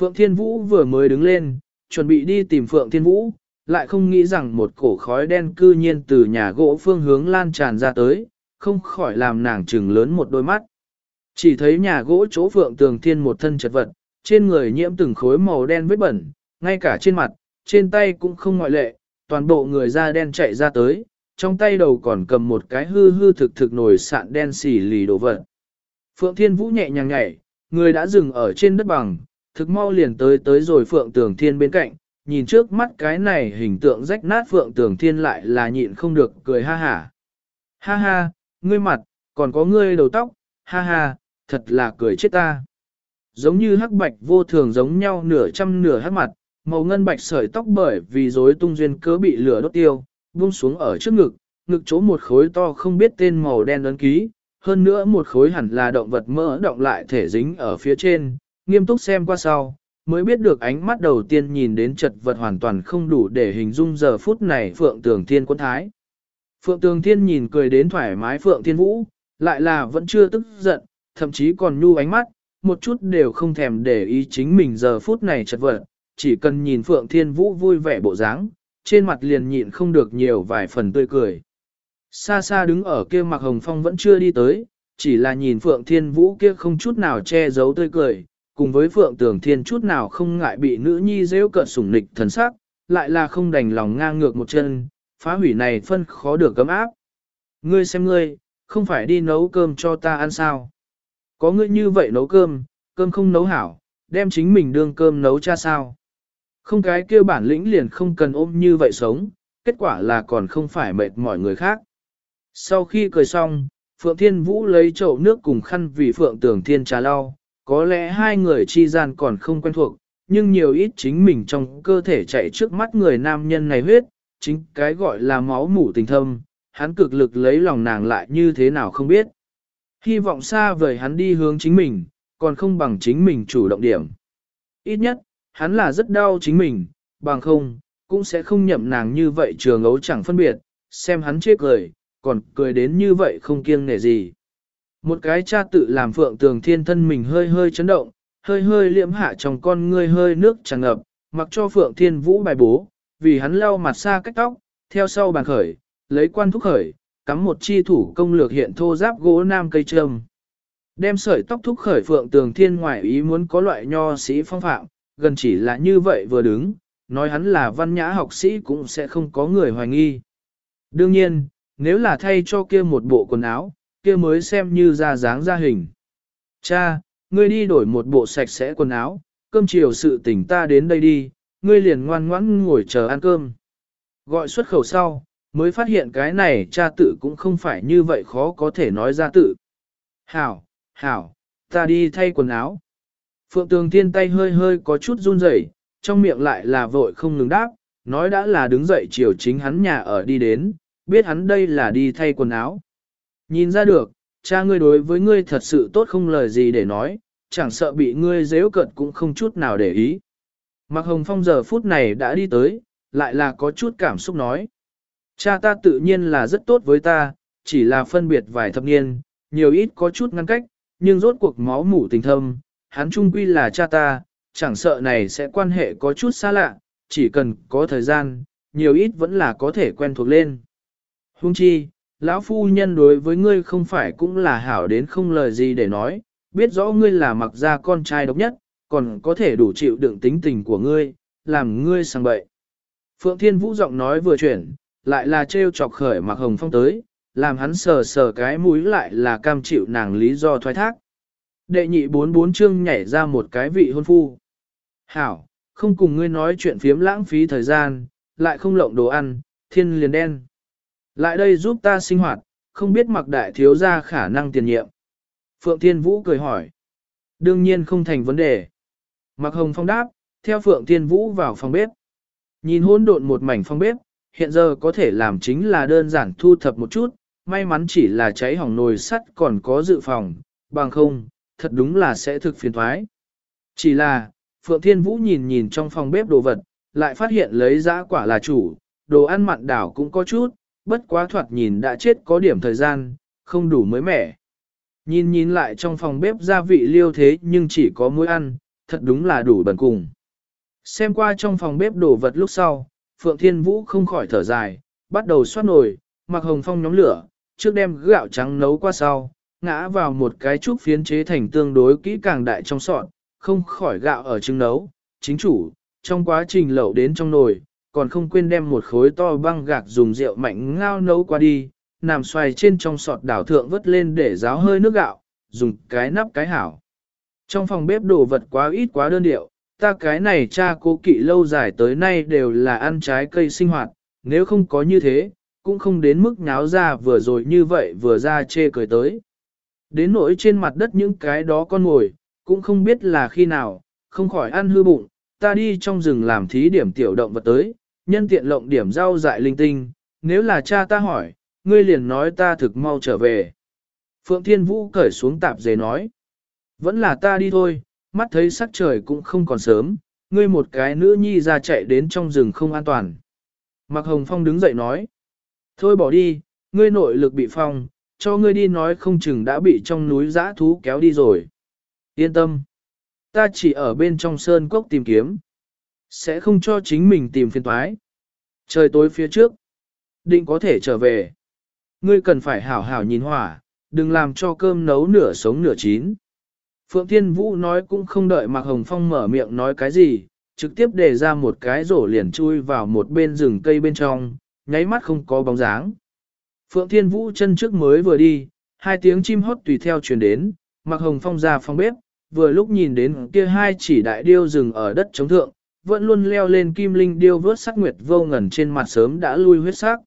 Phượng Thiên Vũ vừa mới đứng lên, chuẩn bị đi tìm Phượng Thiên Vũ, lại không nghĩ rằng một cổ khói đen cư nhiên từ nhà gỗ phương hướng lan tràn ra tới, không khỏi làm nàng trừng lớn một đôi mắt. Chỉ thấy nhà gỗ chỗ Phượng Tường Thiên một thân chật vật, trên người nhiễm từng khối màu đen vết bẩn, ngay cả trên mặt, trên tay cũng không ngoại lệ, toàn bộ người da đen chạy ra tới, trong tay đầu còn cầm một cái hư hư thực thực nồi sạn đen xỉ lì đồ vật. Phượng Thiên Vũ nhẹ nhàng nhảy, người đã dừng ở trên đất bằng, thực mau liền tới tới rồi Phượng Tường Thiên bên cạnh, nhìn trước mắt cái này hình tượng rách nát Phượng Tường Thiên lại là nhịn không được cười ha hả. Ha ha, ngươi mặt, còn có ngươi đầu tóc, ha ha, thật là cười chết ta. Giống như hắc bạch vô thường giống nhau nửa trăm nửa hắc mặt, màu ngân bạch sợi tóc bởi vì rối tung duyên cớ bị lửa đốt tiêu, buông xuống ở trước ngực, ngực chỗ một khối to không biết tên màu đen ấn ký, hơn nữa một khối hẳn là động vật mỡ động lại thể dính ở phía trên, nghiêm túc xem qua sau, mới biết được ánh mắt đầu tiên nhìn đến chật vật hoàn toàn không đủ để hình dung giờ phút này Phượng Tường Thiên quân thái. Phượng Tường Thiên nhìn cười đến thoải mái Phượng Thiên Vũ, lại là vẫn chưa tức giận, thậm chí còn nhu ánh mắt, một chút đều không thèm để ý chính mình giờ phút này chật vật, chỉ cần nhìn Phượng Thiên Vũ vui vẻ bộ dáng, trên mặt liền nhịn không được nhiều vài phần tươi cười. Xa xa đứng ở kia mặc hồng phong vẫn chưa đi tới, chỉ là nhìn Phượng Thiên Vũ kia không chút nào che giấu tươi cười, cùng với Phượng Tường Thiên chút nào không ngại bị nữ nhi rêu cợt sủng nịch thần sắc, lại là không đành lòng ngang ngược một chân, phá hủy này phân khó được cấm áp. Ngươi xem ngươi, không phải đi nấu cơm cho ta ăn sao? Có ngươi như vậy nấu cơm, cơm không nấu hảo, đem chính mình đương cơm nấu cha sao? Không cái kia bản lĩnh liền không cần ôm như vậy sống, kết quả là còn không phải mệt mỏi người khác. Sau khi cười xong, Phượng Thiên Vũ lấy chậu nước cùng khăn vì Phượng Tường Thiên trà lau, có lẽ hai người chi gian còn không quen thuộc, nhưng nhiều ít chính mình trong cơ thể chạy trước mắt người nam nhân này huyết, chính cái gọi là máu mủ tình thâm, hắn cực lực lấy lòng nàng lại như thế nào không biết. Hy vọng xa vời hắn đi hướng chính mình, còn không bằng chính mình chủ động điểm. Ít nhất, hắn là rất đau chính mình, bằng không, cũng sẽ không nhậm nàng như vậy trường ấu chẳng phân biệt, xem hắn chết cười, còn cười đến như vậy không kiêng nể gì. Một cái cha tự làm phượng tường thiên thân mình hơi hơi chấn động, hơi hơi liễm hạ trong con ngươi hơi nước tràn ngập, mặc cho phượng thiên vũ bài bố, vì hắn lau mặt xa cách tóc, theo sau bàn khởi, lấy quan thúc khởi, cắm một chi thủ công lược hiện thô giáp gỗ nam cây trâm. Đem sợi tóc thúc khởi phượng tường thiên ngoại ý muốn có loại nho sĩ phong phạm, gần chỉ là như vậy vừa đứng, nói hắn là văn nhã học sĩ cũng sẽ không có người hoài nghi. Đương nhiên, nếu là thay cho kia một bộ quần áo, kia mới xem như ra dáng ra hình. Cha, ngươi đi đổi một bộ sạch sẽ quần áo, cơm chiều sự tỉnh ta đến đây đi, ngươi liền ngoan ngoãn ngồi chờ ăn cơm. Gọi xuất khẩu sau, mới phát hiện cái này cha tự cũng không phải như vậy khó có thể nói ra tự. Hảo, hảo, ta đi thay quần áo. Phượng Tường Thiên tay hơi hơi có chút run rẩy, trong miệng lại là vội không ngừng đáp, nói đã là đứng dậy chiều chính hắn nhà ở đi đến, biết hắn đây là đi thay quần áo. Nhìn ra được, cha ngươi đối với ngươi thật sự tốt không lời gì để nói, chẳng sợ bị ngươi dễu cận cũng không chút nào để ý. Mạc Hồng Phong giờ phút này đã đi tới, lại là có chút cảm xúc nói. Cha ta tự nhiên là rất tốt với ta, chỉ là phân biệt vài thập niên, nhiều ít có chút ngăn cách, nhưng rốt cuộc máu mủ tình thâm, hắn trung quy là cha ta, chẳng sợ này sẽ quan hệ có chút xa lạ, chỉ cần có thời gian, nhiều ít vẫn là có thể quen thuộc lên. Hung chi, lão phu nhân đối với ngươi không phải cũng là hảo đến không lời gì để nói, biết rõ ngươi là mặc gia con trai độc nhất, còn có thể đủ chịu đựng tính tình của ngươi, làm ngươi sang bậy. Phượng Thiên Vũ giọng nói vừa chuyển, lại là trêu chọc khởi mặc hồng phong tới, làm hắn sờ sờ cái mũi lại là cam chịu nàng lý do thoái thác. Đệ nhị bốn bốn chương nhảy ra một cái vị hôn phu. Hảo, không cùng ngươi nói chuyện phiếm lãng phí thời gian, lại không lộng đồ ăn, thiên liền đen. Lại đây giúp ta sinh hoạt, không biết mặc đại thiếu ra khả năng tiền nhiệm. Phượng Thiên Vũ cười hỏi. Đương nhiên không thành vấn đề. Mặc hồng phong đáp, theo Phượng Thiên Vũ vào phòng bếp. Nhìn hỗn độn một mảnh phòng bếp, hiện giờ có thể làm chính là đơn giản thu thập một chút, may mắn chỉ là cháy hỏng nồi sắt còn có dự phòng, bằng không, thật đúng là sẽ thực phiền thoái. Chỉ là, Phượng Thiên Vũ nhìn nhìn trong phòng bếp đồ vật, lại phát hiện lấy giã quả là chủ, đồ ăn mặn đảo cũng có chút, bất quá thoạt nhìn đã chết có điểm thời gian, không đủ mới mẻ. Nhìn nhìn lại trong phòng bếp gia vị liêu thế nhưng chỉ có muối ăn, thật đúng là đủ bẩn cùng. Xem qua trong phòng bếp đồ vật lúc sau, Phượng Thiên Vũ không khỏi thở dài, bắt đầu xoát nồi, mặc hồng phong nhóm lửa, trước đem gạo trắng nấu qua sau, ngã vào một cái trúc phiến chế thành tương đối kỹ càng đại trong sọt, không khỏi gạo ở trứng nấu, chính chủ, trong quá trình lẩu đến trong nồi, còn không quên đem một khối to băng gạc dùng rượu mạnh ngao nấu qua đi, nằm xoay trên trong sọt đảo thượng vớt lên để ráo hơi nước gạo, dùng cái nắp cái hảo. Trong phòng bếp đồ vật quá ít quá đơn điệu, ta cái này cha cố kỵ lâu dài tới nay đều là ăn trái cây sinh hoạt, nếu không có như thế, cũng không đến mức nháo ra vừa rồi như vậy vừa ra chê cười tới. Đến nỗi trên mặt đất những cái đó con ngồi, cũng không biết là khi nào, không khỏi ăn hư bụng, ta đi trong rừng làm thí điểm tiểu động vật tới, nhân tiện lộng điểm rau dại linh tinh, nếu là cha ta hỏi, ngươi liền nói ta thực mau trở về. Phượng Thiên Vũ cởi xuống tạp dề nói, vẫn là ta đi thôi, mắt thấy sắc trời cũng không còn sớm, ngươi một cái nữ nhi ra chạy đến trong rừng không an toàn. Mạc Hồng Phong đứng dậy nói, thôi bỏ đi, ngươi nội lực bị phong, cho ngươi đi nói không chừng đã bị trong núi giã thú kéo đi rồi. Yên tâm, ta chỉ ở bên trong sơn cốc tìm kiếm, sẽ không cho chính mình tìm phiền toái. Trời tối phía trước, định có thể trở về. Ngươi cần phải hảo hảo nhìn hỏa, đừng làm cho cơm nấu nửa sống nửa chín. Phượng Thiên Vũ nói cũng không đợi Mạc Hồng Phong mở miệng nói cái gì, trực tiếp đề ra một cái rổ liền chui vào một bên rừng cây bên trong, nháy mắt không có bóng dáng. Phượng Thiên Vũ chân trước mới vừa đi, hai tiếng chim hót tùy theo truyền đến, Mạc Hồng Phong ra phòng bếp, vừa lúc nhìn đến kia hai chỉ đại điêu rừng ở đất chống thượng, vẫn luôn leo lên kim linh điêu vớt sắc nguyệt vô ngẩn trên mặt sớm đã lui huyết sắc.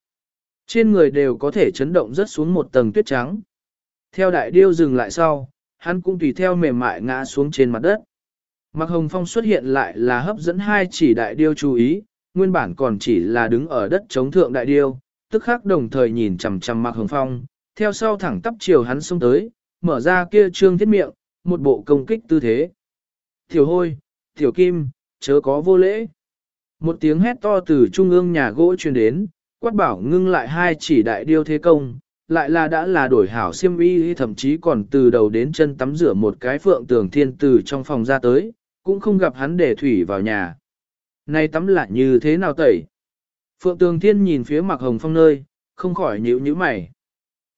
Trên người đều có thể chấn động rất xuống một tầng tuyết trắng. Theo đại điêu dừng lại sau, hắn cũng tùy theo mềm mại ngã xuống trên mặt đất. mặc Hồng Phong xuất hiện lại là hấp dẫn hai chỉ đại điêu chú ý, nguyên bản còn chỉ là đứng ở đất chống thượng đại điêu, tức khắc đồng thời nhìn chằm chằm mặc Hồng Phong, theo sau thẳng tắp chiều hắn xông tới, mở ra kia trương thiết miệng, một bộ công kích tư thế. Tiểu hôi, tiểu kim, chớ có vô lễ. Một tiếng hét to từ trung ương nhà gỗ truyền đến, quát bảo ngưng lại hai chỉ đại điêu thế công, lại là đã là đổi hảo siêm y thậm chí còn từ đầu đến chân tắm rửa một cái phượng tường thiên từ trong phòng ra tới, cũng không gặp hắn để thủy vào nhà. Này tắm lại như thế nào tẩy? Phượng tường thiên nhìn phía mặc hồng phong nơi, không khỏi nhíu nhíu mày.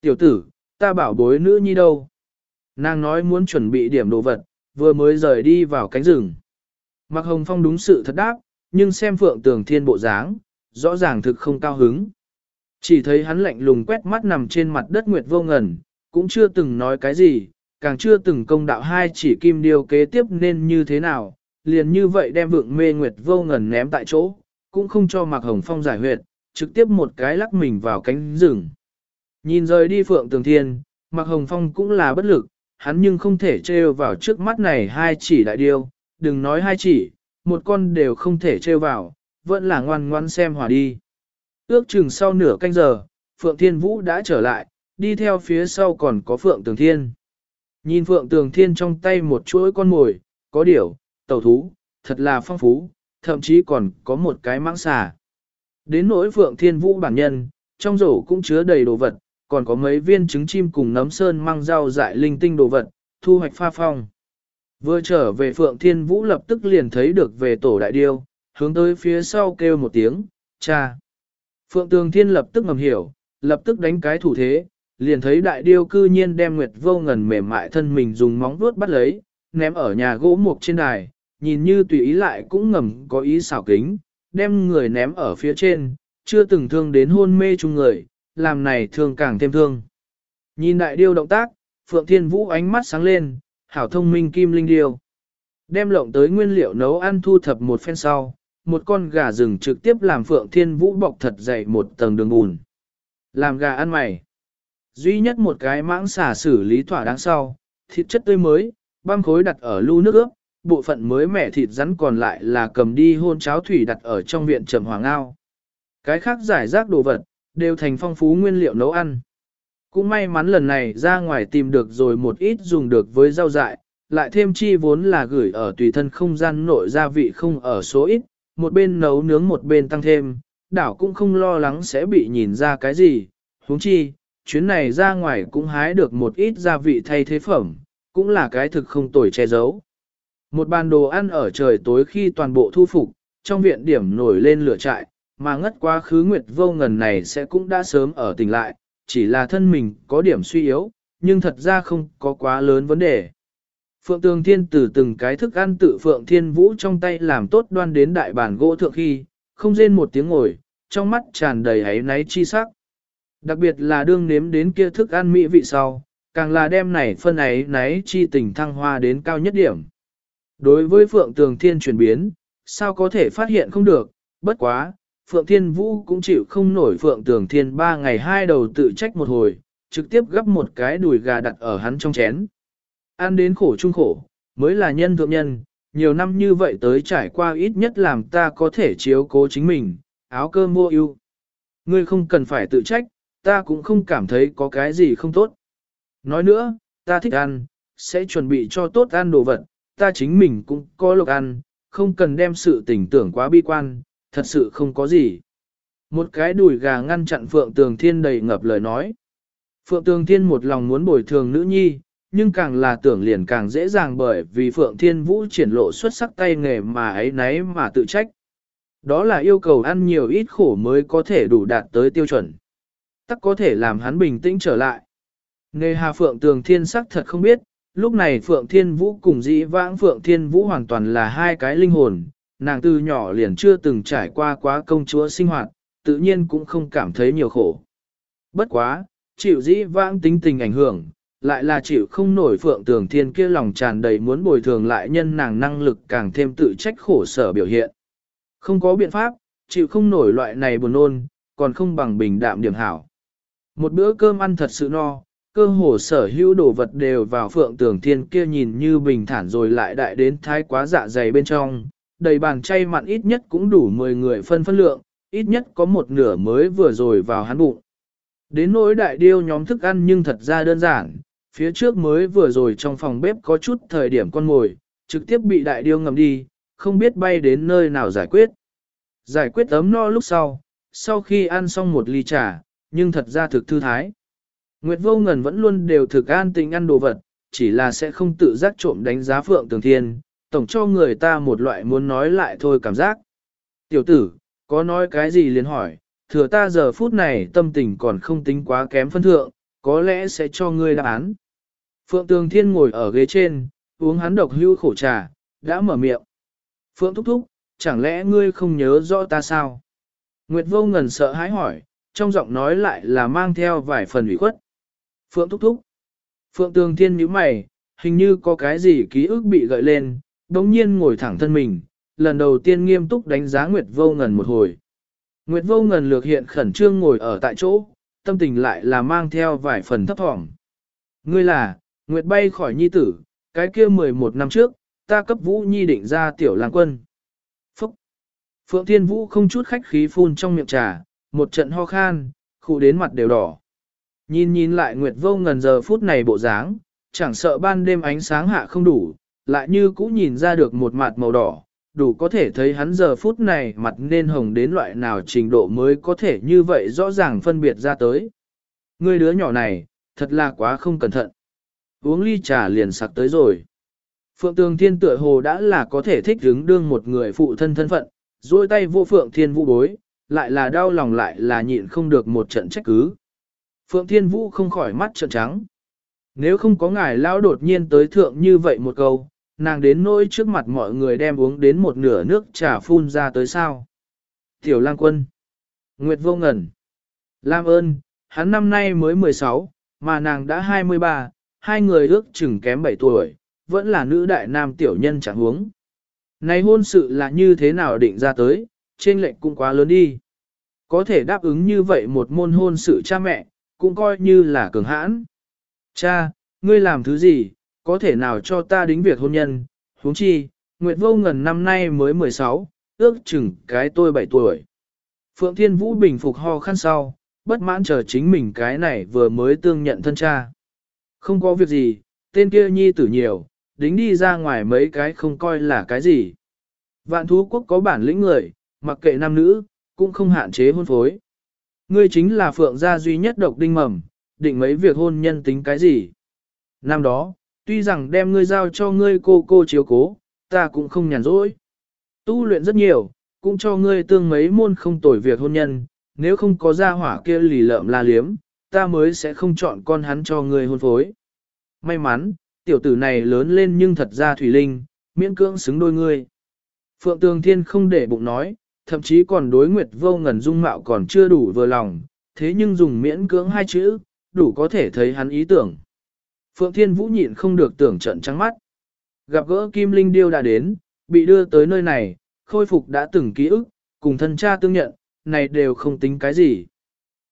Tiểu tử, ta bảo bối nữ nhi đâu? Nàng nói muốn chuẩn bị điểm đồ vật, vừa mới rời đi vào cánh rừng. Mạc hồng phong đúng sự thật đáp, nhưng xem phượng tường thiên bộ dáng, rõ ràng thực không cao hứng. Chỉ thấy hắn lạnh lùng quét mắt nằm trên mặt đất nguyệt vô ngần, cũng chưa từng nói cái gì, càng chưa từng công đạo hai chỉ kim điều kế tiếp nên như thế nào, liền như vậy đem vượng mê nguyệt vô ngần ném tại chỗ, cũng không cho Mạc Hồng Phong giải huyệt, trực tiếp một cái lắc mình vào cánh rừng. Nhìn rời đi Phượng Tường Thiên, Mạc Hồng Phong cũng là bất lực, hắn nhưng không thể trêu vào trước mắt này hai chỉ đại điêu, đừng nói hai chỉ, một con đều không thể trêu vào, vẫn là ngoan ngoan xem hòa đi. Ước chừng sau nửa canh giờ, Phượng Thiên Vũ đã trở lại, đi theo phía sau còn có Phượng Tường Thiên. Nhìn Phượng Tường Thiên trong tay một chuỗi con mồi, có điểu, tàu thú, thật là phong phú, thậm chí còn có một cái mãng xà. Đến nỗi Phượng Thiên Vũ bản nhân, trong rổ cũng chứa đầy đồ vật, còn có mấy viên trứng chim cùng nấm sơn mang rau dại linh tinh đồ vật, thu hoạch pha phong. Vừa trở về Phượng Thiên Vũ lập tức liền thấy được về tổ đại điêu, hướng tới phía sau kêu một tiếng, cha. Phượng Tường Thiên lập tức ngầm hiểu, lập tức đánh cái thủ thế, liền thấy đại điêu cư nhiên đem Nguyệt Vô Ngần mềm mại thân mình dùng móng vuốt bắt lấy, ném ở nhà gỗ mục trên đài, nhìn như tùy ý lại cũng ngầm có ý xảo kính, đem người ném ở phía trên, chưa từng thương đến hôn mê chung người, làm này thương càng thêm thương. Nhìn đại điêu động tác, Phượng Thiên Vũ ánh mắt sáng lên, hảo thông minh kim linh điêu. Đem lộng tới nguyên liệu nấu ăn thu thập một phen sau, một con gà rừng trực tiếp làm Phượng Thiên Vũ bọc thật dày một tầng đường bùn. Làm gà ăn mày. Duy nhất một cái mãng xả xử lý thỏa đáng sau, thịt chất tươi mới, băm khối đặt ở lu nước ướp, bộ phận mới mẻ thịt rắn còn lại là cầm đi hôn cháo thủy đặt ở trong viện trầm hoàng ao. Cái khác giải rác đồ vật, đều thành phong phú nguyên liệu nấu ăn. Cũng may mắn lần này ra ngoài tìm được rồi một ít dùng được với rau dại, lại thêm chi vốn là gửi ở tùy thân không gian nội gia vị không ở số ít, một bên nấu nướng một bên tăng thêm, đảo cũng không lo lắng sẽ bị nhìn ra cái gì, huống chi, chuyến này ra ngoài cũng hái được một ít gia vị thay thế phẩm, cũng là cái thực không tồi che giấu. Một bàn đồ ăn ở trời tối khi toàn bộ thu phục, trong viện điểm nổi lên lửa trại, mà ngất quá khứ nguyệt vô ngần này sẽ cũng đã sớm ở tỉnh lại, chỉ là thân mình có điểm suy yếu, nhưng thật ra không có quá lớn vấn đề. Phượng Tường Thiên từ từng cái thức ăn tự Phượng Thiên Vũ trong tay làm tốt đoan đến đại bản gỗ thượng khi, không rên một tiếng ngồi, trong mắt tràn đầy ấy náy chi sắc. Đặc biệt là đương nếm đến kia thức ăn mỹ vị sau, càng là đem này phân ấy náy chi tình thăng hoa đến cao nhất điểm. Đối với Phượng Tường Thiên chuyển biến, sao có thể phát hiện không được, bất quá, Phượng Thiên Vũ cũng chịu không nổi Phượng Tường Thiên ba ngày hai đầu tự trách một hồi, trực tiếp gấp một cái đùi gà đặt ở hắn trong chén. Ăn đến khổ chung khổ, mới là nhân thượng nhân, nhiều năm như vậy tới trải qua ít nhất làm ta có thể chiếu cố chính mình, áo cơm mua yêu. Ngươi không cần phải tự trách, ta cũng không cảm thấy có cái gì không tốt. Nói nữa, ta thích ăn, sẽ chuẩn bị cho tốt ăn đồ vật, ta chính mình cũng có lộc ăn, không cần đem sự tình tưởng quá bi quan, thật sự không có gì. Một cái đùi gà ngăn chặn Phượng Tường Thiên đầy ngập lời nói. Phượng Tường Thiên một lòng muốn bồi thường nữ nhi, nhưng càng là tưởng liền càng dễ dàng bởi vì Phượng Thiên Vũ triển lộ xuất sắc tay nghề mà ấy nấy mà tự trách. Đó là yêu cầu ăn nhiều ít khổ mới có thể đủ đạt tới tiêu chuẩn. Tắc có thể làm hắn bình tĩnh trở lại. Nghề Hà Phượng Tường Thiên sắc thật không biết, lúc này Phượng Thiên Vũ cùng dĩ vãng Phượng Thiên Vũ hoàn toàn là hai cái linh hồn, nàng từ nhỏ liền chưa từng trải qua quá công chúa sinh hoạt, tự nhiên cũng không cảm thấy nhiều khổ. Bất quá, chịu dĩ vãng tính tình ảnh hưởng, lại là chịu không nổi Phượng Tường Thiên kia lòng tràn đầy muốn bồi thường lại nhân nàng năng lực càng thêm tự trách khổ sở biểu hiện. Không có biện pháp, chịu không nổi loại này buồn nôn, còn không bằng bình đạm điểm hảo. Một bữa cơm ăn thật sự no, cơ hồ sở hữu đồ vật đều vào phượng tường thiên kia nhìn như bình thản rồi lại đại đến thái quá dạ dày bên trong, đầy bàn chay mặn ít nhất cũng đủ 10 người phân phân lượng, ít nhất có một nửa mới vừa rồi vào hắn bụng. Đến nỗi đại điêu nhóm thức ăn nhưng thật ra đơn giản, phía trước mới vừa rồi trong phòng bếp có chút thời điểm con ngồi, trực tiếp bị đại điêu ngầm đi, không biết bay đến nơi nào giải quyết. Giải quyết ấm no lúc sau, sau khi ăn xong một ly trà, nhưng thật ra thực thư thái. Nguyệt vô ngần vẫn luôn đều thực an tình ăn đồ vật, chỉ là sẽ không tự giác trộm đánh giá phượng tường thiên, tổng cho người ta một loại muốn nói lại thôi cảm giác. Tiểu tử, có nói cái gì liền hỏi, thừa ta giờ phút này tâm tình còn không tính quá kém phân thượng, có lẽ sẽ cho ngươi đáp án. Phượng tường thiên ngồi ở ghế trên, uống hắn độc hưu khổ trà, đã mở miệng. Phượng thúc thúc, chẳng lẽ ngươi không nhớ rõ ta sao? Nguyệt vô ngần sợ hãi hỏi, trong giọng nói lại là mang theo vài phần ủy khuất. Phượng thúc thúc. Phượng tường thiên nhíu mày, hình như có cái gì ký ức bị gợi lên, đống nhiên ngồi thẳng thân mình, lần đầu tiên nghiêm túc đánh giá Nguyệt vô ngần một hồi. Nguyệt vô ngần lược hiện khẩn trương ngồi ở tại chỗ, tâm tình lại là mang theo vài phần thấp thỏm. Ngươi là, Nguyệt bay khỏi nhi tử, cái kia 11 năm trước, ta cấp Vũ Nhi định ra tiểu làng quân. Phúc! Phượng Thiên Vũ không chút khách khí phun trong miệng trà, một trận ho khan, khụ đến mặt đều đỏ. Nhìn nhìn lại Nguyệt vô ngần giờ phút này bộ dáng, chẳng sợ ban đêm ánh sáng hạ không đủ, lại như cũng nhìn ra được một mặt màu đỏ, đủ có thể thấy hắn giờ phút này mặt nên hồng đến loại nào trình độ mới có thể như vậy rõ ràng phân biệt ra tới. Người đứa nhỏ này, thật là quá không cẩn thận. Uống ly trà liền sặc tới rồi. Phượng Tường Thiên tựa hồ đã là có thể thích đứng đương một người phụ thân thân phận, duỗi tay vô Phượng Thiên Vũ bối, lại là đau lòng lại là nhịn không được một trận trách cứ. Phượng Thiên Vũ không khỏi mắt trợn trắng. Nếu không có ngài lão đột nhiên tới thượng như vậy một câu, nàng đến nỗi trước mặt mọi người đem uống đến một nửa nước trà phun ra tới sao. Tiểu lang quân. Nguyệt vô ngẩn. Lam ơn, hắn năm nay mới 16, mà nàng đã 23, hai người ước chừng kém 7 tuổi, vẫn là nữ đại nam tiểu nhân chẳng huống. Này hôn sự là như thế nào định ra tới, trên lệnh cũng quá lớn đi. Có thể đáp ứng như vậy một môn hôn sự cha mẹ, cũng coi như là cường hãn. Cha, ngươi làm thứ gì, có thể nào cho ta đính việc hôn nhân, huống chi, Nguyệt Vô Ngần năm nay mới 16, ước chừng cái tôi 7 tuổi. Phượng Thiên Vũ bình phục ho khăn sau, bất mãn chờ chính mình cái này vừa mới tương nhận thân cha. Không có việc gì, tên kia nhi tử nhiều, đính đi ra ngoài mấy cái không coi là cái gì. Vạn thú quốc có bản lĩnh người, mặc kệ nam nữ, cũng không hạn chế hôn phối. Ngươi chính là phượng gia duy nhất độc đinh mầm, định mấy việc hôn nhân tính cái gì. Năm đó, tuy rằng đem ngươi giao cho ngươi cô cô chiếu cố, ta cũng không nhàn rỗi. Tu luyện rất nhiều, cũng cho ngươi tương mấy môn không tồi việc hôn nhân, nếu không có gia hỏa kia lì lợm la liếm, ta mới sẽ không chọn con hắn cho ngươi hôn phối. May mắn, tiểu tử này lớn lên nhưng thật ra thủy linh, miễn cưỡng xứng đôi ngươi. Phượng Tường Thiên không để bụng nói, thậm chí còn đối nguyệt vô ngần dung mạo còn chưa đủ vừa lòng, thế nhưng dùng miễn cưỡng hai chữ, đủ có thể thấy hắn ý tưởng. Phượng Thiên Vũ nhịn không được tưởng trận trắng mắt. Gặp gỡ Kim Linh Điêu đã đến, bị đưa tới nơi này, khôi phục đã từng ký ức, cùng thân cha tương nhận, này đều không tính cái gì.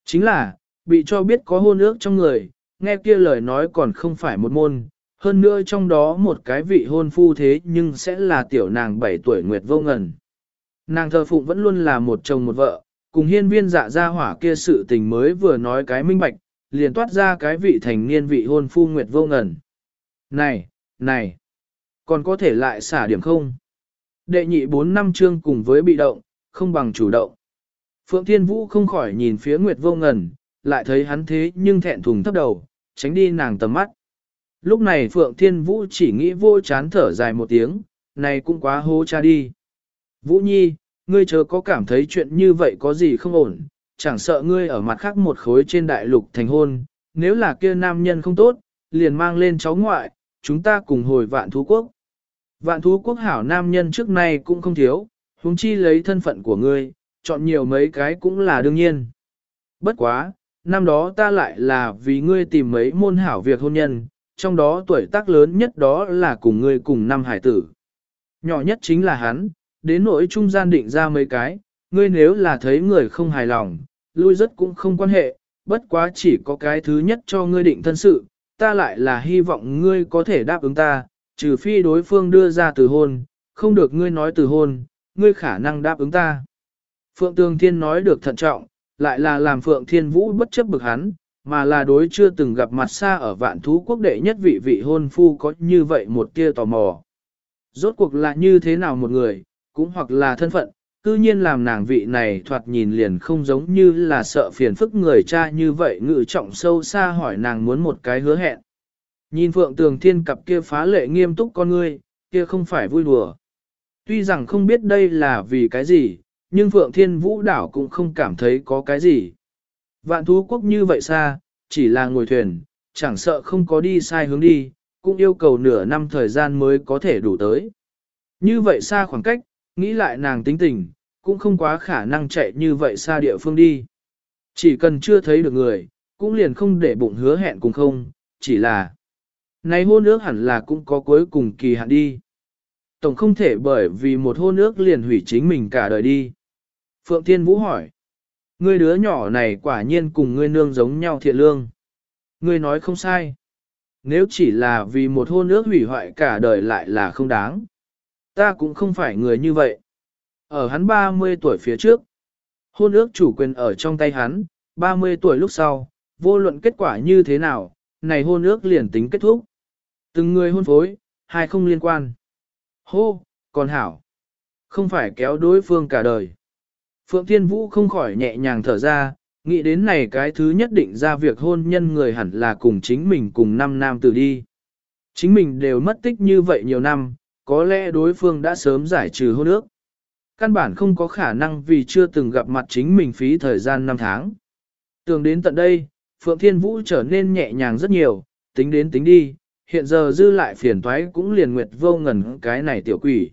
Chính là, bị cho biết có hôn ước trong người, nghe kia lời nói còn không phải một môn, hơn nữa trong đó một cái vị hôn phu thế nhưng sẽ là tiểu nàng 7 tuổi Nguyệt Vô Ngần. Nàng thờ phụng vẫn luôn là một chồng một vợ, cùng hiên viên dạ gia hỏa kia sự tình mới vừa nói cái minh bạch, liền toát ra cái vị thành niên vị hôn phu Nguyệt Vô Ngần. Này, này, còn có thể lại xả điểm không? Đệ nhị bốn năm chương cùng với bị động, không bằng chủ động. Phượng Thiên Vũ không khỏi nhìn phía Nguyệt Vô Ngần, lại thấy hắn thế nhưng thẹn thùng thấp đầu, tránh đi nàng tầm mắt. Lúc này Phượng Thiên Vũ chỉ nghĩ vô chán thở dài một tiếng, này cũng quá hô cha đi. Vũ Nhi, ngươi chớ có cảm thấy chuyện như vậy có gì không ổn, chẳng sợ ngươi ở mặt khác một khối trên đại lục thành hôn, nếu là kia nam nhân không tốt, liền mang lên cháu ngoại, chúng ta cùng hồi vạn thú quốc. Vạn thú quốc hảo nam nhân trước nay cũng không thiếu, huống chi lấy thân phận của ngươi, chọn nhiều mấy cái cũng là đương nhiên. Bất quá, năm đó ta lại là vì ngươi tìm mấy môn hảo việc hôn nhân, trong đó tuổi tác lớn nhất đó là cùng ngươi cùng năm hải tử. Nhỏ nhất chính là hắn, đến nỗi trung gian định ra mấy cái, ngươi nếu là thấy người không hài lòng, lui rất cũng không quan hệ, bất quá chỉ có cái thứ nhất cho ngươi định thân sự, ta lại là hy vọng ngươi có thể đáp ứng ta, trừ phi đối phương đưa ra từ hôn, không được ngươi nói từ hôn, ngươi khả năng đáp ứng ta. Phượng Tường Thiên nói được thận trọng, lại là làm Phượng Thiên Vũ bất chấp bực hắn, mà là đối chưa từng gặp mặt xa ở vạn thú quốc đệ nhất vị vị hôn phu có như vậy một tia tò mò. Rốt cuộc là như thế nào một người, cũng hoặc là thân phận, cư nhiên làm nàng vị này thoạt nhìn liền không giống như là sợ phiền phức người cha như vậy ngự trọng sâu xa hỏi nàng muốn một cái hứa hẹn. Nhìn Phượng Tường Thiên cặp kia phá lệ nghiêm túc con ngươi, kia không phải vui đùa. Tuy rằng không biết đây là vì cái gì, nhưng Phượng Thiên Vũ đảo cũng không cảm thấy có cái gì. Vạn thú quốc như vậy xa, chỉ là ngồi thuyền, chẳng sợ không có đi sai hướng đi, cũng yêu cầu nửa năm thời gian mới có thể đủ tới. Như vậy xa khoảng cách, nghĩ lại nàng tính tình, cũng không quá khả năng chạy như vậy xa địa phương đi. Chỉ cần chưa thấy được người, cũng liền không để bụng hứa hẹn cùng không, chỉ là này hôn ước hẳn là cũng có cuối cùng kỳ hạn đi. Tổng không thể bởi vì một hôn ước liền hủy chính mình cả đời đi. Phượng Thiên Vũ hỏi. Ngươi đứa nhỏ này quả nhiên cùng ngươi nương giống nhau thiện lương. Ngươi nói không sai. Nếu chỉ là vì một hôn ước hủy hoại cả đời lại là không đáng. Ta cũng không phải người như vậy. Ở hắn 30 tuổi phía trước, hôn ước chủ quyền ở trong tay hắn, 30 tuổi lúc sau, vô luận kết quả như thế nào, này hôn ước liền tính kết thúc. Từng người hôn phối, hai không liên quan. Hô, còn hảo. Không phải kéo đối phương cả đời. Phượng Thiên Vũ không khỏi nhẹ nhàng thở ra, nghĩ đến này cái thứ nhất định ra việc hôn nhân người hẳn là cùng chính mình cùng năm nam tử đi. Chính mình đều mất tích như vậy nhiều năm, có lẽ đối phương đã sớm giải trừ hôn ước. Căn bản không có khả năng vì chưa từng gặp mặt chính mình phí thời gian năm tháng. Tưởng đến tận đây, Phượng Thiên Vũ trở nên nhẹ nhàng rất nhiều, tính đến tính đi, hiện giờ dư lại phiền toái cũng liền nguyệt vô ngần cái này tiểu quỷ.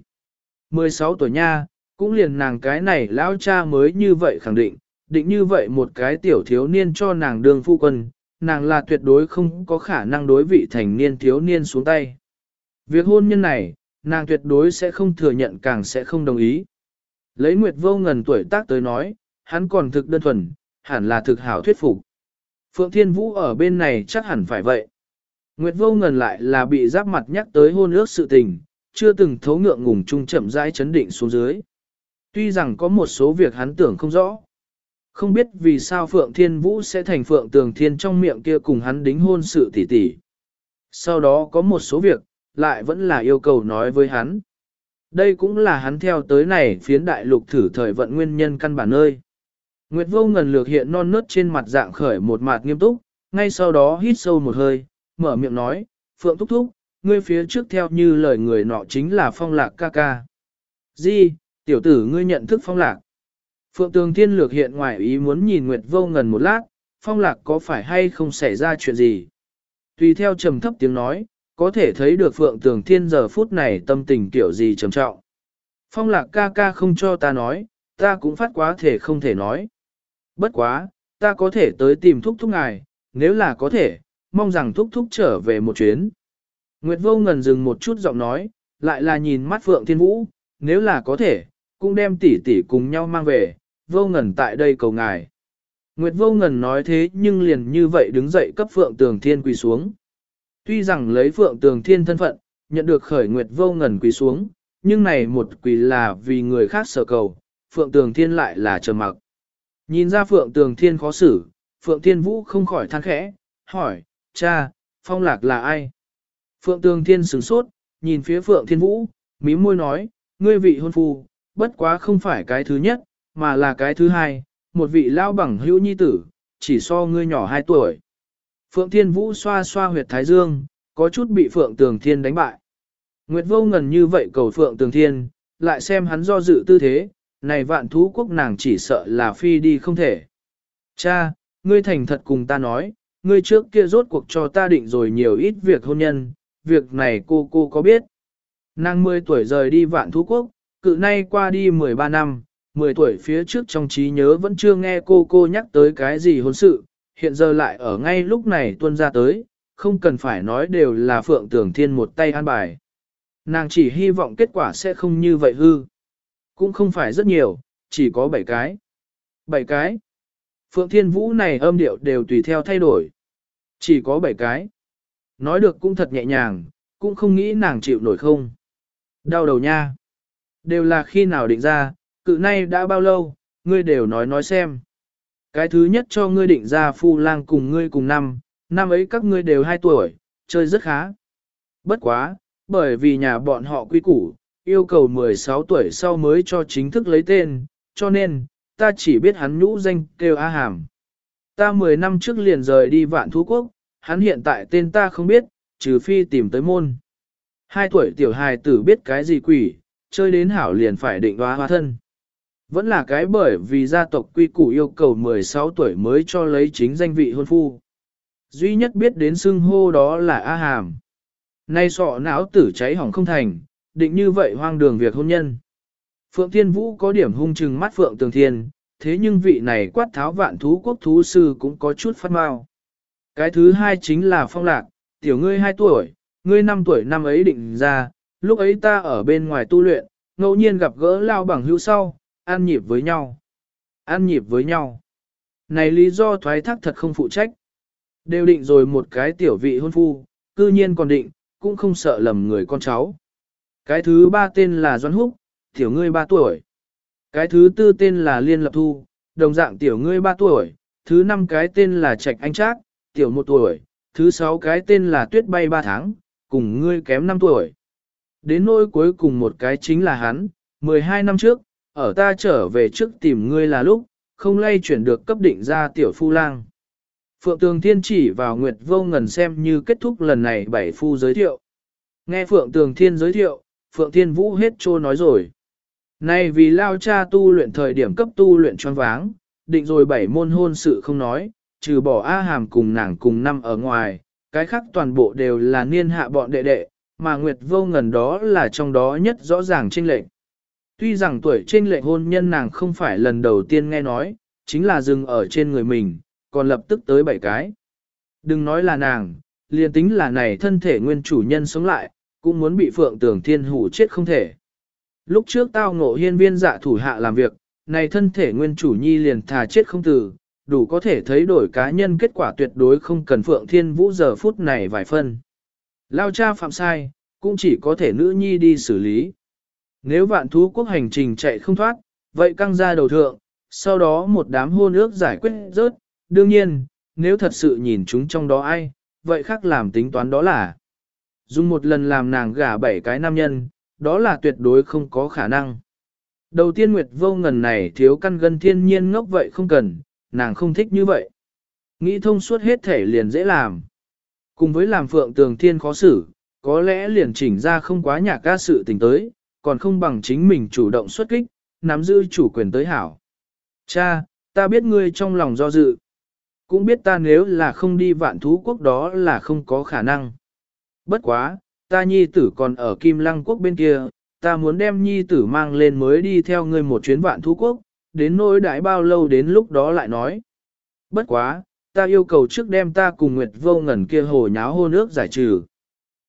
16 tuổi nha, cũng liền nàng cái này lão cha mới như vậy khẳng định, định như vậy một cái tiểu thiếu niên cho nàng đường phu quân, nàng là tuyệt đối không có khả năng đối vị thành niên thiếu niên xuống tay. Việc hôn nhân này, nàng tuyệt đối sẽ không thừa nhận càng sẽ không đồng ý. Lấy Nguyệt vô ngần tuổi tác tới nói, hắn còn thực đơn thuần, hẳn là thực hảo thuyết phục. Phượng Thiên Vũ ở bên này chắc hẳn phải vậy. Nguyệt vô ngần lại là bị giáp mặt nhắc tới hôn ước sự tình, chưa từng thấu ngượng ngùng chung chậm rãi chấn định xuống dưới. Tuy rằng có một số việc hắn tưởng không rõ. Không biết vì sao Phượng Thiên Vũ sẽ thành Phượng Tường Thiên trong miệng kia cùng hắn đính hôn sự tỉ tỉ. Sau đó có một số việc, lại vẫn là yêu cầu nói với hắn. Đây cũng là hắn theo tới này phiến đại lục thử thời vận nguyên nhân căn bản nơi. Nguyệt vô ngần lược hiện non nớt trên mặt dạng khởi một mặt nghiêm túc, ngay sau đó hít sâu một hơi, mở miệng nói, Phượng Thúc Thúc, ngươi phía trước theo như lời người nọ chính là phong lạc ca ca. Di, tiểu tử ngươi nhận thức phong lạc. Phượng Tường Thiên lược hiện ngoài ý muốn nhìn Nguyệt Vô Ngần một lát, phong lạc có phải hay không xảy ra chuyện gì. Tùy theo trầm thấp tiếng nói, có thể thấy được Phượng Tường Thiên giờ phút này tâm tình kiểu gì trầm trọng. Phong lạc ca ca không cho ta nói, ta cũng phát quá thể không thể nói. Bất quá, ta có thể tới tìm thúc thúc ngài, nếu là có thể, mong rằng thúc thúc trở về một chuyến. Nguyệt vô ngần dừng một chút giọng nói, lại là nhìn mắt Phượng Thiên Vũ, nếu là có thể, cũng đem tỷ tỷ cùng nhau mang về, vô ngần tại đây cầu ngài. Nguyệt vô ngần nói thế nhưng liền như vậy đứng dậy cấp Phượng Tường Thiên quỳ xuống. Tuy rằng lấy Phượng Tường Thiên thân phận, nhận được khởi Nguyệt vô ngần quỳ xuống, nhưng này một quỳ là vì người khác sở cầu, Phượng Tường Thiên lại là trầm mặc. Nhìn ra Phượng Tường Thiên khó xử, Phượng Thiên Vũ không khỏi than khẽ, hỏi, cha, phong lạc là ai? Phượng Tường Thiên sửng sốt, nhìn phía Phượng Thiên Vũ, mím môi nói, ngươi vị hôn phu, bất quá không phải cái thứ nhất, mà là cái thứ hai, một vị lao bằng hữu nhi tử, chỉ so ngươi nhỏ hai tuổi. Phượng Thiên Vũ xoa xoa huyệt thái dương, có chút bị Phượng Tường Thiên đánh bại. Nguyệt vô ngần như vậy cầu Phượng Tường Thiên, lại xem hắn do dự tư thế, này vạn thú quốc nàng chỉ sợ là phi đi không thể. Cha, ngươi thành thật cùng ta nói, ngươi trước kia rốt cuộc cho ta định rồi nhiều ít việc hôn nhân, việc này cô cô có biết. Nàng 10 tuổi rời đi vạn thú quốc, cự nay qua đi 13 năm, 10 tuổi phía trước trong trí nhớ vẫn chưa nghe cô cô nhắc tới cái gì hôn sự, hiện giờ lại ở ngay lúc này tuân ra tới, không cần phải nói đều là phượng tưởng thiên một tay an bài. Nàng chỉ hy vọng kết quả sẽ không như vậy hư. Cũng không phải rất nhiều, chỉ có 7 cái. 7 cái. Phượng Thiên Vũ này âm điệu đều tùy theo thay đổi. Chỉ có 7 cái. Nói được cũng thật nhẹ nhàng, cũng không nghĩ nàng chịu nổi không. Đau đầu nha. Đều là khi nào định ra, cự nay đã bao lâu, ngươi đều nói nói xem. Cái thứ nhất cho ngươi định ra phu lang cùng ngươi cùng năm, năm ấy các ngươi đều 2 tuổi, chơi rất khá. Bất quá, bởi vì nhà bọn họ quy củ, yêu cầu 16 tuổi sau mới cho chính thức lấy tên, cho nên, ta chỉ biết hắn nhũ danh kêu A Hàm. Ta 10 năm trước liền rời đi vạn thú quốc, hắn hiện tại tên ta không biết, trừ phi tìm tới môn. Hai tuổi tiểu hài tử biết cái gì quỷ, chơi đến hảo liền phải định hóa hóa thân. Vẫn là cái bởi vì gia tộc quy củ yêu cầu 16 tuổi mới cho lấy chính danh vị hôn phu. Duy nhất biết đến xưng hô đó là A Hàm. Nay sọ não tử cháy hỏng không thành, định như vậy hoang đường việc hôn nhân. Phượng Thiên Vũ có điểm hung trừng mắt Phượng Tường Thiên, thế nhưng vị này quát tháo vạn thú quốc thú sư cũng có chút phát mau. Cái thứ hai chính là phong lạc, tiểu ngươi 2 tuổi, ngươi 5 tuổi năm ấy định ra, lúc ấy ta ở bên ngoài tu luyện, ngẫu nhiên gặp gỡ lao bằng hữu sau, ăn nhịp với nhau. Ăn nhịp với nhau. Này lý do thoái thác thật không phụ trách. Đều định rồi một cái tiểu vị hôn phu, cư nhiên còn định, cũng không sợ lầm người con cháu. Cái thứ ba tên là Doan Húc, tiểu ngươi ba tuổi. Cái thứ tư tên là Liên Lập Thu, đồng dạng tiểu ngươi ba tuổi. Thứ năm cái tên là Trạch Anh Trác, tiểu một tuổi. Thứ sáu cái tên là Tuyết Bay ba tháng, cùng ngươi kém năm tuổi. Đến nỗi cuối cùng một cái chính là hắn, 12 năm trước, ở ta trở về trước tìm ngươi là lúc, không lay chuyển được cấp định ra tiểu phu lang. Phượng Tường Thiên chỉ vào Nguyệt Vô Ngần xem như kết thúc lần này bảy phu giới thiệu. Nghe Phượng Tường Thiên giới thiệu, Phượng Thiên Vũ hết trô nói rồi. Này vì lao cha tu luyện thời điểm cấp tu luyện tròn váng, định rồi bảy môn hôn sự không nói, trừ bỏ A Hàm cùng nàng cùng năm ở ngoài, cái khác toàn bộ đều là niên hạ bọn đệ đệ, mà Nguyệt Vô Ngần đó là trong đó nhất rõ ràng chênh lệch. Tuy rằng tuổi trên lệ hôn nhân nàng không phải lần đầu tiên nghe nói, chính là dừng ở trên người mình, còn lập tức tới bảy cái. Đừng nói là nàng, liền tính là này thân thể nguyên chủ nhân sống lại, cũng muốn bị phượng tưởng thiên hủ chết không thể. Lúc trước tao ngộ hiên viên dạ thủ hạ làm việc, này thân thể nguyên chủ nhi liền thà chết không từ, đủ có thể thấy đổi cá nhân kết quả tuyệt đối không cần phượng thiên vũ giờ phút này vài phân. Lao cha phạm sai, cũng chỉ có thể nữ nhi đi xử lý. Nếu vạn thú quốc hành trình chạy không thoát, vậy căng ra đầu thượng, sau đó một đám hôn ước giải quyết rớt, đương nhiên, nếu thật sự nhìn chúng trong đó ai, vậy khác làm tính toán đó là dùng một lần làm nàng gả bảy cái nam nhân, đó là tuyệt đối không có khả năng. Đầu tiên Nguyệt vô ngần này thiếu căn gân thiên nhiên ngốc vậy không cần, nàng không thích như vậy. Nghĩ thông suốt hết thể liền dễ làm. Cùng với làm phượng tường thiên khó xử, có lẽ liền chỉnh ra không quá nhà ca sự tình tới, còn không bằng chính mình chủ động xuất kích, nắm giữ chủ quyền tới hảo. Cha, ta biết ngươi trong lòng do dự. Cũng biết ta nếu là không đi vạn thú quốc đó là không có khả năng. Bất quá, ta nhi tử còn ở Kim Lăng quốc bên kia, ta muốn đem nhi tử mang lên mới đi theo ngươi một chuyến vạn thú quốc, đến nỗi đãi bao lâu đến lúc đó lại nói. Bất quá, ta yêu cầu trước đem ta cùng Nguyệt vô ngẩn kia hồ nháo hô nước giải trừ.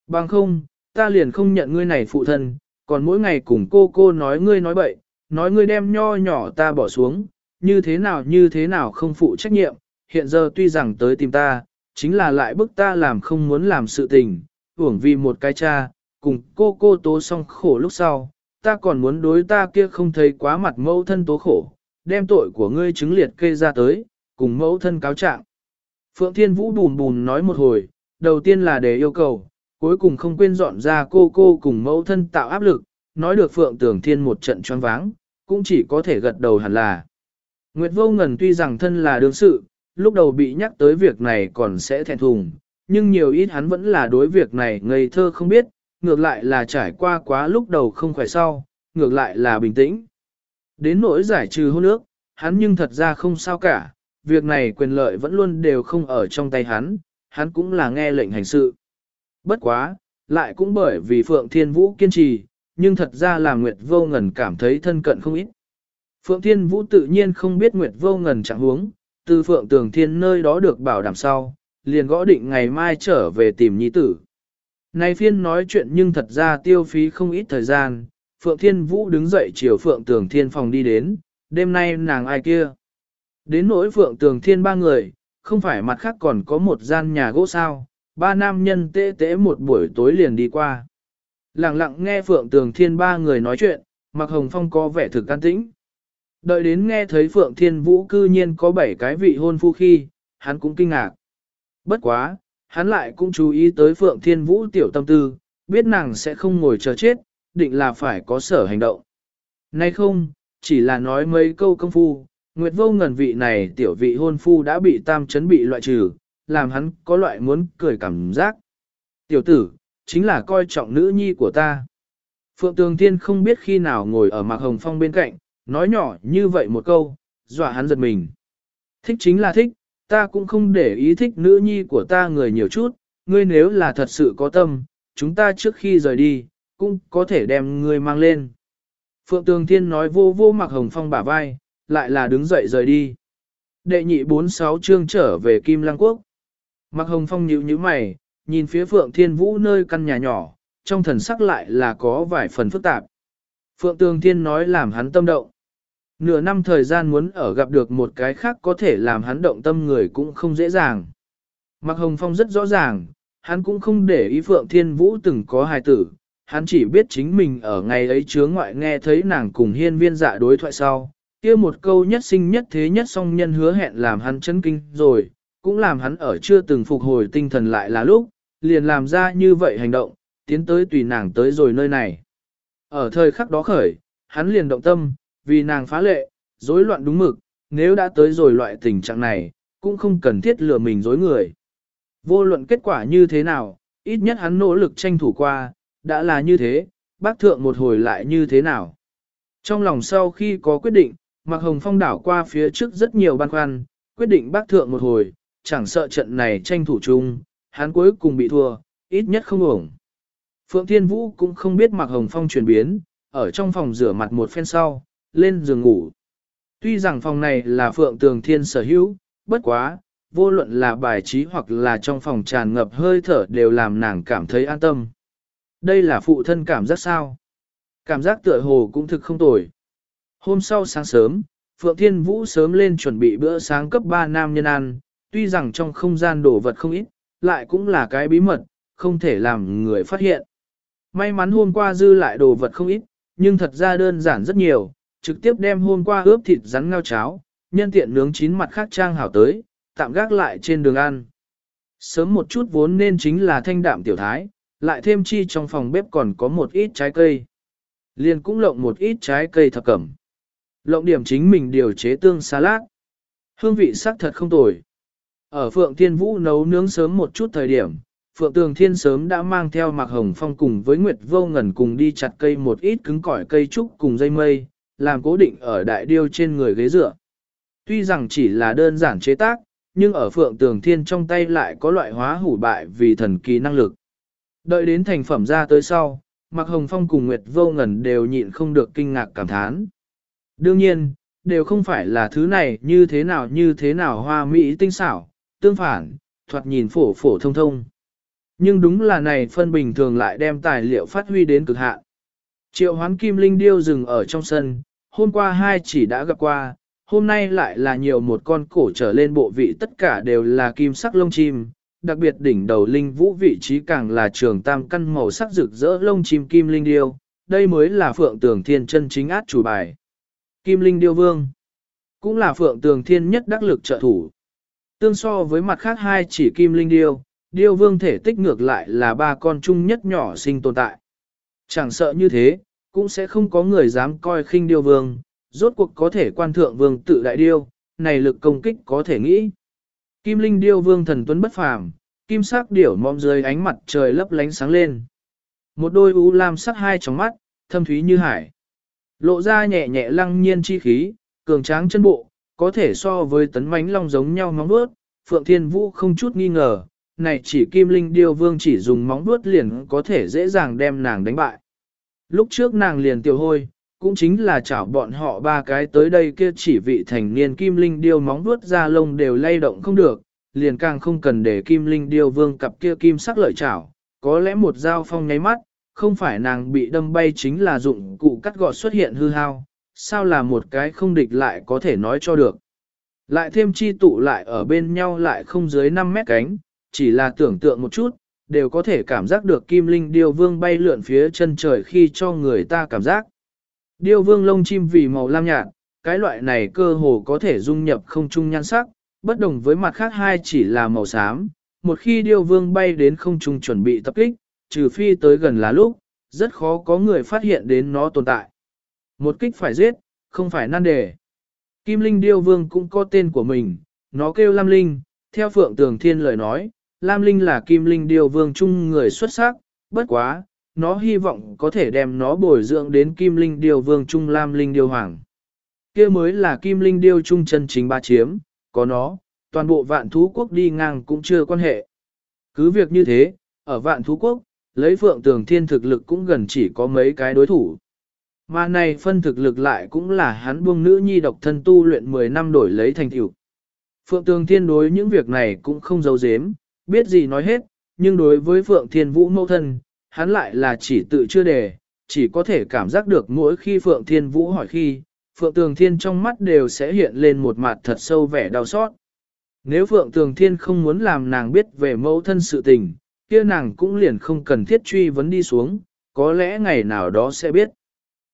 Bằng không, ta liền không nhận ngươi này phụ thân, còn mỗi ngày cùng cô cô nói ngươi nói bậy, nói ngươi đem nho nhỏ ta bỏ xuống, như thế nào như thế nào không phụ trách nhiệm, hiện giờ tuy rằng tới tìm ta, chính là lại bức ta làm không muốn làm sự tình, hưởng vì một cái cha, cùng cô cô tố xong khổ lúc sau, ta còn muốn đối ta kia không thấy quá mặt mẫu thân tố khổ, đem tội của ngươi chứng liệt kê ra tới, cùng mẫu thân cáo trạng. Phượng Thiên Vũ bùn bùn nói một hồi, đầu tiên là để yêu cầu, cuối cùng không quên dọn ra cô cô cùng mẫu thân tạo áp lực, nói được Phượng Tường Thiên một trận choáng váng, cũng chỉ có thể gật đầu hẳn là. Nguyệt Vô Ngần tuy rằng thân là đương sự, lúc đầu bị nhắc tới việc này còn sẽ thẹn thùng, nhưng nhiều ít hắn vẫn là đối việc này ngây thơ không biết, ngược lại là trải qua quá lúc đầu không khỏe sau, ngược lại là bình tĩnh. Đến nỗi giải trừ hôn ước, hắn nhưng thật ra không sao cả, việc này quyền lợi vẫn luôn đều không ở trong tay hắn, hắn cũng là nghe lệnh hành sự. Bất quá, lại cũng bởi vì Phượng Thiên Vũ kiên trì, nhưng thật ra là Nguyệt Vô Ngần cảm thấy thân cận không ít. Phượng Thiên Vũ tự nhiên không biết Nguyệt Vô Ngần trạng huống, từ Phượng Tường Thiên nơi đó được bảo đảm sau, liền gõ định ngày mai trở về tìm nhi tử. Này phiên nói chuyện nhưng thật ra tiêu phí không ít thời gian, Phượng Thiên Vũ đứng dậy chiều Phượng Tường Thiên phòng đi đến, đêm nay nàng ai kia. Đến nỗi Phượng Tường Thiên ba người, không phải mặt khác còn có một gian nhà gỗ sao, ba nam nhân tê tê một buổi tối liền đi qua. Lặng lặng nghe Phượng Tường Thiên ba người nói chuyện, Mạc Hồng Phong có vẻ thực can tĩnh. Đợi đến nghe thấy Phượng Thiên Vũ cư nhiên có bảy cái vị hôn phu khi, hắn cũng kinh ngạc. Bất quá, hắn lại cũng chú ý tới Phượng Thiên Vũ tiểu tâm tư, biết nàng sẽ không ngồi chờ chết, định là phải có sở hành động. Nay không, chỉ là nói mấy câu công phu, Nguyệt vô ngần vị này tiểu vị hôn phu đã bị tam chấn bị loại trừ, làm hắn có loại muốn cười cảm giác. Tiểu tử, chính là coi trọng nữ nhi của ta. Phượng Tường Thiên không biết khi nào ngồi ở Mạc Hồng Phong bên cạnh, nói nhỏ như vậy một câu, dọa hắn giật mình. Thích chính là thích, ta cũng không để ý thích nữ nhi của ta người nhiều chút, ngươi nếu là thật sự có tâm, chúng ta trước khi rời đi, cũng có thể đem ngươi mang lên. Phượng Tường Thiên nói vô vô Mạc Hồng Phong bả vai, lại là đứng dậy rời đi. Đệ nhị 46 chương trở về Kim Lăng Quốc. Mạc Hồng Phong nhíu nhíu mày, nhìn phía Phượng Thiên Vũ nơi căn nhà nhỏ, trong thần sắc lại là có vài phần phức tạp. Phượng Tường Thiên nói làm hắn tâm động. Nửa năm thời gian muốn ở gặp được một cái khác có thể làm hắn động tâm người cũng không dễ dàng. Mạc Hồng Phong rất rõ ràng, hắn cũng không để ý Phượng Thiên Vũ từng có hài tử, hắn chỉ biết chính mình ở ngày ấy chướng ngoại nghe thấy nàng cùng hiên viên dạ đối thoại sau, kia một câu nhất sinh nhất thế nhất song nhân hứa hẹn làm hắn chấn kinh rồi, cũng làm hắn ở chưa từng phục hồi tinh thần lại là lúc, liền làm ra như vậy hành động, tiến tới tùy nàng tới rồi nơi này. Ở thời khắc đó khởi, hắn liền động tâm, vì nàng phá lệ, rối loạn đúng mực, nếu đã tới rồi loại tình trạng này, cũng không cần thiết lừa mình dối người. Vô luận kết quả như thế nào, ít nhất hắn nỗ lực tranh thủ qua, đã là như thế, bác thượng một hồi lại như thế nào. Trong lòng sau khi có quyết định, Mạc Hồng Phong đảo qua phía trước rất nhiều băn khoăn, quyết định bác thượng một hồi, chẳng sợ trận này tranh thủ chung, hắn cuối cùng bị thua, ít nhất không ổng. Phượng Thiên Vũ cũng không biết Mạc Hồng Phong chuyển biến, ở trong phòng rửa mặt một phen sau, lên giường ngủ. Tuy rằng phòng này là Phượng Tường Thiên sở hữu, bất quá, vô luận là bài trí hoặc là trong phòng tràn ngập hơi thở đều làm nàng cảm thấy an tâm. Đây là phụ thân cảm giác sao? Cảm giác tựa hồ cũng thực không tồi. Hôm sau sáng sớm, Phượng Thiên Vũ sớm lên chuẩn bị bữa sáng cấp 3 nam nhân ăn, tuy rằng trong không gian đồ vật không ít, lại cũng là cái bí mật, không thể làm người phát hiện. May mắn hôm qua dư lại đồ vật không ít, nhưng thật ra đơn giản rất nhiều, trực tiếp đem hôm qua ướp thịt rắn ngao cháo, nhân tiện nướng chín mặt khác trang hảo tới, tạm gác lại trên đường ăn. Sớm một chút vốn nên chính là thanh đạm tiểu thái, lại thêm chi trong phòng bếp còn có một ít trái cây. Liền cũng lộng một ít trái cây thập cẩm. Lộng điểm chính mình điều chế tương salad. Hương vị sắc thật không tồi. Ở Phượng Thiên Vũ nấu nướng sớm một chút thời điểm, Phượng Tường Thiên sớm đã mang theo Mạc Hồng Phong cùng với Nguyệt Vô Ngẩn cùng đi chặt cây một ít cứng cỏi cây trúc cùng dây mây, làm cố định ở đại điêu trên người ghế dựa. Tuy rằng chỉ là đơn giản chế tác, nhưng ở Phượng Tường Thiên trong tay lại có loại hóa hủ bại vì thần kỳ năng lực. Đợi đến thành phẩm ra tới sau, Mạc Hồng Phong cùng Nguyệt Vô Ngẩn đều nhịn không được kinh ngạc cảm thán. Đương nhiên, đều không phải là thứ này như thế nào như thế nào hoa mỹ tinh xảo, tương phản, thoạt nhìn phổ phổ thông thông. Nhưng đúng là này phân bình thường lại đem tài liệu phát huy đến cực hạn. Triệu hoán kim linh điêu dừng ở trong sân, hôm qua hai chỉ đã gặp qua, hôm nay lại là nhiều một con cổ trở lên bộ vị tất cả đều là kim sắc lông chim, đặc biệt đỉnh đầu linh vũ vị trí càng là trường tam căn màu sắc rực rỡ lông chim kim linh điêu, đây mới là phượng tường thiên chân chính át chủ bài. Kim linh điêu vương, cũng là phượng tường thiên nhất đắc lực trợ thủ. Tương so với mặt khác hai chỉ kim linh điêu, điêu vương thể tích ngược lại là ba con chung nhất nhỏ sinh tồn tại. Chẳng sợ như thế, cũng sẽ không có người dám coi khinh điêu vương, rốt cuộc có thể quan thượng vương tự đại điêu, này lực công kích có thể nghĩ. Kim linh điêu vương thần tuấn bất phàm, kim sắc điểu mong dưới ánh mặt trời lấp lánh sáng lên. Một đôi u lam sắc hai trong mắt, thâm thúy như hải. Lộ ra nhẹ nhẹ lăng nhiên chi khí, cường tráng chân bộ, có thể so với tấn mánh long giống nhau móng vuốt. Phượng Thiên Vũ không chút nghi ngờ, này chỉ kim linh điêu vương chỉ dùng móng vuốt liền có thể dễ dàng đem nàng đánh bại. Lúc trước nàng liền tiểu hôi, cũng chính là chảo bọn họ ba cái tới đây kia chỉ vị thành niên kim linh điêu móng vuốt ra lông đều lay động không được, liền càng không cần để kim linh điêu vương cặp kia kim sắc lợi chảo, có lẽ một dao phong nháy mắt, không phải nàng bị đâm bay chính là dụng cụ cắt gọt xuất hiện hư hao, sao là một cái không địch lại có thể nói cho được. Lại thêm chi tụ lại ở bên nhau lại không dưới 5 mét cánh, chỉ là tưởng tượng một chút, đều có thể cảm giác được kim linh điêu vương bay lượn phía chân trời khi cho người ta cảm giác. Điêu vương lông chim vì màu lam nhạt, cái loại này cơ hồ có thể dung nhập không trung nhan sắc, bất đồng với mặt khác hai chỉ là màu xám. Một khi điêu vương bay đến không trung chuẩn bị tập kích, trừ phi tới gần là lúc, rất khó có người phát hiện đến nó tồn tại. Một kích phải giết, không phải nan đề. Kim Linh Điêu Vương cũng có tên của mình, nó kêu Lam Linh, theo Phượng Tường Thiên lời nói, Lam Linh là Kim Linh Điêu Vương chung người xuất sắc, bất quá, nó hy vọng có thể đem nó bồi dưỡng đến Kim Linh Điêu Vương chung Lam Linh Điêu Hoàng. kia mới là Kim Linh Điêu chung chân chính ba chiếm, có nó, toàn bộ vạn thú quốc đi ngang cũng chưa quan hệ. Cứ việc như thế, ở vạn thú quốc, lấy Phượng Tường Thiên thực lực cũng gần chỉ có mấy cái đối thủ. Mà này phân thực lực lại cũng là hắn buông nữ nhi độc thân tu luyện 10 năm đổi lấy thành tựu. Phượng Tường Thiên đối những việc này cũng không giấu giếm, biết gì nói hết, nhưng đối với Phượng Thiên Vũ mẫu thân, hắn lại là chỉ tự chưa đề, chỉ có thể cảm giác được mỗi khi Phượng Thiên Vũ hỏi khi, Phượng Tường Thiên trong mắt đều sẽ hiện lên một mặt thật sâu vẻ đau xót. Nếu Phượng Tường Thiên không muốn làm nàng biết về mẫu thân sự tình, kia nàng cũng liền không cần thiết truy vấn đi xuống, có lẽ ngày nào đó sẽ biết.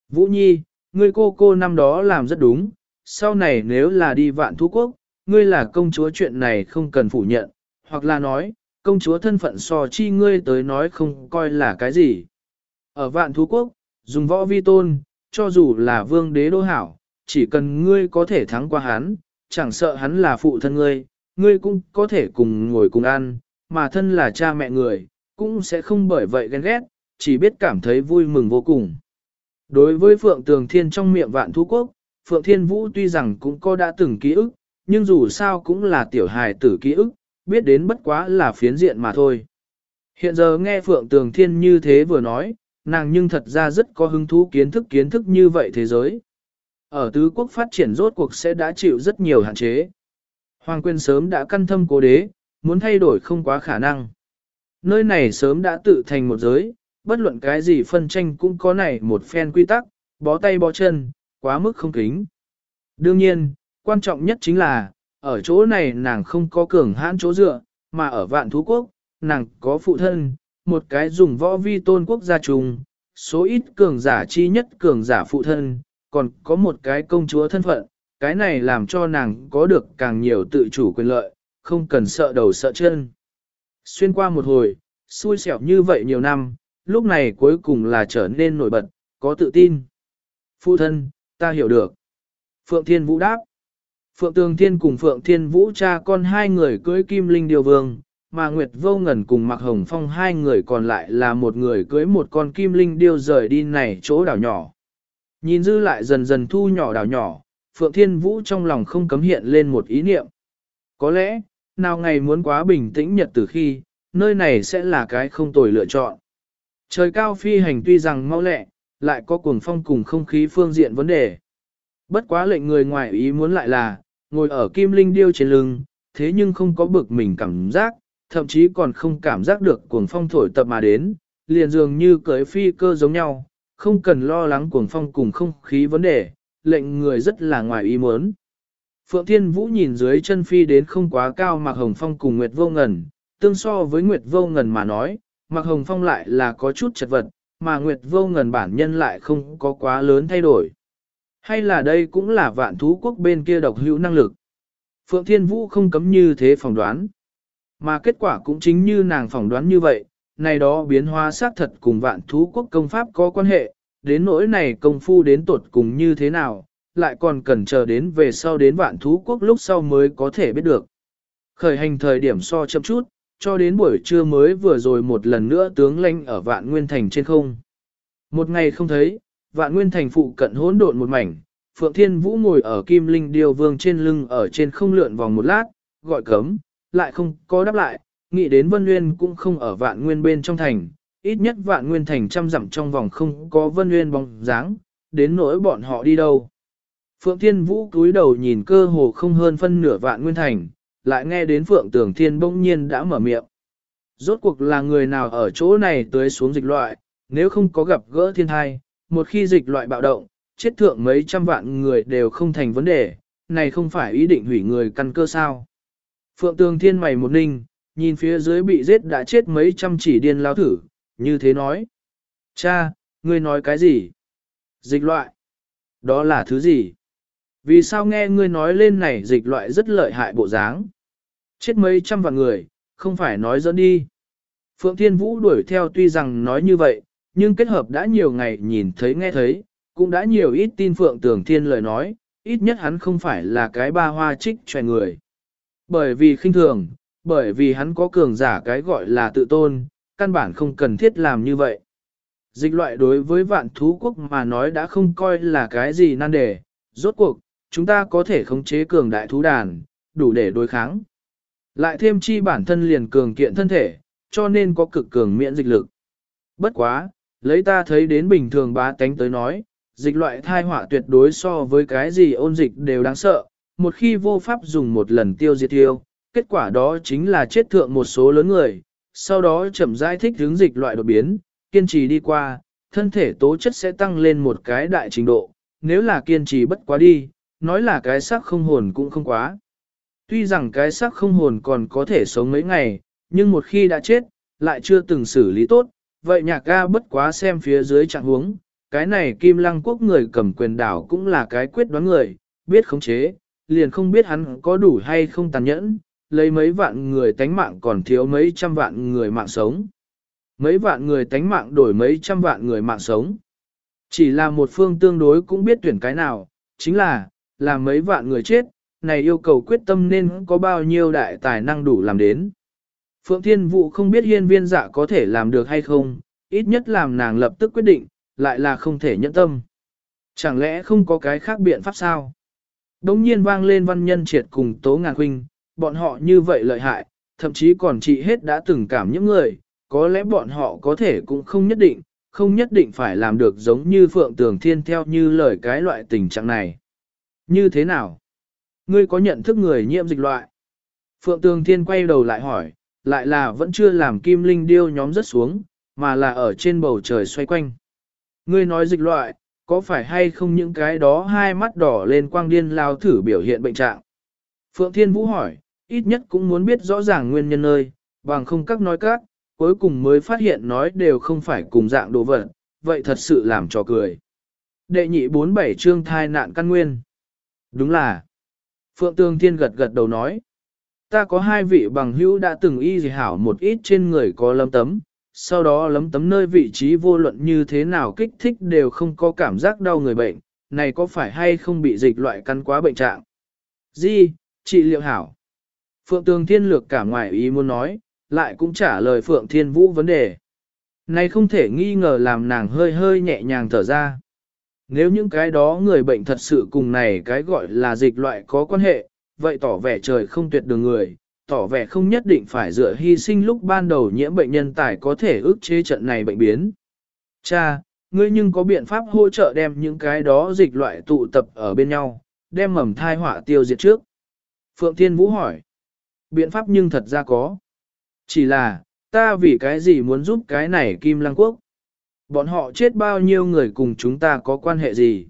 Vũ Nhi, ngươi cô cô năm đó làm rất đúng, sau này nếu là đi vạn thú quốc, ngươi là công chúa chuyện này không cần phủ nhận, hoặc là nói, công chúa thân phận so chi ngươi tới nói không coi là cái gì. Ở vạn thú quốc, dùng võ vi tôn, cho dù là vương đế đô hảo, chỉ cần ngươi có thể thắng qua hắn, chẳng sợ hắn là phụ thân ngươi, ngươi cũng có thể cùng ngồi cùng ăn, mà thân là cha mẹ người, cũng sẽ không bởi vậy ghen ghét, chỉ biết cảm thấy vui mừng vô cùng. Đối với Phượng Tường Thiên trong miệng vạn thú quốc, Phượng Thiên Vũ tuy rằng cũng có đã từng ký ức, nhưng dù sao cũng là tiểu hài tử ký ức, biết đến bất quá là phiến diện mà thôi. Hiện giờ nghe Phượng Tường Thiên như thế vừa nói, nàng nhưng thật ra rất có hứng thú kiến thức kiến thức như vậy thế giới. Ở tứ quốc phát triển rốt cuộc sẽ đã chịu rất nhiều hạn chế. Hoàng quyền sớm đã căn thâm cố đế, muốn thay đổi không quá khả năng. Nơi này sớm đã tự thành một giới, bất luận cái gì phân tranh cũng có này một phen quy tắc, bó tay bó chân, quá mức không kính. Đương nhiên, quan trọng nhất chính là, ở chỗ này nàng không có cường hãn chỗ dựa, mà ở vạn thú quốc, nàng có phụ thân, một cái dùng võ vi tôn quốc gia trùng, số ít cường giả chi nhất cường giả phụ thân, còn có một cái công chúa thân phận, cái này làm cho nàng có được càng nhiều tự chủ quyền lợi, không cần sợ đầu sợ chân. Xuyên qua một hồi, xui xẻo như vậy nhiều năm, lúc này cuối cùng là trở nên nổi bật, có tự tin. Phụ thân, ta hiểu được. Phượng Thiên Vũ đáp. Phượng Tường Thiên cùng Phượng Thiên Vũ cha con hai người cưới Kim Linh Điều Vương, mà Nguyệt Vô Ngẩn cùng Mạc Hồng Phong hai người còn lại là một người cưới một con kim linh điêu rời đi này chỗ đảo nhỏ. Nhìn dư lại dần dần thu nhỏ đảo nhỏ, Phượng Thiên Vũ trong lòng không cấm hiện lên một ý niệm. Có lẽ, nào ngày muốn quá bình tĩnh nhật từ khi, nơi này sẽ là cái không tồi lựa chọn. Trời cao phi hành tuy rằng mau lẹ, lại có cuồng phong cùng không khí phương diện vấn đề. Bất quá lệnh người ngoài ý muốn lại là, ngồi ở kim linh điêu trên lưng, thế nhưng không có bực mình cảm giác, thậm chí còn không cảm giác được cuồng phong thổi tập mà đến, liền dường như cưới phi cơ giống nhau, không cần lo lắng cuồng phong cùng không khí vấn đề, lệnh người rất là ngoài ý muốn. Phượng Thiên Vũ nhìn dưới chân phi đến không quá cao mà Hồng Phong cùng Nguyệt Vô Ngần, tương so với Nguyệt Vô Ngần mà nói, Mạc Hồng Phong lại là có chút chật vật, mà Nguyệt Vô Ngần bản nhân lại không có quá lớn thay đổi. Hay là đây cũng là vạn thú quốc bên kia độc hữu năng lực. Phượng Thiên Vũ không cấm như thế phỏng đoán. Mà kết quả cũng chính như nàng phỏng đoán như vậy, này đó biến hóa xác thật cùng vạn thú quốc công pháp có quan hệ, đến nỗi này công phu đến tột cùng như thế nào, lại còn cần chờ đến về sau đến vạn thú quốc lúc sau mới có thể biết được. Khởi hành thời điểm so chậm chút, cho đến buổi trưa mới vừa rồi một lần nữa tướng lãnh ở vạn nguyên thành trên không. Một ngày không thấy, vạn nguyên thành phụ cận hỗn độn một mảnh, Phượng Thiên Vũ ngồi ở kim linh điều vương trên lưng ở trên không lượn vòng một lát, gọi cấm, lại không có đáp lại, nghĩ đến Vân Nguyên cũng không ở vạn nguyên bên trong thành, ít nhất vạn nguyên thành trăm dặm trong vòng không có Vân Nguyên bóng dáng, đến nỗi bọn họ đi đâu. Phượng Thiên Vũ cúi đầu nhìn cơ hồ không hơn phân nửa vạn nguyên thành, lại nghe đến Phượng tường Thiên bỗng nhiên đã mở miệng. Rốt cuộc là người nào ở chỗ này tới xuống dịch loại, nếu không có gặp gỡ thiên thai, một khi dịch loại bạo động, chết thượng mấy trăm vạn người đều không thành vấn đề, này không phải ý định hủy người căn cơ sao. Phượng Tường Thiên mày một ninh, nhìn phía dưới bị giết đã chết mấy trăm chỉ điên lao thử, như thế nói. Cha, ngươi nói cái gì? Dịch loại. Đó là thứ gì? Vì sao nghe ngươi nói lên này dịch loại rất lợi hại bộ dáng? Chết mấy trăm vạn người, không phải nói dẫn đi. Phượng Thiên Vũ đuổi theo tuy rằng nói như vậy, nhưng kết hợp đã nhiều ngày nhìn thấy nghe thấy, cũng đã nhiều ít tin Phượng Tường Thiên lời nói, ít nhất hắn không phải là cái ba hoa trích tròe người. Bởi vì khinh thường, bởi vì hắn có cường giả cái gọi là tự tôn, căn bản không cần thiết làm như vậy. Dịch loại đối với vạn thú quốc mà nói đã không coi là cái gì nan đề, rốt cuộc, chúng ta có thể khống chế cường đại thú đàn, đủ để đối kháng. Lại thêm chi bản thân liền cường kiện thân thể, cho nên có cực cường miễn dịch lực. Bất quá, lấy ta thấy đến bình thường bá tánh tới nói, dịch loại thai họa tuyệt đối so với cái gì ôn dịch đều đáng sợ, một khi vô pháp dùng một lần tiêu diệt tiêu, kết quả đó chính là chết thượng một số lớn người, sau đó chậm rãi thích hướng dịch loại đột biến, kiên trì đi qua, thân thể tố chất sẽ tăng lên một cái đại trình độ, nếu là kiên trì bất quá đi, nói là cái xác không hồn cũng không quá. Tuy rằng cái xác không hồn còn có thể sống mấy ngày, nhưng một khi đã chết, lại chưa từng xử lý tốt, vậy nhạc ga bất quá xem phía dưới trạng huống, cái này kim lăng quốc người cầm quyền đảo cũng là cái quyết đoán người, biết khống chế, liền không biết hắn có đủ hay không tàn nhẫn, lấy mấy vạn người tánh mạng còn thiếu mấy trăm vạn người mạng sống. Mấy vạn người tánh mạng đổi mấy trăm vạn người mạng sống. Chỉ là một phương tương đối cũng biết tuyển cái nào, chính là, là mấy vạn người chết, này yêu cầu quyết tâm nên có bao nhiêu đại tài năng đủ làm đến. Phượng Thiên Vũ không biết hiên viên dạ có thể làm được hay không, ít nhất làm nàng lập tức quyết định, lại là không thể nhẫn tâm. Chẳng lẽ không có cái khác biện pháp sao? Đống nhiên vang lên văn nhân triệt cùng tố ngàn huynh, bọn họ như vậy lợi hại, thậm chí còn trị hết đã từng cảm những người, có lẽ bọn họ có thể cũng không nhất định, không nhất định phải làm được giống như Phượng Tường Thiên theo như lời cái loại tình trạng này. Như thế nào? Ngươi có nhận thức người nhiễm dịch loại? Phượng Tường Thiên quay đầu lại hỏi, lại là vẫn chưa làm kim linh điêu nhóm rất xuống, mà là ở trên bầu trời xoay quanh. Ngươi nói dịch loại, có phải hay không những cái đó hai mắt đỏ lên quang điên lao thử biểu hiện bệnh trạng? Phượng Thiên Vũ hỏi, ít nhất cũng muốn biết rõ ràng nguyên nhân nơi, bằng không các nói các, cuối cùng mới phát hiện nói đều không phải cùng dạng đồ vật, vậy thật sự làm cho cười. Đệ nhị 47 chương thai nạn căn nguyên. Đúng là. Phượng Tương Thiên gật gật đầu nói. Ta có hai vị bằng hữu đã từng y gì hảo một ít trên người có lấm tấm, sau đó lấm tấm nơi vị trí vô luận như thế nào kích thích đều không có cảm giác đau người bệnh, này có phải hay không bị dịch loại căn quá bệnh trạng? Di, trị liệu hảo. Phượng Tường Thiên Lược cả ngoài ý muốn nói, lại cũng trả lời Phượng Thiên Vũ vấn đề. Này không thể nghi ngờ làm nàng hơi hơi nhẹ nhàng thở ra. Nếu những cái đó người bệnh thật sự cùng này cái gọi là dịch loại có quan hệ, vậy tỏ vẻ trời không tuyệt đường người, tỏ vẻ không nhất định phải dựa hy sinh lúc ban đầu nhiễm bệnh nhân tài có thể ức chế trận này bệnh biến. Cha, ngươi nhưng có biện pháp hỗ trợ đem những cái đó dịch loại tụ tập ở bên nhau, đem mầm thai họa tiêu diệt trước. Phượng Thiên Vũ hỏi. Biện pháp nhưng thật ra có. Chỉ là, ta vì cái gì muốn giúp cái này Kim Lăng Quốc? Bọn họ chết bao nhiêu người cùng chúng ta có quan hệ gì?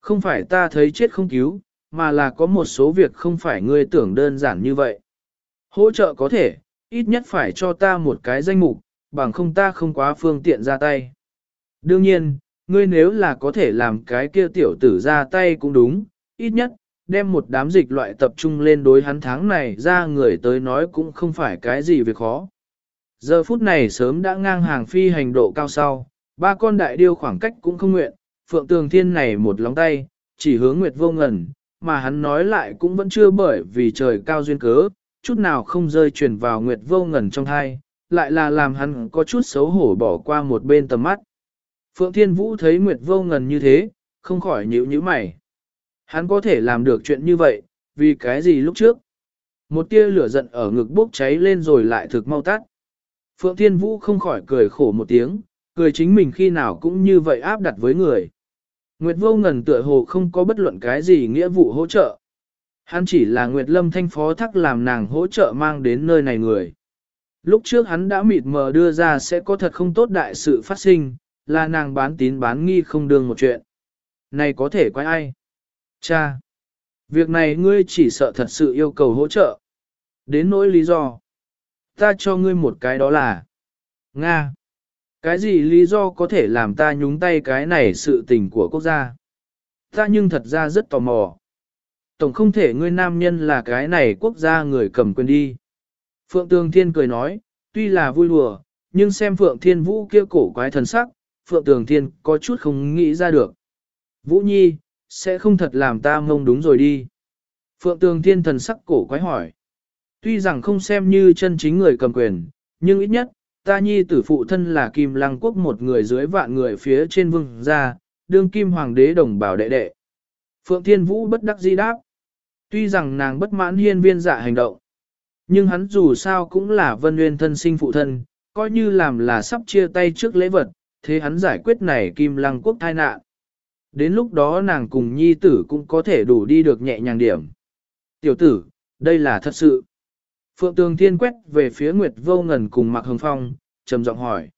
Không phải ta thấy chết không cứu, mà là có một số việc không phải ngươi tưởng đơn giản như vậy. Hỗ trợ có thể, ít nhất phải cho ta một cái danh mục, bằng không ta không quá phương tiện ra tay. Đương nhiên, ngươi nếu là có thể làm cái kia tiểu tử ra tay cũng đúng, ít nhất, đem một đám dịch loại tập trung lên đối hắn tháng này ra người tới nói cũng không phải cái gì việc khó. Giờ phút này sớm đã ngang hàng phi hành độ cao sau, ba con đại điêu khoảng cách cũng không nguyện, phượng tường thiên này một lóng tay, chỉ hướng nguyệt vô ngần, mà hắn nói lại cũng vẫn chưa bởi vì trời cao duyên cớ, chút nào không rơi truyền vào nguyệt vô ngần trong thai, lại là làm hắn có chút xấu hổ bỏ qua một bên tầm mắt. Phượng Thiên Vũ thấy Nguyệt vô ngần như thế, không khỏi nhíu nhíu mày. Hắn có thể làm được chuyện như vậy, vì cái gì lúc trước? Một tia lửa giận ở ngực bốc cháy lên rồi lại thực mau tắt. Phượng Thiên Vũ không khỏi cười khổ một tiếng, cười chính mình khi nào cũng như vậy áp đặt với người. Nguyệt vô ngần tựa hồ không có bất luận cái gì nghĩa vụ hỗ trợ. Hắn chỉ là Nguyệt Lâm Thanh phó thắc làm nàng hỗ trợ mang đến nơi này người. Lúc trước hắn đã mịt mờ đưa ra sẽ có thật không tốt đại sự phát sinh, là nàng bán tín bán nghi không đương một chuyện. Này có thể quay ai? Cha! Việc này ngươi chỉ sợ thật sự yêu cầu hỗ trợ. Đến nỗi lý do. Ta cho ngươi một cái đó là. Nga! Cái gì lý do có thể làm ta nhúng tay cái này sự tình của quốc gia? Ta nhưng thật ra rất tò mò. Tổng không thể ngươi nam nhân là cái này quốc gia người cầm quyền đi. Phượng Tường Thiên cười nói, tuy là vui đùa, nhưng xem Phượng Thiên Vũ kia cổ quái thần sắc, Phượng Tường Thiên có chút không nghĩ ra được. Vũ Nhi, sẽ không thật làm ta mông đúng rồi đi. Phượng Tường Thiên thần sắc cổ quái hỏi. Tuy rằng không xem như chân chính người cầm quyền, nhưng ít nhất, ta nhi tử phụ thân là Kim Lăng Quốc một người dưới vạn người phía trên vương gia, đương Kim Hoàng đế đồng bào đệ đệ. Phượng Thiên Vũ bất đắc dĩ đáp. Tuy rằng nàng bất mãn hiên viên dạ hành động, nhưng hắn dù sao cũng là vân nguyên thân sinh phụ thân, coi như làm là sắp chia tay trước lễ vật, thế hắn giải quyết này kim lăng quốc tai nạn. Đến lúc đó nàng cùng nhi tử cũng có thể đủ đi được nhẹ nhàng điểm. Tiểu tử, đây là thật sự. Phượng Tường Thiên quét về phía Nguyệt Vô Ngần cùng Mạc Hồng Phong, trầm giọng hỏi.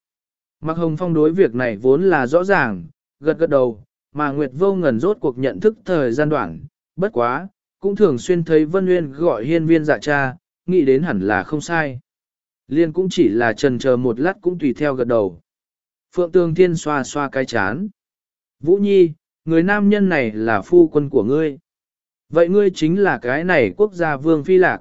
Mạc Hồng Phong đối việc này vốn là rõ ràng, gật gật đầu, mà Nguyệt Vô Ngần rốt cuộc nhận thức thời gian đoạn, bất quá, cũng thường xuyên thấy Vân Nguyên gọi hiên viên dạ cha, nghĩ đến hẳn là không sai. Liên cũng chỉ là trần chờ một lát cũng tùy theo gật đầu. Phượng Tường Thiên xoa xoa cái chán. Vũ Nhi, người nam nhân này là phu quân của ngươi. Vậy ngươi chính là cái này quốc gia vương phi lạc.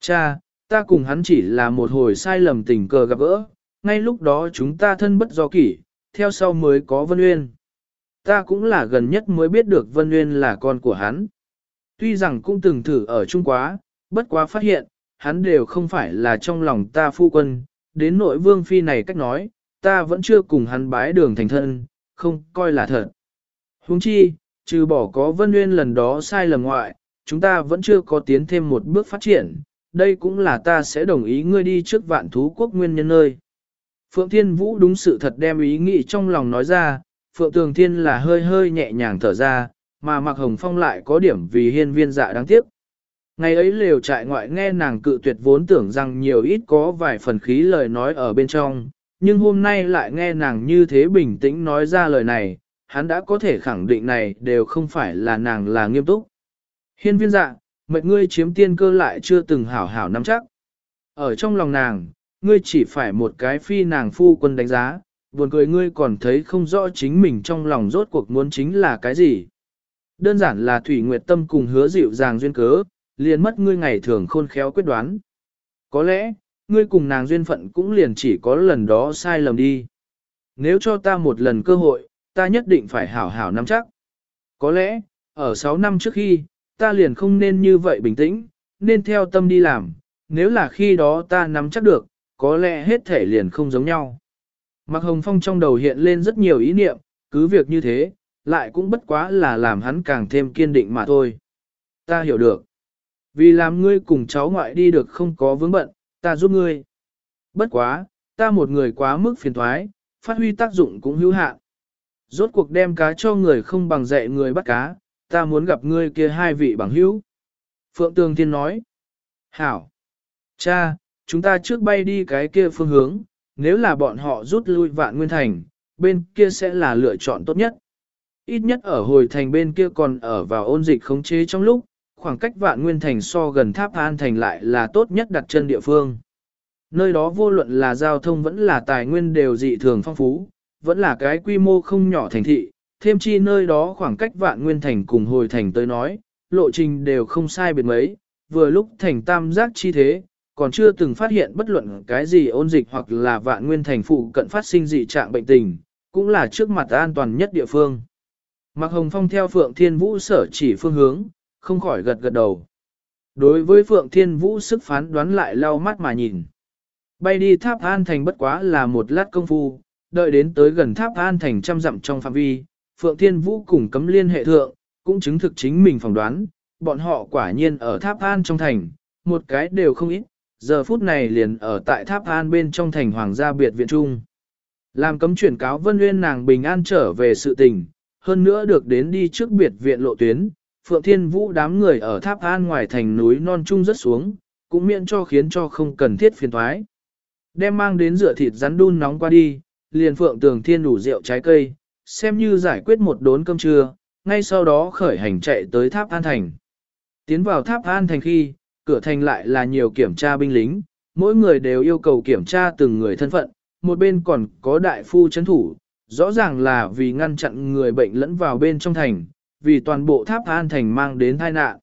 Cha, ta cùng hắn chỉ là một hồi sai lầm tình cờ gặp gỡ, ngay lúc đó chúng ta thân bất do kỷ, theo sau mới có Vân Uyên. Ta cũng là gần nhất mới biết được Vân Uyên là con của hắn. Tuy rằng cũng từng thử ở Trung Quá, bất quá phát hiện, hắn đều không phải là trong lòng ta phu quân, đến nội vương phi này cách nói, ta vẫn chưa cùng hắn bái đường thành thân, không coi là thật. Huống chi, trừ bỏ có vân Uyên lần đó sai lầm ngoại, chúng ta vẫn chưa có tiến thêm một bước phát triển, đây cũng là ta sẽ đồng ý ngươi đi trước vạn thú quốc nguyên nhân nơi. Phượng Thiên Vũ đúng sự thật đem ý nghĩ trong lòng nói ra, Phượng Tường Thiên là hơi hơi nhẹ nhàng thở ra, mà Mạc Hồng Phong lại có điểm vì hiên viên dạ đáng tiếc. Ngày ấy lều trại ngoại nghe nàng cự tuyệt vốn tưởng rằng nhiều ít có vài phần khí lời nói ở bên trong, nhưng hôm nay lại nghe nàng như thế bình tĩnh nói ra lời này, hắn đã có thể khẳng định này đều không phải là nàng là nghiêm túc. Hiên viên dạ, mệnh ngươi chiếm tiên cơ lại chưa từng hảo hảo nắm chắc. Ở trong lòng nàng, ngươi chỉ phải một cái phi nàng phu quân đánh giá, buồn cười ngươi còn thấy không rõ chính mình trong lòng rốt cuộc muốn chính là cái gì. Đơn giản là Thủy Nguyệt Tâm cùng hứa dịu dàng duyên cớ, liền mất ngươi ngày thường khôn khéo quyết đoán. Có lẽ, ngươi cùng nàng duyên phận cũng liền chỉ có lần đó sai lầm đi. Nếu cho ta một lần cơ hội, ta nhất định phải hảo hảo nắm chắc. Có lẽ, ở 6 năm trước khi, ta liền không nên như vậy bình tĩnh, nên theo tâm đi làm, nếu là khi đó ta nắm chắc được, có lẽ hết thể liền không giống nhau. Mạc Hồng Phong trong đầu hiện lên rất nhiều ý niệm, cứ việc như thế, lại cũng bất quá là làm hắn càng thêm kiên định mà thôi. Ta hiểu được. Vì làm ngươi cùng cháu ngoại đi được không có vướng bận, ta giúp ngươi. Bất quá, ta một người quá mức phiền thoái, phát huy tác dụng cũng hữu hạn. Rốt cuộc đem cá cho người không bằng dạy người bắt cá, ta muốn gặp ngươi kia hai vị bằng hữu. Phượng Tường Thiên nói. Hảo. Cha, chúng ta trước bay đi cái kia phương hướng, nếu là bọn họ rút lui vạn nguyên thành, bên kia sẽ là lựa chọn tốt nhất. Ít nhất ở hồi thành bên kia còn ở vào ôn dịch khống chế trong lúc, khoảng cách vạn nguyên thành so gần tháp an thành lại là tốt nhất đặt chân địa phương. Nơi đó vô luận là giao thông vẫn là tài nguyên đều dị thường phong phú, vẫn là cái quy mô không nhỏ thành thị, thêm chi nơi đó khoảng cách vạn nguyên thành cùng hồi thành tới nói, lộ trình đều không sai biệt mấy, vừa lúc thành tam giác chi thế, còn chưa từng phát hiện bất luận cái gì ôn dịch hoặc là vạn nguyên thành phụ cận phát sinh dị trạng bệnh tình, cũng là trước mặt an toàn nhất địa phương. Mạc Hồng Phong theo Phượng Thiên Vũ sở chỉ phương hướng, không khỏi gật gật đầu. Đối với Phượng Thiên Vũ sức phán đoán lại lau mắt mà nhìn. Bay đi tháp an thành bất quá là một lát công phu, đợi đến tới gần tháp an thành trăm dặm trong phạm vi, Phượng Thiên Vũ cùng cấm liên hệ thượng, cũng chứng thực chính mình phỏng đoán, bọn họ quả nhiên ở tháp an trong thành, một cái đều không ít, giờ phút này liền ở tại tháp an bên trong thành hoàng gia biệt viện trung. Làm cấm chuyển cáo Vân Nguyên nàng bình an trở về sự tình, hơn nữa được đến đi trước biệt viện lộ tuyến, Phượng Thiên Vũ đám người ở tháp an ngoài thành núi non trung rất xuống, cũng miễn cho khiến cho không cần thiết phiền thoái. Đem mang đến rửa thịt rắn đun nóng qua đi, liền Phượng Tường Thiên đủ rượu trái cây, xem như giải quyết một đốn cơm trưa, ngay sau đó khởi hành chạy tới tháp an thành. Tiến vào tháp an thành khi, cửa thành lại là nhiều kiểm tra binh lính, mỗi người đều yêu cầu kiểm tra từng người thân phận, một bên còn có đại phu chấn thủ, rõ ràng là vì ngăn chặn người bệnh lẫn vào bên trong thành, vì toàn bộ tháp an thành mang đến tai nạn.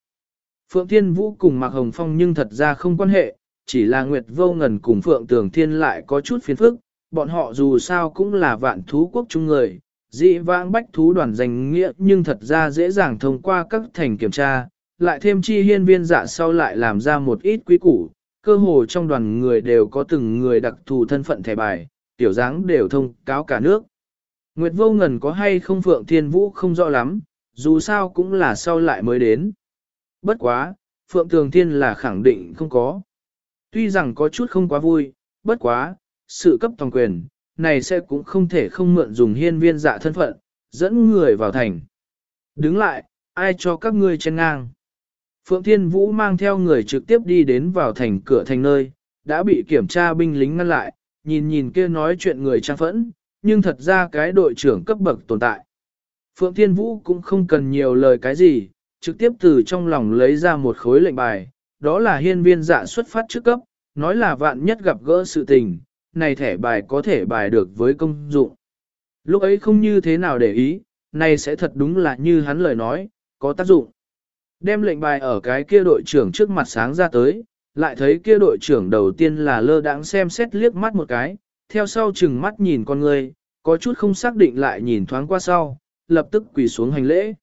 Phượng Thiên Vũ cùng Mạc Hồng Phong nhưng thật ra không quan hệ, chỉ là Nguyệt Vô Ngần cùng Phượng Tường Thiên lại có chút phiền phức, bọn họ dù sao cũng là vạn thú quốc chung người, dị vãng bách thú đoàn danh nghĩa nhưng thật ra dễ dàng thông qua các thành kiểm tra, lại thêm chi hiên viên dạ sau lại làm ra một ít quý củ, cơ hồ trong đoàn người đều có từng người đặc thù thân phận thẻ bài, tiểu dáng đều thông cáo cả nước. Nguyệt vô ngần có hay không Phượng Thiên Vũ không rõ lắm, dù sao cũng là sau lại mới đến. Bất quá, Phượng Tường Thiên là khẳng định không có. Tuy rằng có chút không quá vui, bất quá, sự cấp toàn quyền, này sẽ cũng không thể không mượn dùng hiên viên dạ thân phận, dẫn người vào thành. Đứng lại, ai cho các ngươi chen ngang. Phượng Thiên Vũ mang theo người trực tiếp đi đến vào thành cửa thành nơi, đã bị kiểm tra binh lính ngăn lại, nhìn nhìn kia nói chuyện người trang phẫn, nhưng thật ra cái đội trưởng cấp bậc tồn tại. Phượng Thiên Vũ cũng không cần nhiều lời cái gì, trực tiếp từ trong lòng lấy ra một khối lệnh bài, đó là hiên viên dạ xuất phát trước cấp, nói là vạn nhất gặp gỡ sự tình, này thẻ bài có thể bài được với công dụng. Lúc ấy không như thế nào để ý, này sẽ thật đúng là như hắn lời nói, có tác dụng. Đem lệnh bài ở cái kia đội trưởng trước mặt sáng ra tới, lại thấy kia đội trưởng đầu tiên là lơ đãng xem xét liếc mắt một cái, theo sau chừng mắt nhìn con người, có chút không xác định lại nhìn thoáng qua sau, lập tức quỳ xuống hành lễ.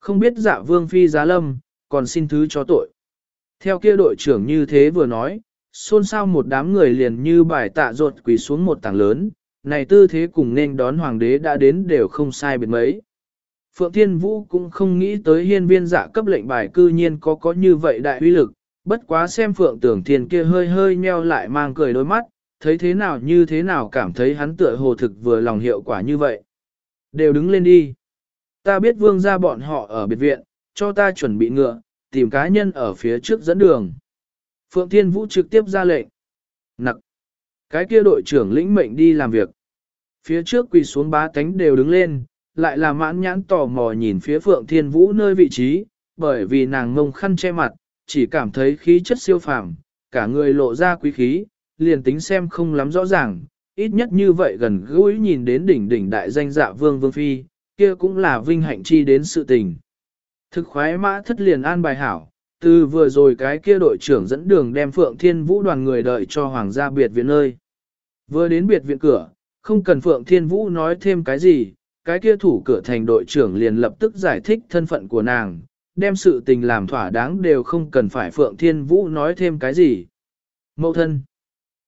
Không biết dạ vương phi giá lâm, còn xin thứ cho tội. Theo kia đội trưởng như thế vừa nói, xôn xao một đám người liền như bài tạ ruột quỳ xuống một tảng lớn, này tư thế cùng nên đón hoàng đế đã đến đều không sai biệt mấy. Phượng Thiên Vũ cũng không nghĩ tới hiên viên dạ cấp lệnh bài cư nhiên có có như vậy đại uy lực, bất quá xem Phượng Tưởng Thiên kia hơi hơi nheo lại mang cười đôi mắt, thấy thế nào như thế nào cảm thấy hắn tựa hồ thực vừa lòng hiệu quả như vậy. Đều đứng lên đi. Ta biết vương gia bọn họ ở biệt viện, cho ta chuẩn bị ngựa, tìm cá nhân ở phía trước dẫn đường. Phượng Thiên Vũ trực tiếp ra lệnh. Nặc. Cái kia đội trưởng lĩnh mệnh đi làm việc. Phía trước quỳ xuống bá tánh đều đứng lên, lại là mãn nhãn tò mò nhìn phía Phượng Thiên Vũ nơi vị trí, bởi vì nàng ngông khăn che mặt, chỉ cảm thấy khí chất siêu phàm, cả người lộ ra quý khí, liền tính xem không lắm rõ ràng, ít nhất như vậy gần gũi nhìn đến đỉnh đỉnh đại danh dạ vương vương phi, kia cũng là vinh hạnh chi đến sự tình. Thực khoái mã thất liền an bài hảo, từ vừa rồi cái kia đội trưởng dẫn đường đem Phượng Thiên Vũ đoàn người đợi cho hoàng gia biệt viện nơi. Vừa đến biệt viện cửa, không cần Phượng Thiên Vũ nói thêm cái gì, cái kia thủ cửa thành đội trưởng liền lập tức giải thích thân phận của nàng, đem sự tình làm thỏa đáng đều không cần phải Phượng Thiên Vũ nói thêm cái gì. Mẫu thân.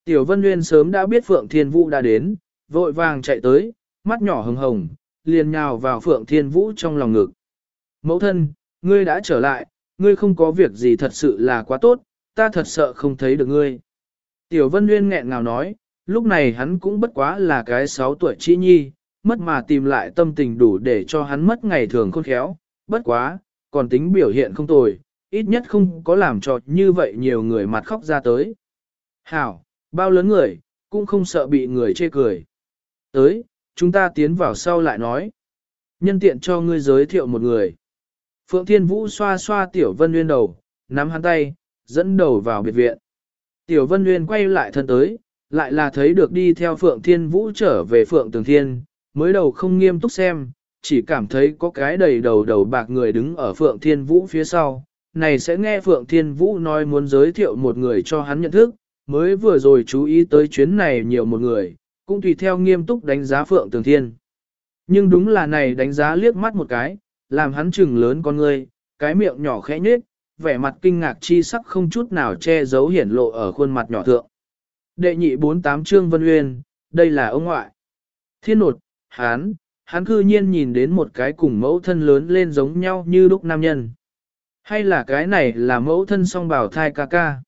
Tiểu Vân Nguyên sớm đã biết Phượng Thiên Vũ đã đến, vội vàng chạy tới, mắt nhỏ hồng hồng, liền nhào vào Phượng Thiên Vũ trong lòng ngực. Mẫu thân, ngươi đã trở lại, ngươi không có việc gì thật sự là quá tốt, ta thật sợ không thấy được ngươi. Tiểu Vân Nguyên nghẹn ngào nói, lúc này hắn cũng bất quá là cái 6 tuổi chi nhi, mất mà tìm lại tâm tình đủ để cho hắn mất ngày thường khôn khéo, bất quá, còn tính biểu hiện không tồi, ít nhất không có làm cho như vậy nhiều người mặt khóc ra tới. Hảo, bao lớn người, cũng không sợ bị người chê cười. Tới, chúng ta tiến vào sau lại nói. Nhân tiện cho ngươi giới thiệu một người. Phượng Thiên Vũ xoa xoa Tiểu Vân Nguyên đầu, nắm hắn tay, dẫn đầu vào biệt viện. Tiểu Vân Nguyên quay lại thân tới, lại là thấy được đi theo Phượng Thiên Vũ trở về Phượng Tường Thiên, mới đầu không nghiêm túc xem, chỉ cảm thấy có cái đầy đầu đầu bạc người đứng ở Phượng Thiên Vũ phía sau. Này sẽ nghe Phượng Thiên Vũ nói muốn giới thiệu một người cho hắn nhận thức, mới vừa rồi chú ý tới chuyến này nhiều một người, cũng tùy theo nghiêm túc đánh giá Phượng Tường Thiên. Nhưng đúng là này đánh giá liếc mắt một cái, làm hắn chừng lớn con ngươi, cái miệng nhỏ khẽ nhếch, vẻ mặt kinh ngạc chi sắc không chút nào che giấu hiển lộ ở khuôn mặt nhỏ thượng. Đệ nhị 48 Trương Vân Uyên, đây là ông ngoại. Thiên nột, hán, hắn cư nhiên nhìn đến một cái cùng mẫu thân lớn lên giống nhau như lúc nam nhân. Hay là cái này là mẫu thân song bảo thai ca ca?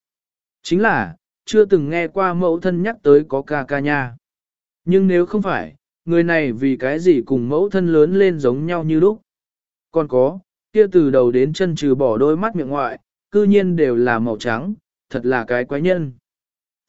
Chính là, chưa từng nghe qua mẫu thân nhắc tới có ca ca nha. Nhưng nếu không phải, người này vì cái gì cùng mẫu thân lớn lên giống nhau như lúc. Còn có, kia từ đầu đến chân trừ bỏ đôi mắt miệng ngoại, cư nhiên đều là màu trắng, thật là cái quái nhân.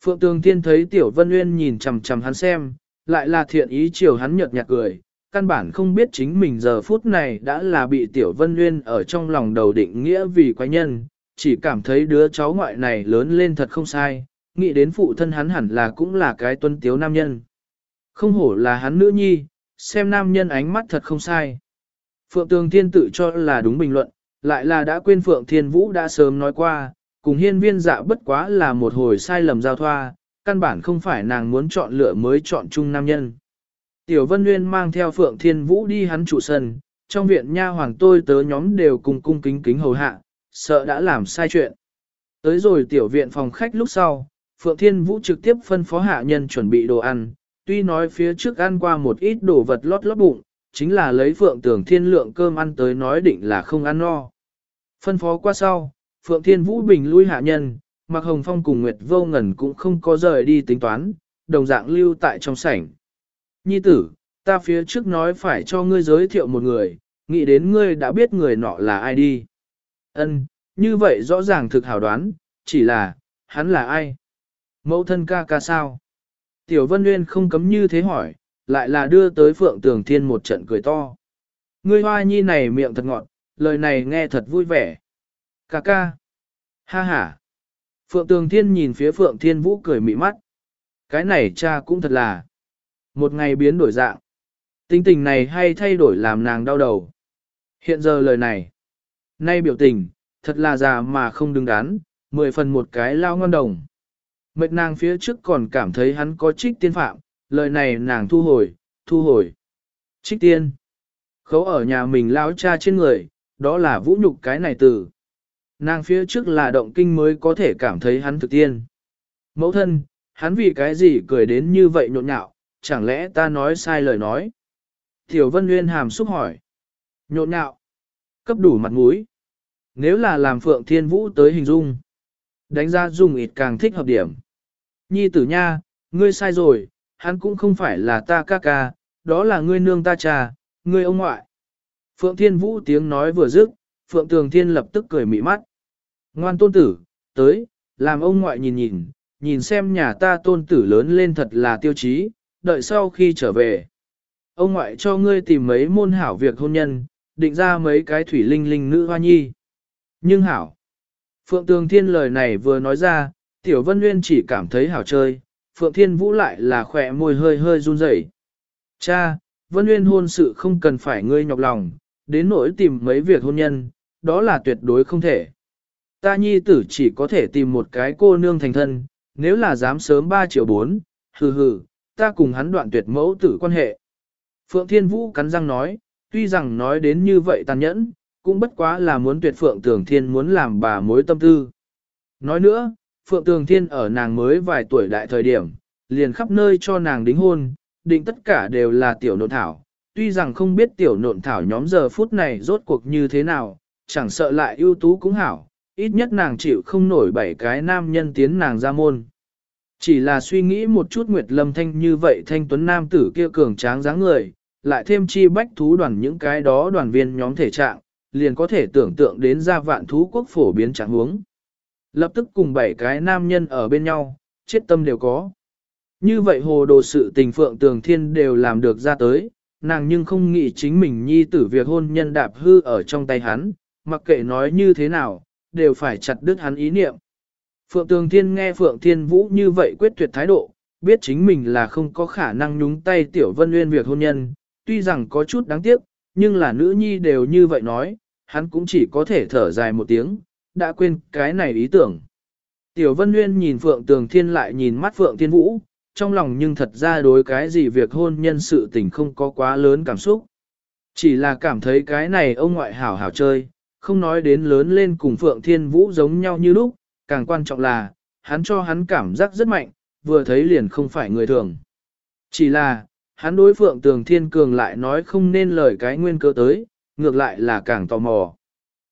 Phượng Tường Thiên thấy Tiểu Vân Uyên nhìn chằm chằm hắn xem, lại là thiện ý chiều hắn nhợt nhạt cười, căn bản không biết chính mình giờ phút này đã là bị Tiểu Vân Uyên ở trong lòng đầu định nghĩa vì quái nhân, chỉ cảm thấy đứa cháu ngoại này lớn lên thật không sai, nghĩ đến phụ thân hắn hẳn là cũng là cái tuân tiếu nam nhân. Không hổ là hắn nữ nhi, xem nam nhân ánh mắt thật không sai. Phượng Tường Thiên tự cho là đúng bình luận, lại là đã quên Phượng Thiên Vũ đã sớm nói qua, cùng hiên viên dạ bất quá là một hồi sai lầm giao thoa, căn bản không phải nàng muốn chọn lựa mới chọn chung nam nhân. Tiểu Vân Nguyên mang theo Phượng Thiên Vũ đi hắn trụ sân, trong viện nha hoàng tôi tớ nhóm đều cùng cung kính kính hầu hạ, sợ đã làm sai chuyện. Tới rồi tiểu viện phòng khách lúc sau, Phượng Thiên Vũ trực tiếp phân phó hạ nhân chuẩn bị đồ ăn, tuy nói phía trước ăn qua một ít đồ vật lót lót bụng, chính là lấy Phượng Tường Thiên lượng cơm ăn tới nói định là không ăn no. Phân phó qua sau, Phượng Thiên Vũ bình lui hạ nhân, Mạc Hồng Phong cùng Nguyệt Vô Ngần cũng không có rời đi tính toán, đồng dạng lưu tại trong sảnh. Nhi tử, ta phía trước nói phải cho ngươi giới thiệu một người, nghĩ đến ngươi đã biết người nọ là ai đi. Ân, như vậy rõ ràng thực hảo đoán, chỉ là, hắn là ai? Mẫu thân ca ca sao? Tiểu Vân Nguyên không cấm như thế hỏi, lại là đưa tới Phượng Tường Thiên một trận cười to. Ngươi hoa nhi này miệng thật ngọt, lời này nghe thật vui vẻ. Ca ca. Ha ha. Phượng Tường Thiên nhìn phía Phượng Thiên Vũ cười mị mắt. Cái này cha cũng thật là. Một ngày biến đổi dạng. Tính tình này hay thay đổi làm nàng đau đầu. Hiện giờ lời này. Nay biểu tình, thật là già mà không đứng đắn, mười phần một cái lao ngon đồng. Mệt nàng phía trước còn cảm thấy hắn có trích tiên phạm, lời này nàng thu hồi, thu hồi. Trích tiên. Khấu ở nhà mình lão cha trên người, đó là vũ nhục cái này từ. Nàng phía trước là động kinh mới có thể cảm thấy hắn thực tiên. Mẫu thân, hắn vì cái gì cười đến như vậy nhộn nhạo, chẳng lẽ ta nói sai lời nói? Tiểu Vân Nguyên hàm xúc hỏi. Nhộn nhạo. Cấp đủ mặt mũi. Nếu là làm Phượng Thiên Vũ tới hình dung. Đánh ra dùng ít càng thích hợp điểm. Nhi tử nha, ngươi sai rồi, hắn cũng không phải là ta ca ca, đó là ngươi nương ta cha, ngươi ông ngoại. Phượng Thiên Vũ tiếng nói vừa dứt, Phượng Tường Thiên lập tức cười mị mắt. Ngoan tôn tử, tới, làm ông ngoại nhìn nhìn, nhìn xem nhà ta tôn tử lớn lên thật là tiêu chí, đợi sau khi trở về. Ông ngoại cho ngươi tìm mấy môn hảo việc hôn nhân, định ra mấy cái thủy linh linh nữ hoa nhi. Nhưng hảo, Phượng Tường Thiên lời này vừa nói ra, Tiểu Vân Nguyên chỉ cảm thấy hảo chơi, Phượng Thiên Vũ lại là khỏe môi hơi hơi run rẩy. Cha, Vân Nguyên hôn sự không cần phải ngươi nhọc lòng, đến nỗi tìm mấy việc hôn nhân, đó là tuyệt đối không thể. Ta nhi tử chỉ có thể tìm một cái cô nương thành thân, nếu là dám sớm 3 triệu 4, hừ hừ, ta cùng hắn đoạn tuyệt mẫu tử quan hệ. Phượng Thiên Vũ cắn răng nói, tuy rằng nói đến như vậy tàn nhẫn, cũng bất quá là muốn tuyệt Phượng Tưởng Thiên muốn làm bà mối tâm tư. Nói nữa, Phượng Tường Thiên ở nàng mới vài tuổi đại thời điểm, liền khắp nơi cho nàng đính hôn, định tất cả đều là tiểu nộn thảo. Tuy rằng không biết tiểu nộn thảo nhóm giờ phút này rốt cuộc như thế nào, chẳng sợ lại ưu tú cũng hảo, ít nhất nàng chịu không nổi bảy cái nam nhân tiến nàng ra môn. Chỉ là suy nghĩ một chút Nguyệt Lâm Thanh như vậy thanh tuấn nam tử kia cường tráng dáng người, lại thêm chi bách thú đoàn những cái đó đoàn viên nhóm thể trạng, liền có thể tưởng tượng đến ra vạn thú quốc phổ biến trạng huống. Lập tức cùng bảy cái nam nhân ở bên nhau, chết tâm đều có. Như vậy hồ đồ sự tình phượng tường thiên đều làm được ra tới, nàng nhưng không nghĩ chính mình nhi tử việc hôn nhân đạp hư ở trong tay hắn, mặc kệ nói như thế nào, đều phải chặt đứt hắn ý niệm. Phượng Tường Thiên nghe Phượng Thiên Vũ như vậy quyết tuyệt thái độ, biết chính mình là không có khả năng nhúng tay Tiểu Vân Nguyên việc hôn nhân, tuy rằng có chút đáng tiếc, nhưng là nữ nhi đều như vậy nói, hắn cũng chỉ có thể thở dài một tiếng, đã quên cái này ý tưởng. Tiểu Vân Nguyên nhìn Phượng Tường Thiên lại nhìn mắt Phượng Thiên Vũ, trong lòng nhưng thật ra đối cái gì việc hôn nhân sự tình không có quá lớn cảm xúc. Chỉ là cảm thấy cái này ông ngoại hảo hảo chơi, không nói đến lớn lên cùng Phượng Thiên Vũ giống nhau như lúc, càng quan trọng là, hắn cho hắn cảm giác rất mạnh, vừa thấy liền không phải người thường. Chỉ là, hắn đối Phượng Tường Thiên Cường lại nói không nên lời cái nguyên cơ tới, ngược lại là càng tò mò.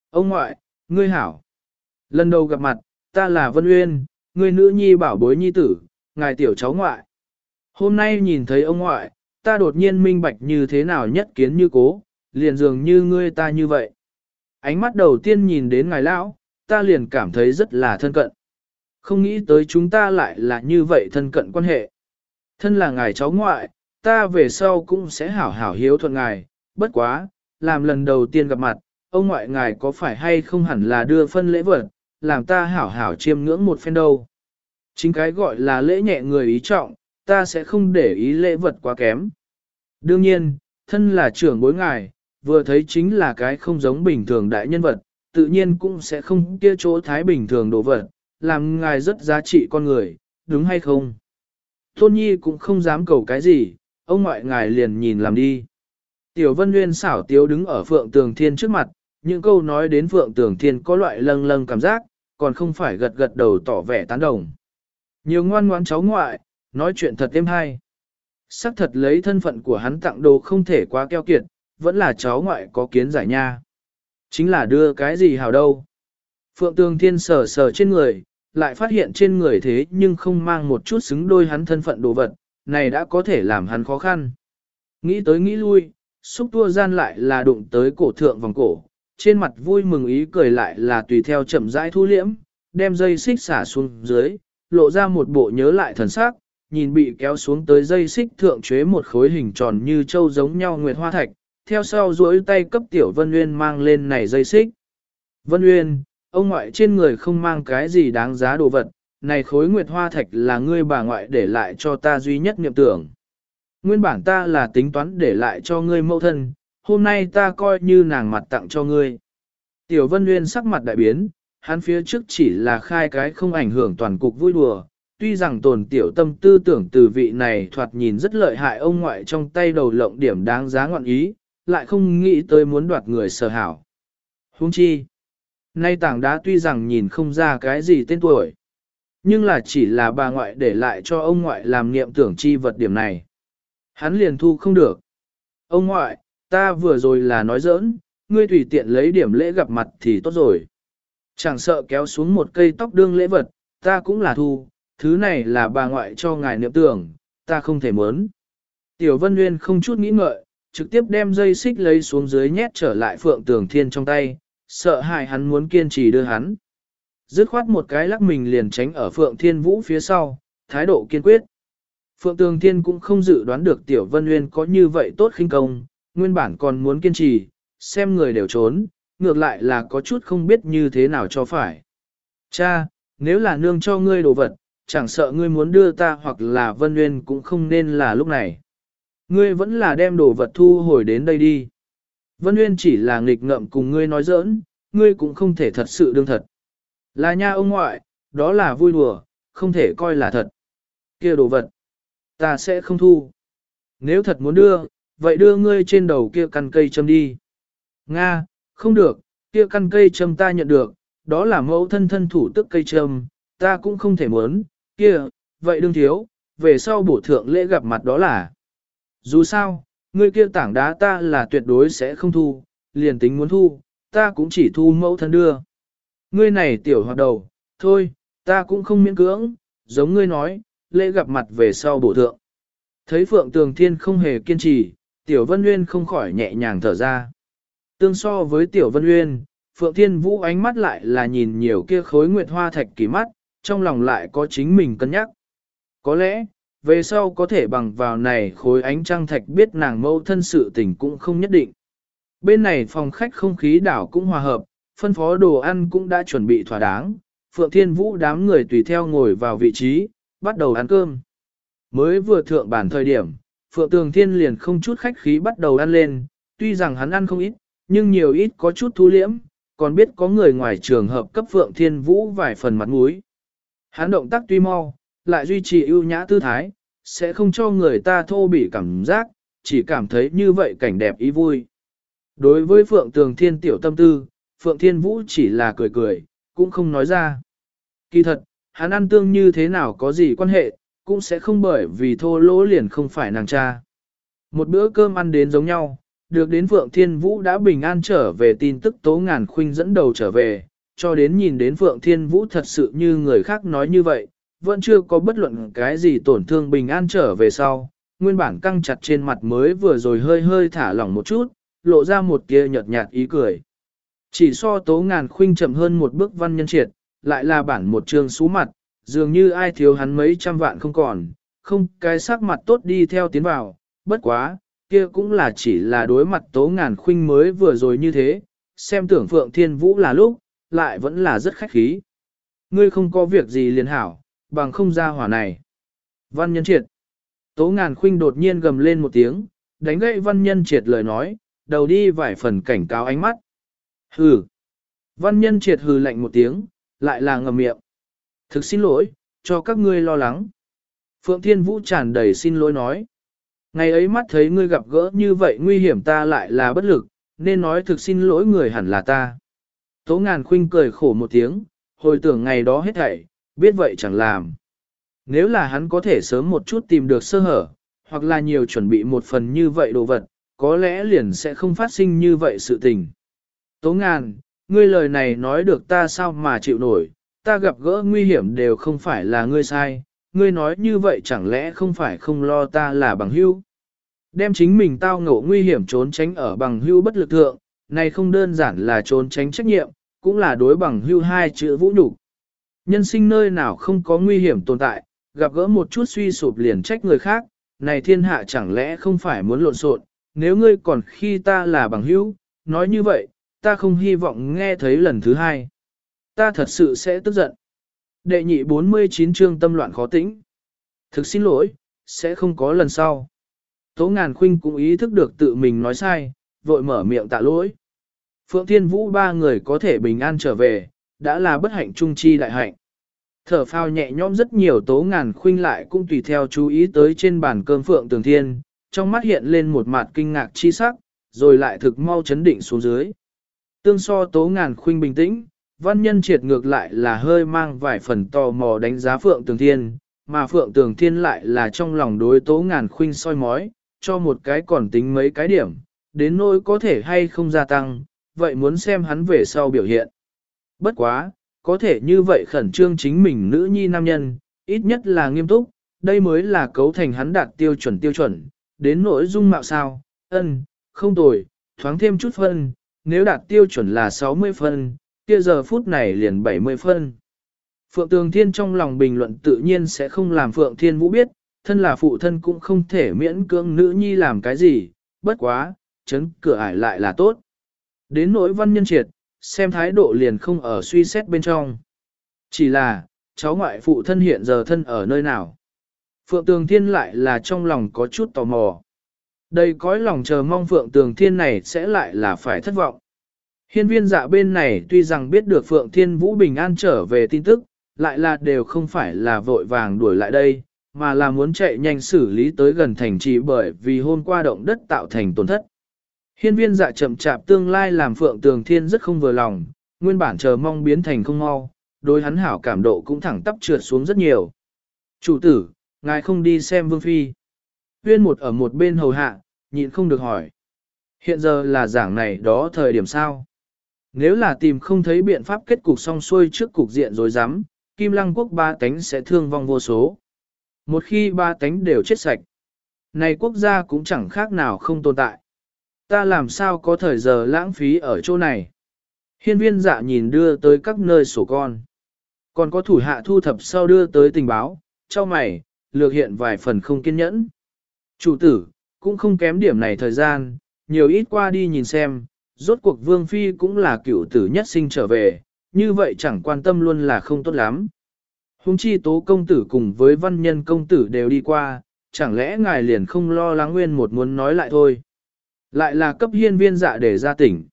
Ông ngoại, ngươi hảo. Lần đầu gặp mặt, ta là Vân Uyên, người nữ nhi bảo bối nhi tử, ngài tiểu cháu ngoại. Hôm nay nhìn thấy ông ngoại, ta đột nhiên minh bạch như thế nào nhất kiến như cố, liền dường như ngươi ta như vậy. Ánh mắt đầu tiên nhìn đến ngài lão, ta liền cảm thấy rất là thân cận. Không nghĩ tới chúng ta lại là như vậy thân cận quan hệ. Thân là ngài cháu ngoại, ta về sau cũng sẽ hảo hảo hiếu thuận ngài, bất quá, làm lần đầu tiên gặp mặt, ông ngoại ngài có phải hay không hẳn là đưa phân lễ vật, làm ta hảo hảo chiêm ngưỡng một phen đâu. Chính cái gọi là lễ nhẹ người ý trọng, ta sẽ không để ý lễ vật quá kém. Đương nhiên, thân là trưởng bối ngài, vừa thấy chính là cái không giống bình thường đại nhân vật, tự nhiên cũng sẽ không kia chỗ thái bình thường đồ vật, làm ngài rất giá trị con người, đúng hay không? Tôn Nhi cũng không dám cầu cái gì, ông ngoại ngài liền nhìn làm đi. Tiểu Vân Nguyên xảo tiếu đứng ở Phượng Tường Thiên trước mặt, những câu nói đến Phượng Tường Thiên có loại lâng lâng cảm giác, còn không phải gật gật đầu tỏ vẻ tán đồng. Nhiều ngoan ngoãn cháu ngoại, nói chuyện thật êm hay. Sắc thật lấy thân phận của hắn tặng đồ không thể quá keo kiệt, vẫn là cháu ngoại có kiến giải nha. Chính là đưa cái gì hào đâu. Phượng Tường Thiên sờ sờ trên người, lại phát hiện trên người thế nhưng không mang một chút xứng đôi hắn thân phận đồ vật, này đã có thể làm hắn khó khăn. Nghĩ tới nghĩ lui, xúc tua gian lại là đụng tới cổ thượng vòng cổ, trên mặt vui mừng ý cười lại là tùy theo chậm rãi thu liễm, đem dây xích xả xuống dưới, lộ ra một bộ nhớ lại thần sắc, nhìn bị kéo xuống tới dây xích thượng chế một khối hình tròn như châu giống nhau nguyệt hoa thạch, theo sau duỗi tay cấp tiểu Vân Uyên mang lên này dây xích. Vân Uyên, ông ngoại trên người không mang cái gì đáng giá đồ vật, này khối nguyệt hoa thạch là ngươi bà ngoại để lại cho ta duy nhất niệm tưởng. Nguyên bản ta là tính toán để lại cho ngươi mẫu thân, hôm nay ta coi như nàng mặt tặng cho ngươi. Tiểu Vân Nguyên sắc mặt đại biến, hắn phía trước chỉ là khai cái không ảnh hưởng toàn cục vui đùa, tuy rằng tồn tiểu tâm tư tưởng từ vị này thoạt nhìn rất lợi hại ông ngoại trong tay đầu lộng điểm đáng giá ngọn ý, lại không nghĩ tới muốn đoạt người sở hảo. Huống chi, nay tảng đá tuy rằng nhìn không ra cái gì tên tuổi, nhưng là chỉ là bà ngoại để lại cho ông ngoại làm niệm tưởng chi vật điểm này. Hắn liền thu không được. Ông ngoại, ta vừa rồi là nói giỡn, ngươi tùy tiện lấy điểm lễ gặp mặt thì tốt rồi. Chẳng sợ kéo xuống một cây tóc đương lễ vật, ta cũng là thu, thứ này là bà ngoại cho ngài niệm tưởng, ta không thể muốn. Tiểu Vân Nguyên không chút nghĩ ngợi, trực tiếp đem dây xích lấy xuống dưới nhét trở lại Phượng Tường Thiên trong tay, sợ hại hắn muốn kiên trì đưa hắn. Dứt khoát một cái lắc mình liền tránh ở Phượng Thiên Vũ phía sau, thái độ kiên quyết. Phượng Tường Thiên cũng không dự đoán được Tiểu Vân Nguyên có như vậy tốt khinh công, nguyên bản còn muốn kiên trì, xem người đều trốn, ngược lại là có chút không biết như thế nào cho phải. Cha, nếu là nương cho ngươi đồ vật, chẳng sợ ngươi muốn đưa ta hoặc là Vân Nguyên cũng không nên là lúc này. Ngươi vẫn là đem đồ vật thu hồi đến đây đi. Vân Nguyên chỉ là nghịch ngợm cùng ngươi nói giỡn, ngươi cũng không thể thật sự đương thật. Là nha ông ngoại, đó là vui đùa, không thể coi là thật. kia đồ vật, ta sẽ không thu. Nếu thật muốn đưa, vậy đưa ngươi trên đầu kia căn cây châm đi. Nga, không được, kia căn cây châm ta nhận được, đó là mẫu thân thân thủ tức cây châm, ta cũng không thể muốn, kia, vậy đương thiếu, về sau bổ thượng lễ gặp mặt đó là. Dù sao, ngươi kia tảng đá ta là tuyệt đối sẽ không thu, liền tính muốn thu, ta cũng chỉ thu mẫu thân đưa. Ngươi này tiểu hoạt đầu, thôi, ta cũng không miễn cưỡng, giống ngươi nói, lễ gặp mặt về sau bổ thượng. Thấy Phượng Tường Thiên không hề kiên trì, Tiểu Vân Nguyên không khỏi nhẹ nhàng thở ra. Tương so với Tiểu Vân Nguyên, Phượng Thiên Vũ ánh mắt lại là nhìn nhiều kia khối nguyệt hoa thạch kỳ mắt, trong lòng lại có chính mình cân nhắc. Có lẽ, về sau có thể bằng vào này khối ánh trăng thạch biết nàng mâu thân sự tình cũng không nhất định. Bên này phòng khách không khí đảo cũng hòa hợp, phân phó đồ ăn cũng đã chuẩn bị thỏa đáng, Phượng Thiên Vũ đám người tùy theo ngồi vào vị trí, bắt đầu ăn cơm. Mới vừa thượng bản thời điểm, Phượng Tường Thiên liền không chút khách khí bắt đầu ăn lên, tuy rằng hắn ăn không ít, nhưng nhiều ít có chút thu liễm, còn biết có người ngoài trường hợp cấp Phượng Thiên Vũ vài phần mặt mũi. Hắn động tác tuy mau, lại duy trì ưu nhã tư thái, sẽ không cho người ta thô bỉ cảm giác, chỉ cảm thấy như vậy cảnh đẹp ý vui. Đối với Phượng Tường Thiên tiểu tâm tư, Phượng Thiên Vũ chỉ là cười cười, cũng không nói ra. Kỳ thật, hắn ăn tương như thế nào có gì quan hệ, cũng sẽ không bởi vì thô lỗ liền không phải nàng cha. Một bữa cơm ăn đến giống nhau, được đến Phượng Thiên Vũ đã bình an trở về tin tức tố ngàn khuynh dẫn đầu trở về, cho đến nhìn đến Phượng Thiên Vũ thật sự như người khác nói như vậy, vẫn chưa có bất luận cái gì tổn thương bình an trở về sau, nguyên bản căng chặt trên mặt mới vừa rồi hơi hơi thả lỏng một chút, lộ ra một tia nhợt nhạt ý cười. Chỉ so tố ngàn khuynh chậm hơn một bước văn nhân triệt, lại là bản một trường xú mặt, dường như ai thiếu hắn mấy trăm vạn không còn, không cái sắc mặt tốt đi theo tiến vào, bất quá, kia cũng là chỉ là đối mặt tố ngàn khuynh mới vừa rồi như thế, xem tưởng Phượng Thiên Vũ là lúc, lại vẫn là rất khách khí. Ngươi không có việc gì liền hảo, bằng không ra hỏa này. Văn nhân triệt. Tố ngàn khuynh đột nhiên gầm lên một tiếng, đánh gậy văn nhân triệt lời nói, đầu đi vài phần cảnh cáo ánh mắt. Hừ. Văn nhân triệt hừ lạnh một tiếng, lại là ngầm miệng. Thực xin lỗi, cho các ngươi lo lắng. Phượng Thiên Vũ tràn đầy xin lỗi nói. Ngày ấy mắt thấy ngươi gặp gỡ như vậy nguy hiểm ta lại là bất lực, nên nói thực xin lỗi người hẳn là ta. Tố ngàn khuynh cười khổ một tiếng, hồi tưởng ngày đó hết thảy, biết vậy chẳng làm. Nếu là hắn có thể sớm một chút tìm được sơ hở, hoặc là nhiều chuẩn bị một phần như vậy đồ vật, có lẽ liền sẽ không phát sinh như vậy sự tình. Tố ngàn, ngươi lời này nói được ta sao mà chịu nổi, ta gặp gỡ nguy hiểm đều không phải là ngươi sai, ngươi nói như vậy chẳng lẽ không phải không lo ta là bằng hữu? Đem chính mình tao ngộ nguy hiểm trốn tránh ở bằng hữu bất lực thượng, này không đơn giản là trốn tránh trách nhiệm, cũng là đối bằng hữu hai chữ vũ nhục. Nhân sinh nơi nào không có nguy hiểm tồn tại, gặp gỡ một chút suy sụp liền trách người khác, này thiên hạ chẳng lẽ không phải muốn lộn xộn, nếu ngươi còn khi ta là bằng hữu, nói như vậy, ta không hy vọng nghe thấy lần thứ hai. Ta thật sự sẽ tức giận. Đệ nhị 49 chương tâm loạn khó tĩnh. Thực xin lỗi, sẽ không có lần sau. Tố ngàn khuynh cũng ý thức được tự mình nói sai, vội mở miệng tạ lỗi. Phượng Thiên Vũ ba người có thể bình an trở về, đã là bất hạnh trung chi đại hạnh. Thở phao nhẹ nhõm rất nhiều tố ngàn khuynh lại cũng tùy theo chú ý tới trên bàn cơm Phượng Tường Thiên, trong mắt hiện lên một mặt kinh ngạc chi sắc, rồi lại thực mau chấn định xuống dưới. Tương so tố ngàn khuynh bình tĩnh, văn nhân triệt ngược lại là hơi mang vài phần tò mò đánh giá Phượng Tường Thiên, mà Phượng Tường Thiên lại là trong lòng đối tố ngàn khuynh soi mói, cho một cái còn tính mấy cái điểm, đến nỗi có thể hay không gia tăng, vậy muốn xem hắn về sau biểu hiện. Bất quá, có thể như vậy khẩn trương chính mình nữ nhi nam nhân, ít nhất là nghiêm túc, đây mới là cấu thành hắn đạt tiêu chuẩn tiêu chuẩn, đến nỗi dung mạo sao, ân, không tồi, thoáng thêm chút phân, nếu đạt tiêu chuẩn là 60 phân, kia giờ phút này liền 70 phân. Phượng Tường Thiên trong lòng bình luận tự nhiên sẽ không làm Phượng Thiên Vũ biết, thân là phụ thân cũng không thể miễn cưỡng nữ nhi làm cái gì, bất quá, chấn cửa ải lại là tốt. Đến nỗi văn nhân triệt, xem thái độ liền không ở suy xét bên trong. Chỉ là, cháu ngoại phụ thân hiện giờ thân ở nơi nào. Phượng Tường Thiên lại là trong lòng có chút tò mò. Đây cõi lòng chờ mong Phượng Tường Thiên này sẽ lại là phải thất vọng. Hiên viên dạ bên này tuy rằng biết được Phượng Thiên Vũ bình an trở về tin tức, lại là đều không phải là vội vàng đuổi lại đây, mà là muốn chạy nhanh xử lý tới gần thành trì bởi vì hôm qua động đất tạo thành tổn thất. Hiên viên dạ chậm chạp tương lai làm Phượng Tường Thiên rất không vừa lòng, nguyên bản chờ mong biến thành không mau, đối hắn hảo cảm độ cũng thẳng tắp trượt xuống rất nhiều. Chủ tử, ngài không đi xem vương phi. Huyên một ở một bên hầu hạ, nhịn không được hỏi. Hiện giờ là giảng này đó thời điểm sao? Nếu là tìm không thấy biện pháp kết cục xong xuôi trước cục diện rồi dám, Kim Lăng quốc ba tánh sẽ thương vong vô số. Một khi ba tánh đều chết sạch, này quốc gia cũng chẳng khác nào không tồn tại. Ta làm sao có thời giờ lãng phí ở chỗ này? Hiên viên dạ nhìn đưa tới các nơi sổ con. Còn có thủ hạ thu thập sau đưa tới tình báo, cho mày, lược hiện vài phần không kiên nhẫn. Chủ tử, cũng không kém điểm này thời gian, nhiều ít qua đi nhìn xem, rốt cuộc vương phi cũng là cựu tử nhất sinh trở về, như vậy chẳng quan tâm luôn là không tốt lắm. Hùng chi tố công tử cùng với văn nhân công tử đều đi qua, chẳng lẽ ngài liền không lo lắng nguyên một muốn nói lại thôi. Lại là cấp hiên viên dạ để ra tỉnh.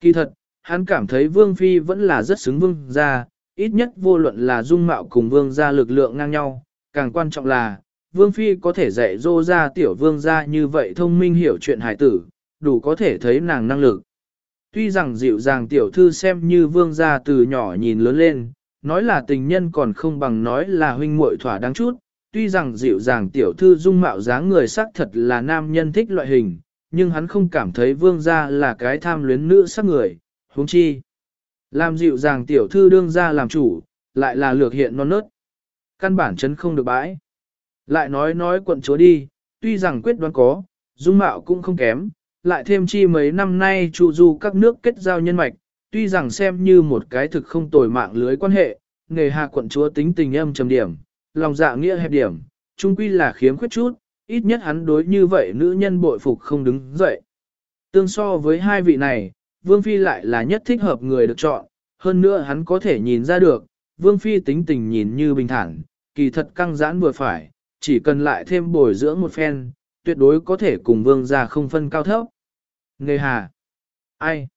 Kỳ thật, hắn cảm thấy vương phi vẫn là rất xứng vương gia, ít nhất vô luận là dung mạo cùng vương gia lực lượng ngang nhau, càng quan trọng là, vương phi có thể dạy dô ra tiểu vương gia như vậy thông minh hiểu chuyện hải tử, đủ có thể thấy nàng năng lực. Tuy rằng dịu dàng tiểu thư xem như vương gia từ nhỏ nhìn lớn lên, nói là tình nhân còn không bằng nói là huynh muội thỏa đáng chút, tuy rằng dịu dàng tiểu thư dung mạo dáng người sắc thật là nam nhân thích loại hình, nhưng hắn không cảm thấy vương gia là cái tham luyến nữ sắc người, huống chi. Làm dịu dàng tiểu thư đương ra làm chủ, lại là lược hiện non nớt. Căn bản chấn không được bãi. Lại nói nói quận chúa đi, tuy rằng quyết đoán có, dung mạo cũng không kém, lại thêm chi mấy năm nay trụ du các nước kết giao nhân mạch, tuy rằng xem như một cái thực không tồi mạng lưới quan hệ, nghề hạ quận chúa tính tình âm trầm điểm, lòng dạ nghĩa hẹp điểm, trung quy là khiếm khuyết chút, ít nhất hắn đối như vậy nữ nhân bội phục không đứng dậy. Tương so với hai vị này, Vương Phi lại là nhất thích hợp người được chọn, hơn nữa hắn có thể nhìn ra được, Vương Phi tính tình nhìn như bình thản, kỳ thật căng giãn vừa phải, chỉ cần lại thêm bồi dưỡng một phen, tuyệt đối có thể cùng Vương gia không phân cao thấp ngươi hà. Ai?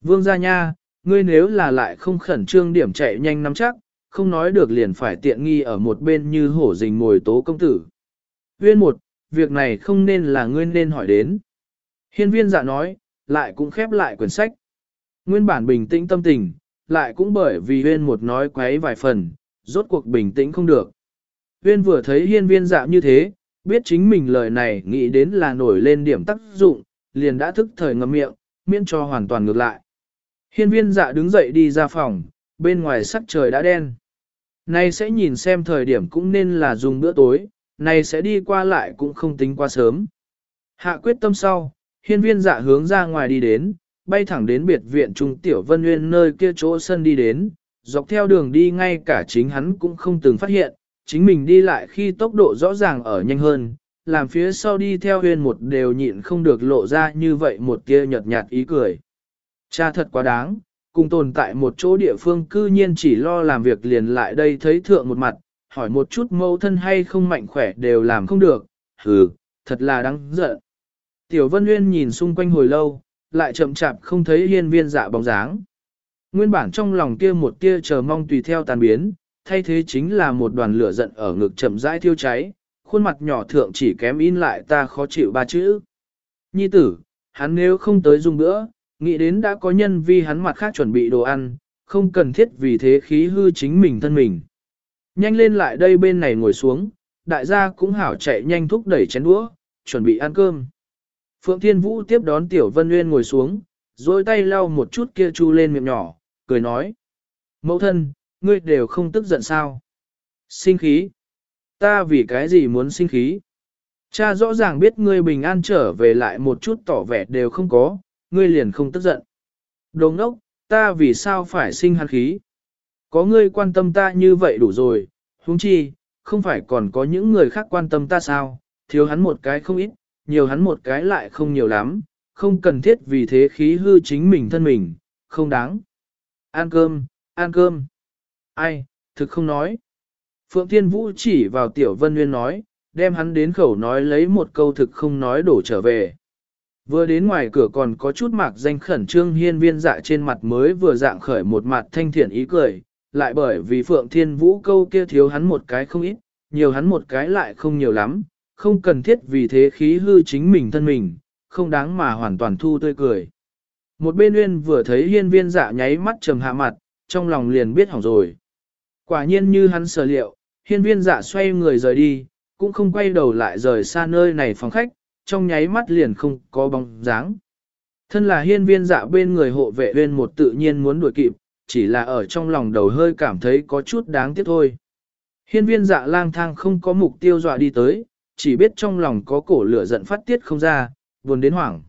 Vương gia nha, ngươi nếu là lại không khẩn trương điểm chạy nhanh nắm chắc, không nói được liền phải tiện nghi ở một bên như hổ rình ngồi tố công tử. Huyên một, việc này không nên là ngươi nên hỏi đến. Hiên viên dạ nói, lại cũng khép lại quyển sách. Nguyên bản bình tĩnh tâm tình, lại cũng bởi vì huyên một nói quấy vài phần, rốt cuộc bình tĩnh không được. Huyên vừa thấy hiên viên dạ như thế, biết chính mình lời này nghĩ đến là nổi lên điểm tác dụng, liền đã thức thời ngậm miệng, miễn cho hoàn toàn ngược lại. Hiên viên dạ đứng dậy đi ra phòng, bên ngoài sắc trời đã đen. Nay sẽ nhìn xem thời điểm cũng nên là dùng bữa tối, nay sẽ đi qua lại cũng không tính qua sớm. Hạ quyết tâm sau, hiên viên dạ hướng ra ngoài đi đến, bay thẳng đến biệt viện trung tiểu vân nguyên nơi kia chỗ sân đi đến, dọc theo đường đi ngay cả chính hắn cũng không từng phát hiện, chính mình đi lại khi tốc độ rõ ràng ở nhanh hơn, làm phía sau đi theo huyên một đều nhịn không được lộ ra như vậy một tia nhợt nhạt ý cười. Cha thật quá đáng, cùng tồn tại một chỗ địa phương cư nhiên chỉ lo làm việc liền lại đây thấy thượng một mặt, hỏi một chút mâu thân hay không mạnh khỏe đều làm không được, hừ, thật là đáng giận. Tiểu Vân Nguyên nhìn xung quanh hồi lâu, lại chậm chạp không thấy hiên viên dạ bóng dáng. Nguyên bản trong lòng kia một tia chờ mong tùy theo tàn biến, thay thế chính là một đoàn lửa giận ở ngực chậm rãi thiêu cháy, khuôn mặt nhỏ thượng chỉ kém in lại ta khó chịu ba chữ. Nhi tử, hắn nếu không tới dùng bữa, nghĩ đến đã có nhân vi hắn mặt khác chuẩn bị đồ ăn, không cần thiết vì thế khí hư chính mình thân mình. Nhanh lên lại đây bên này ngồi xuống, đại gia cũng hảo chạy nhanh thúc đẩy chén đũa, chuẩn bị ăn cơm. Phượng Thiên Vũ tiếp đón Tiểu Vân Nguyên ngồi xuống, rồi tay lau một chút kia chu lên miệng nhỏ, cười nói. Mẫu thân, ngươi đều không tức giận sao? Sinh khí. Ta vì cái gì muốn sinh khí? Cha rõ ràng biết ngươi bình an trở về lại một chút tỏ vẻ đều không có, ngươi liền không tức giận. Đồ ngốc, ta vì sao phải sinh hắn khí? Có ngươi quan tâm ta như vậy đủ rồi, huống chi, không phải còn có những người khác quan tâm ta sao, thiếu hắn một cái không ít, nhiều hắn một cái lại không nhiều lắm, không cần thiết vì thế khí hư chính mình thân mình, không đáng. Ăn cơm, ăn cơm. Ai, thực không nói. Phượng Thiên Vũ chỉ vào Tiểu Vân Nguyên nói, đem hắn đến khẩu nói lấy một câu thực không nói đổ trở về. Vừa đến ngoài cửa còn có chút mạc danh khẩn trương hiên viên dạ trên mặt mới vừa dạng khởi một mặt thanh thiện ý cười, lại bởi vì Phượng Thiên Vũ câu kia thiếu hắn một cái không ít, nhiều hắn một cái lại không nhiều lắm, không cần thiết vì thế khí hư chính mình thân mình, không đáng mà hoàn toàn thu tươi cười. Một bên uyên vừa thấy hiên viên dạ nháy mắt trầm hạ mặt, trong lòng liền biết hỏng rồi. Quả nhiên như hắn sở liệu, hiên viên dạ xoay người rời đi, cũng không quay đầu lại rời xa nơi này phòng khách, trong nháy mắt liền không có bóng dáng. Thân là hiên viên dạ bên người hộ vệ bên một tự nhiên muốn đuổi kịp, chỉ là ở trong lòng đầu hơi cảm thấy có chút đáng tiếc thôi. Hiên viên dạ lang thang không có mục tiêu dọa đi tới, chỉ biết trong lòng có cổ lửa giận phát tiết không ra, buồn đến hoảng.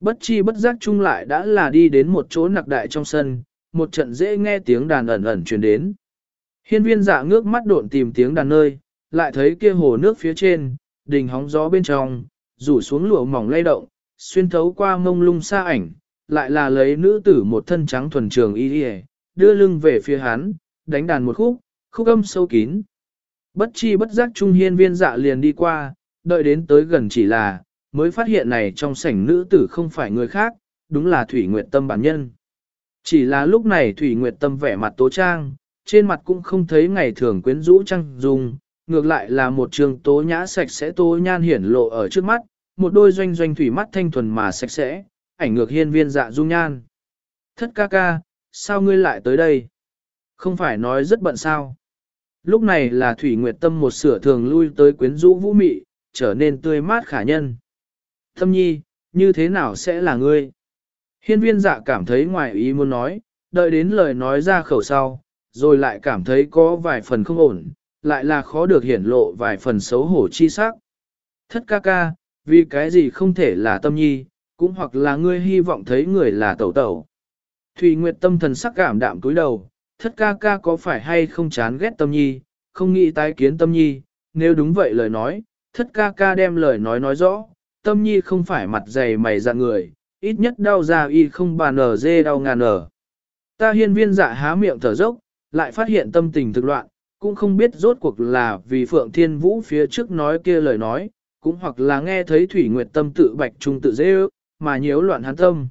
Bất chi bất giác chung lại đã là đi đến một chỗ nặc đại trong sân, một trận dễ nghe tiếng đàn ẩn ẩn truyền đến. Hiên viên dạ ngước mắt độn tìm tiếng đàn nơi, lại thấy kia hồ nước phía trên, đình hóng gió bên trong, rủ xuống lụa mỏng lay động, xuyên thấu qua mông lung xa ảnh, lại là lấy nữ tử một thân trắng thuần trường y đưa lưng về phía hắn, đánh đàn một khúc, khúc âm sâu kín. Bất chi bất giác trung hiên viên dạ liền đi qua, đợi đến tới gần chỉ là, mới phát hiện này trong sảnh nữ tử không phải người khác, đúng là Thủy Nguyệt Tâm bản nhân. Chỉ là lúc này Thủy Nguyệt Tâm vẻ mặt tố trang, trên mặt cũng không thấy ngày thường quyến rũ trăng dung, ngược lại là một trường tố nhã sạch sẽ tố nhan hiển lộ ở trước mắt, một đôi doanh doanh thủy mắt thanh thuần mà sạch sẽ, ảnh ngược hiên viên dạ dung nhan. Thất ca ca, sao ngươi lại tới đây? Không phải nói rất bận sao? Lúc này là Thủy Nguyệt Tâm một sửa thường lui tới quyến rũ vũ mị, trở nên tươi mát khả nhân. Thâm nhi, như thế nào sẽ là ngươi? Hiên viên dạ cảm thấy ngoài ý muốn nói, đợi đến lời nói ra khẩu sau, rồi lại cảm thấy có vài phần không ổn, lại là khó được hiển lộ vài phần xấu hổ chi sắc. Thất ca ca, vì cái gì không thể là tâm nhi, cũng hoặc là ngươi hy vọng thấy người là tẩu tẩu. Thủy Nguyệt tâm thần sắc cảm đạm cúi đầu, thất ca ca có phải hay không chán ghét tâm nhi, không nghĩ tái kiến tâm nhi, nếu đúng vậy lời nói, thất ca ca đem lời nói nói rõ, tâm nhi không phải mặt dày mày dạng người, ít nhất đau ra y không bàn ở dê đau ngàn ở. Ta hiên viên dạ há miệng thở dốc, lại phát hiện tâm tình thực loạn, cũng không biết rốt cuộc là vì Phượng Thiên Vũ phía trước nói kia lời nói, cũng hoặc là nghe thấy Thủy Nguyệt tâm tự bạch trung tự dễ ước, mà nhiễu loạn hắn tâm.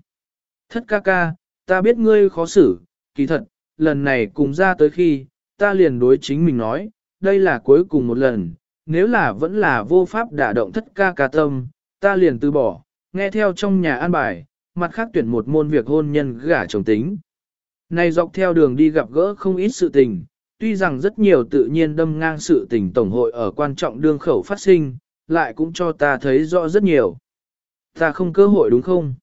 Thất ca ca, ta biết ngươi khó xử, kỳ thật, lần này cùng ra tới khi, ta liền đối chính mình nói, đây là cuối cùng một lần, nếu là vẫn là vô pháp đả động thất ca ca tâm, ta liền từ bỏ, nghe theo trong nhà an bài, mặt khác tuyển một môn việc hôn nhân gả chồng tính. Này dọc theo đường đi gặp gỡ không ít sự tình, tuy rằng rất nhiều tự nhiên đâm ngang sự tình tổng hội ở quan trọng đương khẩu phát sinh, lại cũng cho ta thấy rõ rất nhiều. Ta không cơ hội đúng không?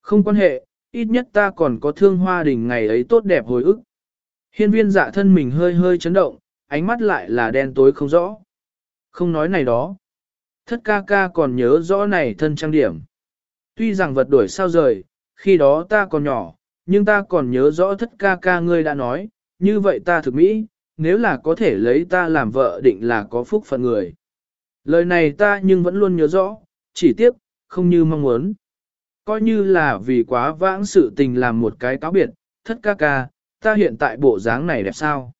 Không quan hệ, ít nhất ta còn có thương hoa đình ngày ấy tốt đẹp hồi ức. Hiên viên dạ thân mình hơi hơi chấn động, ánh mắt lại là đen tối không rõ. Không nói này đó. Thất ca ca còn nhớ rõ này thân trang điểm. Tuy rằng vật đổi sao rời, khi đó ta còn nhỏ, nhưng ta còn nhớ rõ thất ca ca ngươi đã nói, như vậy ta thực mỹ, nếu là có thể lấy ta làm vợ định là có phúc phận người. Lời này ta nhưng vẫn luôn nhớ rõ, chỉ tiếc, không như mong muốn. Coi như là vì quá vãng sự tình làm một cái cáo biệt, thất ca ca, ta hiện tại bộ dáng này đẹp sao.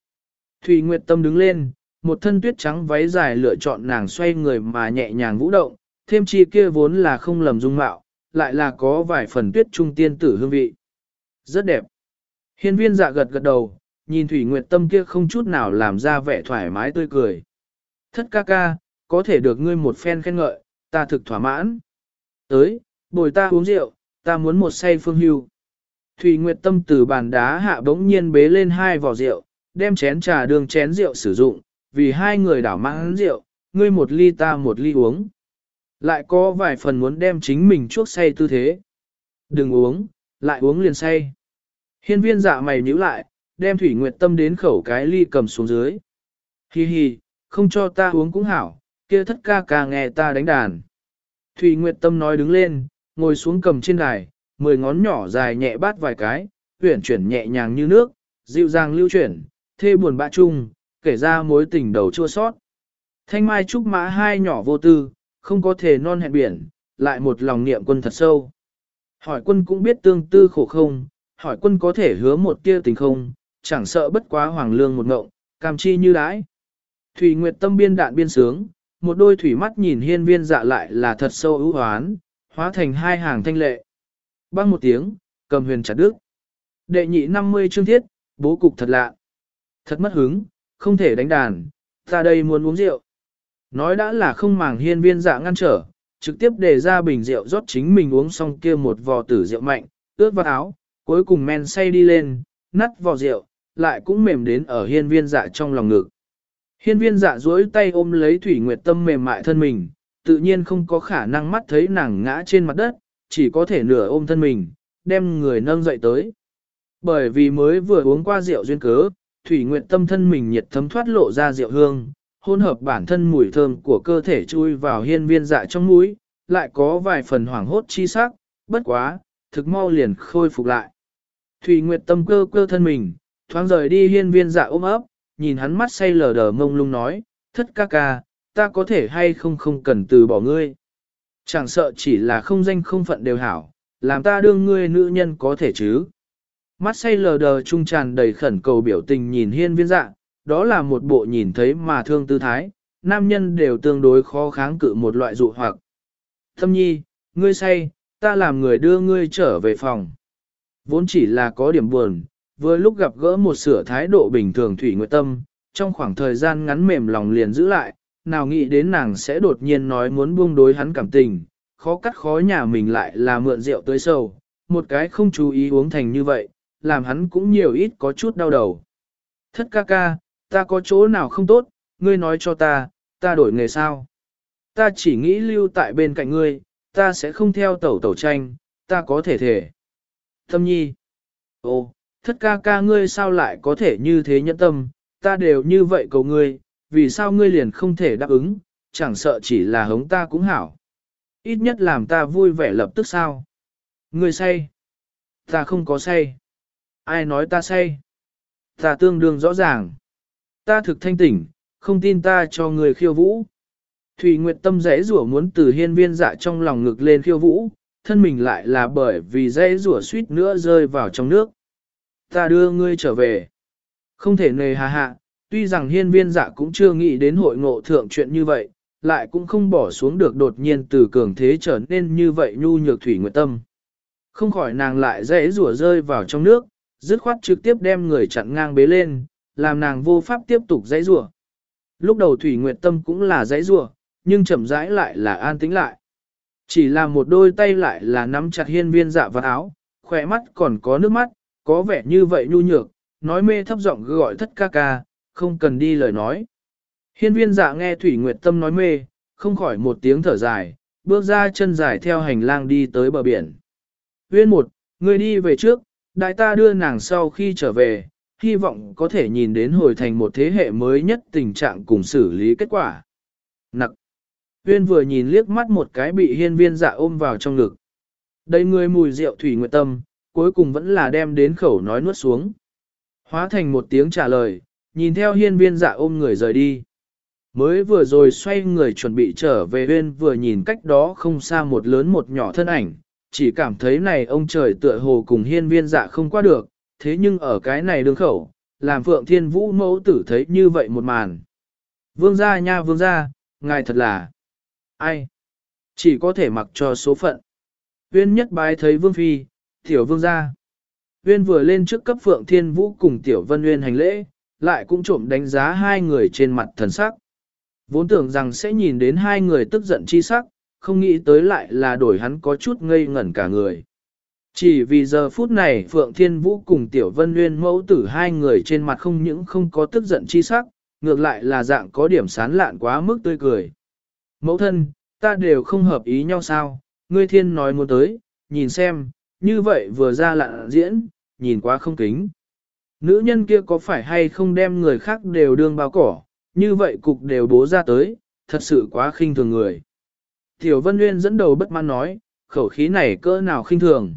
Thùy Nguyệt Tâm đứng lên, một thân tuyết trắng váy dài lựa chọn nàng xoay người mà nhẹ nhàng vũ động, thêm chi kia vốn là không lầm dung mạo, lại là có vài phần tuyết trung tiên tử hương vị. Rất đẹp. Hiên viên dạ gật gật đầu, nhìn Thủy Nguyệt Tâm kia không chút nào làm ra vẻ thoải mái tươi cười. Thất ca ca, có thể được ngươi một phen khen ngợi, ta thực thỏa mãn. Tới, bồi ta uống rượu, ta muốn một say phương hưu. Thủy Nguyệt Tâm từ bàn đá hạ bỗng nhiên bế lên hai vỏ rượu, đem chén trà đường chén rượu sử dụng, vì hai người đảo mãn rượu, ngươi một ly ta một ly uống. Lại có vài phần muốn đem chính mình chuốc say tư thế. Đừng uống, lại uống liền say. Hiên viên dạ mày nhíu lại, đem Thủy Nguyệt Tâm đến khẩu cái ly cầm xuống dưới. Hi hi, không cho ta uống cũng hảo, kia thất ca ca nghe ta đánh đàn. Thủy Nguyệt Tâm nói đứng lên, ngồi xuống cầm trên đài, mười ngón nhỏ dài nhẹ bát vài cái, tuyển chuyển nhẹ nhàng như nước, dịu dàng lưu chuyển, thê buồn bạ chung, kể ra mối tình đầu chua sót. Thanh mai trúc mã hai nhỏ vô tư, không có thể non hẹn biển, lại một lòng niệm quân thật sâu. Hỏi quân cũng biết tương tư khổ không, hỏi quân có thể hứa một tia tình không, chẳng sợ bất quá hoàng lương một ngộng, cam chi như đãi. Thủy Nguyệt tâm biên đạn biên sướng, một đôi thủy mắt nhìn hiên viên dạ lại là thật sâu ưu hoán, hóa thành hai hàng thanh lệ. Băng một tiếng, cầm huyền chặt đứt. Đệ nhị 50 chương thiết, bố cục thật lạ. Thật mất hứng, không thể đánh đàn, ta đây muốn uống rượu. Nói đã là không màng hiên viên dạ ngăn trở, trực tiếp để ra bình rượu rót chính mình uống xong kia một vò tử rượu mạnh, ướt vào áo, cuối cùng men say đi lên, nắt vò rượu, lại cũng mềm đến ở hiên viên dạ trong lòng ngực. Hiên viên dạ duỗi tay ôm lấy Thủy Nguyệt Tâm mềm mại thân mình, tự nhiên không có khả năng mắt thấy nàng ngã trên mặt đất, chỉ có thể nửa ôm thân mình, đem người nâng dậy tới. Bởi vì mới vừa uống qua rượu duyên cớ, Thủy Nguyệt Tâm thân mình nhiệt thấm thoát lộ ra rượu hương, hỗn hợp bản thân mùi thơm của cơ thể chui vào hiên viên dạ trong mũi, lại có vài phần hoảng hốt chi sắc, bất quá, thực mau liền khôi phục lại. Thủy Nguyệt Tâm cơ cơ thân mình, thoáng rời đi hiên viên dạ ôm ấp, nhìn hắn mắt say lờ đờ mông lung nói, thất ca ca, ta có thể hay không không cần từ bỏ ngươi. Chẳng sợ chỉ là không danh không phận đều hảo, làm ta đương ngươi nữ nhân có thể chứ. Mắt say lờ đờ trung tràn đầy khẩn cầu biểu tình nhìn hiên viên dạ, đó là một bộ nhìn thấy mà thương tư thái, nam nhân đều tương đối khó kháng cự một loại dụ hoặc. Thâm nhi, ngươi say, ta làm người đưa ngươi trở về phòng. Vốn chỉ là có điểm buồn, vừa lúc gặp gỡ một sửa thái độ bình thường Thủy Nguyệt Tâm, trong khoảng thời gian ngắn mềm lòng liền giữ lại, nào nghĩ đến nàng sẽ đột nhiên nói muốn buông đối hắn cảm tình, khó cắt khó nhà mình lại là mượn rượu tới sâu, một cái không chú ý uống thành như vậy, làm hắn cũng nhiều ít có chút đau đầu. Thất ca ca, ta có chỗ nào không tốt, ngươi nói cho ta, ta đổi nghề sao? Ta chỉ nghĩ lưu tại bên cạnh ngươi, ta sẽ không theo tẩu tẩu tranh, ta có thể thể. Thâm nhi. ô, thất ca ca ngươi sao lại có thể như thế nhẫn tâm, ta đều như vậy cầu ngươi, vì sao ngươi liền không thể đáp ứng, chẳng sợ chỉ là hống ta cũng hảo. Ít nhất làm ta vui vẻ lập tức sao. Ngươi say. Ta không có say. Ai nói ta say? Ta tương đương rõ ràng. Ta thực thanh tỉnh, không tin ta cho người khiêu vũ. Thủy Nguyệt Tâm rẽ rủa muốn từ hiên viên dạ trong lòng ngực lên khiêu vũ, thân mình lại là bởi vì dây rủa suýt nữa rơi vào trong nước. Ta đưa ngươi trở về. Không thể nề hà hạ, tuy rằng hiên viên dạ cũng chưa nghĩ đến hội ngộ thượng chuyện như vậy, lại cũng không bỏ xuống được đột nhiên từ cường thế trở nên như vậy nhu nhược Thủy Nguyệt Tâm. Không khỏi nàng lại dễ rủa rơi vào trong nước, dứt khoát trực tiếp đem người chặn ngang bế lên, làm nàng vô pháp tiếp tục dãy rủa. Lúc đầu Thủy Nguyệt Tâm cũng là dãy rủa, nhưng chậm rãi lại là an tĩnh lại. Chỉ là một đôi tay lại là nắm chặt hiên viên dạ vào áo, khỏe mắt còn có nước mắt, có vẻ như vậy nhu nhược, nói mê thấp giọng gọi thất ca ca, không cần đi lời nói. Hiên viên dạ nghe Thủy Nguyệt Tâm nói mê, không khỏi một tiếng thở dài, bước ra chân dài theo hành lang đi tới bờ biển. Viên một, người đi về trước, đại ta đưa nàng sau khi trở về, hy vọng có thể nhìn đến hồi thành một thế hệ mới nhất tình trạng cùng xử lý kết quả. Nặng. Huyên vừa nhìn liếc mắt một cái bị hiên viên dạ ôm vào trong ngực. Đây người mùi rượu thủy nguyệt tâm, cuối cùng vẫn là đem đến khẩu nói nuốt xuống. Hóa thành một tiếng trả lời, nhìn theo hiên viên dạ ôm người rời đi. Mới vừa rồi xoay người chuẩn bị trở về huyên vừa nhìn cách đó không xa một lớn một nhỏ thân ảnh, chỉ cảm thấy này ông trời tựa hồ cùng hiên viên dạ không qua được, thế nhưng ở cái này đường khẩu, làm Phượng Thiên Vũ mẫu tử thấy như vậy một màn. Vương gia nha vương gia, ngài thật là ai? Chỉ có thể mặc cho số phận. Uyên nhất bái thấy vương phi, tiểu vương ra, Uyên vừa lên trước cấp Phượng Thiên Vũ cùng tiểu vân Uyên hành lễ, lại cũng trộm đánh giá hai người trên mặt thần sắc. Vốn tưởng rằng sẽ nhìn đến hai người tức giận chi sắc, không nghĩ tới lại là đổi hắn có chút ngây ngẩn cả người. Chỉ vì giờ phút này Phượng Thiên Vũ cùng Tiểu Vân Nguyên mẫu tử hai người trên mặt không những không có tức giận chi sắc, ngược lại là dạng có điểm sán lạn quá mức tươi cười. Mẫu thân, ta đều không hợp ý nhau sao, ngươi thiên nói muốn tới, nhìn xem, như vậy vừa ra lạ diễn, nhìn quá không kính. Nữ nhân kia có phải hay không đem người khác đều đương bao cỏ, như vậy cục đều bố ra tới, thật sự quá khinh thường người. Tiểu Vân Nguyên dẫn đầu bất mãn nói, khẩu khí này cỡ nào khinh thường.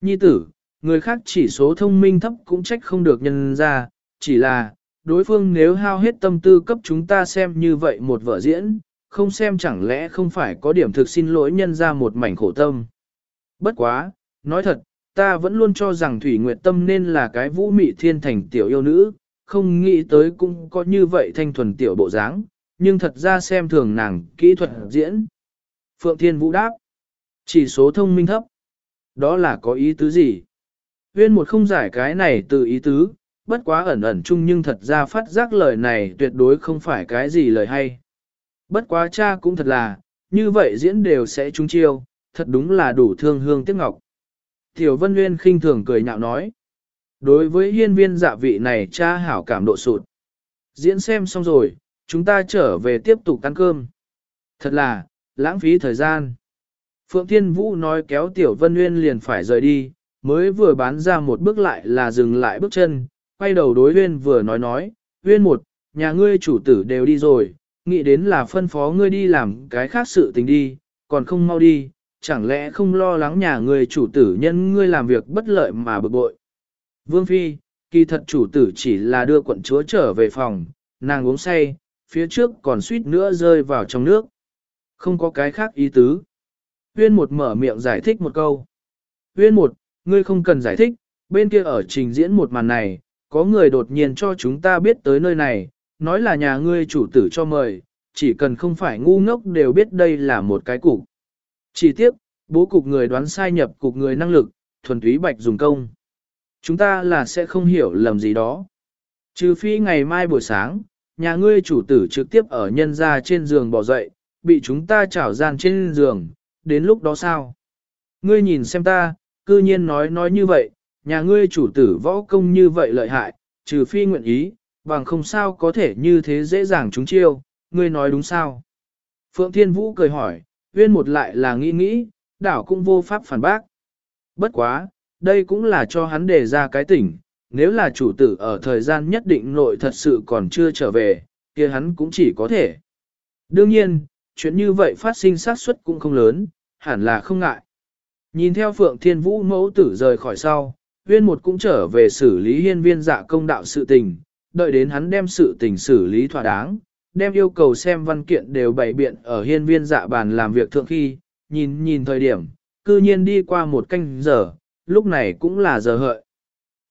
Nhi tử, người khác chỉ số thông minh thấp cũng trách không được nhân ra, chỉ là, đối phương nếu hao hết tâm tư cấp chúng ta xem như vậy một vở diễn, không xem chẳng lẽ không phải có điểm thực xin lỗi nhân ra một mảnh khổ tâm. Bất quá, nói thật, ta vẫn luôn cho rằng Thủy Nguyệt Tâm nên là cái vũ mị thiên thành tiểu yêu nữ, không nghĩ tới cũng có như vậy thanh thuần tiểu bộ dáng, nhưng thật ra xem thường nàng kỹ thuật diễn. Phượng Thiên Vũ đáp, chỉ số thông minh thấp. Đó là có ý tứ gì? Huyên một không giải cái này từ ý tứ, bất quá ẩn ẩn chung nhưng thật ra phát giác lời này tuyệt đối không phải cái gì lời hay. Bất quá cha cũng thật là, như vậy diễn đều sẽ trúng chiêu, thật đúng là đủ thương hương tiếc ngọc. Tiểu Vân Nguyên khinh thường cười nhạo nói. Đối với hiên viên dạ vị này cha hảo cảm độ sụt. Diễn xem xong rồi, chúng ta trở về tiếp tục ăn cơm. Thật là, lãng phí thời gian. Phượng Thiên Vũ nói kéo Tiểu Vân Nguyên liền phải rời đi, mới vừa bán ra một bước lại là dừng lại bước chân, quay đầu đối Nguyên vừa nói nói, Nguyên một, nhà ngươi chủ tử đều đi rồi, nghĩ đến là phân phó ngươi đi làm cái khác sự tình đi, còn không mau đi, chẳng lẽ không lo lắng nhà ngươi chủ tử nhân ngươi làm việc bất lợi mà bực bội. Vương Phi, kỳ thật chủ tử chỉ là đưa quận chúa trở về phòng, nàng uống say, phía trước còn suýt nữa rơi vào trong nước. Không có cái khác ý tứ. Huyên một mở miệng giải thích một câu. Huyên một, ngươi không cần giải thích, bên kia ở trình diễn một màn này, có người đột nhiên cho chúng ta biết tới nơi này, nói là nhà ngươi chủ tử cho mời, chỉ cần không phải ngu ngốc đều biết đây là một cái cục. Chỉ tiếc, bố cục người đoán sai nhập cục người năng lực, thuần túy bạch dùng công. Chúng ta là sẽ không hiểu lầm gì đó. Trừ phi ngày mai buổi sáng, nhà ngươi chủ tử trực tiếp ở nhân ra trên giường bỏ dậy, bị chúng ta chảo gian trên giường, đến lúc đó sao? Ngươi nhìn xem ta, cư nhiên nói nói như vậy, nhà ngươi chủ tử võ công như vậy lợi hại, trừ phi nguyện ý, bằng không sao có thể như thế dễ dàng chúng chiêu, ngươi nói đúng sao? Phượng Thiên Vũ cười hỏi, uyên một lại là nghĩ nghĩ, đảo cũng vô pháp phản bác. Bất quá, đây cũng là cho hắn đề ra cái tỉnh, nếu là chủ tử ở thời gian nhất định nội thật sự còn chưa trở về, kia hắn cũng chỉ có thể. Đương nhiên, chuyện như vậy phát sinh xác suất cũng không lớn, hẳn là không ngại. Nhìn theo Phượng Thiên Vũ mẫu tử rời khỏi sau, Huyên một cũng trở về xử lý hiên viên dạ công đạo sự tình, đợi đến hắn đem sự tình xử lý thỏa đáng, đem yêu cầu xem văn kiện đều bày biện ở hiên viên dạ bàn làm việc thượng khi, nhìn nhìn thời điểm, cư nhiên đi qua một canh giờ, lúc này cũng là giờ hợi.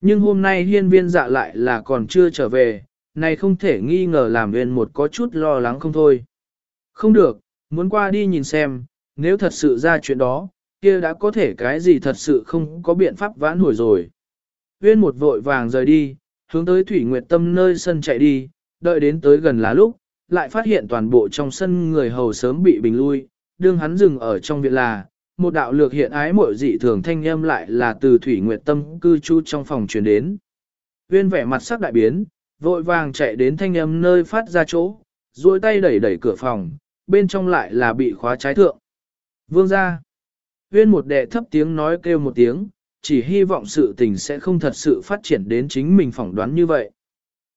Nhưng hôm nay hiên viên dạ lại là còn chưa trở về, này không thể nghi ngờ làm viên một có chút lo lắng không thôi. Không được, muốn qua đi nhìn xem, nếu thật sự ra chuyện đó, kia đã có thể cái gì thật sự không có biện pháp vãn hồi rồi. Viên một vội vàng rời đi, hướng tới Thủy Nguyệt Tâm nơi sân chạy đi, đợi đến tới gần là lúc, lại phát hiện toàn bộ trong sân người hầu sớm bị bình lui, đương hắn dừng ở trong viện là, một đạo lược hiện ái mội dị thường thanh âm lại là từ Thủy Nguyệt Tâm cư trú trong phòng truyền đến. Viên vẻ mặt sắc đại biến, vội vàng chạy đến thanh âm nơi phát ra chỗ, duỗi tay đẩy đẩy cửa phòng, bên trong lại là bị khóa trái thượng. Vương ra. Viên một đệ thấp tiếng nói kêu một tiếng, chỉ hy vọng sự tình sẽ không thật sự phát triển đến chính mình phỏng đoán như vậy.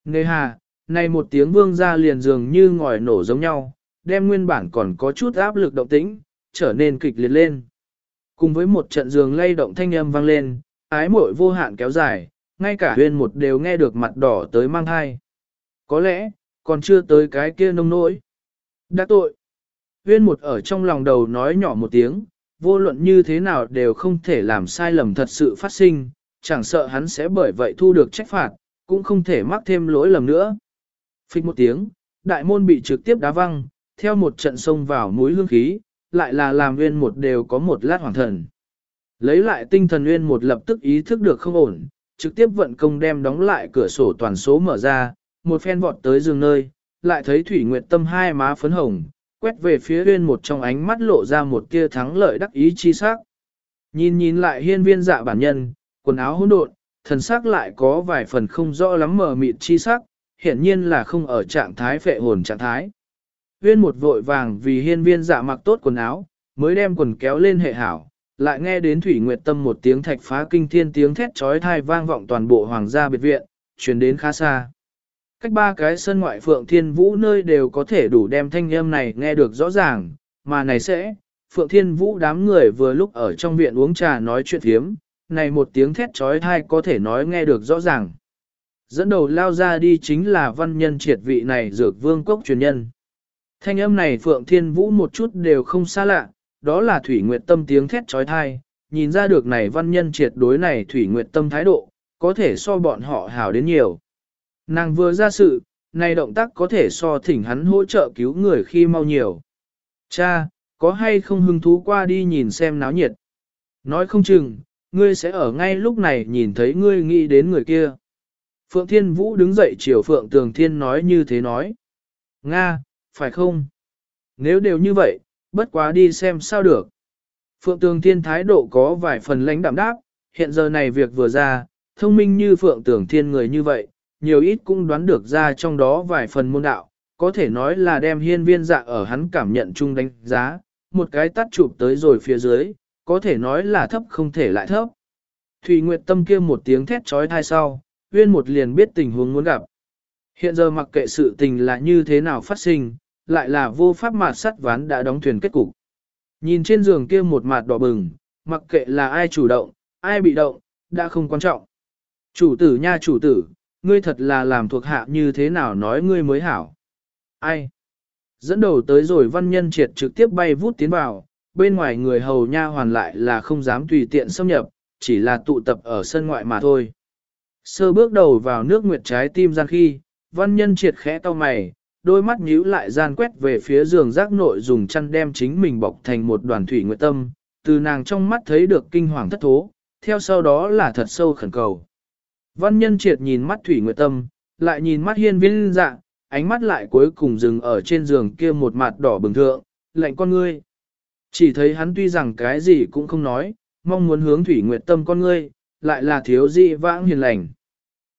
Nề hà, này một tiếng vương ra liền dường như ngòi nổ giống nhau, đem nguyên bản còn có chút áp lực động tĩnh, trở nên kịch liệt lên. Cùng với một trận giường lay động thanh âm vang lên, ái muội vô hạn kéo dài, ngay cả huyên một đều nghe được mặt đỏ tới mang thai. Có lẽ, còn chưa tới cái kia nông nỗi. Đã tội. Huyên một ở trong lòng đầu nói nhỏ một tiếng, vô luận như thế nào đều không thể làm sai lầm thật sự phát sinh, chẳng sợ hắn sẽ bởi vậy thu được trách phạt, cũng không thể mắc thêm lỗi lầm nữa. Phích một tiếng, đại môn bị trực tiếp đá văng, theo một trận xông vào mũi hương khí, lại là làm nguyên một đều có một lát hoàng thần. Lấy lại tinh thần nguyên một lập tức ý thức được không ổn, trực tiếp vận công đem đóng lại cửa sổ toàn số mở ra, một phen vọt tới giường nơi, lại thấy Thủy Nguyệt Tâm hai má phấn hồng, quét về phía huyên một trong ánh mắt lộ ra một tia thắng lợi đắc ý chi sắc. Nhìn nhìn lại hiên viên dạ bản nhân, quần áo hỗn độn, thần sắc lại có vài phần không rõ lắm mờ mịt chi sắc, hiển nhiên là không ở trạng thái phệ hồn trạng thái. Huyên một vội vàng vì hiên viên dạ mặc tốt quần áo, mới đem quần kéo lên hệ hảo, lại nghe đến Thủy Nguyệt Tâm một tiếng thạch phá kinh thiên tiếng thét trói thai vang vọng toàn bộ hoàng gia biệt viện, truyền đến khá xa. Cách ba cái sân ngoại Phượng Thiên Vũ nơi đều có thể đủ đem thanh âm này nghe được rõ ràng, mà này sẽ, Phượng Thiên Vũ đám người vừa lúc ở trong viện uống trà nói chuyện thiếm, này một tiếng thét trói thai có thể nói nghe được rõ ràng. Dẫn đầu lao ra đi chính là văn nhân triệt vị này dược vương cốc truyền nhân. Thanh âm này Phượng Thiên Vũ một chút đều không xa lạ, đó là Thủy Nguyệt Tâm tiếng thét trói thai, nhìn ra được này văn nhân triệt đối này Thủy Nguyệt Tâm thái độ, có thể so bọn họ hảo đến nhiều. Nàng vừa ra sự, này động tác có thể so thỉnh hắn hỗ trợ cứu người khi mau nhiều. Cha, có hay không hứng thú qua đi nhìn xem náo nhiệt? Nói không chừng, ngươi sẽ ở ngay lúc này nhìn thấy ngươi nghĩ đến người kia. Phượng Thiên Vũ đứng dậy chiều Phượng Tường Thiên nói như thế nói. Nga, phải không? Nếu đều như vậy, bất quá đi xem sao được. Phượng Tường Thiên thái độ có vài phần lãnh đạm đáp, hiện giờ này việc vừa ra, thông minh như phượng Tường thiên người như vậy, nhiều ít cũng đoán được ra trong đó vài phần môn đạo, có thể nói là đem hiên viên dạ ở hắn cảm nhận chung đánh giá, một cái tắt chụp tới rồi phía dưới, có thể nói là thấp không thể lại thấp. Thủy Nguyệt Tâm kia một tiếng thét trói thai sau, Uyên một liền biết tình huống muốn gặp. Hiện giờ mặc kệ sự tình là như thế nào phát sinh, lại là vô pháp mạt sắt ván đã đóng thuyền kết cục. Nhìn trên giường kia một mặt đỏ bừng, mặc kệ là ai chủ động, ai bị động, đã không quan trọng. Chủ tử nha chủ tử, ngươi thật là làm thuộc hạ như thế nào nói ngươi mới hảo. Ai? Dẫn đầu tới rồi văn nhân triệt trực tiếp bay vút tiến vào, bên ngoài người hầu nha hoàn lại là không dám tùy tiện xâm nhập, chỉ là tụ tập ở sân ngoại mà thôi. Sơ bước đầu vào nước nguyệt trái tim gian khi, văn nhân triệt khẽ to mày, đôi mắt nhíu lại gian quét về phía giường rác nội dùng chăn đem chính mình bọc thành một đoàn thủy nguyệt tâm, từ nàng trong mắt thấy được kinh hoàng thất thố, theo sau đó là thật sâu khẩn cầu. Văn nhân triệt nhìn mắt thủy nguyệt tâm, lại nhìn mắt hiên viên dạ, ánh mắt lại cuối cùng dừng ở trên giường kia một mặt đỏ bừng thượng, lạnh con ngươi. Chỉ thấy hắn tuy rằng cái gì cũng không nói, mong muốn hướng thủy nguyệt tâm con ngươi, lại là thiếu dị vãng hiền lành.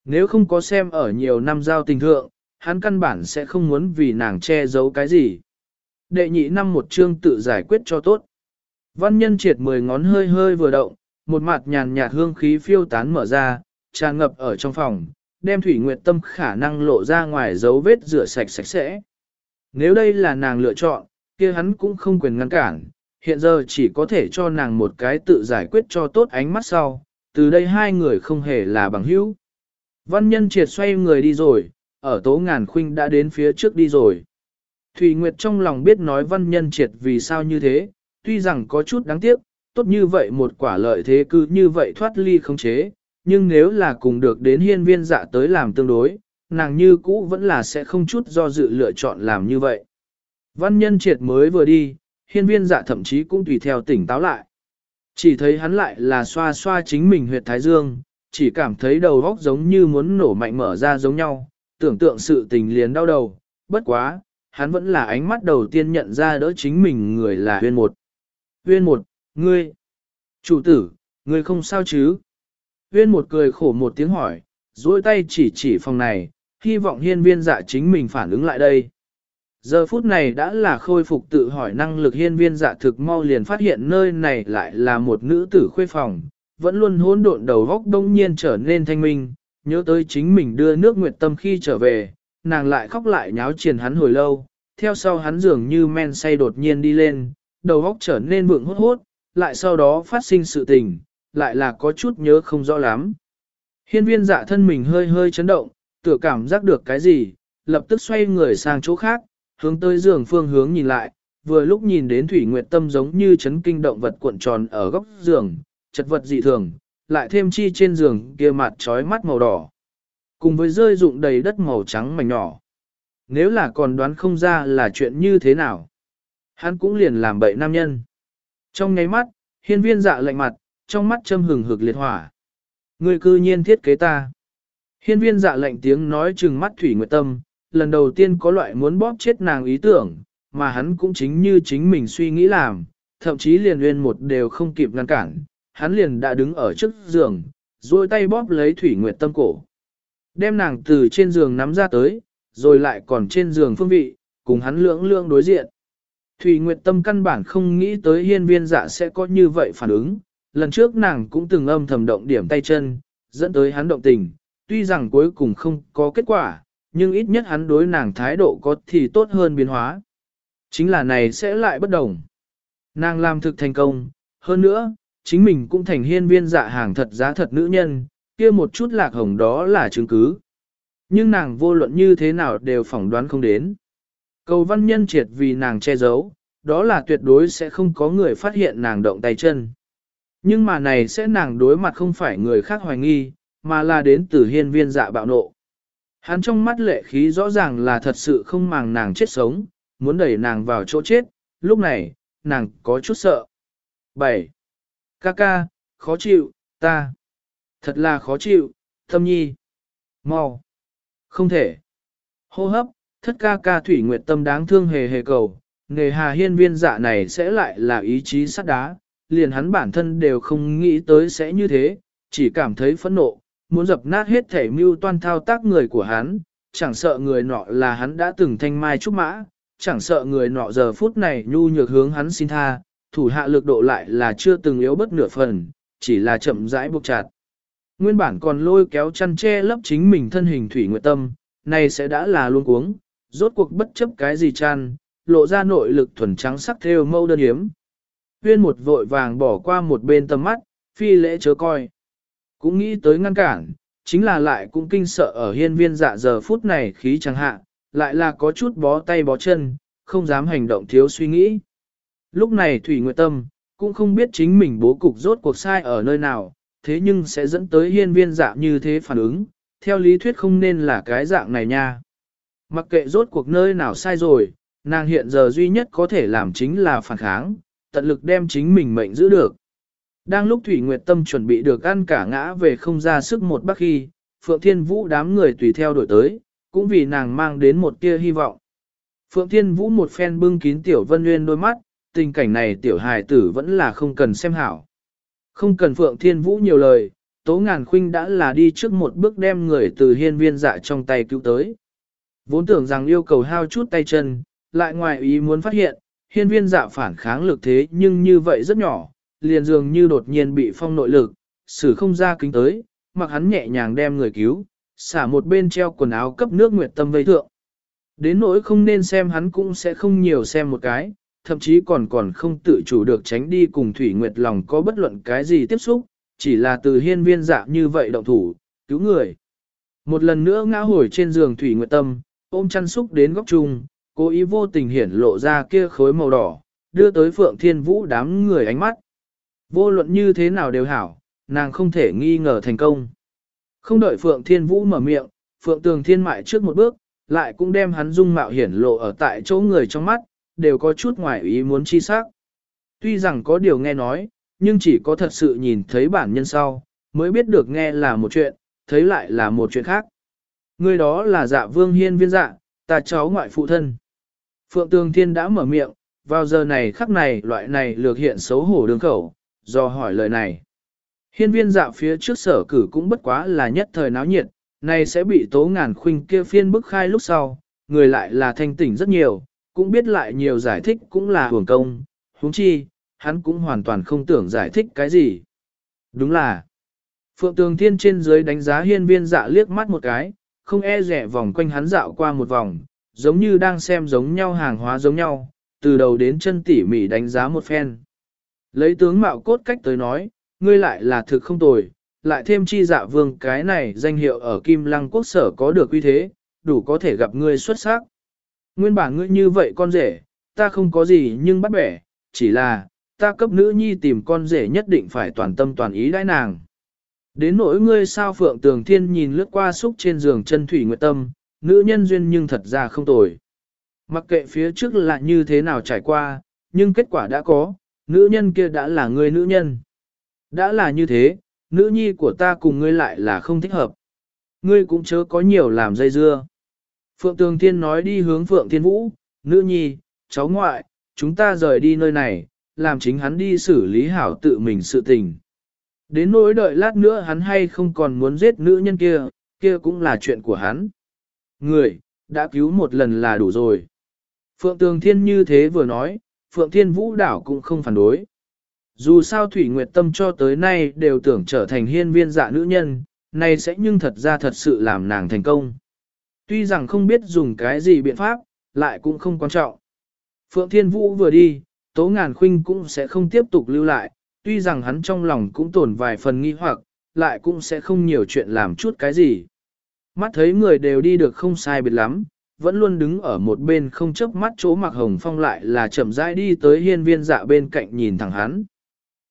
Nếu không có xem ở nhiều năm giao tình thượng, hắn căn bản sẽ không muốn vì nàng che giấu cái gì. Đệ nhị năm một chương tự giải quyết cho tốt. Văn nhân triệt mười ngón hơi hơi vừa động, một mặt nhàn nhạt hương khí phiêu tán mở ra, tràn ngập ở trong phòng, đem thủy nguyệt tâm khả năng lộ ra ngoài dấu vết rửa sạch sạch sẽ. Nếu đây là nàng lựa chọn, kia hắn cũng không quyền ngăn cản, hiện giờ chỉ có thể cho nàng một cái tự giải quyết cho tốt ánh mắt sau, từ đây hai người không hề là bằng hữu. Văn nhân triệt xoay người đi rồi, ở tố ngàn khuynh đã đến phía trước đi rồi. Thủy Nguyệt trong lòng biết nói văn nhân triệt vì sao như thế, tuy rằng có chút đáng tiếc, tốt như vậy một quả lợi thế cứ như vậy thoát ly không chế, nhưng nếu là cùng được đến hiên viên dạ tới làm tương đối, nàng như cũ vẫn là sẽ không chút do dự lựa chọn làm như vậy. Văn nhân triệt mới vừa đi, hiên viên dạ thậm chí cũng tùy theo tỉnh táo lại. Chỉ thấy hắn lại là xoa xoa chính mình huyệt thái dương, chỉ cảm thấy đầu góc giống như muốn nổ mạnh mở ra giống nhau, tưởng tượng sự tình liền đau đầu, bất quá, hắn vẫn là ánh mắt đầu tiên nhận ra đỡ chính mình người là huyên một. Huyên một, ngươi, chủ tử, ngươi không sao chứ? Huyên một cười khổ một tiếng hỏi, duỗi tay chỉ chỉ phòng này, hy vọng hiên viên dạ chính mình phản ứng lại đây. Giờ phút này đã là khôi phục tự hỏi năng lực hiên viên dạ thực mau liền phát hiện nơi này lại là một nữ tử khuê phòng, vẫn luôn hỗn độn đầu góc đông nhiên trở nên thanh minh, nhớ tới chính mình đưa nước nguyệt tâm khi trở về, nàng lại khóc lại nháo triền hắn hồi lâu, theo sau hắn dường như men say đột nhiên đi lên, đầu góc trở nên vượng hốt hốt, lại sau đó phát sinh sự tình, lại là có chút nhớ không rõ lắm. Hiên viên dạ thân mình hơi hơi chấn động, tựa cảm giác được cái gì, lập tức xoay người sang chỗ khác, hướng tới giường phương hướng nhìn lại, vừa lúc nhìn đến Thủy Nguyệt Tâm giống như chấn kinh động vật cuộn tròn ở góc giường, chật vật dị thường, lại thêm chi trên giường kia mặt trói mắt màu đỏ. Cùng với rơi rụng đầy đất màu trắng mảnh nhỏ. Nếu là còn đoán không ra là chuyện như thế nào, hắn cũng liền làm bậy nam nhân. Trong nháy mắt, hiên viên dạ lạnh mặt, trong mắt châm hừng hực liệt hỏa. Người cư nhiên thiết kế ta. Hiên viên dạ lệnh tiếng nói trừng mắt Thủy Nguyệt Tâm, lần đầu tiên có loại muốn bóp chết nàng ý tưởng, mà hắn cũng chính như chính mình suy nghĩ làm, thậm chí liền nguyên một đều không kịp ngăn cản, hắn liền đã đứng ở trước giường, duỗi tay bóp lấy Thủy Nguyệt Tâm cổ. Đem nàng từ trên giường nắm ra tới, rồi lại còn trên giường phương vị, cùng hắn lưỡng lưỡng đối diện. Thủy Nguyệt Tâm căn bản không nghĩ tới hiên viên dạ sẽ có như vậy phản ứng, lần trước nàng cũng từng âm thầm động điểm tay chân, dẫn tới hắn động tình, tuy rằng cuối cùng không có kết quả, nhưng ít nhất hắn đối nàng thái độ có thì tốt hơn biến hóa. Chính là này sẽ lại bất đồng. Nàng làm thực thành công, hơn nữa, chính mình cũng thành hiên viên dạ hàng thật giá thật nữ nhân, kia một chút lạc hồng đó là chứng cứ. Nhưng nàng vô luận như thế nào đều phỏng đoán không đến. Cầu văn nhân triệt vì nàng che giấu, đó là tuyệt đối sẽ không có người phát hiện nàng động tay chân. Nhưng mà này sẽ nàng đối mặt không phải người khác hoài nghi, mà là đến từ hiên viên dạ bạo nộ. Hắn trong mắt lệ khí rõ ràng là thật sự không màng nàng chết sống, muốn đẩy nàng vào chỗ chết, lúc này, nàng có chút sợ. 7. Ca ca, khó chịu, ta. Thật là khó chịu, thâm nhi. mau, Không thể. Hô hấp, thất ca ca thủy nguyệt tâm đáng thương hề hề cầu, nghề hà hiên viên dạ này sẽ lại là ý chí sắt đá, liền hắn bản thân đều không nghĩ tới sẽ như thế, chỉ cảm thấy phẫn nộ, muốn dập nát hết thể mưu toan thao tác người của hắn, chẳng sợ người nọ là hắn đã từng thanh mai trúc mã, chẳng sợ người nọ giờ phút này nhu nhược hướng hắn xin tha, thủ hạ lực độ lại là chưa từng yếu bất nửa phần, chỉ là chậm rãi buộc chặt. Nguyên bản còn lôi kéo chăn che lấp chính mình thân hình thủy nguyệt tâm, này sẽ đã là luôn cuống, rốt cuộc bất chấp cái gì chăn, lộ ra nội lực thuần trắng sắc theo mâu đơn hiếm. Huyên một vội vàng bỏ qua một bên tầm mắt, phi lễ chớ coi. Cũng nghĩ tới ngăn cản, chính là lại cũng kinh sợ ở hiên viên dạ giờ phút này khí chẳng hạ, lại là có chút bó tay bó chân, không dám hành động thiếu suy nghĩ. Lúc này Thủy Nguyệt Tâm, cũng không biết chính mình bố cục rốt cuộc sai ở nơi nào, thế nhưng sẽ dẫn tới hiên viên dạ như thế phản ứng, theo lý thuyết không nên là cái dạng này nha. Mặc kệ rốt cuộc nơi nào sai rồi, nàng hiện giờ duy nhất có thể làm chính là phản kháng, tận lực đem chính mình mệnh giữ được. Đang lúc Thủy Nguyệt Tâm chuẩn bị được ăn cả ngã về không ra sức một bác khi, Phượng Thiên Vũ đám người tùy theo đổi tới, cũng vì nàng mang đến một tia hy vọng. Phượng Thiên Vũ một phen bưng kín Tiểu Vân Nguyên đôi mắt, tình cảnh này Tiểu Hài Tử vẫn là không cần xem hảo. Không cần Phượng Thiên Vũ nhiều lời, Tố Ngàn Khuynh đã là đi trước một bước đem người từ hiên viên dạ trong tay cứu tới. Vốn tưởng rằng yêu cầu hao chút tay chân, lại ngoài ý muốn phát hiện, hiên viên dạ phản kháng lực thế nhưng như vậy rất nhỏ, liền dường như đột nhiên bị phong nội lực, xử không ra kính tới, mặc hắn nhẹ nhàng đem người cứu, xả một bên treo quần áo cấp nước nguyệt tâm vây thượng. Đến nỗi không nên xem hắn cũng sẽ không nhiều xem một cái, thậm chí còn còn không tự chủ được tránh đi cùng Thủy Nguyệt lòng có bất luận cái gì tiếp xúc, chỉ là từ hiên viên dạ như vậy động thủ, cứu người. Một lần nữa ngã hồi trên giường Thủy Nguyệt Tâm, ôm chăn xúc đến góc trung, cố ý vô tình hiển lộ ra kia khối màu đỏ, đưa tới Phượng Thiên Vũ đám người ánh mắt. Vô luận như thế nào đều hảo, nàng không thể nghi ngờ thành công. Không đợi Phượng Thiên Vũ mở miệng, Phượng Tường Thiên mại trước một bước, lại cũng đem hắn dung mạo hiển lộ ở tại chỗ người trong mắt, đều có chút ngoài ý muốn chi sắc. Tuy rằng có điều nghe nói, nhưng chỉ có thật sự nhìn thấy bản nhân sau, mới biết được nghe là một chuyện, thấy lại là một chuyện khác. Người đó là dạ vương hiên viên dạ, ta cháu ngoại phụ thân. Phượng Tường Thiên đã mở miệng, vào giờ này khắc này loại này lược hiện xấu hổ đường khẩu, do hỏi lời này. Hiên viên dạo phía trước sở cử cũng bất quá là nhất thời náo nhiệt, này sẽ bị tố ngàn khuynh kia phiên bức khai lúc sau, người lại là thanh tỉnh rất nhiều, cũng biết lại nhiều giải thích cũng là hưởng công, huống chi, hắn cũng hoàn toàn không tưởng giải thích cái gì. Đúng là, Phượng Tường Thiên trên dưới đánh giá hiên viên dạ liếc mắt một cái, không e rẻ vòng quanh hắn dạo qua một vòng, giống như đang xem giống nhau hàng hóa giống nhau, từ đầu đến chân tỉ mỉ đánh giá một phen. Lấy tướng mạo cốt cách tới nói, ngươi lại là thực không tồi, lại thêm chi dạ vương cái này danh hiệu ở Kim Lăng quốc sở có được uy thế, đủ có thể gặp ngươi xuất sắc. Nguyên bản ngươi như vậy con rể, ta không có gì nhưng bắt bẻ, chỉ là, ta cấp nữ nhi tìm con rể nhất định phải toàn tâm toàn ý đãi nàng. Đến nỗi ngươi sao phượng tường thiên nhìn lướt qua xúc trên giường chân thủy nguyệt tâm, nữ nhân duyên nhưng thật ra không tồi. Mặc kệ phía trước là như thế nào trải qua, nhưng kết quả đã có, nữ nhân kia đã là người nữ nhân. Đã là như thế, nữ nhi của ta cùng ngươi lại là không thích hợp. Ngươi cũng chớ có nhiều làm dây dưa. Phượng Tường Thiên nói đi hướng Phượng Thiên Vũ, nữ nhi, cháu ngoại, chúng ta rời đi nơi này, làm chính hắn đi xử lý hảo tự mình sự tình. Đến nỗi đợi lát nữa hắn hay không còn muốn giết nữ nhân kia, kia cũng là chuyện của hắn. Người, đã cứu một lần là đủ rồi. Phượng Tường Thiên như thế vừa nói, Phượng Thiên Vũ đảo cũng không phản đối. Dù sao Thủy Nguyệt Tâm cho tới nay đều tưởng trở thành hiên viên dạ nữ nhân, này sẽ nhưng thật ra thật sự làm nàng thành công. Tuy rằng không biết dùng cái gì biện pháp, lại cũng không quan trọng. Phượng Thiên Vũ vừa đi, Tố Ngàn Khuynh cũng sẽ không tiếp tục lưu lại, tuy rằng hắn trong lòng cũng tồn vài phần nghi hoặc, lại cũng sẽ không nhiều chuyện làm chút cái gì. Mắt thấy người đều đi được không sai biệt lắm, vẫn luôn đứng ở một bên không chớp mắt chỗ mặc hồng phong lại là chậm rãi đi tới hiên viên dạ bên cạnh nhìn thẳng hắn.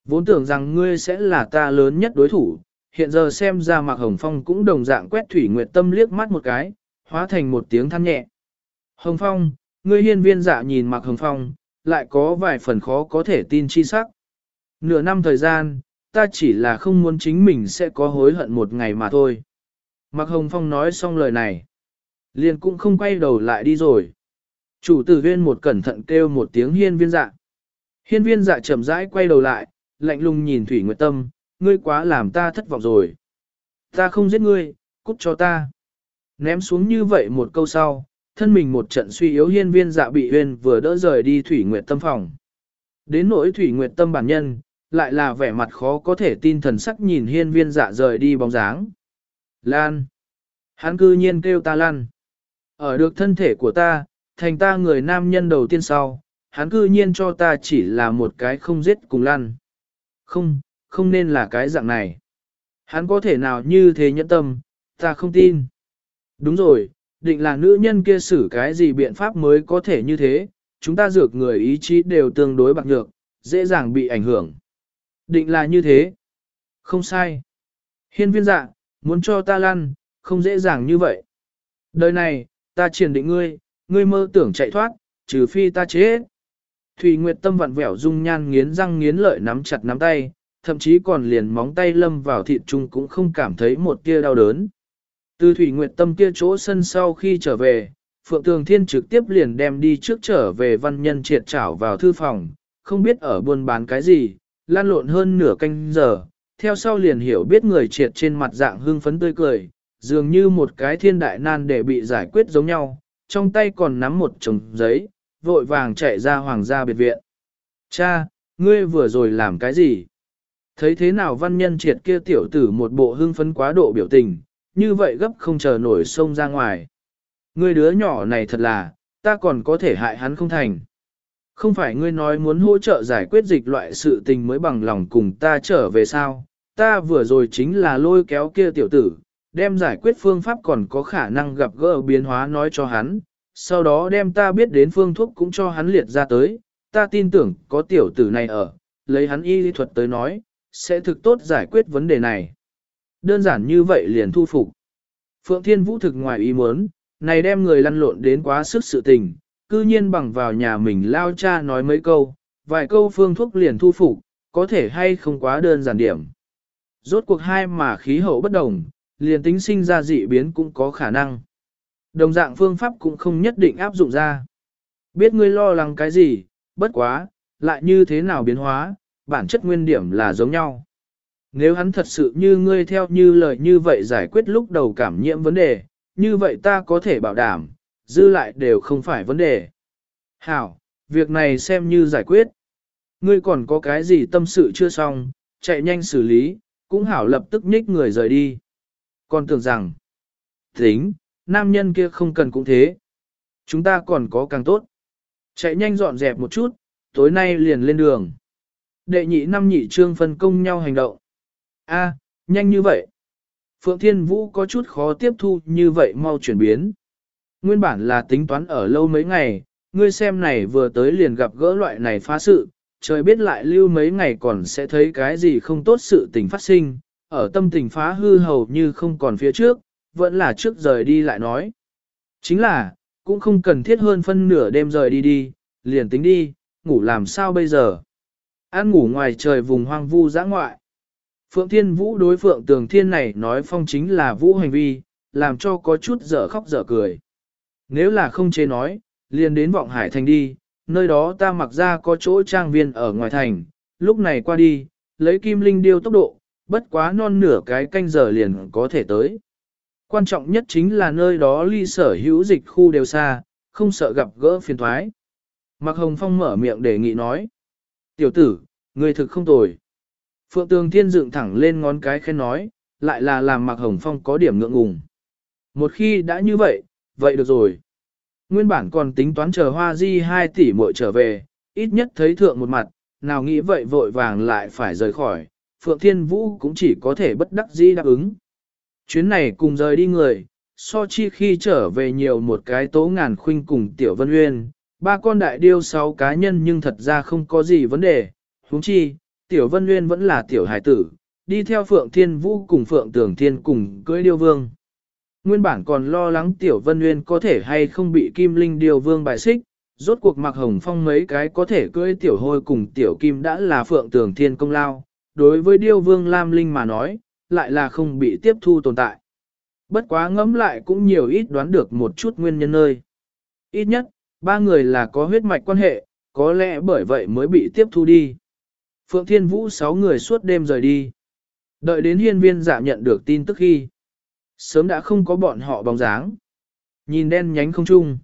Vốn tưởng rằng ngươi sẽ là ta lớn nhất đối thủ, hiện giờ xem ra mặc hồng phong cũng đồng dạng quét thủy nguyệt tâm liếc mắt một cái, hóa thành một tiếng than nhẹ. Hồng phong, ngươi hiên viên dạ nhìn mặc hồng phong, lại có vài phần khó có thể tin chi sắc. Nửa năm thời gian, ta chỉ là không muốn chính mình sẽ có hối hận một ngày mà thôi. Mạc hồng phong nói xong lời này. Liền cũng không quay đầu lại đi rồi. Chủ tử viên một cẩn thận kêu một tiếng hiên viên dạ. Hiên viên dạ chậm rãi quay đầu lại, lạnh lùng nhìn Thủy Nguyệt Tâm, ngươi quá làm ta thất vọng rồi. Ta không giết ngươi, cút cho ta. Ném xuống như vậy một câu sau, thân mình một trận suy yếu hiên viên dạ bị huyên vừa đỡ rời đi Thủy Nguyệt Tâm phòng. Đến nỗi Thủy Nguyệt Tâm bản nhân, lại là vẻ mặt khó có thể tin thần sắc nhìn hiên viên dạ rời đi bóng dáng. Lan! Hắn cư nhiên kêu ta Lan. Ở được thân thể của ta, thành ta người nam nhân đầu tiên sau, hắn cư nhiên cho ta chỉ là một cái không giết cùng Lan. Không, không nên là cái dạng này. Hắn có thể nào như thế nhẫn tâm, ta không tin. Đúng rồi, định là nữ nhân kia xử cái gì biện pháp mới có thể như thế, chúng ta dược người ý chí đều tương đối bạc nhược, dễ dàng bị ảnh hưởng. Định là như thế. Không sai. Hiên viên dạ, muốn cho ta lăn, không dễ dàng như vậy. Đời này, ta triển định ngươi, ngươi mơ tưởng chạy thoát, trừ phi ta chết. Thủy Nguyệt tâm vặn vẹo dung nhan nghiến răng nghiến lợi nắm chặt nắm tay, thậm chí còn liền móng tay lâm vào thịt chung cũng không cảm thấy một tia đau đớn. Từ Thủy Nguyệt tâm kia chỗ sân sau khi trở về, Phượng Tường Thiên trực tiếp liền đem đi trước trở về văn nhân triệt trảo vào thư phòng, không biết ở buôn bán cái gì, lan lộn hơn nửa canh giờ, theo sau liền hiểu biết người triệt trên mặt dạng hưng phấn tươi cười, dường như một cái thiên đại nan để bị giải quyết giống nhau, trong tay còn nắm một chồng giấy, vội vàng chạy ra hoàng gia biệt viện. Cha, ngươi vừa rồi làm cái gì? Thấy thế nào văn nhân triệt kia tiểu tử một bộ hưng phấn quá độ biểu tình, như vậy gấp không chờ nổi sông ra ngoài. Ngươi đứa nhỏ này thật là, ta còn có thể hại hắn không thành. Không phải ngươi nói muốn hỗ trợ giải quyết dịch loại sự tình mới bằng lòng cùng ta trở về sao, ta vừa rồi chính là lôi kéo kia tiểu tử, đem giải quyết phương pháp còn có khả năng gặp gỡ biến hóa nói cho hắn, sau đó đem ta biết đến phương thuốc cũng cho hắn liệt ra tới, ta tin tưởng có tiểu tử này ở, lấy hắn y lý thuật tới nói, sẽ thực tốt giải quyết vấn đề này. Đơn giản như vậy liền thu phục. Phượng Thiên Vũ thực ngoài ý muốn, này đem người lăn lộn đến quá sức sự tình, cư nhiên bằng vào nhà mình lao cha nói mấy câu, vài câu phương thuốc liền thu phục, có thể hay không quá đơn giản điểm. Rốt cuộc hai mà khí hậu bất đồng, liền tính sinh ra dị biến cũng có khả năng. Đồng dạng phương pháp cũng không nhất định áp dụng ra. Biết ngươi lo lắng cái gì, bất quá, lại như thế nào biến hóa, bản chất nguyên điểm là giống nhau. Nếu hắn thật sự như ngươi theo như lời như vậy giải quyết lúc đầu cảm nhiễm vấn đề, như vậy ta có thể bảo đảm, dư lại đều không phải vấn đề. Hảo, việc này xem như giải quyết. Ngươi còn có cái gì tâm sự chưa xong, chạy nhanh xử lý, cũng hảo lập tức nhích người rời đi. Còn tưởng rằng, tính, nam nhân kia không cần cũng thế. Chúng ta còn có càng tốt. Chạy nhanh dọn dẹp một chút, tối nay liền lên đường. Đệ nhị năm nhị trương phân công nhau hành động. A, nhanh như vậy. Phượng Thiên Vũ có chút khó tiếp thu như vậy mau chuyển biến. Nguyên bản là tính toán ở lâu mấy ngày, ngươi xem này vừa tới liền gặp gỡ loại này phá sự, trời biết lại lưu mấy ngày còn sẽ thấy cái gì không tốt sự tình phát sinh, ở tâm tình phá hư hầu như không còn phía trước, vẫn là trước rời đi lại nói. Chính là, cũng không cần thiết hơn phân nửa đêm rời đi đi, liền tính đi, ngủ làm sao bây giờ. Ăn ngủ ngoài trời vùng hoang vu dã ngoại. Phượng Thiên Vũ đối Phượng Tường Thiên này nói phong chính là Vũ hành vi, làm cho có chút dở khóc dở cười. Nếu là không chế nói, liền đến vọng hải thành đi, nơi đó ta mặc ra có chỗ trang viên ở ngoài thành, lúc này qua đi, lấy kim linh điêu tốc độ, bất quá non nửa cái canh giờ liền có thể tới. Quan trọng nhất chính là nơi đó ly sở hữu dịch khu đều xa, không sợ gặp gỡ phiền thoái. Mạc Hồng Phong mở miệng đề nghị nói. Tiểu tử, người thực không tồi. Phượng Tường Thiên dựng thẳng lên ngón cái khen nói, lại là làm Mạc Hồng Phong có điểm ngượng ngùng. Một khi đã như vậy, vậy được rồi. Nguyên bản còn tính toán chờ hoa di 2 tỷ muội trở về, ít nhất thấy thượng một mặt, nào nghĩ vậy vội vàng lại phải rời khỏi, Phượng Thiên Vũ cũng chỉ có thể bất đắc dĩ đáp ứng. Chuyến này cùng rời đi người, so chi khi trở về nhiều một cái tố ngàn khuynh cùng Tiểu Vân Uyên, ba con đại điêu sáu cá nhân nhưng thật ra không có gì vấn đề, huống chi, Tiểu Vân Uyên vẫn là Tiểu Hải tử, đi theo Phượng Thiên Vũ cùng Phượng Tường Thiên cùng cưới điêu vương. Nguyên bản còn lo lắng Tiểu Vân Nguyên có thể hay không bị Kim Linh Điều Vương bài xích, rốt cuộc mặc hồng phong mấy cái có thể cưỡi Tiểu Hôi cùng Tiểu Kim đã là phượng tường thiên công lao, đối với Điêu Vương Lam Linh mà nói, lại là không bị tiếp thu tồn tại. Bất quá ngẫm lại cũng nhiều ít đoán được một chút nguyên nhân nơi. Ít nhất, ba người là có huyết mạch quan hệ, có lẽ bởi vậy mới bị tiếp thu đi. Phượng Thiên Vũ sáu người suốt đêm rời đi. Đợi đến hiên viên giả nhận được tin tức khi. Sớm đã không có bọn họ bóng dáng. Nhìn đen nhánh không chung.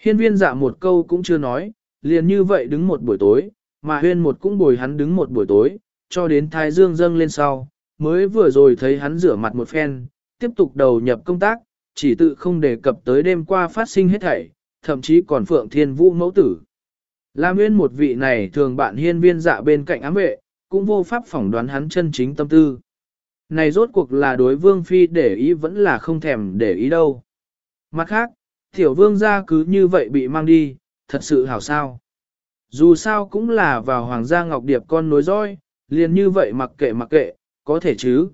Hiên viên dạ một câu cũng chưa nói, liền như vậy đứng một buổi tối, mà huyên một cũng bồi hắn đứng một buổi tối, cho đến thái dương dâng lên sau, mới vừa rồi thấy hắn rửa mặt một phen, tiếp tục đầu nhập công tác, chỉ tự không đề cập tới đêm qua phát sinh hết thảy, thậm chí còn phượng thiên vũ mẫu tử. La Nguyên một vị này thường bạn hiên viên dạ bên cạnh ám vệ, cũng vô pháp phỏng đoán hắn chân chính tâm tư. Này rốt cuộc là đối vương phi để ý vẫn là không thèm để ý đâu. Mặt khác, tiểu vương gia cứ như vậy bị mang đi, thật sự hảo sao. Dù sao cũng là vào hoàng gia ngọc điệp con nối roi, liền như vậy mặc kệ mặc kệ, có thể chứ.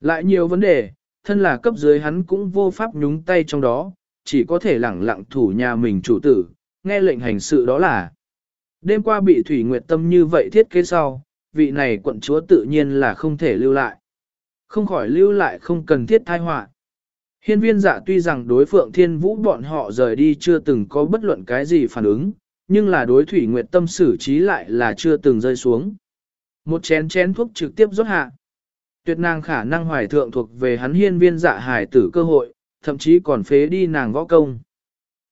Lại nhiều vấn đề, thân là cấp dưới hắn cũng vô pháp nhúng tay trong đó, chỉ có thể lẳng lặng thủ nhà mình chủ tử, nghe lệnh hành sự đó là. Đêm qua bị Thủy Nguyệt Tâm như vậy thiết kế sau, vị này quận chúa tự nhiên là không thể lưu lại. Không khỏi lưu lại không cần thiết thai họa. Hiên viên dạ tuy rằng đối phượng thiên vũ bọn họ rời đi chưa từng có bất luận cái gì phản ứng, nhưng là đối Thủy Nguyệt Tâm xử trí lại là chưa từng rơi xuống. Một chén chén thuốc trực tiếp rót hạ. Tuyệt nàng khả năng hoài thượng thuộc về hắn hiên viên dạ hải tử cơ hội, thậm chí còn phế đi nàng võ công.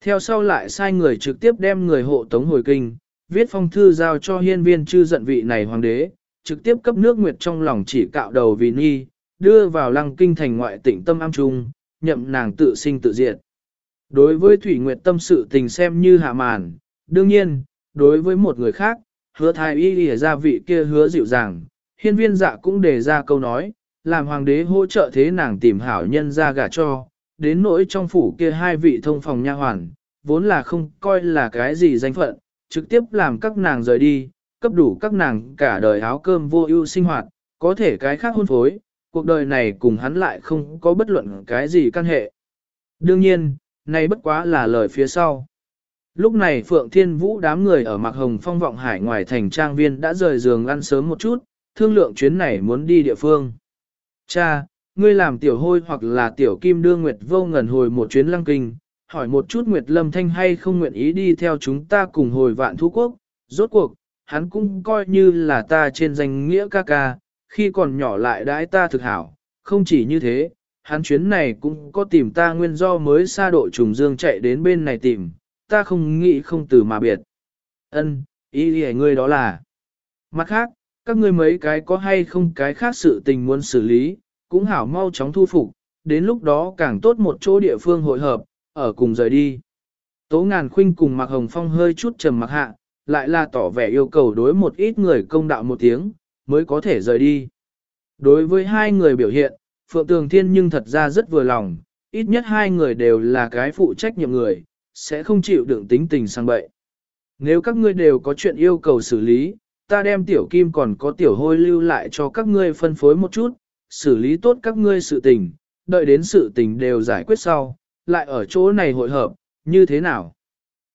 Theo sau lại sai người trực tiếp đem người hộ tống hồi kinh, viết phong thư giao cho hiên viên chư giận vị này hoàng đế, trực tiếp cấp nước nguyệt trong lòng chỉ cạo đầu vì nghi, đưa vào lăng kinh thành ngoại tỉnh tâm am trung, nhậm nàng tự sinh tự diệt. Đối với Thủy Nguyệt tâm sự tình xem như hạ màn, đương nhiên, đối với một người khác, hứa thái y lìa ra vị kia hứa dịu dàng, hiên viên dạ cũng đề ra câu nói, làm hoàng đế hỗ trợ thế nàng tìm hảo nhân ra gả cho, đến nỗi trong phủ kia hai vị thông phòng nha hoàn, vốn là không coi là cái gì danh phận, trực tiếp làm các nàng rời đi, cấp đủ các nàng cả đời áo cơm vô ưu sinh hoạt, có thể cái khác hôn phối, cuộc đời này cùng hắn lại không có bất luận cái gì căn hệ. Đương nhiên, này bất quá là lời phía sau. Lúc này Phượng Thiên Vũ đám người ở Mạc Hồng Phong vọng hải ngoài thành trang viên đã rời giường ăn sớm một chút, thương lượng chuyến này muốn đi địa phương. Cha, ngươi làm tiểu hôi hoặc là tiểu kim đưa Nguyệt vô ngần hồi một chuyến lăng kinh, hỏi một chút Nguyệt Lâm Thanh hay không nguyện ý đi theo chúng ta cùng hồi vạn thú quốc, rốt cuộc, hắn cũng coi như là ta trên danh nghĩa ca ca, khi còn nhỏ lại đãi ta thực hảo, không chỉ như thế, hắn chuyến này cũng có tìm ta nguyên do mới xa độ trùng dương chạy đến bên này tìm, ta không nghĩ không từ mà biệt. Ân, ý ý ngươi đó là. Mặt khác, các ngươi mấy cái có hay không cái khác sự tình muốn xử lý, cũng hảo mau chóng thu phục, đến lúc đó càng tốt một chỗ địa phương hội hợp, ở cùng rời đi. Tố ngàn khuynh cùng Mạc Hồng Phong hơi chút trầm mặc hạ, lại là tỏ vẻ yêu cầu đối một ít người công đạo một tiếng, mới có thể rời đi. Đối với hai người biểu hiện, Phượng Tường Thiên nhưng thật ra rất vừa lòng, ít nhất hai người đều là cái phụ trách nhiệm người, sẽ không chịu đựng tính tình sang bậy. Nếu các ngươi đều có chuyện yêu cầu xử lý, ta đem tiểu kim còn có tiểu hôi lưu lại cho các ngươi phân phối một chút, xử lý tốt các ngươi sự tình, đợi đến sự tình đều giải quyết sau, lại ở chỗ này hội hợp, như thế nào?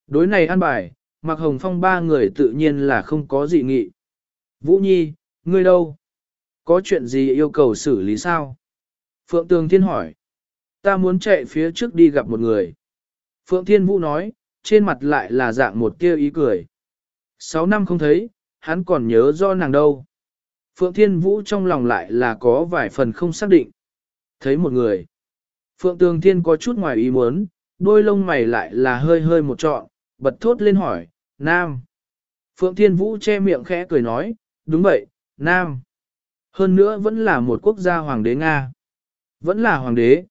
Đối này an bài, Mạc Hồng Phong ba người tự nhiên là không có gì nghị. Vũ Nhi, ngươi đâu? Có chuyện gì yêu cầu xử lý sao? Phượng Tường Thiên hỏi. Ta muốn chạy phía trước đi gặp một người. Phượng Thiên Vũ nói, trên mặt lại là dạng một tia ý cười. Sáu năm không thấy, hắn còn nhớ do nàng đâu. Phượng Thiên Vũ trong lòng lại là có vài phần không xác định. Thấy một người. Phượng Tường Thiên có chút ngoài ý muốn, đôi lông mày lại là hơi hơi một trọn, bật thốt lên hỏi, Nam. Phượng Thiên Vũ che miệng khẽ cười nói, đúng vậy, Nam. Hơn nữa vẫn là một quốc gia hoàng đế Nga. Vẫn là hoàng đế.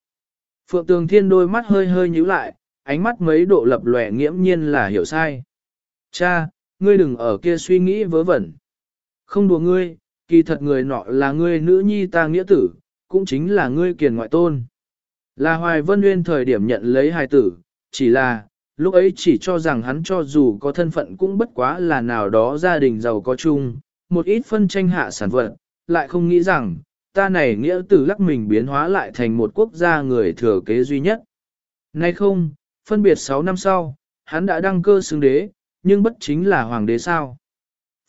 Phượng Tường Thiên đôi mắt hơi hơi nhíu lại, ánh mắt mấy độ lập lòe nghiễm nhiên là hiểu sai. Cha, ngươi đừng ở kia suy nghĩ vớ vẩn. Không đùa ngươi, kỳ thật người nọ là ngươi nữ nhi ta nghĩa tử, cũng chính là ngươi kiền ngoại tôn. Là Hoài Vân Nguyên thời điểm nhận lấy hài tử, chỉ là, lúc ấy chỉ cho rằng hắn cho dù có thân phận cũng bất quá là nào đó gia đình giàu có chung, một ít phân tranh hạ sản vật, lại không nghĩ rằng, ta này nghĩa tử lắc mình biến hóa lại thành một quốc gia người thừa kế duy nhất. Nay không, phân biệt 6 năm sau, hắn đã đăng cơ xứng đế, nhưng bất chính là hoàng đế sao.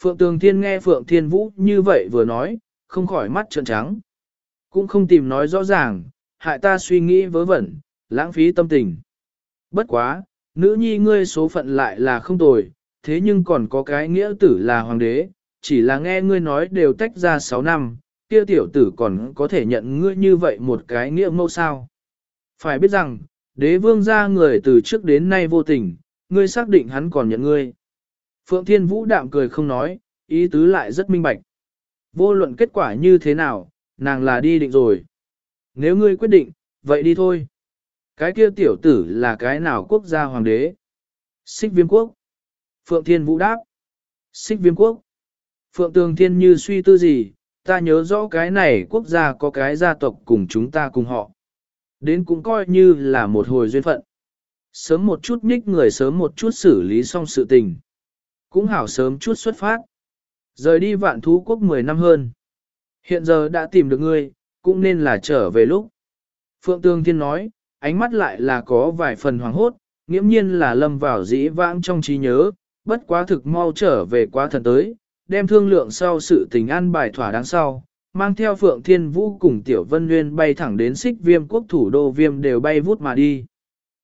Phượng Tường Thiên nghe Phượng Thiên Vũ như vậy vừa nói, không khỏi mắt trợn trắng. Cũng không tìm nói rõ ràng, hại ta suy nghĩ vớ vẩn, lãng phí tâm tình. Bất quá, nữ nhi ngươi số phận lại là không tồi, thế nhưng còn có cái nghĩa tử là hoàng đế, chỉ là nghe ngươi nói đều tách ra 6 năm, kia tiểu tử còn có thể nhận ngươi như vậy một cái nghĩa mẫu sao. Phải biết rằng, đế vương ra người từ trước đến nay vô tình, ngươi xác định hắn còn nhận ngươi. Phượng Thiên Vũ đạm cười không nói, ý tứ lại rất minh bạch. Vô luận kết quả như thế nào, nàng là đi định rồi. Nếu ngươi quyết định, vậy đi thôi. Cái kia tiểu tử là cái nào quốc gia hoàng đế? Xích viêm quốc. Phượng Thiên Vũ đáp. Xích viêm quốc. Phượng Tường Thiên như suy tư gì, ta nhớ rõ cái này quốc gia có cái gia tộc cùng chúng ta cùng họ. Đến cũng coi như là một hồi duyên phận. Sớm một chút nhích người sớm một chút xử lý xong sự tình. Cũng hảo sớm chút xuất phát. Rời đi vạn thú quốc 10 năm hơn. Hiện giờ đã tìm được ngươi, cũng nên là trở về lúc. Phượng Tương Thiên nói, ánh mắt lại là có vài phần hoàng hốt, nghiễm nhiên là lâm vào dĩ vãng trong trí nhớ, bất quá thực mau trở về quá thần tới, đem thương lượng sau sự tình an bài thỏa đáng sau, mang theo Phượng Thiên Vũ cùng Tiểu Vân Nguyên bay thẳng đến xích viêm quốc thủ đô viêm đều bay vút mà đi.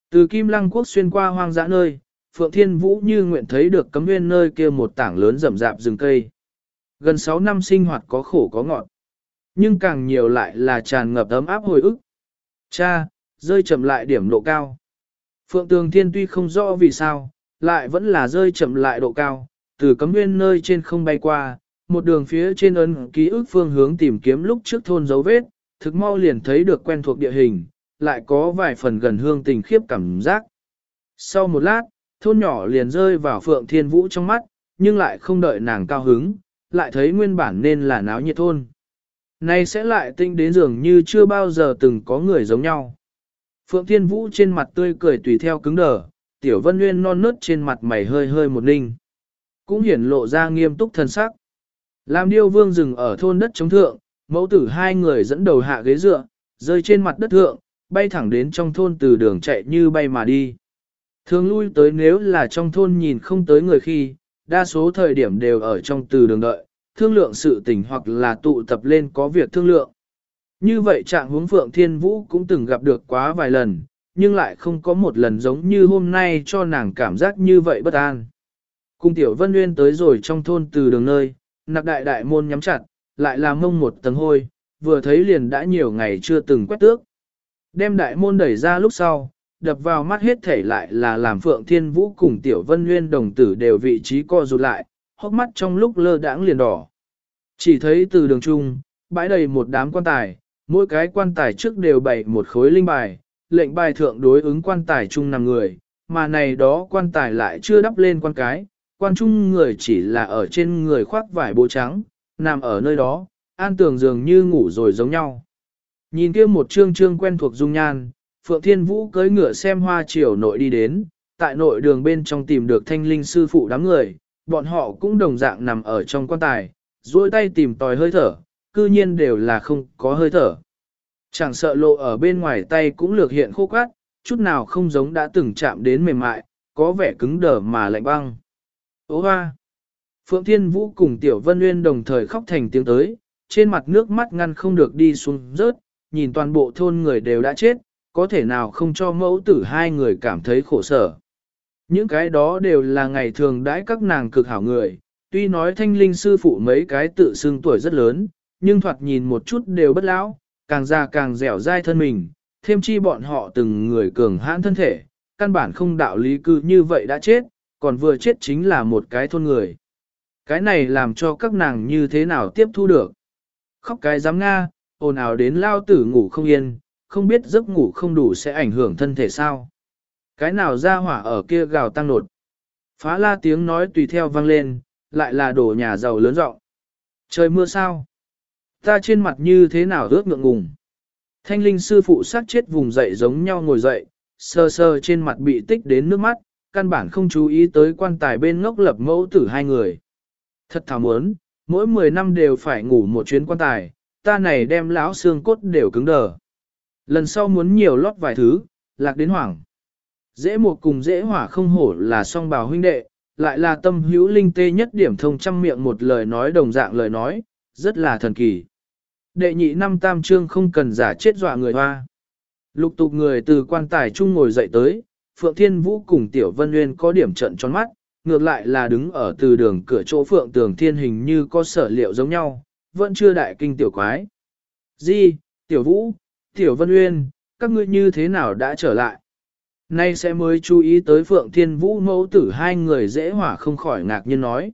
Từ Kim Lăng quốc xuyên qua hoang dã nơi, Phượng Thiên Vũ như nguyện thấy được cấm nguyên nơi kia một tảng lớn rậm rạp rừng cây. Gần 6 năm sinh hoạt có khổ có ngọt. Nhưng càng nhiều lại là tràn ngập ấm áp hồi ức. Cha, rơi chậm lại điểm độ cao. Phượng Tường Thiên tuy không rõ vì sao, lại vẫn là rơi chậm lại độ cao, từ cấm nguyên nơi trên không bay qua, một đường phía trên ấn ký ức phương hướng tìm kiếm lúc trước thôn dấu vết, thực mau liền thấy được quen thuộc địa hình, lại có vài phần gần hương tình khiếp cảm giác. Sau một lát, thôn nhỏ liền rơi vào Phượng Thiên Vũ trong mắt, nhưng lại không đợi nàng cao hứng, lại thấy nguyên bản nên là náo nhiệt thôn. Nay sẽ lại tinh đến dường như chưa bao giờ từng có người giống nhau. Phượng Thiên Vũ trên mặt tươi cười tùy theo cứng đờ, Tiểu Vân Nguyên non nớt trên mặt mày hơi hơi một ninh. Cũng hiển lộ ra nghiêm túc thân sắc. Làm điêu vương dừng ở thôn đất chống thượng, mẫu tử hai người dẫn đầu hạ ghế dựa, rơi trên mặt đất thượng, bay thẳng đến trong thôn từ đường chạy như bay mà đi. Thường lui tới nếu là trong thôn nhìn không tới người khi, đa số thời điểm đều ở trong từ đường đợi, thương lượng sự tình hoặc là tụ tập lên có việc thương lượng. Như vậy trạng huống Phượng Thiên Vũ cũng từng gặp được quá vài lần, nhưng lại không có một lần giống như hôm nay cho nàng cảm giác như vậy bất an. Cung Tiểu Vân Nguyên tới rồi trong thôn từ đường nơi, nặc đại đại môn nhắm chặt, lại làm mông một tầng hôi, vừa thấy liền đã nhiều ngày chưa từng quét tước. Đem đại môn đẩy ra lúc sau, đập vào mắt hết thể lại là làm Phượng Thiên Vũ cùng Tiểu Vân Nguyên đồng tử đều vị trí co rụt lại, hốc mắt trong lúc lơ đãng liền đỏ. Chỉ thấy từ đường trung, bãi đầy một đám quan tài, mỗi cái quan tài trước đều bày một khối linh bài, lệnh bài thượng đối ứng quan tài chung nằm người, mà này đó quan tài lại chưa đắp lên quan cái, quan trung người chỉ là ở trên người khoác vải bố trắng, nằm ở nơi đó, an tường dường như ngủ rồi giống nhau. Nhìn kia một trương trương quen thuộc dung nhan, Phượng Thiên Vũ cưỡi ngựa xem hoa chiều nội đi đến, tại nội đường bên trong tìm được thanh linh sư phụ đám người, bọn họ cũng đồng dạng nằm ở trong quan tài, duỗi tay tìm tòi hơi thở, cư nhiên đều là không có hơi thở. Chẳng sợ lộ ở bên ngoài tay cũng lược hiện khô quát, chút nào không giống đã từng chạm đến mềm mại, có vẻ cứng đờ mà lạnh băng. Ô hoa! Phượng Thiên Vũ cùng Tiểu Vân Nguyên đồng thời khóc thành tiếng tới, trên mặt nước mắt ngăn không được đi xuống rớt, nhìn toàn bộ thôn người đều đã chết, có thể nào không cho mẫu tử hai người cảm thấy khổ sở. Những cái đó đều là ngày thường đãi các nàng cực hảo người, tuy nói thanh linh sư phụ mấy cái tự xưng tuổi rất lớn, nhưng thoạt nhìn một chút đều bất lão, càng già càng dẻo dai thân mình, thêm chi bọn họ từng người cường hãn thân thể, căn bản không đạo lý cư như vậy đã chết, còn vừa chết chính là một cái thôn người. Cái này làm cho các nàng như thế nào tiếp thu được. Khóc cái dám nga, ồn ào đến lao tử ngủ không yên, không biết giấc ngủ không đủ sẽ ảnh hưởng thân thể sao. Cái nào ra hỏa ở kia gào tăng nột. Phá la tiếng nói tùy theo vang lên, lại là đổ nhà giàu lớn rộng. Trời mưa sao? Ta trên mặt như thế nào ướt ngượng ngùng. Thanh linh sư phụ sát chết vùng dậy giống nhau ngồi dậy, sơ sơ trên mặt bị tích đến nước mắt, căn bản không chú ý tới quan tài bên ngốc lập mẫu tử hai người. Thật thảo muốn, mỗi 10 năm đều phải ngủ một chuyến quan tài, ta này đem lão xương cốt đều cứng đờ. Lần sau muốn nhiều lót vài thứ, lạc đến hoảng. Dễ một cùng dễ hỏa không hổ là song bào huynh đệ, lại là tâm hữu linh tê nhất điểm thông trăm miệng một lời nói đồng dạng lời nói, rất là thần kỳ. Đệ nhị năm tam trương không cần giả chết dọa người hoa. Lục tục người từ quan tài chung ngồi dậy tới, Phượng Thiên Vũ cùng Tiểu Vân Nguyên có điểm trận tròn mắt, ngược lại là đứng ở từ đường cửa chỗ Phượng Tường Thiên hình như có sở liệu giống nhau, vẫn chưa đại kinh tiểu quái. Di, tiểu vũ, tiểu vân uyên, các ngươi như thế nào đã trở lại? Nay sẽ mới chú ý tới Phượng Thiên Vũ mẫu tử hai người dễ hỏa không khỏi ngạc nhiên nói.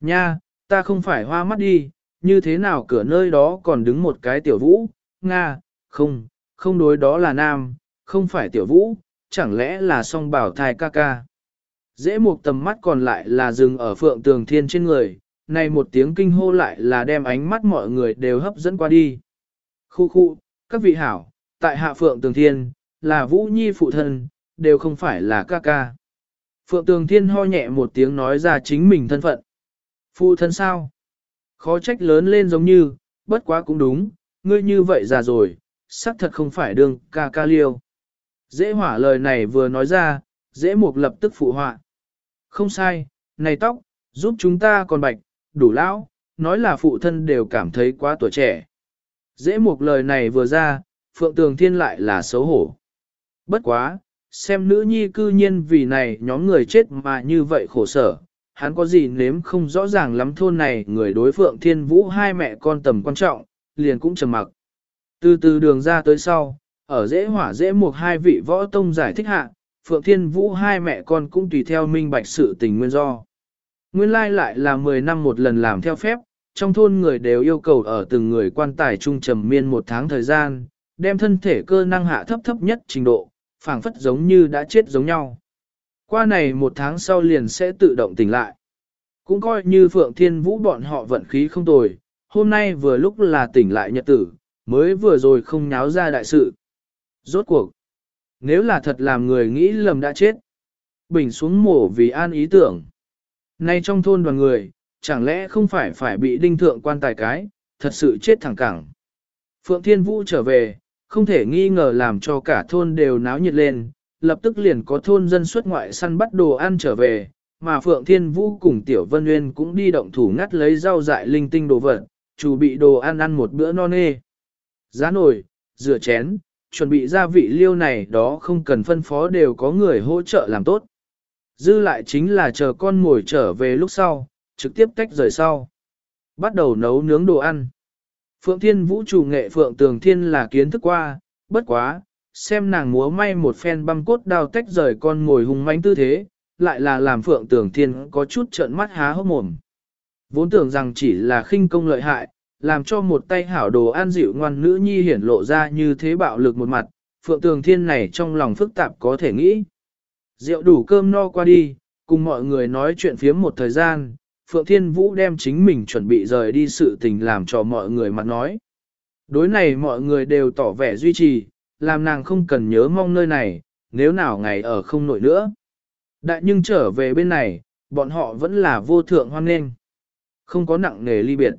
Nha, ta không phải hoa mắt đi, như thế nào cửa nơi đó còn đứng một cái tiểu vũ, Nga, không, không đối đó là nam, không phải tiểu vũ, chẳng lẽ là song bảo thai ca ca. Dễ một tầm mắt còn lại là dừng ở Phượng Tường Thiên trên người, này một tiếng kinh hô lại là đem ánh mắt mọi người đều hấp dẫn qua đi. Khu khu, các vị hảo, tại hạ Phượng Tường Thiên, là Vũ Nhi phụ thân, đều không phải là ca ca. Phượng Tường Thiên ho nhẹ một tiếng nói ra chính mình thân phận. Phụ thân sao? Khó trách lớn lên giống như, bất quá cũng đúng, ngươi như vậy già rồi, xác thật không phải đương ca ca liêu. Dễ hỏa lời này vừa nói ra, dễ mục lập tức phụ họa. Không sai, này tóc, giúp chúng ta còn bạch, đủ lão, nói là phụ thân đều cảm thấy quá tuổi trẻ. Dễ mục lời này vừa ra, Phượng Tường Thiên lại là xấu hổ. Bất quá, xem nữ nhi cư nhiên vì này nhóm người chết mà như vậy khổ sở, hắn có gì nếm không rõ ràng lắm thôn này người đối Phượng Thiên Vũ hai mẹ con tầm quan trọng, liền cũng trầm mặc. Từ từ đường ra tới sau, ở dễ hỏa dễ một hai vị võ tông giải thích hạ, Phượng Thiên Vũ hai mẹ con cũng tùy theo minh bạch sự tình nguyên do. Nguyên lai lại là 10 năm một lần làm theo phép, trong thôn người đều yêu cầu ở từng người quan tài trung trầm miên một tháng thời gian, đem thân thể cơ năng hạ thấp thấp nhất trình độ, phảng phất giống như đã chết giống nhau. Qua này một tháng sau liền sẽ tự động tỉnh lại. Cũng coi như Phượng Thiên Vũ bọn họ vận khí không tồi, hôm nay vừa lúc là tỉnh lại nhật tử, mới vừa rồi không nháo ra đại sự. Rốt cuộc, nếu là thật làm người nghĩ lầm đã chết, bình xuống mổ vì an ý tưởng. Nay trong thôn đoàn người, chẳng lẽ không phải phải bị đinh thượng quan tài cái, thật sự chết thẳng cẳng. Phượng Thiên Vũ trở về, không thể nghi ngờ làm cho cả thôn đều náo nhiệt lên, lập tức liền có thôn dân xuất ngoại săn bắt đồ ăn trở về, mà Phượng Thiên Vũ cùng Tiểu Vân Nguyên cũng đi động thủ ngắt lấy rau dại linh tinh đồ vật, chủ bị đồ ăn ăn một bữa no nê. Giá nồi, rửa chén, chuẩn bị gia vị liêu này đó không cần phân phó đều có người hỗ trợ làm tốt. Dư lại chính là chờ con ngồi trở về lúc sau, trực tiếp tách rời sau. Bắt đầu nấu nướng đồ ăn. Phượng Thiên Vũ chủ nghệ Phượng Tường Thiên là kiến thức qua, bất quá, xem nàng múa may một phen băm cốt đao tách rời con ngồi hùng mãnh tư thế, lại là làm Phượng Tường Thiên có chút trợn mắt há hốc mồm. Vốn tưởng rằng chỉ là khinh công lợi hại, làm cho một tay hảo đồ an dịu ngoan nữ nhi hiển lộ ra như thế bạo lực một mặt, Phượng Tường Thiên này trong lòng phức tạp có thể nghĩ. Rượu đủ cơm no qua đi, cùng mọi người nói chuyện phiếm một thời gian, Phượng Thiên Vũ đem chính mình chuẩn bị rời đi sự tình làm cho mọi người mặt nói. Đối này mọi người đều tỏ vẻ duy trì, làm nàng không cần nhớ mong nơi này, nếu nào ngày ở không nổi nữa. Đại nhưng trở về bên này, bọn họ vẫn là vô thượng hoan nghênh. Không có nặng nề ly biệt.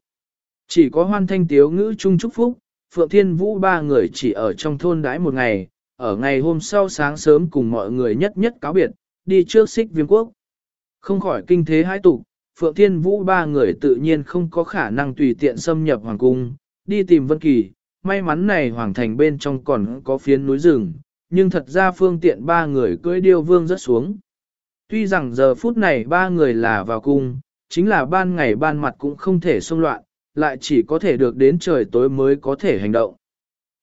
Chỉ có hoan thanh tiếu ngữ chung chúc phúc, Phượng Thiên Vũ ba người chỉ ở trong thôn đãi một ngày, ở ngày hôm sau sáng sớm cùng mọi người nhất nhất cáo biệt, đi trước xích viêm quốc. Không khỏi kinh thế hai tục, Phượng Thiên Vũ ba người tự nhiên không có khả năng tùy tiện xâm nhập hoàng cung, đi tìm Vân Kỳ. May mắn này hoàng thành bên trong còn có phiến núi rừng, nhưng thật ra phương tiện ba người cưỡi điêu vương rất xuống. Tuy rằng giờ phút này ba người là vào cung, chính là ban ngày ban mặt cũng không thể xông loạn, lại chỉ có thể được đến trời tối mới có thể hành động.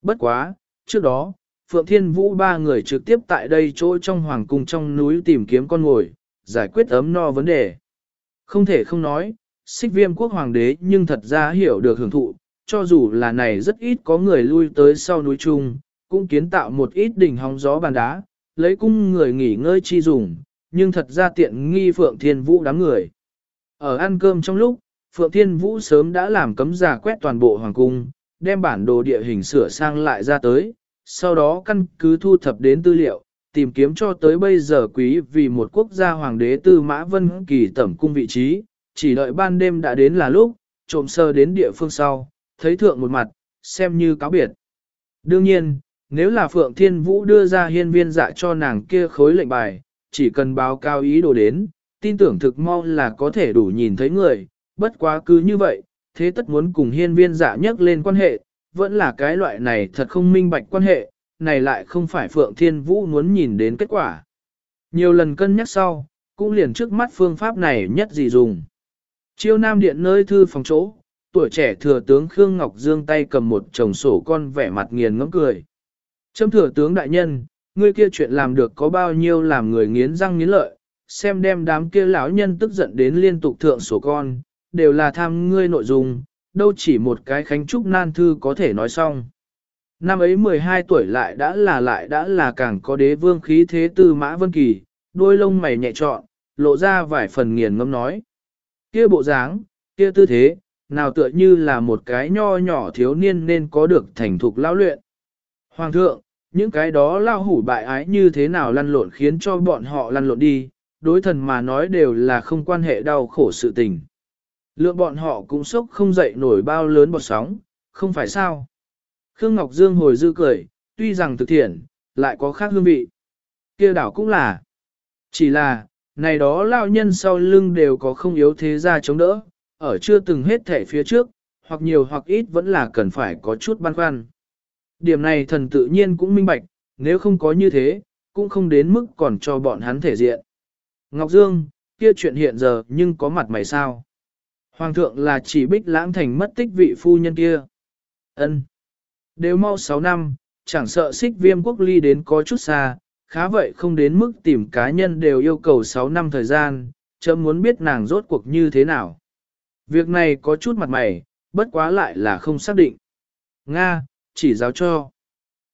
Bất quá, trước đó, Phượng Thiên Vũ ba người trực tiếp tại đây chỗ trong hoàng cung trong núi tìm kiếm con ngồi, giải quyết ấm no vấn đề. Không thể không nói, xích viêm quốc hoàng đế nhưng thật ra hiểu được hưởng thụ, cho dù là này rất ít có người lui tới sau núi chung, cũng kiến tạo một ít đỉnh hóng gió bàn đá, lấy cung người nghỉ ngơi chi dùng, nhưng thật ra tiện nghi Phượng Thiên Vũ đám người. Ở ăn cơm trong lúc, Phượng Thiên Vũ sớm đã làm cấm giả quét toàn bộ hoàng cung, đem bản đồ địa hình sửa sang lại ra tới, sau đó căn cứ thu thập đến tư liệu, tìm kiếm cho tới bây giờ quý vì một quốc gia hoàng đế tư mã vân kỳ tẩm cung vị trí, chỉ đợi ban đêm đã đến là lúc, trộm sơ đến địa phương sau, thấy thượng một mặt, xem như cáo biệt. Đương nhiên, nếu là Phượng Thiên Vũ đưa ra hiên viên dạ cho nàng kia khối lệnh bài, chỉ cần báo cao ý đồ đến, tin tưởng thực mau là có thể đủ nhìn thấy người, bất quá cứ như vậy, thế tất muốn cùng hiên viên dạ nhắc lên quan hệ, vẫn là cái loại này thật không minh bạch quan hệ, này lại không phải Phượng Thiên Vũ muốn nhìn đến kết quả. Nhiều lần cân nhắc sau, cũng liền trước mắt phương pháp này nhất gì dùng. Chiêu Nam Điện nơi thư phòng chỗ, tuổi trẻ thừa tướng Khương Ngọc Dương tay cầm một chồng sổ con vẻ mặt nghiền ngẫm cười. Châm thừa tướng đại nhân, ngươi kia chuyện làm được có bao nhiêu làm người nghiến răng nghiến lợi, xem đem đám kia lão nhân tức giận đến liên tục thượng sổ con, đều là tham ngươi nội dung, đâu chỉ một cái khánh trúc nan thư có thể nói xong. Năm ấy 12 tuổi lại đã là lại đã là càng có đế vương khí thế tư mã vân kỳ, đôi lông mày nhẹ trọn, lộ ra vài phần nghiền ngâm nói. Kia bộ dáng, kia tư thế, nào tựa như là một cái nho nhỏ thiếu niên nên có được thành thục lão luyện. Hoàng thượng, những cái đó lao hủ bại ái như thế nào lăn lộn khiến cho bọn họ lăn lộn đi, đối thần mà nói đều là không quan hệ đau khổ sự tình. Lượng bọn họ cũng sốc không dậy nổi bao lớn bọt sóng, không phải sao. Khương Ngọc Dương hồi dư cười, tuy rằng thực thiện, lại có khác hương vị. kia đảo cũng là. Chỉ là, này đó lao nhân sau lưng đều có không yếu thế ra chống đỡ, ở chưa từng hết thể phía trước, hoặc nhiều hoặc ít vẫn là cần phải có chút băn khoăn. Điểm này thần tự nhiên cũng minh bạch, nếu không có như thế, cũng không đến mức còn cho bọn hắn thể diện. Ngọc Dương, kia chuyện hiện giờ nhưng có mặt mày sao? Hoàng thượng là chỉ bích lãng thành mất tích vị phu nhân kia. ân Đều mau 6 năm, chẳng sợ xích viêm quốc ly đến có chút xa, khá vậy không đến mức tìm cá nhân đều yêu cầu 6 năm thời gian, chấm muốn biết nàng rốt cuộc như thế nào. Việc này có chút mặt mày, bất quá lại là không xác định. Nga, chỉ giáo cho.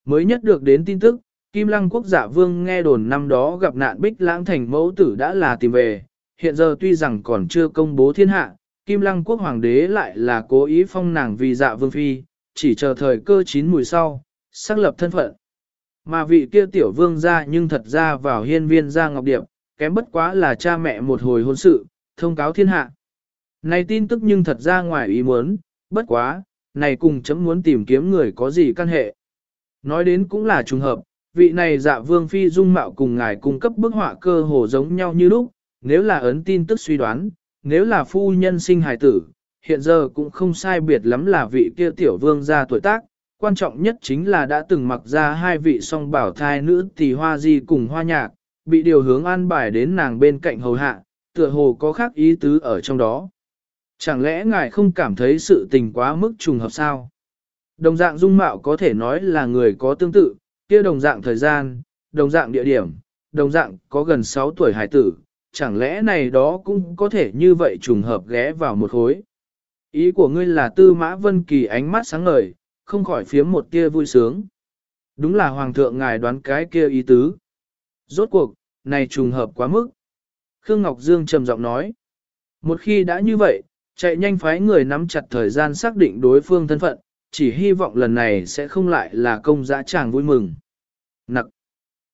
Mới nhất được đến tin tức, Kim Lăng quốc giả vương nghe đồn năm đó gặp nạn bích lãng thành mẫu tử đã là tìm về, hiện giờ tuy rằng còn chưa công bố thiên hạ, Kim Lăng quốc hoàng đế lại là cố ý phong nàng vì dạ vương phi, chỉ chờ thời cơ chín mùi sau, xác lập thân phận. Mà vị kia tiểu vương ra nhưng thật ra vào hiên viên ra ngọc điệp, kém bất quá là cha mẹ một hồi hôn sự, thông cáo thiên hạ. Này tin tức nhưng thật ra ngoài ý muốn, bất quá, này cùng chấm muốn tìm kiếm người có gì căn hệ. Nói đến cũng là trùng hợp, vị này dạ vương phi dung mạo cùng ngài cung cấp bức họa cơ hồ giống nhau như lúc, nếu là ấn tin tức suy đoán, nếu là phu nhân sinh hài tử, hiện giờ cũng không sai biệt lắm là vị kia tiểu vương gia tuổi tác, quan trọng nhất chính là đã từng mặc ra hai vị song bảo thai nữ tỷ hoa di cùng hoa nhạc, bị điều hướng an bài đến nàng bên cạnh hầu hạ, tựa hồ có khác ý tứ ở trong đó. Chẳng lẽ ngài không cảm thấy sự tình quá mức trùng hợp sao? Đồng dạng dung mạo có thể nói là người có tương tự, kia đồng dạng thời gian, đồng dạng địa điểm, đồng dạng có gần 6 tuổi hải tử, chẳng lẽ này đó cũng có thể như vậy trùng hợp ghé vào một khối. Ý của ngươi là tư mã vân kỳ ánh mắt sáng ngời, không khỏi phiếm một kia vui sướng. Đúng là hoàng thượng ngài đoán cái kia ý tứ. Rốt cuộc, này trùng hợp quá mức. Khương Ngọc Dương trầm giọng nói. Một khi đã như vậy, chạy nhanh phái người nắm chặt thời gian xác định đối phương thân phận, chỉ hy vọng lần này sẽ không lại là công dã tràng vui mừng. Nặc.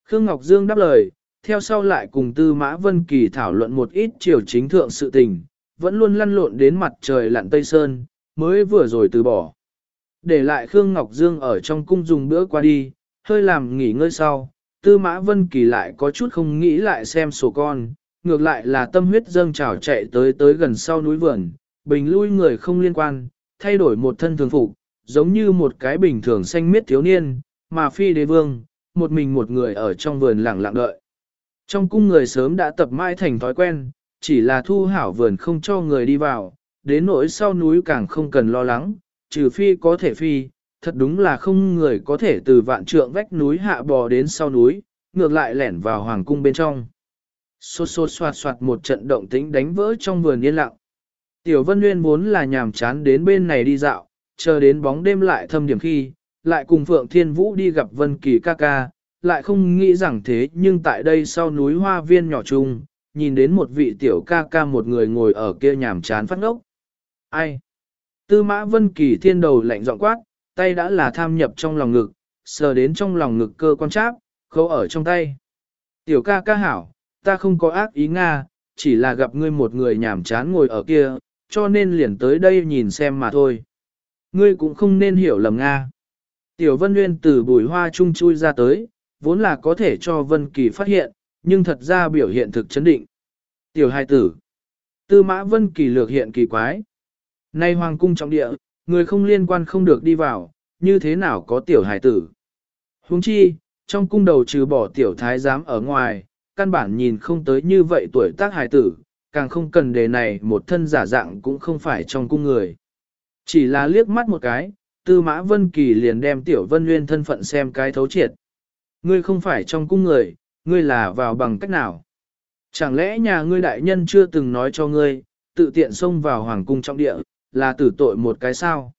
Khương Ngọc Dương đáp lời, theo sau lại cùng Tư Mã Vân Kỳ thảo luận một ít triều chính thượng sự tình, vẫn luôn lăn lộn đến mặt trời lặn Tây Sơn, mới vừa rồi từ bỏ. Để lại Khương Ngọc Dương ở trong cung dùng bữa qua đi, hơi làm nghỉ ngơi sau, Tư Mã Vân Kỳ lại có chút không nghĩ lại xem sổ con, ngược lại là tâm huyết dâng trào chạy tới tới gần sau núi vườn, bình lui người không liên quan, thay đổi một thân thường phục, giống như một cái bình thường xanh miết thiếu niên, mà phi đế vương, một mình một người ở trong vườn lặng lặng đợi. Trong cung người sớm đã tập mãi thành thói quen, chỉ là thu hảo vườn không cho người đi vào, đến nỗi sau núi càng không cần lo lắng, trừ phi có thể phi, thật đúng là không người có thể từ vạn trượng vách núi hạ bò đến sau núi, ngược lại lẻn vào hoàng cung bên trong. Xô xô xoạt xoạt một trận động tĩnh đánh vỡ trong vườn yên lặng. Tiểu Vân Nguyên vốn là nhàm chán đến bên này đi dạo, chờ đến bóng đêm lại thâm điểm khi, lại cùng Phượng Thiên Vũ đi gặp Vân Kỳ ca ca, lại không nghĩ rằng thế nhưng tại đây sau núi hoa viên nhỏ chung, nhìn đến một vị tiểu ca ca một người ngồi ở kia nhàm chán phát ngốc. Ai? Tư mã Vân Kỳ thiên đầu lạnh giọng quát, tay đã là tham nhập trong lòng ngực, sờ đến trong lòng ngực cơ quan tráp, khâu ở trong tay. Tiểu ca ca hảo, ta không có ác ý Nga, chỉ là gặp ngươi một người nhàm chán ngồi ở kia, cho nên liền tới đây nhìn xem mà thôi. Ngươi cũng không nên hiểu lầm Nga. Tiểu Vân Nguyên từ bùi hoa trung chui ra tới, vốn là có thể cho Vân Kỳ phát hiện, nhưng thật ra biểu hiện thực chấn định. Tiểu hai tử. Tư mã Vân Kỳ lược hiện kỳ quái. Nay hoàng cung trọng địa, người không liên quan không được đi vào, như thế nào có tiểu hài tử. Huống chi, trong cung đầu trừ bỏ tiểu thái giám ở ngoài, căn bản nhìn không tới như vậy tuổi tác hài tử, càng không cần đề này một thân giả dạng cũng không phải trong cung người. Chỉ là liếc mắt một cái, tư mã vân kỳ liền đem tiểu vân nguyên thân phận xem cái thấu triệt. Ngươi không phải trong cung người, ngươi là vào bằng cách nào? Chẳng lẽ nhà ngươi đại nhân chưa từng nói cho ngươi, tự tiện xông vào hoàng cung trong địa, là tử tội một cái sao?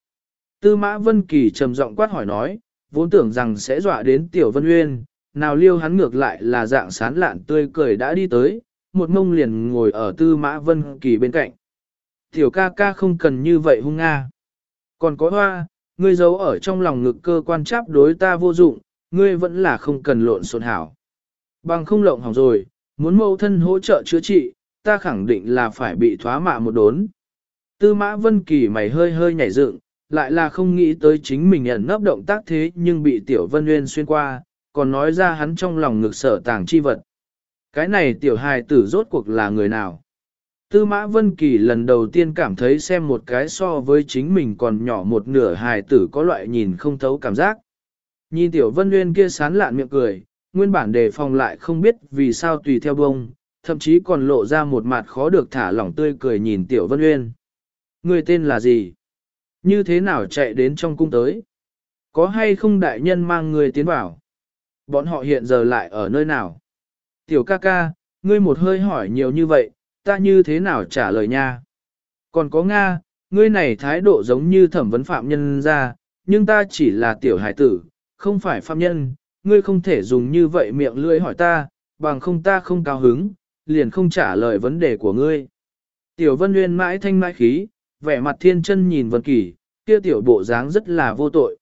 Tư mã vân kỳ trầm giọng quát hỏi nói, vốn tưởng rằng sẽ dọa đến tiểu vân Uyên, nào liêu hắn ngược lại là dạng sán lạn tươi cười đã đi tới, một mông liền ngồi ở tư mã vân kỳ bên cạnh. Tiểu ca ca không cần như vậy hung nga. Còn có hoa, ngươi giấu ở trong lòng ngực cơ quan cháp đối ta vô dụng, ngươi vẫn là không cần lộn xộn hảo. Bằng không lộng hỏng rồi, muốn mâu thân hỗ trợ chữa trị, ta khẳng định là phải bị thoá mạ một đốn. Tư mã vân kỳ mày hơi hơi nhảy dựng, lại là không nghĩ tới chính mình nhận nấp động tác thế nhưng bị tiểu vân nguyên xuyên qua, còn nói ra hắn trong lòng ngực sở tàng chi vật. Cái này tiểu hài tử rốt cuộc là người nào? Tư mã Vân Kỳ lần đầu tiên cảm thấy xem một cái so với chính mình còn nhỏ một nửa hài tử có loại nhìn không thấu cảm giác. Nhìn tiểu vân nguyên kia sán lạn miệng cười, nguyên bản đề phòng lại không biết vì sao tùy theo bông, thậm chí còn lộ ra một mặt khó được thả lỏng tươi cười nhìn tiểu vân nguyên. Người tên là gì? Như thế nào chạy đến trong cung tới? Có hay không đại nhân mang người tiến vào? Bọn họ hiện giờ lại ở nơi nào? Tiểu ca ca, ngươi một hơi hỏi nhiều như vậy, ta như thế nào trả lời nha? Còn có Nga, ngươi này thái độ giống như thẩm vấn phạm nhân ra, nhưng ta chỉ là tiểu hải tử, không phải phạm nhân, ngươi không thể dùng như vậy miệng lưỡi hỏi ta, bằng không ta không cao hứng, liền không trả lời vấn đề của ngươi. Tiểu Vân Nguyên mãi thanh mãi khí, vẻ mặt thiên chân nhìn Vân Kỳ, kia tiểu bộ dáng rất là vô tội.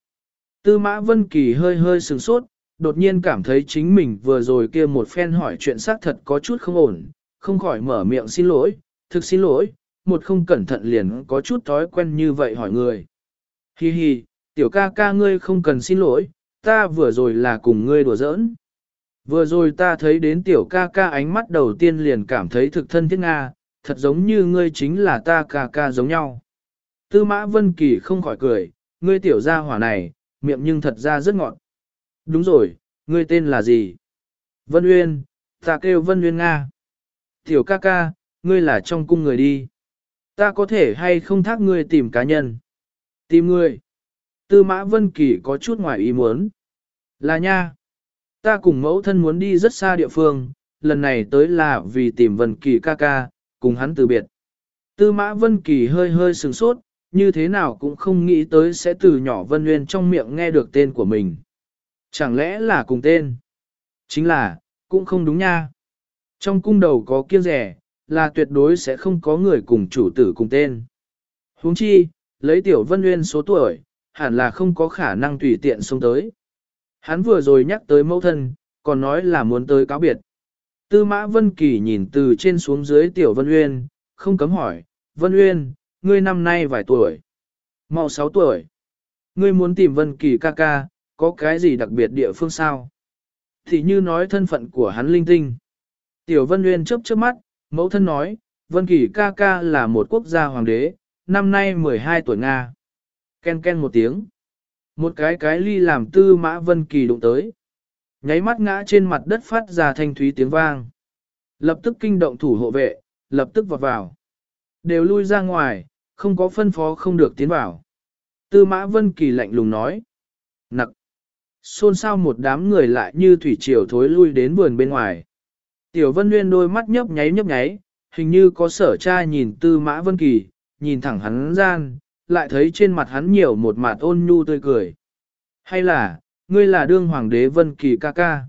Tư mã Vân Kỳ hơi hơi sừng sốt, đột nhiên cảm thấy chính mình vừa rồi kia một phen hỏi chuyện xác thật có chút không ổn, không khỏi mở miệng xin lỗi, thực xin lỗi, một không cẩn thận liền có chút thói quen như vậy hỏi người. Hi hi, tiểu ca ca ngươi không cần xin lỗi, ta vừa rồi là cùng ngươi đùa giỡn. Vừa rồi ta thấy đến tiểu ca ca ánh mắt đầu tiên liền cảm thấy thực thân thiết Nga, thật giống như ngươi chính là ta ca ca giống nhau. Tư mã Vân Kỳ không khỏi cười, ngươi tiểu gia hỏa này, miệng nhưng thật ra rất ngọt. Đúng rồi, ngươi tên là gì? Vân Uyên, ta kêu Vân Uyên Nga. Tiểu ca ca, ngươi là trong cung người đi. Ta có thể hay không thác ngươi tìm cá nhân? Tìm ngươi. Tư mã Vân Kỳ có chút ngoài ý muốn. Là nha. Ta cùng mẫu thân muốn đi rất xa địa phương, lần này tới là vì tìm Vân Kỳ ca ca, cùng hắn từ biệt. Tư mã Vân Kỳ hơi hơi sừng sốt, như thế nào cũng không nghĩ tới sẽ từ nhỏ Vân Nguyên trong miệng nghe được tên của mình. Chẳng lẽ là cùng tên? Chính là, cũng không đúng nha. Trong cung đầu có kiêng rẻ, là tuyệt đối sẽ không có người cùng chủ tử cùng tên. huống chi, lấy tiểu vân nguyên số tuổi, hẳn là không có khả năng tùy tiện xông tới. Hắn vừa rồi nhắc tới mẫu thân, còn nói là muốn tới cáo biệt. Tư mã Vân Kỳ nhìn từ trên xuống dưới tiểu Vân Uyên, không cấm hỏi, Vân Uyên, ngươi năm nay vài tuổi? Mau 6 tuổi. Ngươi muốn tìm Vân Kỳ ca ca, có cái gì đặc biệt địa phương sao? Thì như nói thân phận của hắn linh tinh. Tiểu Vân uyên chớp chớp mắt, mẫu thân nói, Vân Kỳ ca ca là một quốc gia hoàng đế, năm nay 12 tuổi Nga. Ken ken một tiếng. Một cái cái ly làm tư mã Vân Kỳ đụng tới. Nháy mắt ngã trên mặt đất phát ra thanh thúy tiếng vang. Lập tức kinh động thủ hộ vệ, lập tức vọt vào. Đều lui ra ngoài, không có phân phó không được tiến vào. Tư mã Vân Kỳ lạnh lùng nói. Nặc. Xôn xao một đám người lại như thủy triều thối lui đến vườn bên ngoài. Tiểu Vân Nguyên đôi mắt nhấp nháy nhấp nháy, hình như có sở cha nhìn tư mã Vân Kỳ, nhìn thẳng hắn gian, lại thấy trên mặt hắn nhiều một mặt ôn nhu tươi cười. Hay là, ngươi là đương hoàng đế Vân Kỳ ca ca?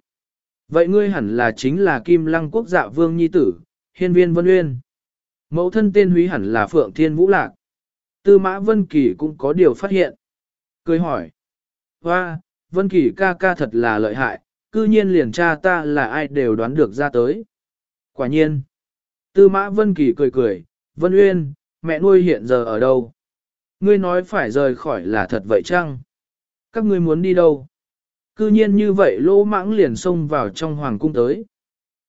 Vậy ngươi hẳn là chính là Kim Lăng quốc dạ vương nhi tử, hiên viên Vân uyên. Mẫu thân tên húy hẳn là Phượng Thiên Vũ Lạc. Tư mã Vân Kỳ cũng có điều phát hiện. Cười hỏi. Hoa, Vân Kỳ ca ca thật là lợi hại, cư nhiên liền cha ta là ai đều đoán được ra tới. Quả nhiên. Tư mã Vân Kỳ cười cười, Vân Uyên, mẹ nuôi hiện giờ ở đâu? Ngươi nói phải rời khỏi là thật vậy chăng? Các ngươi muốn đi đâu? Cư nhiên như vậy lỗ mãng liền xông vào trong hoàng cung tới.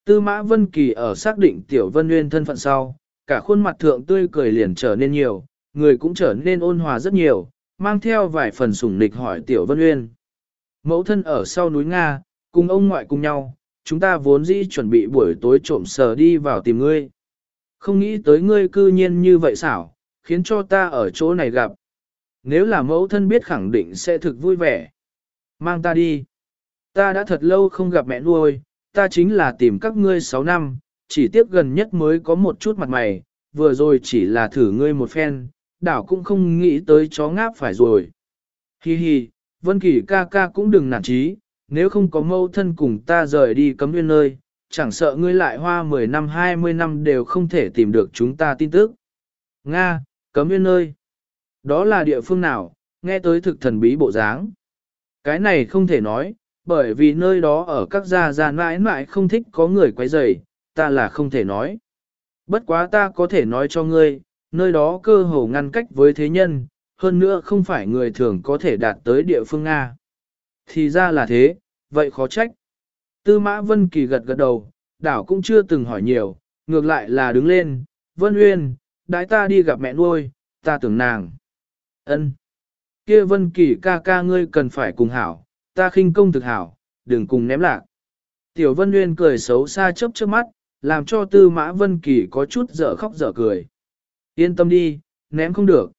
Tư mã Vân Kỳ ở xác định tiểu Vân Uyên thân phận sau, cả khuôn mặt thượng tươi cười liền trở nên nhiều, người cũng trở nên ôn hòa rất nhiều, mang theo vài phần sủng nịch hỏi tiểu Vân Uyên. Mẫu thân ở sau núi Nga, cùng ông ngoại cùng nhau, chúng ta vốn dĩ chuẩn bị buổi tối trộm sờ đi vào tìm ngươi. Không nghĩ tới ngươi cư nhiên như vậy xảo, khiến cho ta ở chỗ này gặp. nếu là mẫu thân biết khẳng định sẽ thực vui vẻ. Mang ta đi. Ta đã thật lâu không gặp mẹ nuôi, ta chính là tìm các ngươi 6 năm, chỉ tiếc gần nhất mới có một chút mặt mày, vừa rồi chỉ là thử ngươi một phen, đảo cũng không nghĩ tới chó ngáp phải rồi. Hi hi, Vân Kỳ ca ca cũng đừng nản chí, nếu không có mâu thân cùng ta rời đi cấm nguyên nơi, chẳng sợ ngươi lại hoa 10 năm 20 năm đều không thể tìm được chúng ta tin tức. Nga, cấm nguyên nơi. Đó là địa phương nào, nghe tới thực thần bí bộ dáng. Cái này không thể nói, bởi vì nơi đó ở các gia gia mãi mãi không thích có người quấy rầy, ta là không thể nói. Bất quá ta có thể nói cho ngươi, nơi đó cơ hồ ngăn cách với thế nhân, hơn nữa không phải người thường có thể đạt tới địa phương Nga. Thì ra là thế, vậy khó trách. Tư mã Vân Kỳ gật gật đầu, đảo cũng chưa từng hỏi nhiều, ngược lại là đứng lên, Vân Uyên, đãi ta đi gặp mẹ nuôi, ta tưởng nàng. ân kia Vân Kỳ ca ca ngươi cần phải cùng hảo, ta khinh công thực hảo, đừng cùng ném lạc. Tiểu Vân Nguyên cười xấu xa chớp chớp mắt, làm cho Tư Mã Vân Kỳ có chút dở khóc dở cười. Yên tâm đi, ném không được.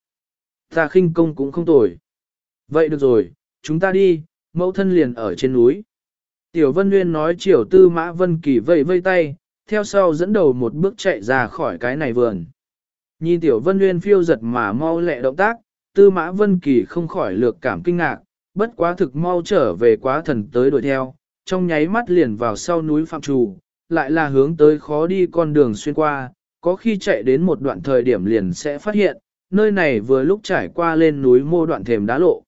Ta khinh công cũng không tồi. Vậy được rồi, chúng ta đi, mẫu thân liền ở trên núi. Tiểu Vân Nguyên nói chiều Tư Mã Vân Kỳ vẫy vây tay, theo sau dẫn đầu một bước chạy ra khỏi cái này vườn. Nhìn Tiểu Vân Nguyên phiêu giật mà mau lẹ động tác, Tư Mã Vân Kỳ không khỏi lược cảm kinh ngạc, bất quá thực mau trở về quá thần tới đuổi theo, trong nháy mắt liền vào sau núi Phạm Trù, lại là hướng tới khó đi con đường xuyên qua, có khi chạy đến một đoạn thời điểm liền sẽ phát hiện, nơi này vừa lúc trải qua lên núi mô đoạn thềm đá lộ.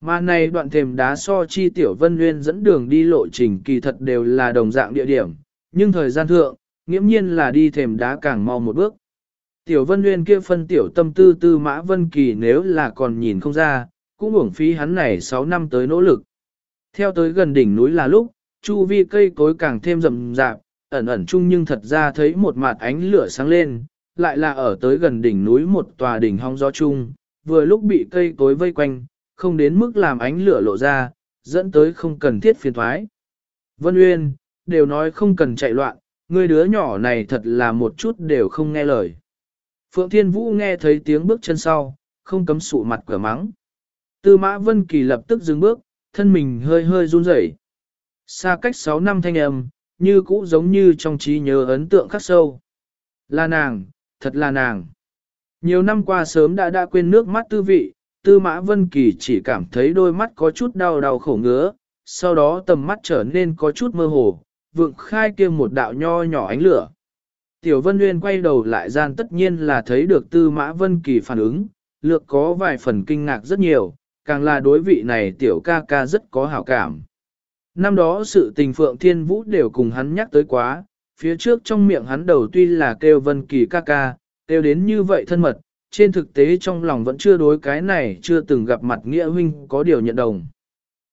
Mà này đoạn thềm đá so chi tiểu vân nguyên dẫn đường đi lộ trình kỳ thật đều là đồng dạng địa điểm, nhưng thời gian thượng, nghiễm nhiên là đi thềm đá càng mau một bước. Tiểu vân nguyên kia phân tiểu tâm tư tư mã vân kỳ nếu là còn nhìn không ra, cũng uổng phí hắn này 6 năm tới nỗ lực. Theo tới gần đỉnh núi là lúc, chu vi cây cối càng thêm rậm rạp, ẩn ẩn chung nhưng thật ra thấy một mạt ánh lửa sáng lên, lại là ở tới gần đỉnh núi một tòa đỉnh hong gió chung, vừa lúc bị cây cối vây quanh, không đến mức làm ánh lửa lộ ra, dẫn tới không cần thiết phiền thoái. Vân Uyên, đều nói không cần chạy loạn, người đứa nhỏ này thật là một chút đều không nghe lời. Phượng Thiên Vũ nghe thấy tiếng bước chân sau, không cấm sụ mặt cửa mắng. Tư Mã Vân Kỳ lập tức dừng bước, thân mình hơi hơi run rẩy. Xa cách 6 năm thanh âm, như cũ giống như trong trí nhớ ấn tượng khắc sâu. Là nàng, thật là nàng. Nhiều năm qua sớm đã đã quên nước mắt tư vị, tư mã vân kỳ chỉ cảm thấy đôi mắt có chút đau đau khổ ngứa, sau đó tầm mắt trở nên có chút mơ hồ, vượng khai kia một đạo nho nhỏ ánh lửa. Tiểu Vân Nguyên quay đầu lại gian tất nhiên là thấy được tư mã vân kỳ phản ứng, lược có vài phần kinh ngạc rất nhiều, càng là đối vị này tiểu ca ca rất có hảo cảm. Năm đó sự tình Phượng Thiên Vũ đều cùng hắn nhắc tới quá, phía trước trong miệng hắn đầu tuy là kêu Vân Kỳ ca ca, kêu đến như vậy thân mật, trên thực tế trong lòng vẫn chưa đối cái này chưa từng gặp mặt nghĩa huynh có điều nhận đồng.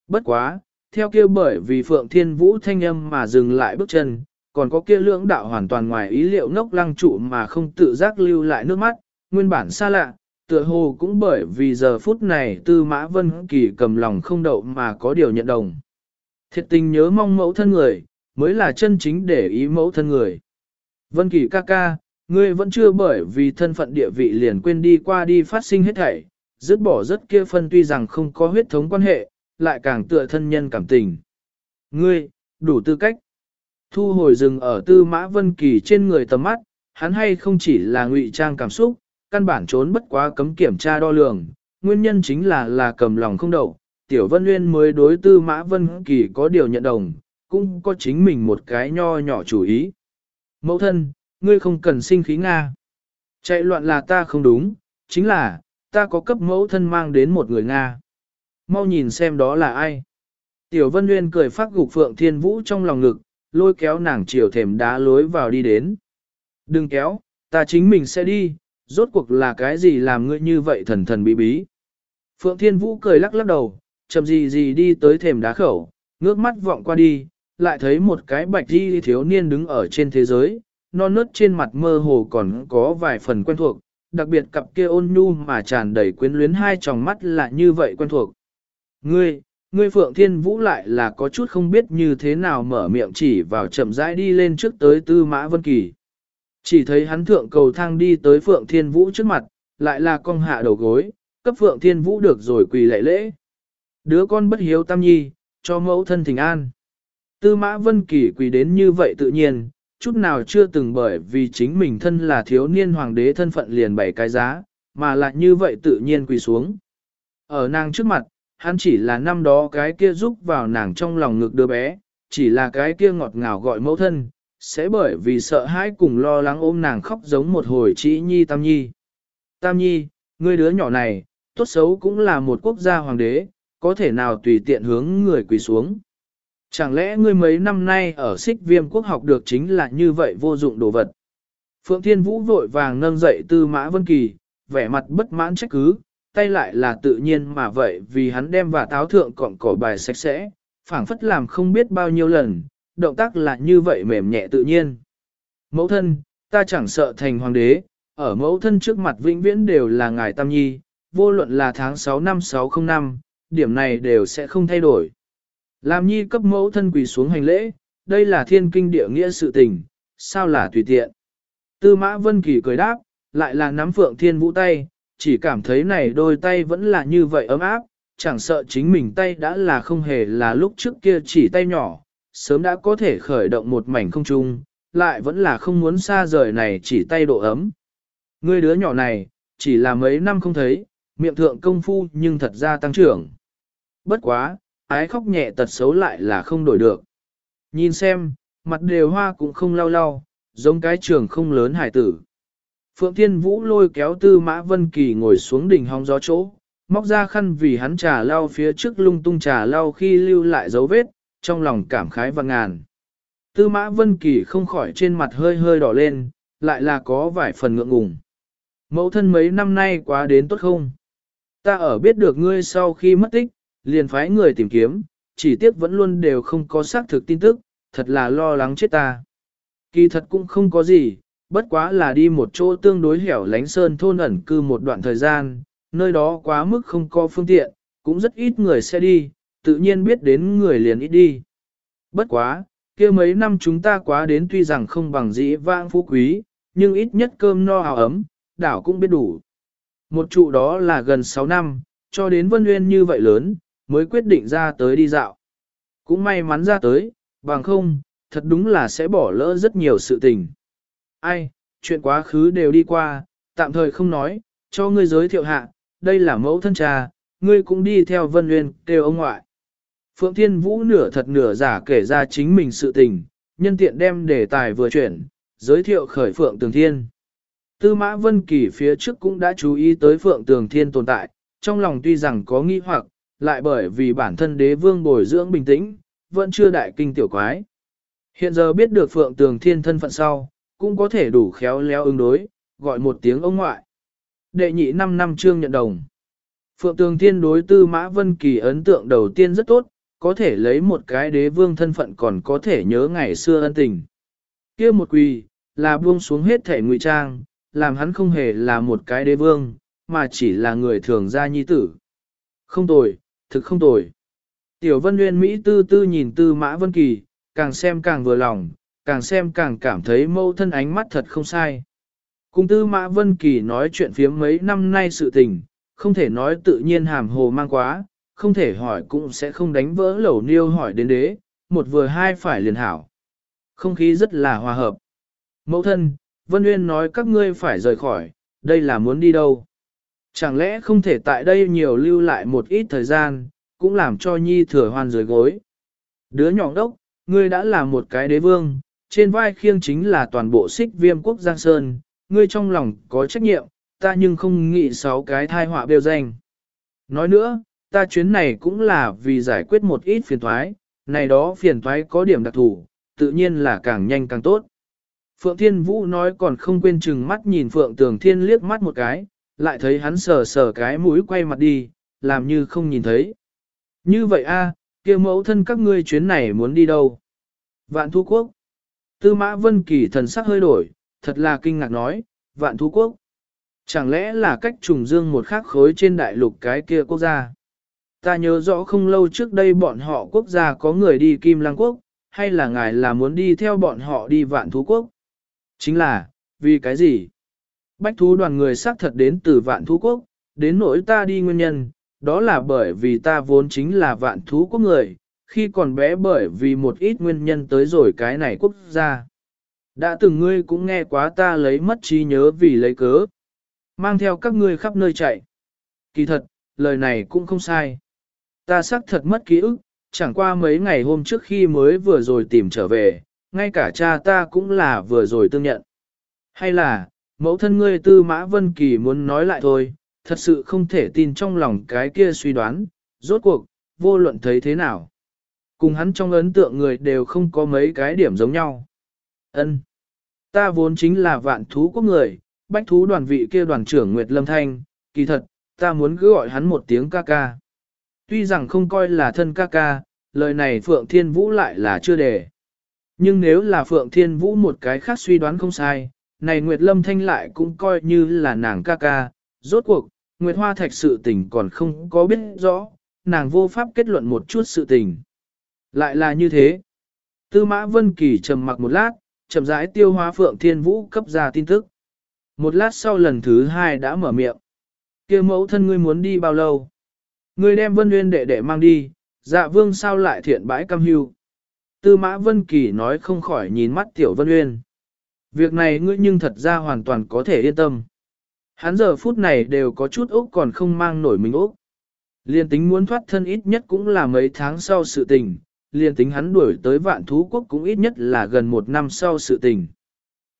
Bất quá, theo kia bởi vì Phượng Thiên Vũ thanh âm mà dừng lại bước chân, còn có kia lưỡng đạo hoàn toàn ngoài ý liệu ngốc lăng trụ mà không tự giác lưu lại nước mắt, nguyên bản xa lạ, tựa hồ cũng bởi vì giờ phút này tư mã vân kỳ cầm lòng không đậu mà có điều nhận đồng. Thiệt tình nhớ mong mẫu thân người, mới là chân chính để ý mẫu thân người. Vân kỳ ca ca, ngươi vẫn chưa bởi vì thân phận địa vị liền quên đi qua đi phát sinh hết thảy, dứt bỏ rất kia phân tuy rằng không có huyết thống quan hệ, lại càng tựa thân nhân cảm tình. Ngươi, đủ tư cách. Thu hồi rừng ở tư mã vân kỳ trên người tầm mắt, hắn hay không chỉ là ngụy trang cảm xúc, căn bản trốn bất quá cấm kiểm tra đo lường, nguyên nhân chính là là cầm lòng không đậu. Tiểu Vân Nguyên mới đối tư Mã Vân Kỳ có điều nhận đồng, cũng có chính mình một cái nho nhỏ chủ ý. Mẫu thân, ngươi không cần sinh khí Nga. Chạy loạn là ta không đúng, chính là, ta có cấp mẫu thân mang đến một người Nga. Mau nhìn xem đó là ai. Tiểu Vân Nguyên cười phát gục Phượng Thiên Vũ trong lòng ngực, lôi kéo nàng chiều thềm đá lối vào đi đến. Đừng kéo, ta chính mình sẽ đi, rốt cuộc là cái gì làm ngươi như vậy thần thần bí bí. Phượng Thiên Vũ cười lắc lắc đầu, chậm gì gì đi tới thềm đá khẩu, ngước mắt vọng qua đi, lại thấy một cái bạch đi thiếu niên đứng ở trên thế giới, non nớt trên mặt mơ hồ còn có vài phần quen thuộc, đặc biệt cặp kia ôn nhu mà tràn đầy quyến luyến hai tròng mắt là như vậy quen thuộc. Ngươi, ngươi Phượng Thiên Vũ lại là có chút không biết như thế nào mở miệng chỉ vào chậm rãi đi lên trước tới Tư Mã Vân Kỳ. Chỉ thấy hắn thượng cầu thang đi tới Phượng Thiên Vũ trước mặt, lại là con hạ đầu gối, cấp Phượng Thiên Vũ được rồi quỳ lệ lễ. Đứa con bất hiếu tam nhi, cho mẫu thân thỉnh an. Tư mã vân kỳ quỳ đến như vậy tự nhiên, chút nào chưa từng bởi vì chính mình thân là thiếu niên hoàng đế thân phận liền bảy cái giá, mà lại như vậy tự nhiên quỳ xuống. Ở nàng trước mặt, hắn chỉ là năm đó cái kia giúp vào nàng trong lòng ngực đứa bé, chỉ là cái kia ngọt ngào gọi mẫu thân, sẽ bởi vì sợ hãi cùng lo lắng ôm nàng khóc giống một hồi chỉ nhi tam nhi. Tam nhi, ngươi đứa nhỏ này, tốt xấu cũng là một quốc gia hoàng đế, có thể nào tùy tiện hướng người quỳ xuống. Chẳng lẽ ngươi mấy năm nay ở xích viêm quốc học được chính là như vậy vô dụng đồ vật. Phượng Thiên Vũ vội vàng nâng dậy tư mã vân kỳ, vẻ mặt bất mãn trách cứ, tay lại là tự nhiên mà vậy vì hắn đem và táo thượng cọng cỏ bài sạch sẽ, phảng phất làm không biết bao nhiêu lần, động tác là như vậy mềm nhẹ tự nhiên. Mẫu thân, ta chẳng sợ thành hoàng đế, ở mẫu thân trước mặt vĩnh viễn đều là ngài tam nhi, vô luận là tháng 6 năm 605, điểm này đều sẽ không thay đổi. Làm nhi cấp mẫu thân quỳ xuống hành lễ, đây là thiên kinh địa nghĩa sự tình, sao là tùy tiện. Tư mã vân kỳ cười đáp, lại là nắm phượng thiên vũ tay, chỉ cảm thấy này đôi tay vẫn là như vậy ấm áp, chẳng sợ chính mình tay đã là không hề là lúc trước kia chỉ tay nhỏ, sớm đã có thể khởi động một mảnh không trung, lại vẫn là không muốn xa rời này chỉ tay độ ấm. Người đứa nhỏ này, chỉ là mấy năm không thấy, miệng thượng công phu nhưng thật ra tăng trưởng. Bất quá, ái khóc nhẹ tật xấu lại là không đổi được. Nhìn xem, mặt đều hoa cũng không lau lau, giống cái trường không lớn hải tử. Phượng Thiên Vũ lôi kéo tư mã Vân Kỳ ngồi xuống đỉnh hóng gió chỗ, móc ra khăn vì hắn trà lau phía trước lung tung trà lau khi lưu lại dấu vết, trong lòng cảm khái và ngàn. Tư mã Vân Kỳ không khỏi trên mặt hơi hơi đỏ lên, lại là có vài phần ngượng ngùng. Mẫu thân mấy năm nay quá đến tốt không? Ta ở biết được ngươi sau khi mất tích, liền phái người tìm kiếm, chỉ tiếc vẫn luôn đều không có xác thực tin tức, thật là lo lắng chết ta. Kỳ thật cũng không có gì, bất quá là đi một chỗ tương đối hẻo lánh sơn thôn ẩn cư một đoạn thời gian, nơi đó quá mức không có phương tiện, cũng rất ít người sẽ đi, tự nhiên biết đến người liền ít đi. Bất quá, kia mấy năm chúng ta quá đến tuy rằng không bằng dĩ vãng phú quý, nhưng ít nhất cơm no áo ấm, đảo cũng biết đủ. Một trụ đó là gần 6 năm, cho đến Vân Nguyên như vậy lớn, mới quyết định ra tới đi dạo. Cũng may mắn ra tới, bằng không, thật đúng là sẽ bỏ lỡ rất nhiều sự tình. Ai, chuyện quá khứ đều đi qua, tạm thời không nói, cho ngươi giới thiệu hạ, đây là mẫu thân trà, ngươi cũng đi theo Vân Nguyên kêu ông ngoại. Phượng Thiên Vũ nửa thật nửa giả kể ra chính mình sự tình, nhân tiện đem đề tài vừa chuyển, giới thiệu khởi Phượng Tường Thiên. Tư Mã Vân Kỳ phía trước cũng đã chú ý tới Phượng Tường Thiên tồn tại, trong lòng tuy rằng có nghi hoặc, lại bởi vì bản thân đế vương bồi dưỡng bình tĩnh, vẫn chưa đại kinh tiểu quái. Hiện giờ biết được Phượng Tường Thiên thân phận sau, cũng có thể đủ khéo léo ứng đối, gọi một tiếng ông ngoại. Đệ nhị năm năm trương nhận đồng. Phượng Tường Thiên đối tư Mã Vân Kỳ ấn tượng đầu tiên rất tốt, có thể lấy một cái đế vương thân phận còn có thể nhớ ngày xưa ân tình. kia một quỳ, là buông xuống hết thể ngụy trang, làm hắn không hề là một cái đế vương, mà chỉ là người thường gia nhi tử. Không tồi, thực không tồi. Tiểu Vân Nguyên Mỹ tư tư nhìn tư Mã Vân Kỳ, càng xem càng vừa lòng, càng xem càng cảm thấy mâu thân ánh mắt thật không sai. cung tư Mã Vân Kỳ nói chuyện phiếm mấy năm nay sự tình, không thể nói tự nhiên hàm hồ mang quá, không thể hỏi cũng sẽ không đánh vỡ lẩu niêu hỏi đến đế, một vừa hai phải liền hảo. Không khí rất là hòa hợp. Mẫu thân, Vân Nguyên nói các ngươi phải rời khỏi, đây là muốn đi đâu? Chẳng lẽ không thể tại đây nhiều lưu lại một ít thời gian, cũng làm cho nhi thừa hoan dưới gối. Đứa nhỏ đốc, ngươi đã là một cái đế vương, trên vai khiêng chính là toàn bộ xích viêm quốc Giang Sơn, ngươi trong lòng có trách nhiệm, ta nhưng không nghĩ sáu cái thai họa bêu danh. Nói nữa, ta chuyến này cũng là vì giải quyết một ít phiền thoái, này đó phiền thoái có điểm đặc thù, tự nhiên là càng nhanh càng tốt. Phượng Thiên Vũ nói còn không quên chừng mắt nhìn Phượng Tường Thiên liếc mắt một cái, lại thấy hắn sờ sờ cái mũi quay mặt đi, làm như không nhìn thấy. Như vậy a, à, kia mẫu thân các ngươi chuyến này muốn đi đâu? Vạn Thu Quốc. Tư Mã Vân Kỳ thần sắc hơi đổi, thật là kinh ngạc nói, Vạn Thú Quốc. Chẳng lẽ là cách trùng dương một khắc khối trên đại lục cái kia quốc gia? Ta nhớ rõ không lâu trước đây bọn họ quốc gia có người đi Kim Lăng Quốc, hay là ngài là muốn đi theo bọn họ đi Vạn Thú Quốc? Chính là, vì cái gì? Bách thú đoàn người xác thật đến từ Vạn Thú Quốc, Đến nỗi ta đi nguyên nhân, đó là bởi vì ta vốn chính là vạn thú quốc người, khi còn bé bởi vì một ít nguyên nhân tới rồi cái này quốc gia. Đã từng ngươi cũng nghe quá ta lấy mất trí nhớ vì lấy cớ. Mang theo các ngươi khắp nơi chạy. Kỳ thật, lời này cũng không sai. Ta xác thật mất ký ức, chẳng qua mấy ngày hôm trước khi mới vừa rồi tìm trở về, ngay cả cha ta cũng là vừa rồi tương nhận. Hay là, mẫu thân ngươi tư mã vân kỳ muốn nói lại thôi, thật sự không thể tin trong lòng cái kia suy đoán, rốt cuộc, vô luận thấy thế nào. Cùng hắn trong ấn tượng người đều không có mấy cái điểm giống nhau. Ân, Ta vốn chính là vạn thú quốc người, bách thú đoàn vị kia đoàn trưởng Nguyệt Lâm Thanh, kỳ thật, ta muốn cứ gọi hắn một tiếng ca ca. Tuy rằng không coi là thân ca ca, lời này Phượng Thiên Vũ lại là chưa đề. Nhưng nếu là Phượng Thiên Vũ một cái khác suy đoán không sai, này Nguyệt Lâm Thanh lại cũng coi như là nàng ca ca, rốt cuộc, Nguyệt Hoa Thạch sự tình còn không có biết rõ, nàng vô pháp kết luận một chút sự tình. Lại là như thế. Tư Mã Vân Kỳ trầm mặc một lát, chậm rãi tiêu hóa Phượng Thiên Vũ cấp ra tin tức. Một lát sau lần thứ hai đã mở miệng. kia mẫu thân ngươi muốn đi bao lâu? Ngươi đem Vân Nguyên đệ đệ mang đi, dạ vương sao lại thiện bãi cam hưu. Tư Mã Vân Kỳ nói không khỏi nhìn mắt Tiểu Vân Nguyên. Việc này ngươi nhưng thật ra hoàn toàn có thể yên tâm. Hắn giờ phút này đều có chút ốc còn không mang nổi mình ốc. Liên tính muốn thoát thân ít nhất cũng là mấy tháng sau sự tình, liên tính hắn đuổi tới vạn thú quốc cũng ít nhất là gần một năm sau sự tình.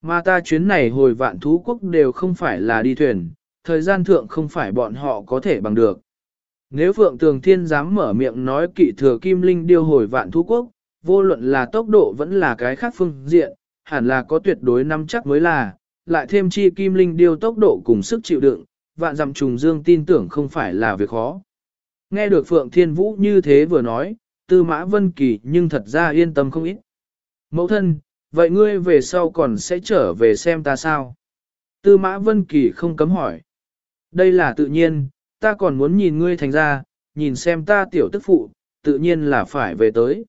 Mà ta chuyến này hồi vạn thú quốc đều không phải là đi thuyền, thời gian thượng không phải bọn họ có thể bằng được. Nếu Phượng Tường Thiên dám mở miệng nói kỵ thừa Kim Linh điêu hồi vạn thú quốc, vô luận là tốc độ vẫn là cái khác phương diện, hẳn là có tuyệt đối nắm chắc mới là, lại thêm chi Kim Linh điêu tốc độ cùng sức chịu đựng, vạn dặm trùng dương tin tưởng không phải là việc khó. Nghe được Phượng Thiên Vũ như thế vừa nói, Tư Mã Vân Kỳ nhưng thật ra yên tâm không ít. Mẫu thân, vậy ngươi về sau còn sẽ trở về xem ta sao? Tư Mã Vân Kỳ không cấm hỏi. Đây là tự nhiên, ta còn muốn nhìn ngươi thành ra, nhìn xem ta tiểu tức phụ, tự nhiên là phải về tới.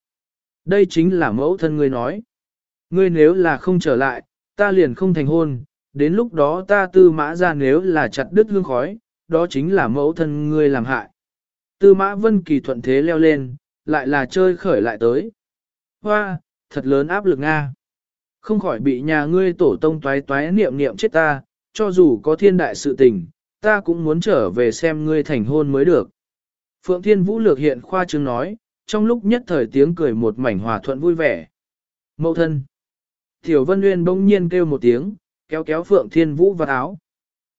Đây chính là mẫu thân ngươi nói. Ngươi nếu là không trở lại, ta liền không thành hôn, đến lúc đó ta tư mã ra nếu là chặt đứt hương khói, đó chính là mẫu thân ngươi làm hại. Tư mã vân kỳ thuận thế leo lên, lại là chơi khởi lại tới. Hoa, thật lớn áp lực Nga. Không khỏi bị nhà ngươi tổ tông toái toái niệm niệm chết ta, cho dù có thiên đại sự tình, ta cũng muốn trở về xem ngươi thành hôn mới được. Phượng Thiên Vũ lược hiện khoa trương nói, trong lúc nhất thời tiếng cười một mảnh hòa thuận vui vẻ. Mậu thân. Tiểu Vân Nguyên bỗng nhiên kêu một tiếng, kéo kéo Phượng Thiên Vũ vào áo.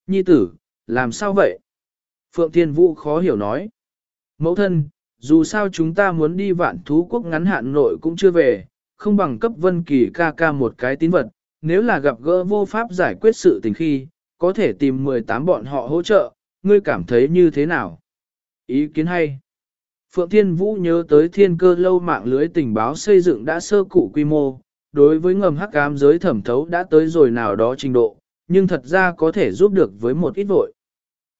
Nhi tử, làm sao vậy? Phượng Thiên Vũ khó hiểu nói. Mẫu thân, dù sao chúng ta muốn đi vạn thú quốc ngắn hạn nội cũng chưa về, không bằng cấp Vân Kỳ ca ca một cái tín vật, nếu là gặp gỡ vô pháp giải quyết sự tình khi, có thể tìm 18 bọn họ hỗ trợ, ngươi cảm thấy như thế nào? Ý kiến hay. Phượng Thiên Vũ nhớ tới thiên cơ lâu mạng lưới tình báo xây dựng đã sơ cụ quy mô, đối với ngầm hắc ám giới thẩm thấu đã tới rồi nào đó trình độ, nhưng thật ra có thể giúp được với một ít vội.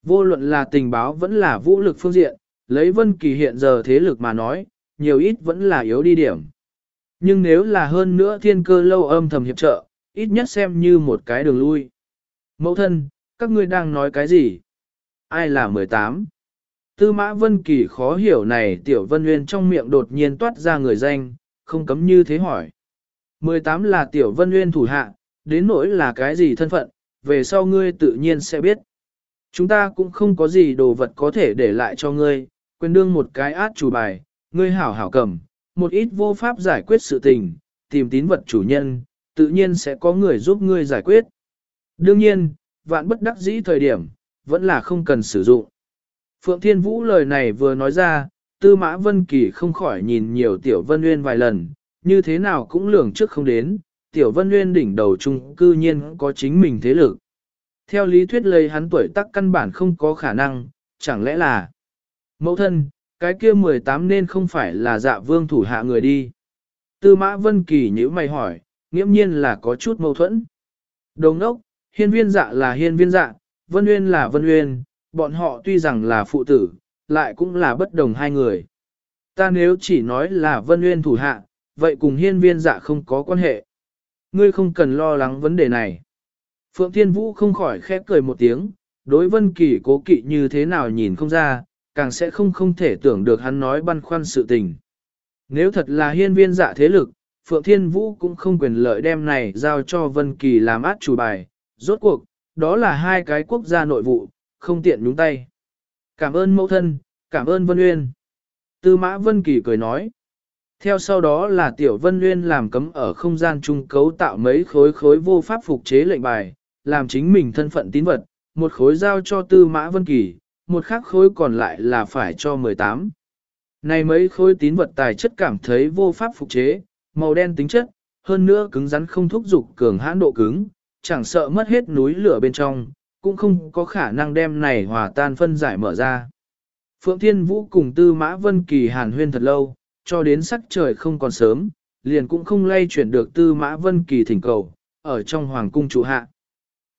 Vô luận là tình báo vẫn là vũ lực phương diện, lấy vân kỳ hiện giờ thế lực mà nói, nhiều ít vẫn là yếu đi điểm. Nhưng nếu là hơn nữa thiên cơ lâu âm thầm hiệp trợ, ít nhất xem như một cái đường lui. Mẫu thân, các ngươi đang nói cái gì? Ai là 18? Tư mã vân kỳ khó hiểu này tiểu vân nguyên trong miệng đột nhiên toát ra người danh, không cấm như thế hỏi. 18 là tiểu vân nguyên thủ hạ, đến nỗi là cái gì thân phận, về sau ngươi tự nhiên sẽ biết. Chúng ta cũng không có gì đồ vật có thể để lại cho ngươi, quên đương một cái át chủ bài, ngươi hảo hảo cầm, một ít vô pháp giải quyết sự tình, tìm tín vật chủ nhân, tự nhiên sẽ có người giúp ngươi giải quyết. Đương nhiên, vạn bất đắc dĩ thời điểm, vẫn là không cần sử dụng. Phượng Thiên Vũ lời này vừa nói ra, Tư Mã Vân Kỳ không khỏi nhìn nhiều Tiểu Vân Nguyên vài lần, như thế nào cũng lường trước không đến, Tiểu Vân Nguyên đỉnh đầu trung cư nhiên có chính mình thế lực. Theo lý thuyết lời hắn tuổi tác căn bản không có khả năng, chẳng lẽ là mẫu thân, cái kia 18 nên không phải là dạ vương thủ hạ người đi. Tư Mã Vân Kỳ nhữ mày hỏi, nghiễm nhiên là có chút mâu thuẫn. Đồng ốc, hiên viên dạ là hiên viên dạ, Vân Uyên là Vân Uyên, bọn họ tuy rằng là phụ tử, lại cũng là bất đồng hai người. Ta nếu chỉ nói là Vân Uyên thủ hạ, vậy cùng hiên viên dạ không có quan hệ. Ngươi không cần lo lắng vấn đề này. Phượng Thiên Vũ không khỏi khép cười một tiếng, đối Vân Kỳ cố kỵ như thế nào nhìn không ra, càng sẽ không không thể tưởng được hắn nói băn khoăn sự tình. Nếu thật là hiên viên dạ thế lực, Phượng Thiên Vũ cũng không quyền lợi đem này giao cho Vân Kỳ làm át chủ bài, rốt cuộc, đó là hai cái quốc gia nội vụ, không tiện nhúng tay. Cảm ơn mẫu thân, cảm ơn Vân Uyên. Tư Mã Vân Kỳ cười nói. Theo sau đó là Tiểu Vân Uyên làm cấm ở không gian trung cấu tạo mấy khối khối vô pháp phục chế lệnh bài, làm chính mình thân phận tín vật, một khối giao cho Tư Mã Vân Kỳ, một khác khối còn lại là phải cho 18. Này mấy khối tín vật tài chất cảm thấy vô pháp phục chế, màu đen tính chất, hơn nữa cứng rắn không thúc dục cường hãn độ cứng, chẳng sợ mất hết núi lửa bên trong, cũng không có khả năng đem này hòa tan phân giải mở ra. Phượng Thiên Vũ cùng Tư Mã Vân Kỳ hàn huyên thật lâu, cho đến sắc trời không còn sớm, liền cũng không lay chuyển được Tư Mã Vân Kỳ thỉnh cầu, ở trong hoàng cung trụ hạ.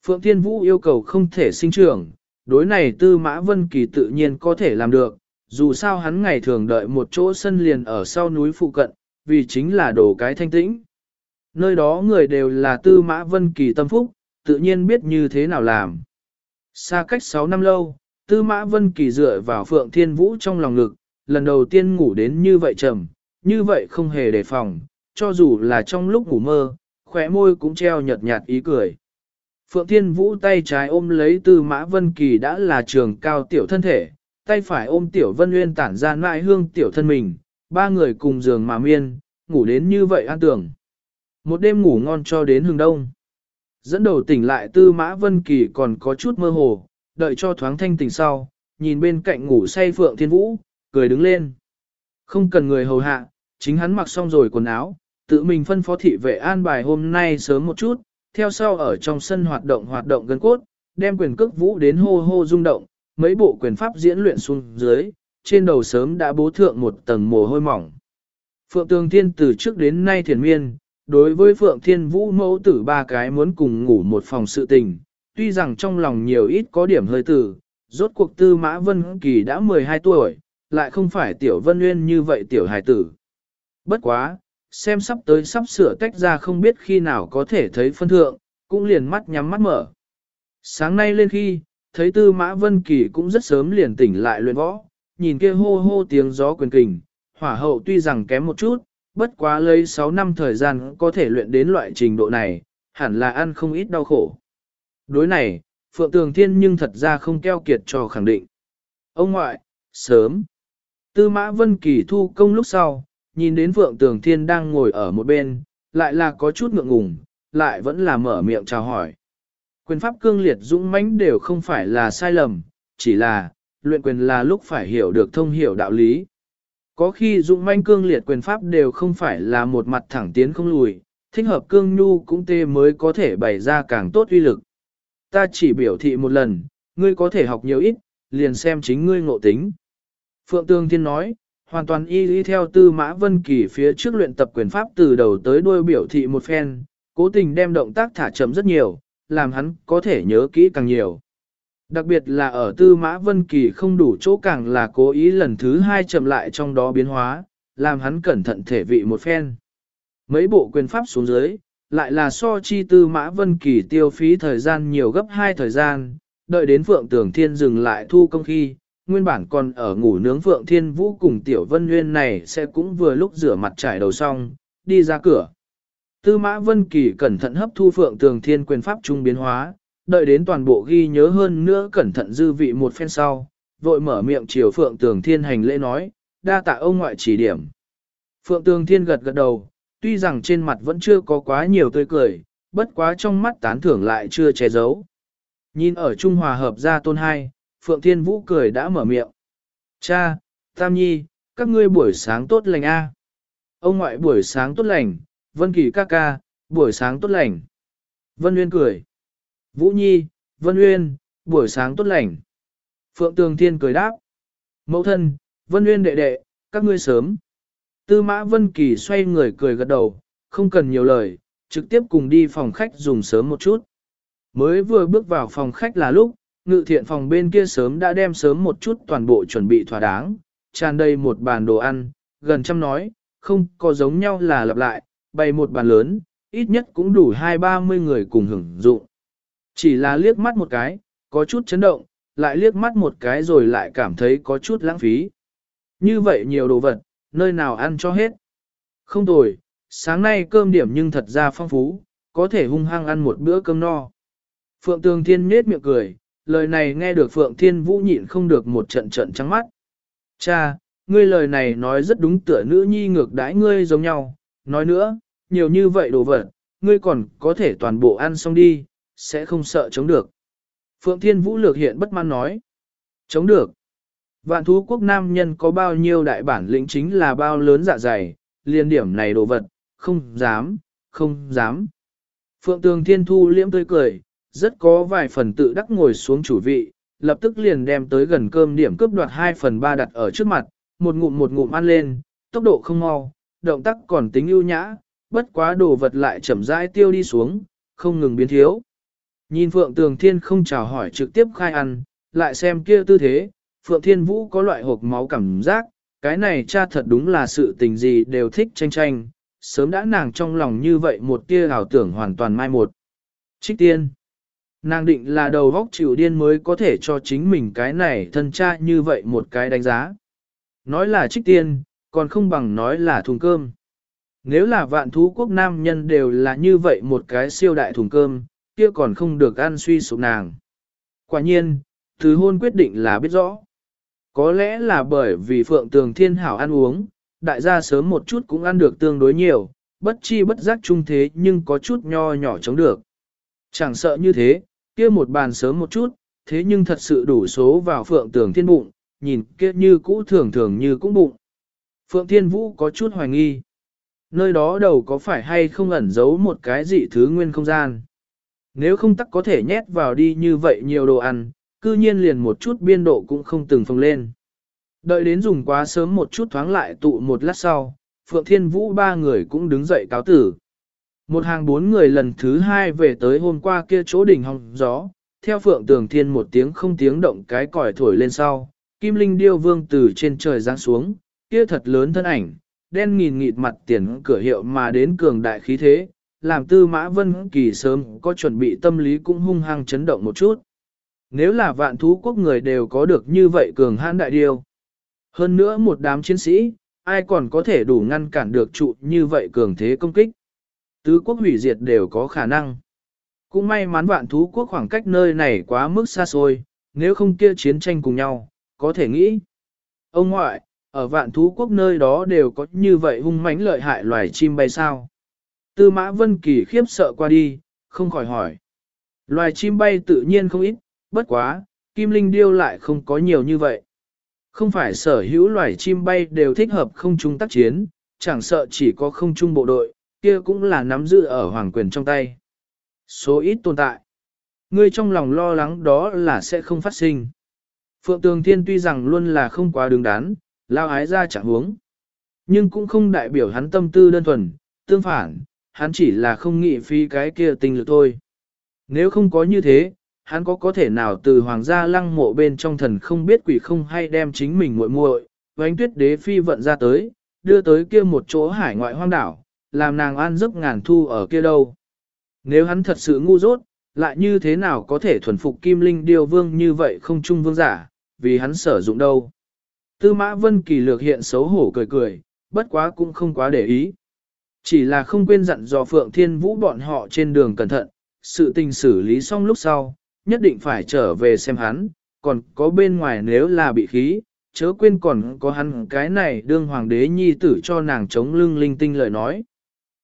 Phượng Thiên Vũ yêu cầu không thể sinh trưởng, đối này Tư Mã Vân Kỳ tự nhiên có thể làm được, dù sao hắn ngày thường đợi một chỗ sân liền ở sau núi phụ cận, vì chính là đồ cái thanh tĩnh. Nơi đó người đều là Tư Mã Vân Kỳ tâm phúc, tự nhiên biết như thế nào làm. Xa cách 6 năm lâu, Tư Mã Vân Kỳ dựa vào Phượng Thiên Vũ trong lòng ngực, lần đầu tiên ngủ đến như vậy trầm, như vậy không hề đề phòng, cho dù là trong lúc ngủ mơ, khóe môi cũng treo nhợt nhạt ý cười. Phượng Thiên Vũ tay trái ôm lấy Tư Mã Vân Kỳ đã là trường cao tiểu thân thể, tay phải ôm Tiểu Vân Nguyên tản ra nại hương tiểu thân mình, ba người cùng giường mà miên, ngủ đến như vậy an tưởng. Một đêm ngủ ngon cho đến hừng đông. Dẫn đầu tỉnh lại Tư Mã Vân Kỳ còn có chút mơ hồ, đợi cho thoáng thanh tỉnh sau, nhìn bên cạnh ngủ say Phượng Thiên Vũ, cười đứng lên. Không cần người hầu hạ, chính hắn mặc xong rồi quần áo, tự mình phân phó thị vệ an bài hôm nay sớm một chút, theo sau ở trong sân hoạt động hoạt động gần cốt, đem quyền cước vũ đến hô hô rung động, mấy bộ quyền pháp diễn luyện xuống dưới, trên đầu sớm đã bố thượng một tầng mồ hôi mỏng. Phượng Tường Thiên từ trước đến nay thiền miên, đối với Phượng Thiên Vũ mẫu tử ba cái muốn cùng ngủ một phòng sự tình, tuy rằng trong lòng nhiều ít có điểm hơi tử, rốt cuộc tư mã Vân Kỳ đã 12 tuổi, lại không phải tiểu Vân Nguyên như vậy tiểu hài tử. Bất quá, xem sắp tới sắp sửa tách ra không biết khi nào có thể thấy phân thượng, cũng liền mắt nhắm mắt mở. Sáng nay lên khi, thấy tư mã Vân Kỳ cũng rất sớm liền tỉnh lại luyện võ, nhìn kia hô hô tiếng gió quyền kình, hỏa hậu tuy rằng kém một chút, bất quá lấy 6 năm thời gian có thể luyện đến loại trình độ này, hẳn là ăn không ít đau khổ. Đối này, Phượng Tường Thiên nhưng thật ra không keo kiệt cho khẳng định. Ông ngoại, sớm. Tư mã Vân Kỳ thu công lúc sau, nhìn đến Phượng Tường Thiên đang ngồi ở một bên, lại là có chút ngượng ngùng, lại vẫn là mở miệng chào hỏi. Quyền pháp cương liệt dũng mãnh đều không phải là sai lầm, chỉ là, luyện quyền là lúc phải hiểu được thông hiểu đạo lý. Có khi dũng mãnh cương liệt quyền pháp đều không phải là một mặt thẳng tiến không lùi, thích hợp cương nhu cũng tê mới có thể bày ra càng tốt uy lực. Ta chỉ biểu thị một lần, ngươi có thể học nhiều ít, liền xem chính ngươi ngộ tính. Phượng Tương Thiên nói, hoàn toàn y lý theo tư mã vân kỳ phía trước luyện tập quyền pháp từ đầu tới đuôi biểu thị một phen, cố tình đem động tác thả chậm rất nhiều, làm hắn có thể nhớ kỹ càng nhiều. Đặc biệt là ở tư mã vân kỳ không đủ chỗ càng là cố ý lần thứ hai chậm lại trong đó biến hóa, làm hắn cẩn thận thể vị một phen. Mấy bộ quyền pháp xuống dưới, lại là so chi tư mã vân kỳ tiêu phí thời gian nhiều gấp hai thời gian, đợi đến Phượng Tường Thiên dừng lại thu công khi, nguyên bản còn ở ngủ nướng Phượng Thiên Vũ cùng Tiểu Vân Nguyên này sẽ cũng vừa lúc rửa mặt trải đầu xong, đi ra cửa. Tư mã Vân Kỳ cẩn thận hấp thu Phượng Tường Thiên quyền pháp trung biến hóa, đợi đến toàn bộ ghi nhớ hơn nữa cẩn thận dư vị một phen sau, vội mở miệng chiều Phượng Tường Thiên hành lễ nói, đa tạ ông ngoại chỉ điểm. Phượng Tường Thiên gật gật đầu, tuy rằng trên mặt vẫn chưa có quá nhiều tươi cười, bất quá trong mắt tán thưởng lại chưa che giấu. Nhìn ở Trung Hòa hợp gia tôn hai, Phượng Thiên Vũ cười đã mở miệng. Cha, Tam Nhi, các ngươi buổi sáng tốt lành a. Ông ngoại buổi sáng tốt lành, Vân Kỳ ca ca, buổi sáng tốt lành. Vân Uyên cười. Vũ Nhi, Vân Uyên, buổi sáng tốt lành. Phượng Tường Thiên cười đáp. Mẫu thân, Vân Uyên đệ đệ, các ngươi sớm. Tư mã Vân Kỳ xoay người cười gật đầu, không cần nhiều lời, trực tiếp cùng đi phòng khách dùng sớm một chút. Mới vừa bước vào phòng khách là lúc, ngự thiện phòng bên kia sớm đã đem sớm một chút toàn bộ chuẩn bị thỏa đáng, tràn đầy một bàn đồ ăn, gần trăm nói, không có giống nhau là lặp lại, bày một bàn lớn, ít nhất cũng đủ hai ba mươi người cùng hưởng dụng. Chỉ là liếc mắt một cái, Có chút chấn động, lại liếc mắt một cái rồi lại cảm thấy có chút lãng phí. Như vậy nhiều đồ vật, nơi nào ăn cho hết. Không tồi, sáng nay cơm điểm nhưng thật ra phong phú, có thể hung hăng ăn một bữa cơm no. Phượng Tường Thiên nết miệng cười, lời này nghe được Phượng Thiên Vũ nhịn không được một trận trận trắng mắt. Cha, ngươi lời này nói rất đúng tựa nữ nhi ngược đãi ngươi giống nhau, nói nữa, nhiều như vậy đồ vật, ngươi còn có thể toàn bộ ăn xong đi, sẽ không sợ chống được. Phượng Thiên Vũ lược hiện bất mãn nói, chống được. Vạn thú quốc nam nhân có bao nhiêu đại bản lĩnh chính là bao lớn dạ dày, liên điểm này đồ vật, không dám, không dám. Phượng Tường Thiên Thu liễm tươi cười, rất có vài phần tự đắc ngồi xuống chủ vị, lập tức liền đem tới gần cơm điểm cướp đoạt 2 phần 3 đặt ở trước mặt, một ngụm một ngụm ăn lên, tốc độ không mau, động tác còn tính ưu nhã, bất quá đồ vật lại chậm rãi tiêu đi xuống, không ngừng biến thiếu. Nhìn Phượng Tường Thiên không chào hỏi trực tiếp khai ăn, lại xem kia tư thế, Phượng Thiên Vũ có loại hộp máu cảm giác, cái này cha thật đúng là sự tình gì đều thích tranh tranh, sớm đã nàng trong lòng như vậy một tia ảo tưởng hoàn toàn mai một. Trích tiên. Nàng định là đầu góc chịu điên mới có thể cho chính mình cái này thân cha như vậy một cái đánh giá. Nói là trích tiên, còn không bằng nói là thùng cơm. Nếu là vạn thú quốc nam nhân đều là như vậy một cái siêu đại thùng cơm, kia còn không được ăn suy sụp nàng. Quả nhiên, từ hôn quyết định là biết rõ. Có lẽ là bởi vì Phượng Tường Thiên Hảo ăn uống, đại gia sớm một chút cũng ăn được tương đối nhiều, bất chi bất giác chung thế nhưng có chút nho nhỏ chống được. Chẳng sợ như thế, kia một bàn sớm một chút, thế nhưng thật sự đủ số vào Phượng Tường Thiên bụng, nhìn kia như cũ thường thường như cũng bụng. Phượng Thiên Vũ có chút hoài nghi. Nơi đó đầu có phải hay không ẩn giấu một cái gì thứ nguyên không gian. Nếu không tắc có thể nhét vào đi như vậy nhiều đồ ăn, cư nhiên liền một chút biên độ cũng không từng phồng lên. Đợi đến dùng quá sớm một chút thoáng lại tụ một lát sau, Phượng Thiên Vũ ba người cũng đứng dậy cáo tử. Một hàng bốn người lần thứ hai về tới hôm qua kia chỗ đỉnh hòng gió, theo Phượng Tường Thiên một tiếng không tiếng động cái còi thổi lên sau, Kim Linh Điêu Vương từ trên trời giáng xuống, kia thật lớn thân ảnh, đen nghìn nghịt mặt tiền cửa hiệu mà đến cường đại khí thế, làm tư mã vân kỳ sớm có chuẩn bị tâm lý cũng hung hăng chấn động một chút. Nếu là vạn thú quốc người đều có được như vậy cường hãn đại điêu. Hơn nữa một đám chiến sĩ, ai còn có thể đủ ngăn cản được trụ như vậy cường thế công kích. Tứ quốc hủy diệt đều có khả năng. Cũng may mắn vạn thú quốc khoảng cách nơi này quá mức xa xôi, nếu không kia chiến tranh cùng nhau, có thể nghĩ. Ông ngoại, ở vạn thú quốc nơi đó đều có như vậy hung mãnh lợi hại loài chim bay sao. Tư mã vân kỳ khiếp sợ qua đi, không khỏi hỏi. Loài chim bay tự nhiên không ít, bất quá, kim linh điêu lại không có nhiều như vậy. Không phải sở hữu loài chim bay đều thích hợp không trung tác chiến, chẳng sợ chỉ có không trung bộ đội, kia cũng là nắm giữ ở hoàng quyền trong tay. Số ít tồn tại. Ngươi trong lòng lo lắng đó là sẽ không phát sinh. Phượng Tường Thiên tuy rằng luôn là không quá đứng đắn, lao ái ra chẳng huống. Nhưng cũng không đại biểu hắn tâm tư đơn thuần, tương phản, hắn chỉ là không nghĩ phí cái kia tình lực thôi. Nếu không có như thế, hắn có có thể nào từ hoàng gia lăng mộ bên trong thần không biết quỷ không hay đem chính mình muội muội, vánh tuyết đế phi vận ra tới, đưa tới kia một chỗ hải ngoại hoang đảo, làm nàng an giấc ngàn thu ở kia đâu. Nếu hắn thật sự ngu dốt, lại như thế nào có thể thuần phục kim linh điều vương như vậy không trung vương giả, vì hắn sử dụng đâu. Tư mã vân kỳ lược hiện xấu hổ cười cười, bất quá cũng không quá để ý. Chỉ là không quên dặn dò Phượng Thiên Vũ bọn họ trên đường cẩn thận, sự tình xử lý xong lúc sau, nhất định phải trở về xem hắn, còn có bên ngoài nếu là bị khí, chớ quên còn có hắn cái này đương hoàng đế nhi tử cho nàng chống lưng linh tinh lời nói.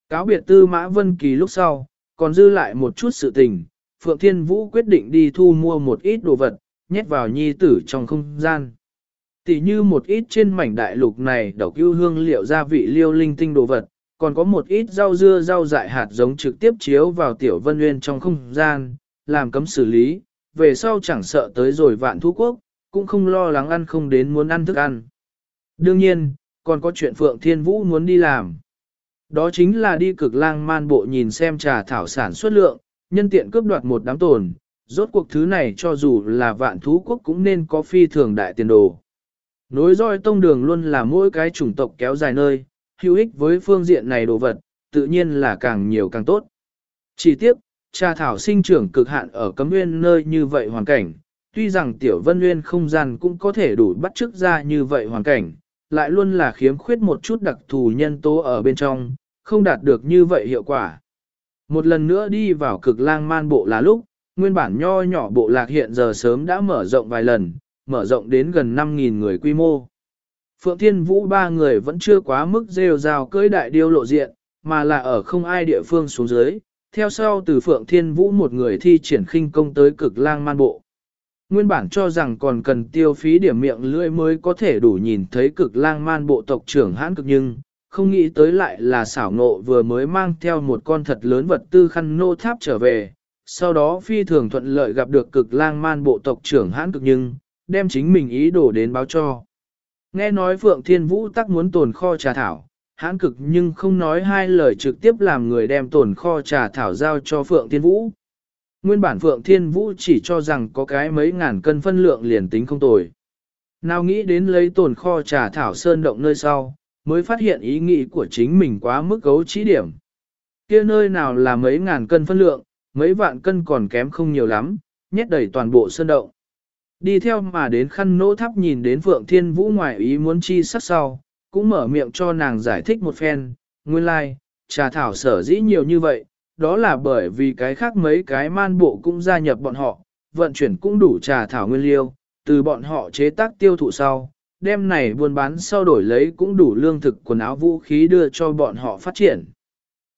Cáo biệt tư mã vân kỳ lúc sau, còn dư lại một chút sự tình, Phượng Thiên Vũ quyết định đi thu mua một ít đồ vật, nhét vào nhi tử trong không gian. Tỷ như một ít trên mảnh đại lục này độc ưu hương liệu gia vị liêu linh tinh đồ vật, còn có một ít rau dưa rau dại hạt giống trực tiếp chiếu vào tiểu vân nguyên trong không gian, làm cấm xử lý, về sau chẳng sợ tới rồi vạn thú quốc, cũng không lo lắng ăn không đến muốn ăn thức ăn. Đương nhiên, còn có chuyện Phượng Thiên Vũ muốn đi làm. Đó chính là đi cực lang man bộ nhìn xem trà thảo sản xuất lượng, nhân tiện cướp đoạt một đám tồn, rốt cuộc thứ này cho dù là vạn thú quốc cũng nên có phi thường đại tiền đồ. Nối roi tông đường luôn là mỗi cái chủng tộc kéo dài nơi, hữu ích với phương diện này đồ vật, tự nhiên là càng nhiều càng tốt. Chỉ tiếc, trà thảo sinh trưởng cực hạn ở cấm nguyên nơi như vậy hoàn cảnh, tuy rằng tiểu vân nguyên không gian cũng có thể đủ bắt chước ra như vậy hoàn cảnh, lại luôn là khiếm khuyết một chút đặc thù nhân tố ở bên trong, không đạt được như vậy hiệu quả. Một lần nữa đi vào cực lang man bộ là lúc, nguyên bản nho nhỏ bộ lạc hiện giờ sớm đã mở rộng vài lần, mở rộng đến gần 5.000 người quy mô. Phượng Thiên Vũ ba người vẫn chưa quá mức rêu rào cưỡi đại điêu lộ diện, mà là ở không ai địa phương xuống dưới, theo sau từ Phượng Thiên Vũ một người thi triển khinh công tới cực lang man bộ. Nguyên bản cho rằng còn cần tiêu phí điểm miệng lưỡi mới có thể đủ nhìn thấy cực lang man bộ tộc trưởng hãn cực nhưng, không nghĩ tới lại là xảo ngộ vừa mới mang theo một con thật lớn vật tư khăn nô tháp trở về, sau đó phi thường thuận lợi gặp được cực lang man bộ tộc trưởng hãn cực nhưng, đem chính mình ý đồ đến báo cho. Nghe nói Phượng Thiên Vũ tắc muốn tồn kho trà thảo, hãn cực nhưng không nói hai lời trực tiếp làm người đem tồn kho trà thảo giao cho Phượng Thiên Vũ. Nguyên bản Phượng Thiên Vũ chỉ cho rằng có cái mấy ngàn cân phân lượng liền tính không tồi. Nào nghĩ đến lấy tồn kho trà thảo sơn động nơi sau, mới phát hiện ý nghĩ của chính mình quá mức gấu trí điểm. kia nơi nào là mấy ngàn cân phân lượng, mấy vạn cân còn kém không nhiều lắm, nhét đầy toàn bộ sơn động. Đi theo mà đến khăn nỗ thắp nhìn đến Phượng Thiên Vũ ngoài ý muốn chi sắc sau, cũng mở miệng cho nàng giải thích một phen, nguyên lai, like, trà thảo sở dĩ nhiều như vậy, đó là bởi vì cái khác mấy cái man bộ cũng gia nhập bọn họ, vận chuyển cũng đủ trà thảo nguyên liêu, từ bọn họ chế tác tiêu thụ sau, đem này buôn bán sau đổi lấy cũng đủ lương thực quần áo vũ khí đưa cho bọn họ phát triển.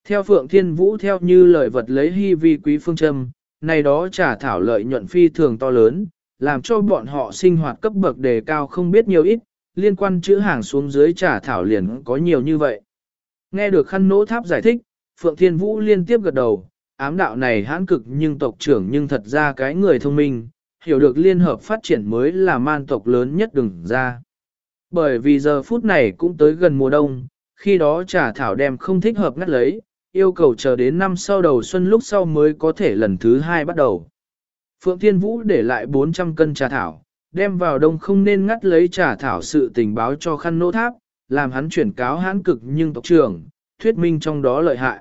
Theo Phượng Thiên Vũ theo như lời vật lấy hy vi quý phương châm, này đó trà thảo lợi nhuận phi thường to lớn, làm cho bọn họ sinh hoạt cấp bậc đề cao không biết nhiều ít, liên quan chữ hàng xuống dưới trà thảo liền có nhiều như vậy. Nghe được khăn nỗ tháp giải thích, Phượng Thiên Vũ liên tiếp gật đầu, ám đạo này hãn cực nhưng tộc trưởng nhưng thật ra cái người thông minh, hiểu được liên hợp phát triển mới là man tộc lớn nhất đừng ra. Bởi vì giờ phút này cũng tới gần mùa đông, khi đó trà thảo đem không thích hợp ngắt lấy, yêu cầu chờ đến năm sau đầu xuân lúc sau mới có thể lần thứ hai bắt đầu. Phượng Thiên Vũ để lại 400 cân trà thảo, đem vào đông không nên ngắt lấy trà thảo sự tình báo cho khăn nô tháp, làm hắn chuyển cáo hãn cực nhưng tộc trưởng, thuyết minh trong đó lợi hại.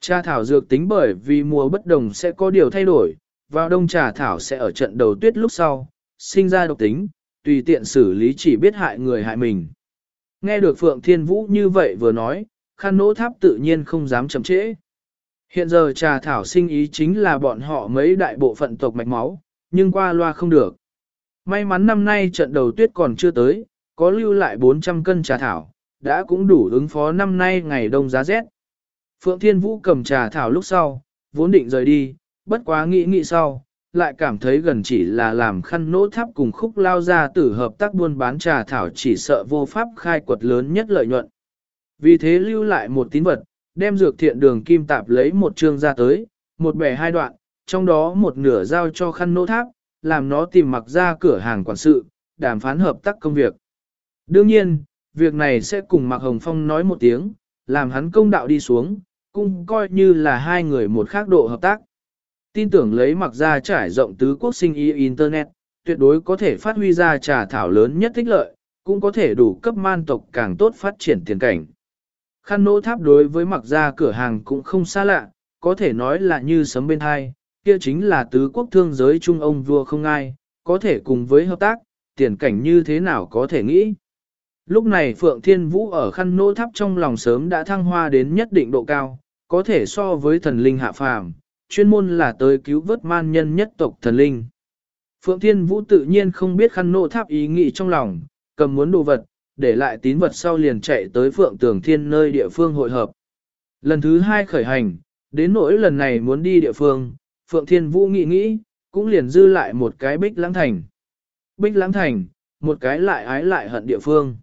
Trà thảo dược tính bởi vì mùa bất đồng sẽ có điều thay đổi, vào đông trà thảo sẽ ở trận đầu tuyết lúc sau, sinh ra độc tính, tùy tiện xử lý chỉ biết hại người hại mình. Nghe được Phượng Thiên Vũ như vậy vừa nói, khăn nỗ tháp tự nhiên không dám chậm trễ. Hiện giờ trà thảo sinh ý chính là bọn họ mấy đại bộ phận tộc mạch máu, nhưng qua loa không được. May mắn năm nay trận đầu tuyết còn chưa tới, có lưu lại 400 cân trà thảo, đã cũng đủ ứng phó năm nay ngày đông giá rét. Phượng Thiên Vũ cầm trà thảo lúc sau, vốn định rời đi, bất quá nghĩ nghĩ sau, lại cảm thấy gần chỉ là làm khăn nỗ tháp cùng khúc lao ra tử hợp tác buôn bán trà thảo chỉ sợ vô pháp khai quật lớn nhất lợi nhuận. Vì thế lưu lại một tín vật, đem dược thiện đường kim tạp lấy một chương ra tới, một bẻ hai đoạn, trong đó một nửa giao cho khăn nỗ tháp, làm nó tìm mặc ra cửa hàng quản sự, đàm phán hợp tác công việc. Đương nhiên, việc này sẽ cùng Mạc Hồng Phong nói một tiếng, làm hắn công đạo đi xuống, cũng coi như là hai người một khác độ hợp tác. Tin tưởng lấy mặc ra trải rộng tứ quốc sinh y Internet, tuyệt đối có thể phát huy ra trà thảo lớn nhất tích lợi, cũng có thể đủ cấp man tộc càng tốt phát triển tiền cảnh. Khăn nỗ tháp đối với mặc ra cửa hàng cũng không xa lạ, có thể nói là như sấm bên hai, kia chính là tứ quốc thương giới trung ông vua không ai, có thể cùng với hợp tác, tiền cảnh như thế nào có thể nghĩ. Lúc này Phượng Thiên Vũ ở khăn nỗ tháp trong lòng sớm đã thăng hoa đến nhất định độ cao, có thể so với thần linh hạ phàm, chuyên môn là tới cứu vớt man nhân nhất tộc thần linh. Phượng Thiên Vũ tự nhiên không biết khăn nỗ tháp ý nghĩ trong lòng, cầm muốn đồ vật, để lại tín vật sau liền chạy tới Phượng Tường Thiên nơi địa phương hội hợp. Lần thứ hai khởi hành, đến nỗi lần này muốn đi địa phương, Phượng Thiên Vũ nghĩ nghĩ, cũng liền dư lại một cái bích lãng thành. Bích lãng thành, một cái lại ái lại hận địa phương.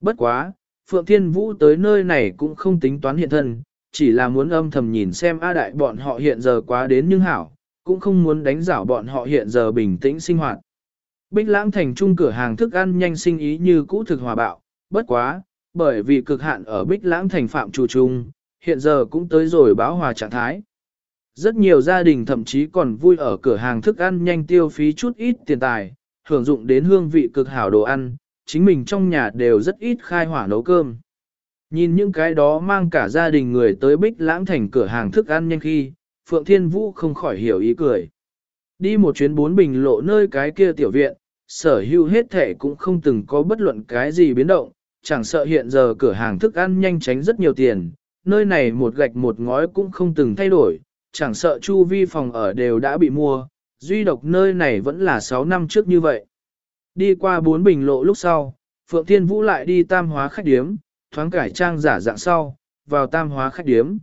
Bất quá, Phượng Thiên Vũ tới nơi này cũng không tính toán hiện thân, chỉ là muốn âm thầm nhìn xem A Đại bọn họ hiện giờ quá đến nhưng hảo, cũng không muốn đánh rảo bọn họ hiện giờ bình tĩnh sinh hoạt. Bích lãng thành trung cửa hàng thức ăn nhanh sinh ý như cũ thực hòa bạo, bất quá, bởi vì cực hạn ở bích lãng thành phạm chủ trung, hiện giờ cũng tới rồi báo hòa trạng thái. Rất nhiều gia đình thậm chí còn vui ở cửa hàng thức ăn nhanh tiêu phí chút ít tiền tài, hưởng dụng đến hương vị cực hảo đồ ăn, chính mình trong nhà đều rất ít khai hỏa nấu cơm. Nhìn những cái đó mang cả gia đình người tới bích lãng thành cửa hàng thức ăn nhanh khi, Phượng Thiên Vũ không khỏi hiểu ý cười. Đi một chuyến bốn bình lộ nơi cái kia tiểu viện, sở hữu hết thể cũng không từng có bất luận cái gì biến động, chẳng sợ hiện giờ cửa hàng thức ăn nhanh tránh rất nhiều tiền, nơi này một gạch một ngói cũng không từng thay đổi, chẳng sợ chu vi phòng ở đều đã bị mua, duy độc nơi này vẫn là 6 năm trước như vậy. Đi qua bốn bình lộ lúc sau, Phượng Thiên Vũ lại đi tam hóa khách điếm, thoáng cải trang giả dạng sau, vào tam hóa khách điếm.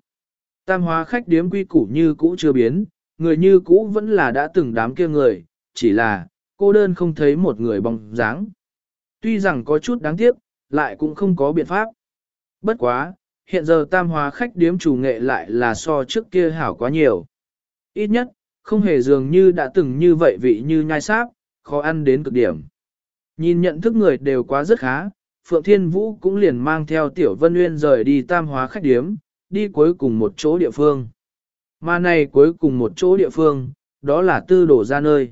Tam hóa khách điếm quy củ như cũ chưa biến, người như cũ vẫn là đã từng đám kia người, chỉ là, cô đơn không thấy một người bóng dáng. Tuy rằng có chút đáng tiếc, lại cũng không có biện pháp. Bất quá, hiện giờ tam hóa khách điếm chủ nghệ lại là so trước kia hảo quá nhiều. Ít nhất, không hề dường như đã từng như vậy vị như nhai sáp, khó ăn đến cực điểm. Nhìn nhận thức người đều quá rất khá, Phượng Thiên Vũ cũng liền mang theo Tiểu Vân Nguyên rời đi tam hóa khách điếm, đi cuối cùng một chỗ địa phương. Mà này cuối cùng một chỗ địa phương, đó là tư đổ ra nơi.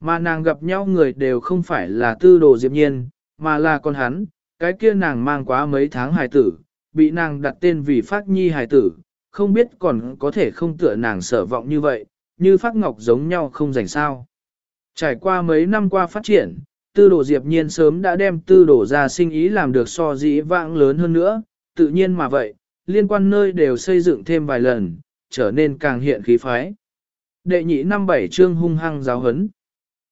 Mà nàng gặp nhau người đều không phải là tư đồ diệp nhiên, mà là con hắn, cái kia nàng mang quá mấy tháng hài tử, bị nàng đặt tên vì Phát Nhi hài tử, không biết còn có thể không tựa nàng sở vọng như vậy, như Phát Ngọc giống nhau không rảnh sao. Trải qua mấy năm qua phát triển, tư đồ diệp nhiên sớm đã đem tư đồ ra sinh ý làm được so dĩ vãng lớn hơn nữa, tự nhiên mà vậy, liên quan nơi đều xây dựng thêm vài lần, trở nên càng hiện khí phái. Đệ nhị năm bảy chương hung hăng giáo hấn.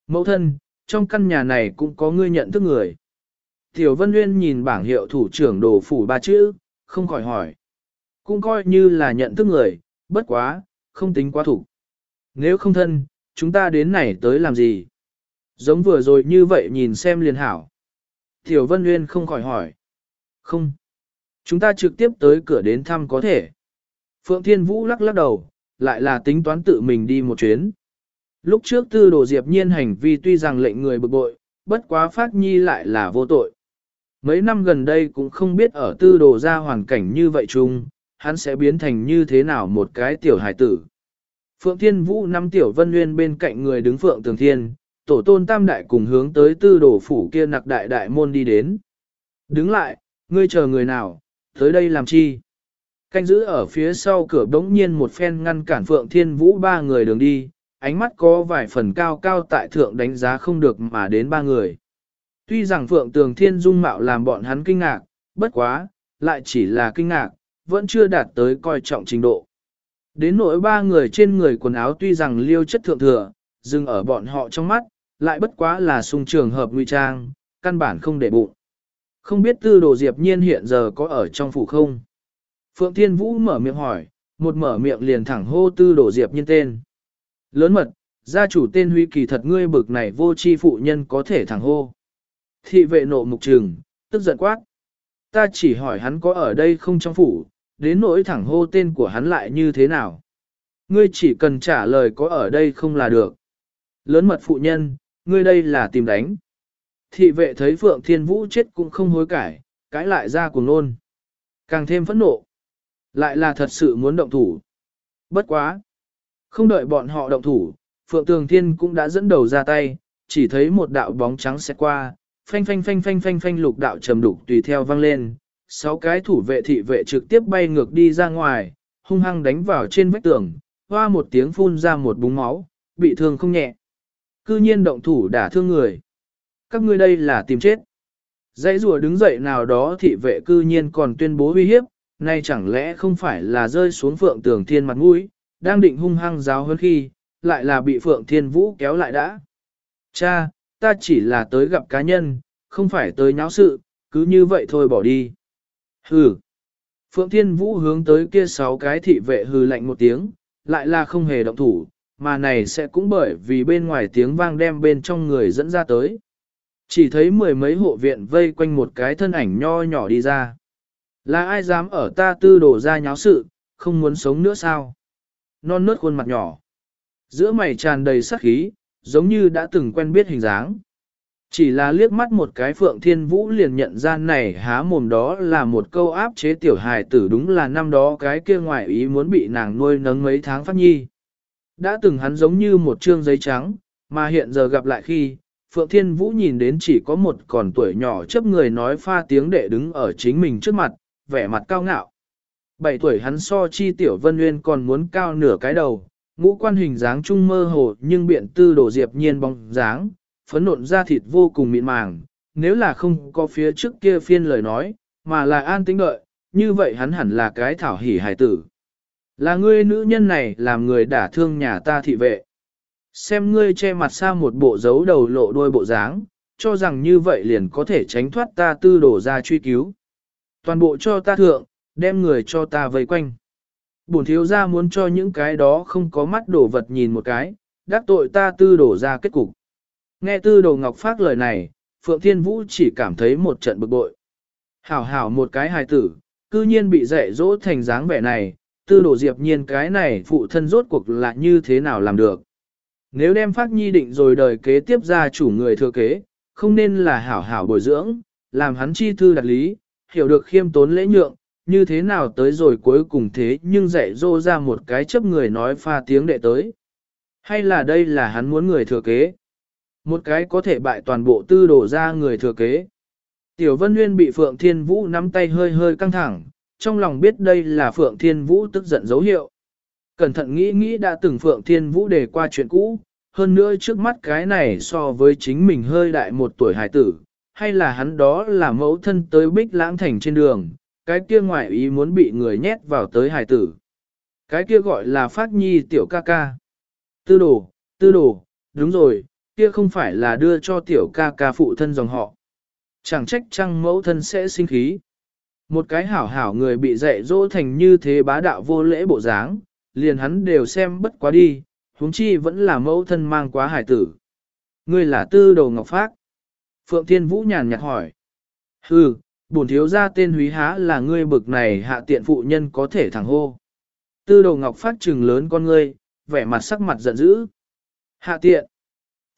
Mẫu thân, trong căn nhà này cũng có ngươi nhận thức người. Tiểu Vân Nguyên nhìn bảng hiệu thủ trưởng đồ phủ ba chữ, không khỏi hỏi. Cũng coi như là nhận thức người, bất quá, không tính quá thủ. Nếu không thân, chúng ta đến này tới làm gì? Giống vừa rồi như vậy nhìn xem liền hảo. Tiểu Vân Nguyên không khỏi hỏi. Không. Chúng ta trực tiếp tới cửa đến thăm có thể. Phượng Thiên Vũ lắc lắc đầu, lại là tính toán tự mình đi một chuyến. Lúc trước tư đồ diệp nhiên hành vi tuy rằng lệnh người bực bội, bất quá phát nhi lại là vô tội. Mấy năm gần đây cũng không biết ở tư đồ ra hoàn cảnh như vậy chung, hắn sẽ biến thành như thế nào một cái tiểu hải tử. Phượng Thiên Vũ năm tiểu vân nguyên bên cạnh người đứng Phượng Tường Thiên, tổ tôn tam đại cùng hướng tới tư đồ phủ kia nặc đại đại môn đi đến. Đứng lại, ngươi chờ người nào, tới đây làm chi? Canh giữ ở phía sau cửa đống nhiên một phen ngăn cản Phượng Thiên Vũ ba người đường đi, ánh mắt có vài phần cao cao tại thượng đánh giá không được mà đến ba người. Tuy rằng Phượng Tường Thiên dung mạo làm bọn hắn kinh ngạc, bất quá, lại chỉ là kinh ngạc, vẫn chưa đạt tới coi trọng trình độ. Đến nỗi ba người trên người quần áo tuy rằng liêu chất thượng thừa, dừng ở bọn họ trong mắt, lại bất quá là sung trường hợp nguy trang, căn bản không để bụng. Không biết tư đồ diệp nhiên hiện giờ có ở trong phủ không? Phượng Thiên Vũ mở miệng hỏi, một mở miệng liền thẳng hô tư đồ diệp nhiên tên. Lớn mật, gia chủ tên huy kỳ thật ngươi bực này vô chi phụ nhân có thể thẳng hô. Thị vệ nộ mục trường, tức giận quát. Ta chỉ hỏi hắn có ở đây không trong phủ, đến nỗi thẳng hô tên của hắn lại như thế nào. Ngươi chỉ cần trả lời có ở đây không là được. Lớn mật phụ nhân, ngươi đây là tìm đánh. Thị vệ thấy Phượng Thiên Vũ chết cũng không hối cải, cãi lại ra cuồng nôn. Càng thêm phẫn nộ. Lại là thật sự muốn động thủ. Bất quá. Không đợi bọn họ động thủ, Phượng Tường Thiên cũng đã dẫn đầu ra tay, chỉ thấy một đạo bóng trắng sẽ qua, phanh phanh phanh phanh phanh phanh lục đạo trầm đục tùy theo vang lên. Sáu cái thủ vệ thị vệ trực tiếp bay ngược đi ra ngoài, hung hăng đánh vào trên vách tường, hoa một tiếng phun ra một búng máu, bị thương không nhẹ. Cư nhiên động thủ đả thương người. Các ngươi đây là tìm chết. Dãy rùa đứng dậy nào đó thị vệ cư nhiên còn tuyên bố uy hiếp, nay chẳng lẽ không phải là rơi xuống phượng tường thiên mặt mũi, đang định hung hăng giáo hơn khi, lại là bị phượng thiên vũ kéo lại đã. Cha, ta chỉ là tới gặp cá nhân, không phải tới nháo sự, cứ như vậy thôi bỏ đi. Hừ. Phượng Thiên Vũ hướng tới kia sáu cái thị vệ hừ lạnh một tiếng, lại là không hề động thủ, mà này sẽ cũng bởi vì bên ngoài tiếng vang đem bên trong người dẫn ra tới. Chỉ thấy mười mấy hộ viện vây quanh một cái thân ảnh nho nhỏ đi ra. Là ai dám ở ta tư đổ ra nháo sự, không muốn sống nữa sao? Non nớt khuôn mặt nhỏ. Giữa mày tràn đầy sắc khí, giống như đã từng quen biết hình dáng. Chỉ là liếc mắt một cái Phượng Thiên Vũ liền nhận ra này há mồm đó là một câu áp chế tiểu hài tử đúng là năm đó cái kia ngoại ý muốn bị nàng nuôi nấng mấy tháng phát nhi. Đã từng hắn giống như một trương giấy trắng, mà hiện giờ gặp lại khi, Phượng Thiên Vũ nhìn đến chỉ có một còn tuổi nhỏ chấp người nói pha tiếng đệ đứng ở chính mình trước mặt, vẻ mặt cao ngạo. Bảy tuổi hắn so chi tiểu vân nguyên còn muốn cao nửa cái đầu, ngũ quan hình dáng trung mơ hồ nhưng biện tư đổ diệp nhiên bóng dáng, phấn nộn da thịt vô cùng mịn màng, nếu là không có phía trước kia phiên lời nói, mà là an tĩnh đợi, như vậy hắn hẳn là cái thảo hỉ hài tử. Là ngươi nữ nhân này làm người đả thương nhà ta thị vệ. Xem ngươi che mặt xa một bộ dấu đầu lộ đôi bộ dáng, cho rằng như vậy liền có thể tránh thoát ta tư đổ ra truy cứu. Toàn bộ cho ta thượng, đem người cho ta vây quanh. Bổn thiếu gia muốn cho những cái đó không có mắt đổ vật nhìn một cái, đắc tội ta tư đổ ra kết cục. Nghe tư đồ ngọc phát lời này, Phượng Thiên Vũ chỉ cảm thấy một trận bực bội. Hảo hảo một cái hài tử, cư nhiên bị dạy dỗ thành dáng vẻ này, tư đồ diệp nhiên cái này phụ thân rốt cuộc là như thế nào làm được. Nếu đem phát nhi định rồi đời kế tiếp ra chủ người thừa kế, không nên là hảo hảo bồi dưỡng, làm hắn chi thư đặt lý, hiểu được khiêm tốn lễ nhượng, như thế nào tới rồi cuối cùng thế nhưng dạy dỗ ra một cái chấp người nói pha tiếng đệ tới. Hay là đây là hắn muốn người thừa kế? Một cái có thể bại toàn bộ tư đổ ra người thừa kế. Tiểu Vân Nguyên bị Phượng Thiên Vũ nắm tay hơi hơi căng thẳng, trong lòng biết đây là Phượng Thiên Vũ tức giận dấu hiệu. Cẩn thận nghĩ nghĩ đã từng Phượng Thiên Vũ đề qua chuyện cũ, hơn nữa trước mắt cái này so với chính mình hơi đại một tuổi hải tử, hay là hắn đó là mẫu thân tới bích lãng thành trên đường, cái kia ngoại ý muốn bị người nhét vào tới hải tử. Cái kia gọi là phát nhi tiểu ca ca. Tư đồ, tư đồ, đúng rồi, kia không phải là đưa cho tiểu ca ca phụ thân dòng họ. Chẳng trách chăng mẫu thân sẽ sinh khí. Một cái hảo hảo người bị dạy dỗ thành như thế bá đạo vô lễ bộ dáng, liền hắn đều xem bất quá đi, huống chi vẫn là mẫu thân mang quá hải tử. Ngươi là tư đầu ngọc phát. Phượng Thiên Vũ nhàn nhạt hỏi. Hừ, bổn thiếu gia tên húy há là ngươi bực này hạ tiện phụ nhân có thể thẳng hô. Tư đầu ngọc phát trừng lớn con ngươi, vẻ mặt sắc mặt giận dữ. Hạ tiện.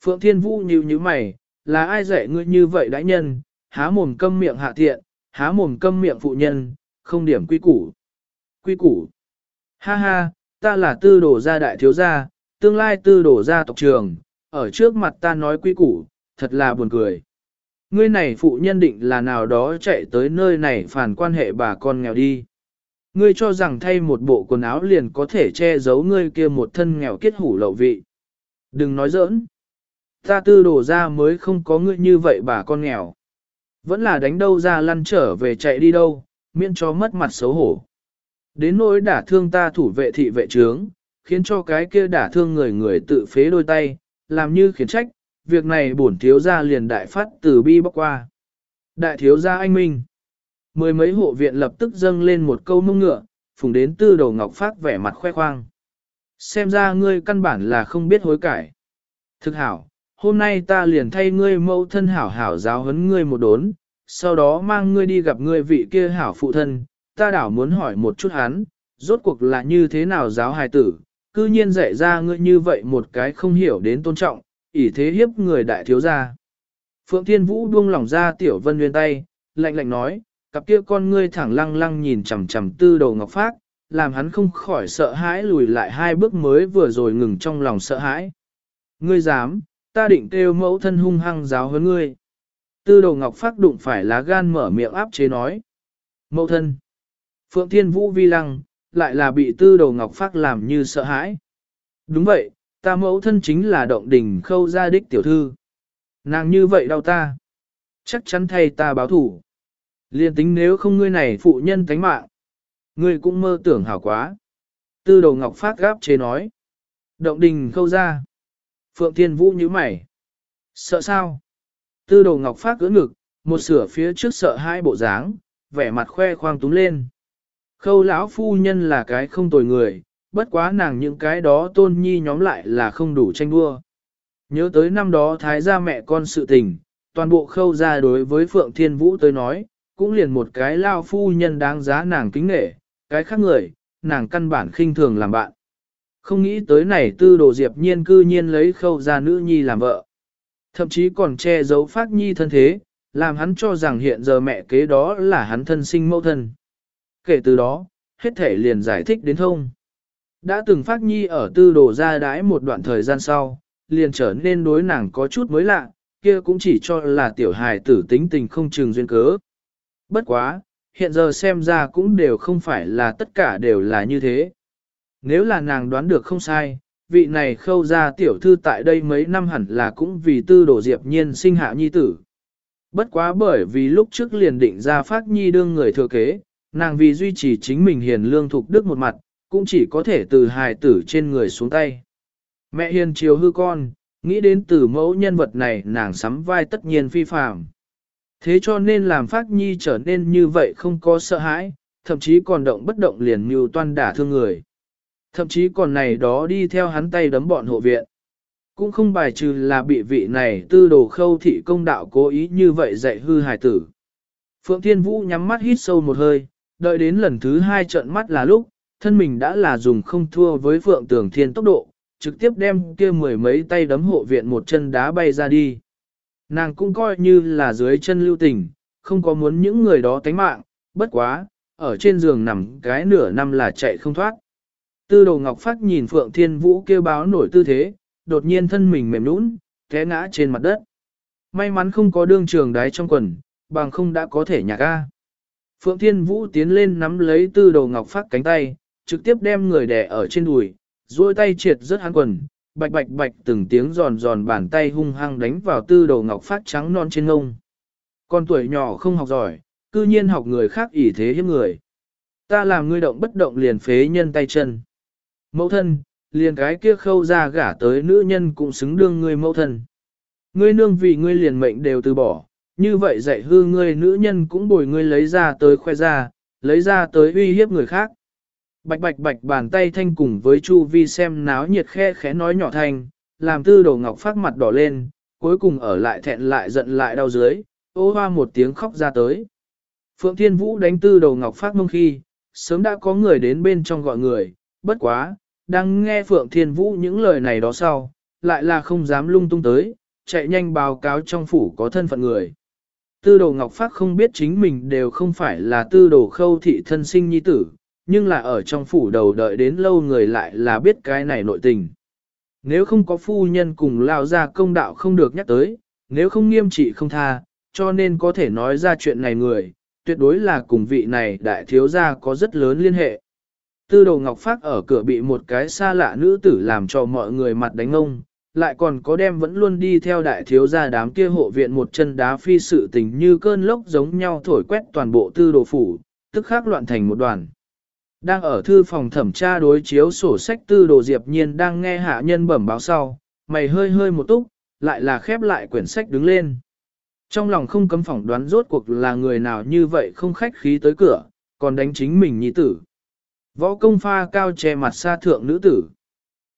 Phượng Thiên Vũ nhíu nhíu mày, là ai dạy ngươi như vậy đãi nhân, há mồm câm miệng hạ tiện, há mồm câm miệng phụ nhân, không điểm quy củ. Quy củ. Ha ha, ta là tư đồ gia đại thiếu gia, tương lai tư đồ gia tộc trường, ở trước mặt ta nói quy củ, thật là buồn cười. Ngươi này phụ nhân định là nào đó chạy tới nơi này phản quan hệ bà con nghèo đi. Ngươi cho rằng thay một bộ quần áo liền có thể che giấu ngươi kia một thân nghèo kết hủ lậu vị. Đừng nói giỡn. Ta tư đổ ra mới không có ngươi như vậy bà con nghèo. Vẫn là đánh đâu ra lăn trở về chạy đi đâu, miễn cho mất mặt xấu hổ. Đến nỗi đả thương ta thủ vệ thị vệ trướng, khiến cho cái kia đả thương người người tự phế đôi tay, làm như khiển trách, việc này bổn thiếu gia liền đại phát từ bi bóc qua. Đại thiếu gia anh minh. Mười mấy hộ viện lập tức dâng lên một câu mông ngựa, phùng đến tư đầu ngọc phát vẻ mặt khoe khoang. Xem ra ngươi căn bản là không biết hối cải. Thực hảo, hôm nay ta liền thay ngươi mẫu thân hảo hảo giáo huấn ngươi một đốn, sau đó mang ngươi đi gặp ngươi vị kia hảo phụ thân, ta đảo muốn hỏi một chút hắn, rốt cuộc là như thế nào giáo hài tử, cư nhiên dạy ra ngươi như vậy một cái không hiểu đến tôn trọng, ỷ thế hiếp người đại thiếu gia. Phượng Thiên Vũ buông lỏng ra tiểu vân nguyên tay, lạnh lạnh nói, cặp kia con ngươi thẳng lăng lăng nhìn chằm chằm tư đầu ngọc phát, làm hắn không khỏi sợ hãi lùi lại hai bước mới vừa rồi ngừng trong lòng sợ hãi. Ngươi dám, ta định kêu mẫu thân hung hăng giáo hơn ngươi. Tư đầu ngọc phát đụng phải lá gan mở miệng áp chế nói. Mẫu thân. Phượng Thiên Vũ vi lăng, lại là bị tư đầu ngọc phát làm như sợ hãi. Đúng vậy, ta mẫu thân chính là động đình khâu gia đích tiểu thư. Nàng như vậy đau ta. Chắc chắn thay ta báo thủ. Liên tính nếu không ngươi này phụ nhân tánh mạng. Ngươi cũng mơ tưởng hảo quá. Tư đầu ngọc phát gáp chế nói. Động đình khâu ra. Phượng Thiên Vũ nhíu mày. Sợ sao? Tư đồ ngọc phát cưỡng ngực, một sửa phía trước sợ hai bộ dáng, vẻ mặt khoe khoang túng lên. Khâu lão phu nhân là cái không tồi người, bất quá nàng những cái đó tôn nhi nhóm lại là không đủ tranh đua. Nhớ tới năm đó thái gia mẹ con sự tình, toàn bộ khâu gia đối với Phượng Thiên Vũ tới nói, cũng liền một cái lao phu nhân đáng giá nàng kính nghệ, cái khác người, nàng căn bản khinh thường làm bạn. Không nghĩ tới này tư đồ diệp nhiên cư nhiên lấy khâu ra nữ nhi làm vợ. Thậm chí còn che giấu phát nhi thân thế, làm hắn cho rằng hiện giờ mẹ kế đó là hắn thân sinh mẫu thân. Kể từ đó, hết thể liền giải thích đến thông. Đã từng phát nhi ở tư đồ ra đái một đoạn thời gian sau, liền trở nên đối nàng có chút mới lạ, kia cũng chỉ cho là tiểu hài tử tính tình không chừng duyên cớ. Bất quá, hiện giờ xem ra cũng đều không phải là tất cả đều là như thế. Nếu là nàng đoán được không sai, vị này khâu ra tiểu thư tại đây mấy năm hẳn là cũng vì tư đổ diệp nhiên sinh hạ nhi tử. Bất quá bởi vì lúc trước liền định ra phát nhi đương người thừa kế, nàng vì duy trì chính mình hiền lương thục đức một mặt, cũng chỉ có thể từ hài tử trên người xuống tay. Mẹ hiền chiều hư con, nghĩ đến từ mẫu nhân vật này nàng sắm vai tất nhiên phi phạm, Thế cho nên làm phát nhi trở nên như vậy không có sợ hãi, thậm chí còn động bất động liền mưu toan đả thương người. Thậm chí còn này đó đi theo hắn tay đấm bọn hộ viện. Cũng không bài trừ là bị vị này tư đồ khâu thị công đạo cố ý như vậy dạy hư hài tử. Phượng Thiên Vũ nhắm mắt hít sâu một hơi, đợi đến lần thứ hai trợn mắt là lúc, thân mình đã là dùng không thua với Phượng Tường Thiên tốc độ, trực tiếp đem kia mười mấy tay đấm hộ viện một chân đá bay ra đi. Nàng cũng coi như là dưới chân lưu tình, không có muốn những người đó tánh mạng, bất quá, ở trên giường nằm cái nửa năm là chạy không thoát. Tư đồ ngọc phát nhìn Phượng Thiên Vũ kêu báo nổi tư thế, đột nhiên thân mình mềm nũng, té ngã trên mặt đất. May mắn không có đương trường đáy trong quần, bằng không đã có thể nhạc ga. Phượng Thiên Vũ tiến lên nắm lấy tư đồ ngọc phát cánh tay, trực tiếp đem người đè ở trên đùi, duỗi tay triệt rất hắn quần, bạch bạch bạch từng tiếng giòn giòn bàn tay hung hăng đánh vào tư đồ ngọc phát trắng non trên ngông. Con tuổi nhỏ không học giỏi, cư nhiên học người khác ỷ thế hiếp người. Ta làm ngươi động bất động liền phế nhân tay chân. Mẫu thân, liền cái kia khâu ra gả tới nữ nhân cũng xứng đương ngươi mẫu thân. Ngươi nương vì ngươi liền mệnh đều từ bỏ, như vậy dạy hư ngươi nữ nhân cũng bồi ngươi lấy ra tới khoe ra, lấy ra tới uy hiếp người khác. Bạch bạch bạch bàn tay thanh cùng với Chu Vi xem náo nhiệt khe khẽ nói nhỏ thanh, làm tư đồ ngọc phát mặt đỏ lên, cuối cùng ở lại thẹn lại giận lại đau dưới, ô hoa một tiếng khóc ra tới. Phượng Thiên Vũ đánh tư đầu ngọc phát mông khi, sớm đã có người đến bên trong gọi người, bất quá, đang nghe Phượng Thiên Vũ những lời này đó sau, lại là không dám lung tung tới, chạy nhanh báo cáo trong phủ có thân phận người. Tư đồ Ngọc Phát không biết chính mình đều không phải là tư đồ khâu thị thân sinh nhi tử, nhưng là ở trong phủ đầu đợi đến lâu người lại là biết cái này nội tình. Nếu không có phu nhân cùng lao ra công đạo không được nhắc tới, nếu không nghiêm trị không tha, cho nên có thể nói ra chuyện này người, tuyệt đối là cùng vị này đại thiếu gia có rất lớn liên hệ. Tư đồ ngọc phát ở cửa bị một cái xa lạ nữ tử làm cho mọi người mặt đánh ông, lại còn có đem vẫn luôn đi theo đại thiếu gia đám kia hộ viện một chân đá phi sự tình như cơn lốc giống nhau thổi quét toàn bộ tư đồ phủ, tức khắc loạn thành một đoàn. Đang ở thư phòng thẩm tra đối chiếu sổ sách tư đồ diệp nhiên đang nghe hạ nhân bẩm báo sau, mày hơi hơi một túc, lại là khép lại quyển sách đứng lên. Trong lòng không cấm phỏng đoán rốt cuộc là người nào như vậy không khách khí tới cửa, còn đánh chính mình nhi tử. Võ công pha cao che mặt xa thượng nữ tử.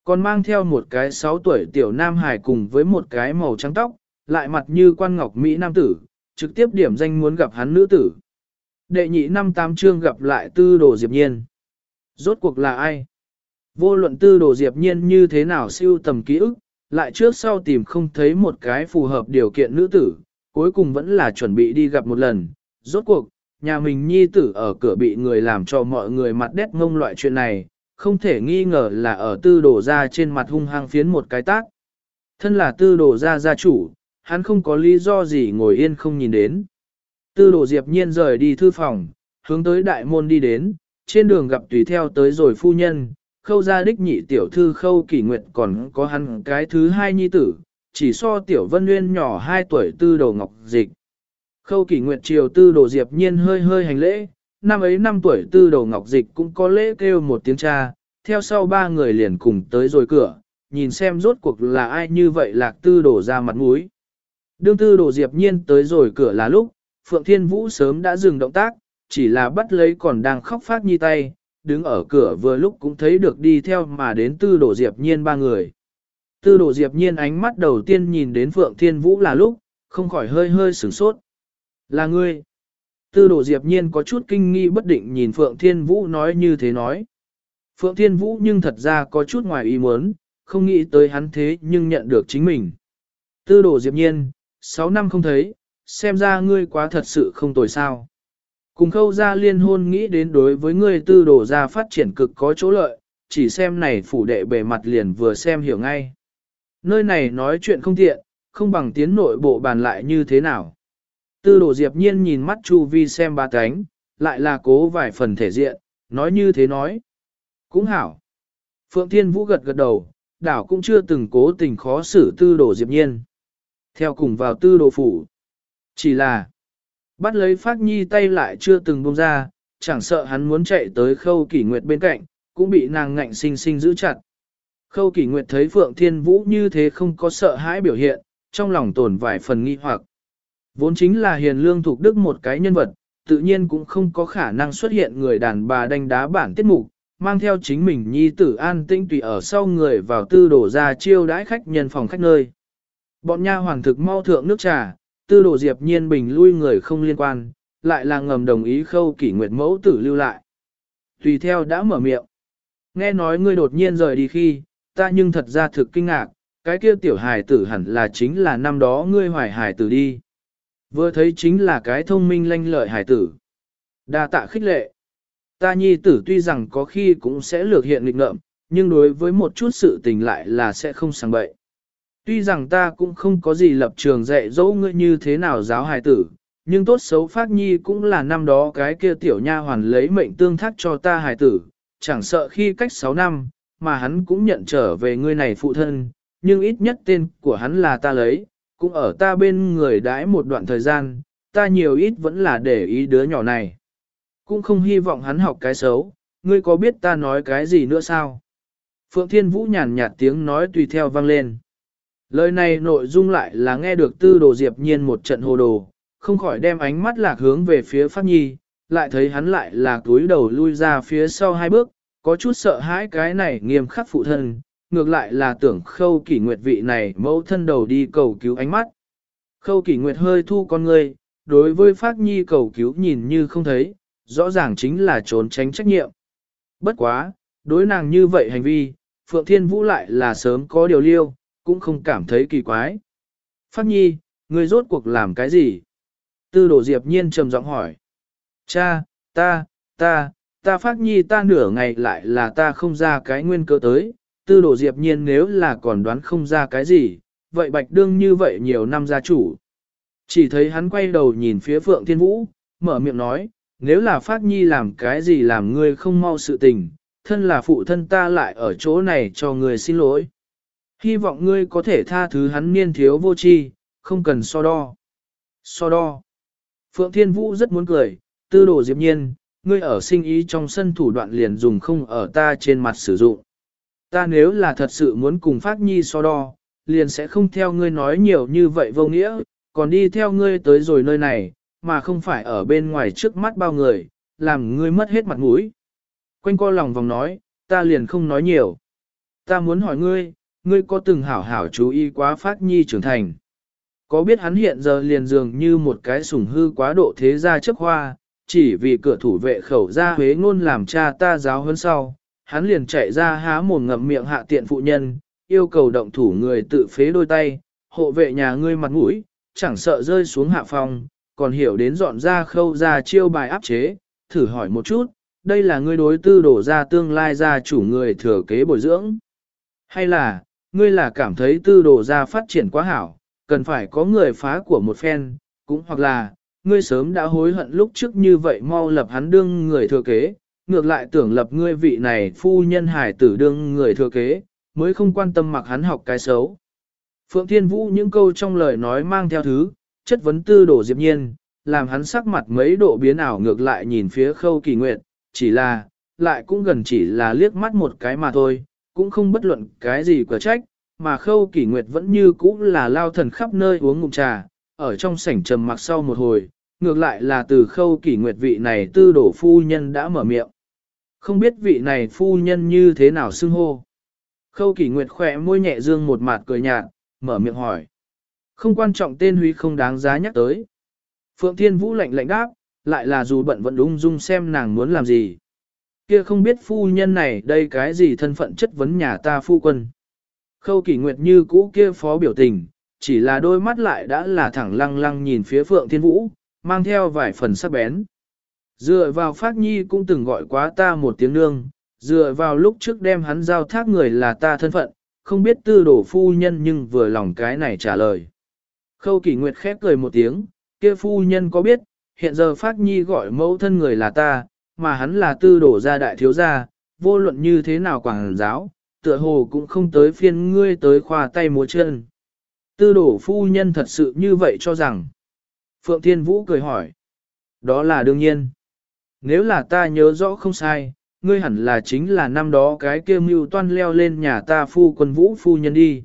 Còn mang theo một cái 6 tuổi tiểu nam hải cùng với một cái màu trắng tóc, lại mặt như quan ngọc Mỹ nam tử, trực tiếp điểm danh muốn gặp hắn nữ tử. Đệ nhị năm tám chương gặp lại tư đồ diệp nhiên. Rốt cuộc là ai? Vô luận tư đồ diệp nhiên như thế nào siêu tầm ký ức, lại trước sau tìm không thấy một cái phù hợp điều kiện nữ tử, cuối cùng vẫn là chuẩn bị đi gặp một lần. Rốt cuộc, nhà mình nhi tử ở cửa bị người làm cho mọi người mặt đét ngông loại chuyện này, không thể nghi ngờ là ở tư đổ ra trên mặt hung hăng phiến một cái tác. Thân là tư đổ ra gia chủ, hắn không có lý do gì ngồi yên không nhìn đến. Tư đổ diệp nhiên rời đi thư phòng, hướng tới đại môn đi đến, trên đường gặp tùy theo tới rồi phu nhân, khâu gia đích nhị tiểu thư khâu kỷ nguyệt còn có hắn cái thứ hai nhi tử, chỉ so tiểu vân nguyên nhỏ 2 tuổi tư đổ ngọc dịch. Khâu kỷ nguyệt triều tư đồ diệp nhiên hơi hơi hành lễ, năm ấy năm tuổi tư đồ ngọc dịch cũng có lễ kêu một tiếng cha, theo sau ba người liền cùng tới rồi cửa, nhìn xem rốt cuộc là ai như vậy lạc tư đồ ra mặt mũi. Đương tư đồ diệp nhiên tới rồi cửa là lúc, Phượng Thiên Vũ sớm đã dừng động tác, chỉ là bắt lấy còn đang khóc phát nhi tay, đứng ở cửa vừa lúc cũng thấy được đi theo mà đến tư đồ diệp nhiên ba người. Tư đồ diệp nhiên ánh mắt đầu tiên nhìn đến Phượng Thiên Vũ là lúc, không khỏi hơi hơi sửng sốt. Là ngươi. Tư đồ diệp nhiên có chút kinh nghi bất định nhìn Phượng Thiên Vũ nói như thế nói. Phượng Thiên Vũ nhưng thật ra có chút ngoài ý muốn, không nghĩ tới hắn thế nhưng nhận được chính mình. Tư đồ diệp nhiên, 6 năm không thấy, xem ra ngươi quá thật sự không tồi sao. Cùng khâu ra liên hôn nghĩ đến đối với ngươi tư đồ ra phát triển cực có chỗ lợi, chỉ xem này phủ đệ bề mặt liền vừa xem hiểu ngay. Nơi này nói chuyện không tiện, không bằng tiến nội bộ bàn lại như thế nào. Tư đồ diệp nhiên nhìn mắt Chu Vi xem ba cánh, lại là cố vài phần thể diện, nói như thế nói. Cũng hảo. Phượng Thiên Vũ gật gật đầu, đảo cũng chưa từng cố tình khó xử tư đồ Diệp Nhiên. Theo cùng vào tư đồ phủ. Chỉ là, bắt lấy Phát Nhi tay lại chưa từng buông ra, chẳng sợ hắn muốn chạy tới khâu kỷ nguyệt bên cạnh, cũng bị nàng ngạnh sinh sinh giữ chặt. Khâu kỷ nguyệt thấy Phượng Thiên Vũ như thế không có sợ hãi biểu hiện, trong lòng tổn vài phần nghi hoặc. Vốn chính là hiền lương thuộc đức một cái nhân vật, tự nhiên cũng không có khả năng xuất hiện người đàn bà đánh đá bản tiết mục, mang theo chính mình nhi tử an tinh tùy ở sau người vào tư đổ ra chiêu đãi khách nhân phòng khách nơi. Bọn nha hoàng thực mau thượng nước trà, tư đổ diệp nhiên bình lui người không liên quan, lại là ngầm đồng ý khâu kỷ nguyệt mẫu tử lưu lại. Tùy theo đã mở miệng. Nghe nói ngươi đột nhiên rời đi khi, ta nhưng thật ra thực kinh ngạc, cái kia tiểu hài tử hẳn là chính là năm đó ngươi hoài hài tử đi. Vừa thấy chính là cái thông minh lanh lợi hải tử. đa tạ khích lệ. Ta nhi tử tuy rằng có khi cũng sẽ lược hiện nghịch ngợm, nhưng đối với một chút sự tình lại là sẽ không sang bậy. Tuy rằng ta cũng không có gì lập trường dạy dỗ ngươi như thế nào giáo hài tử, nhưng tốt xấu phát nhi cũng là năm đó cái kia tiểu nha hoàn lấy mệnh tương thác cho ta hài tử, chẳng sợ khi cách 6 năm, mà hắn cũng nhận trở về ngươi này phụ thân, nhưng ít nhất tên của hắn là ta lấy, cũng ở ta bên người đãi một đoạn thời gian, ta nhiều ít vẫn là để ý đứa nhỏ này. Cũng không hy vọng hắn học cái xấu, ngươi có biết ta nói cái gì nữa sao? Phượng Thiên Vũ nhàn nhạt tiếng nói tùy theo vang lên. Lời này nội dung lại là nghe được tư đồ diệp nhiên một trận hồ đồ, không khỏi đem ánh mắt lạc hướng về phía Phát Nhi, lại thấy hắn lại là túi đầu lui ra phía sau hai bước, có chút sợ hãi cái này nghiêm khắc phụ thân, ngược lại là tưởng khâu kỷ nguyệt vị này mẫu thân đầu đi cầu cứu ánh mắt. Khâu kỷ nguyệt hơi thu con người, đối với Phát Nhi cầu cứu nhìn như không thấy, rõ ràng chính là trốn tránh trách nhiệm. Bất quá, đối nàng như vậy hành vi, Phượng Thiên Vũ lại là sớm có điều liêu, cũng không cảm thấy kỳ quái. Phát Nhi, ngươi rốt cuộc làm cái gì? Tư đồ Diệp Nhiên trầm giọng hỏi. Cha, ta, ta, ta Phát Nhi ta nửa ngày lại là ta không ra cái nguyên cơ tới, tư đồ diệp nhiên nếu là còn đoán không ra cái gì, vậy bạch đương như vậy nhiều năm gia chủ. Chỉ thấy hắn quay đầu nhìn phía Phượng Thiên Vũ, mở miệng nói, nếu là Phát Nhi làm cái gì làm ngươi không mau sự tình, thân là phụ thân ta lại ở chỗ này cho ngươi xin lỗi. Hy vọng ngươi có thể tha thứ hắn niên thiếu vô tri, không cần so đo. So đo. Phượng Thiên Vũ rất muốn cười, tư đồ diệp nhiên, ngươi ở sinh ý trong sân thủ đoạn liền dùng không ở ta trên mặt sử dụng. Ta nếu là thật sự muốn cùng Phát Nhi so đo, liền sẽ không theo ngươi nói nhiều như vậy vô nghĩa, còn đi theo ngươi tới rồi nơi này, mà không phải ở bên ngoài trước mắt bao người, làm ngươi mất hết mặt mũi. Quanh co lòng vòng nói, ta liền không nói nhiều. Ta muốn hỏi ngươi, ngươi có từng hảo hảo chú ý quá Phát Nhi trưởng thành? Có biết hắn hiện giờ liền dường như một cái sủng hư quá độ thế gia chấp hoa, chỉ vì cửa thủ vệ khẩu ra huế ngôn làm cha ta giáo hơn sau, hắn liền chạy ra há mồm ngậm miệng hạ tiện phụ nhân, yêu cầu động thủ người tự phế đôi tay, hộ vệ nhà ngươi mặt mũi, chẳng sợ rơi xuống hạ phòng, còn hiểu đến dọn ra khâu ra chiêu bài áp chế, thử hỏi một chút, đây là ngươi đối tư đổ ra tương lai ra chủ người thừa kế bồi dưỡng. Hay là, ngươi là cảm thấy tư đổ ra phát triển quá hảo, cần phải có người phá của một phen, cũng hoặc là, ngươi sớm đã hối hận lúc trước như vậy mau lập hắn đương người thừa kế, ngược lại tưởng lập ngươi vị này phu nhân hải tử đương người thừa kế, mới không quan tâm mặc hắn học cái xấu. Phượng Thiên Vũ những câu trong lời nói mang theo thứ, chất vấn tư đổ diệp nhiên, làm hắn sắc mặt mấy độ biến ảo ngược lại nhìn phía khâu kỳ nguyệt, chỉ là, lại cũng gần chỉ là liếc mắt một cái mà thôi, cũng không bất luận cái gì quả trách, mà khâu kỳ nguyệt vẫn như cũ là lao thần khắp nơi uống ngụm trà, ở trong sảnh trầm mặc sau một hồi, ngược lại là từ khâu kỷ nguyệt vị này tư đổ phu nhân đã mở miệng. Không biết vị này phu nhân như thế nào xưng hô. Khâu kỷ nguyệt khỏe môi nhẹ dương một mặt cười nhạt, mở miệng hỏi. Không quan trọng tên huy không đáng giá nhắc tới. Phượng Thiên Vũ lạnh lạnh đáp, lại là dù bận vẫn ung dung xem nàng muốn làm gì. Kia không biết phu nhân này đây cái gì thân phận chất vấn nhà ta phu quân. Khâu kỷ nguyệt như cũ kia phó biểu tình, chỉ là đôi mắt lại đã là thẳng lăng lăng nhìn phía Phượng Thiên Vũ, mang theo vài phần sắc bén. Dựa vào Phát Nhi cũng từng gọi quá ta một tiếng nương, dựa vào lúc trước đem hắn giao thác người là ta thân phận, không biết tư đổ phu nhân nhưng vừa lòng cái này trả lời. Khâu kỷ nguyệt khép cười một tiếng, kia phu nhân có biết, hiện giờ Phát Nhi gọi mẫu thân người là ta, mà hắn là tư đổ gia đại thiếu gia, vô luận như thế nào quảng giáo, tựa hồ cũng không tới phiên ngươi tới khoa tay múa chân. Tư đổ phu nhân thật sự như vậy cho rằng. Phượng Thiên Vũ cười hỏi. Đó là đương nhiên. Nếu là ta nhớ rõ không sai, ngươi hẳn là chính là năm đó cái kia mưu toan leo lên nhà ta phu quân vũ phu nhân đi.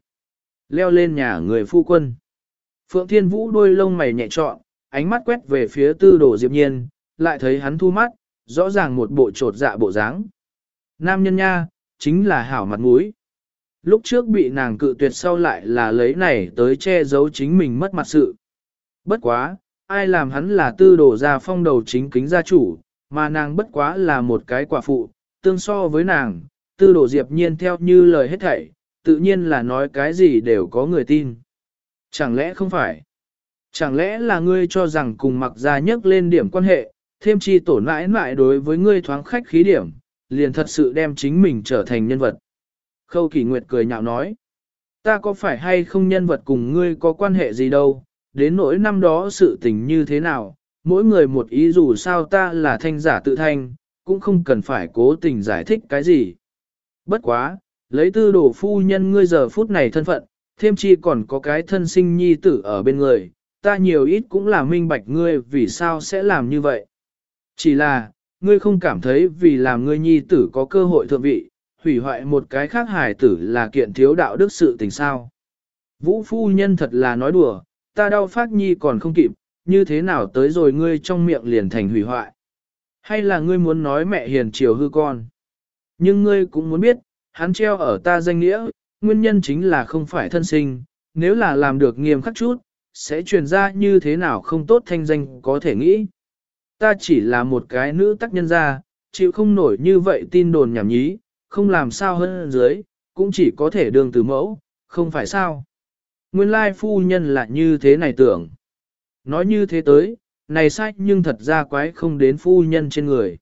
Leo lên nhà người phu quân. Phượng Thiên Vũ đôi lông mày nhẹ trọn, ánh mắt quét về phía tư đồ diệp nhiên, lại thấy hắn thu mắt, rõ ràng một bộ trột dạ bộ dáng. Nam nhân nha, chính là hảo mặt mũi. Lúc trước bị nàng cự tuyệt sau lại là lấy này tới che giấu chính mình mất mặt sự. Bất quá, ai làm hắn là tư đồ gia phong đầu chính kính gia chủ, mà nàng bất quá là một cái quả phụ, tương so với nàng, tư đồ diệp nhiên theo như lời hết thảy, tự nhiên là nói cái gì đều có người tin. Chẳng lẽ không phải? Chẳng lẽ là ngươi cho rằng cùng mặc gia nhấc lên điểm quan hệ, thêm chi tổn mãi mãi đối với ngươi thoáng khách khí điểm, liền thật sự đem chính mình trở thành nhân vật. Khâu Kỳ Nguyệt cười nhạo nói, ta có phải hay không nhân vật cùng ngươi có quan hệ gì đâu, đến nỗi năm đó sự tình như thế nào, mỗi người một ý dù sao ta là thanh giả tự thanh, cũng không cần phải cố tình giải thích cái gì. Bất quá, lấy tư đồ phu nhân ngươi giờ phút này thân phận, thêm chi còn có cái thân sinh nhi tử ở bên người, ta nhiều ít cũng là minh bạch ngươi vì sao sẽ làm như vậy. Chỉ là, ngươi không cảm thấy vì làm ngươi nhi tử có cơ hội thượng vị, hủy hoại một cái khác hài tử là kiện thiếu đạo đức sự tình sao. Vũ phu nhân thật là nói đùa, ta đau phát nhi còn không kịp, như thế nào tới rồi ngươi trong miệng liền thành hủy hoại. Hay là ngươi muốn nói mẹ hiền chiều hư con. Nhưng ngươi cũng muốn biết, hắn treo ở ta danh nghĩa, nguyên nhân chính là không phải thân sinh, nếu là làm được nghiêm khắc chút, sẽ truyền ra như thế nào không tốt thanh danh có thể nghĩ. Ta chỉ là một cái nữ tác nhân gia, chịu không nổi như vậy tin đồn nhảm nhí, không làm sao hơn dưới, cũng chỉ có thể đường từ mẫu, không phải sao. Nguyên lai phu nhân là như thế này tưởng. Nói như thế tới, này sai nhưng thật ra quái không đến phu nhân trên người.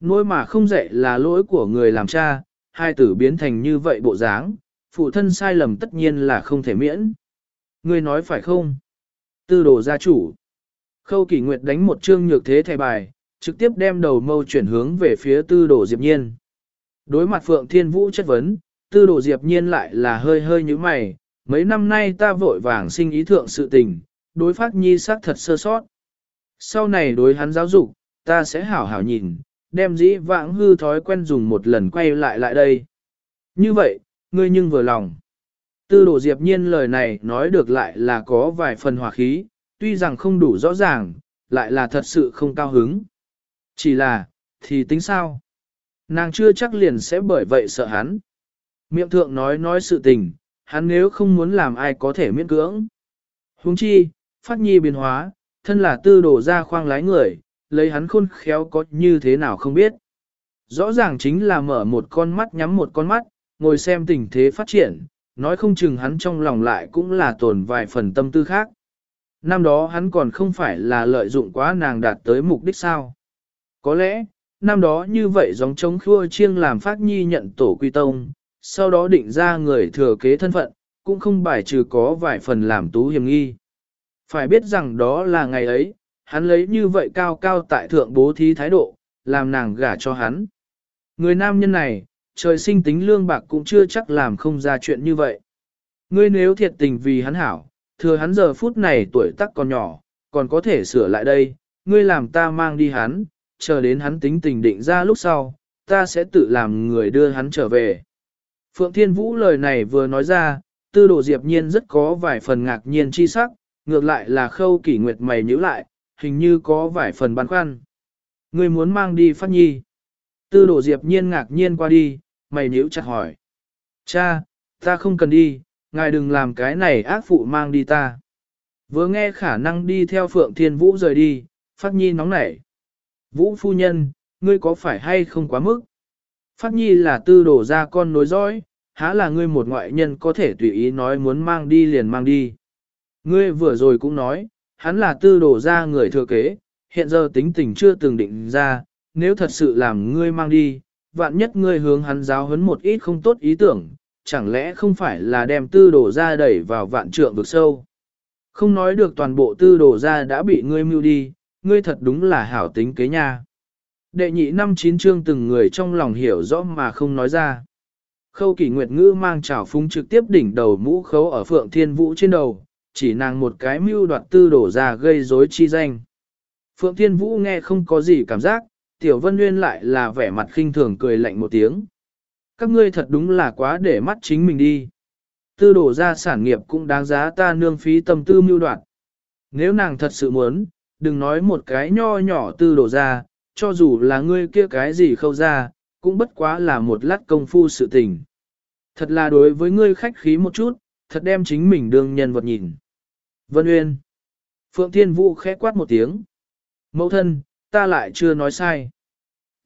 Nỗi mà không dạy là lỗi của người làm cha, hai tử biến thành như vậy bộ dáng, phụ thân sai lầm tất nhiên là không thể miễn. Người nói phải không? Tư đồ gia chủ. Khâu kỷ nguyệt đánh một chương nhược thế thẻ bài, trực tiếp đem đầu mâu chuyển hướng về phía tư đồ diệp nhiên. Đối mặt Phượng Thiên Vũ chất vấn, tư đồ diệp nhiên lại là hơi hơi như mày, mấy năm nay ta vội vàng sinh ý thượng sự tình, đối phát nhi xác thật sơ sót. Sau này đối hắn giáo dục, ta sẽ hảo hảo nhìn, đem dĩ vãng hư thói quen dùng một lần quay lại lại đây. Như vậy, ngươi nhưng vừa lòng. Tư đồ diệp nhiên lời này nói được lại là có vài phần hòa khí, tuy rằng không đủ rõ ràng, lại là thật sự không cao hứng. Chỉ là, thì tính sao? Nàng chưa chắc liền sẽ bởi vậy sợ hắn. Miệng thượng nói nói sự tình, hắn nếu không muốn làm ai có thể miễn cưỡng. Huống chi, phát nhi biến hóa, thân là tư đổ ra khoang lái người, lấy hắn khôn khéo có như thế nào không biết. Rõ ràng chính là mở một con mắt nhắm một con mắt, ngồi xem tình thế phát triển, nói không chừng hắn trong lòng lại cũng là tồn vài phần tâm tư khác. Năm đó hắn còn không phải là lợi dụng quá nàng đạt tới mục đích sao. Có lẽ, năm đó như vậy giống chống khua chiêng làm phát nhi nhận tổ quy tông, sau đó định ra người thừa kế thân phận, cũng không bài trừ có vài phần làm tú hiểm nghi. Phải biết rằng đó là ngày ấy, hắn lấy như vậy cao cao tại thượng bố thí thái độ, làm nàng gả cho hắn. Người nam nhân này, trời sinh tính lương bạc cũng chưa chắc làm không ra chuyện như vậy. Ngươi nếu thiệt tình vì hắn hảo, thừa hắn giờ phút này tuổi tác còn nhỏ, còn có thể sửa lại đây, ngươi làm ta mang đi hắn, chờ đến hắn tính tình định ra lúc sau, ta sẽ tự làm người đưa hắn trở về. Phượng Thiên Vũ lời này vừa nói ra, tư đồ diệp nhiên rất có vài phần ngạc nhiên chi sắc, ngược lại là khâu kỷ nguyệt mày nhíu lại, hình như có vài phần băn khoăn. Người muốn mang đi phát nhi. Tư đồ diệp nhiên ngạc nhiên qua đi, mày nhíu chặt hỏi. Cha, ta không cần đi, ngài đừng làm cái này ác phụ mang đi ta. Vừa nghe khả năng đi theo Phượng Thiên Vũ rời đi, Phát Nhi nóng nảy. Vũ phu nhân, ngươi có phải hay không quá mức? Phát Nhi là tư đổ ra con nối dõi, há là ngươi một ngoại nhân có thể tùy ý nói muốn mang đi liền mang đi. Ngươi vừa rồi cũng nói, hắn là tư đổ ra người thừa kế, hiện giờ tính tình chưa từng định ra, nếu thật sự làm ngươi mang đi, vạn nhất ngươi hướng hắn giáo huấn một ít không tốt ý tưởng, chẳng lẽ không phải là đem tư đổ ra đẩy vào vạn trượng vực sâu. Không nói được toàn bộ tư đổ ra đã bị ngươi mưu đi, ngươi thật đúng là hảo tính kế nha. Đệ nhị năm chín chương từng người trong lòng hiểu rõ mà không nói ra. Khâu kỷ nguyệt ngữ mang trào phúng trực tiếp đỉnh đầu mũ khấu ở phượng thiên vũ trên đầu, chỉ nàng một cái mưu đoạt tư đổ ra gây rối chi danh. Phượng thiên vũ nghe không có gì cảm giác, tiểu vân nguyên lại là vẻ mặt khinh thường cười lạnh một tiếng. Các ngươi thật đúng là quá để mắt chính mình đi. Tư đổ ra sản nghiệp cũng đáng giá ta nương phí tâm tư mưu đoạt. Nếu nàng thật sự muốn, đừng nói một cái nho nhỏ tư đổ ra, cho dù là ngươi kia cái gì khâu ra, cũng bất quá là một lát công phu sự tình. Thật là đối với ngươi khách khí một chút, thật đem chính mình đương nhân vật nhìn. Vân Uyên. Phượng Thiên Vũ khẽ quát một tiếng. Mẫu thân, ta lại chưa nói sai.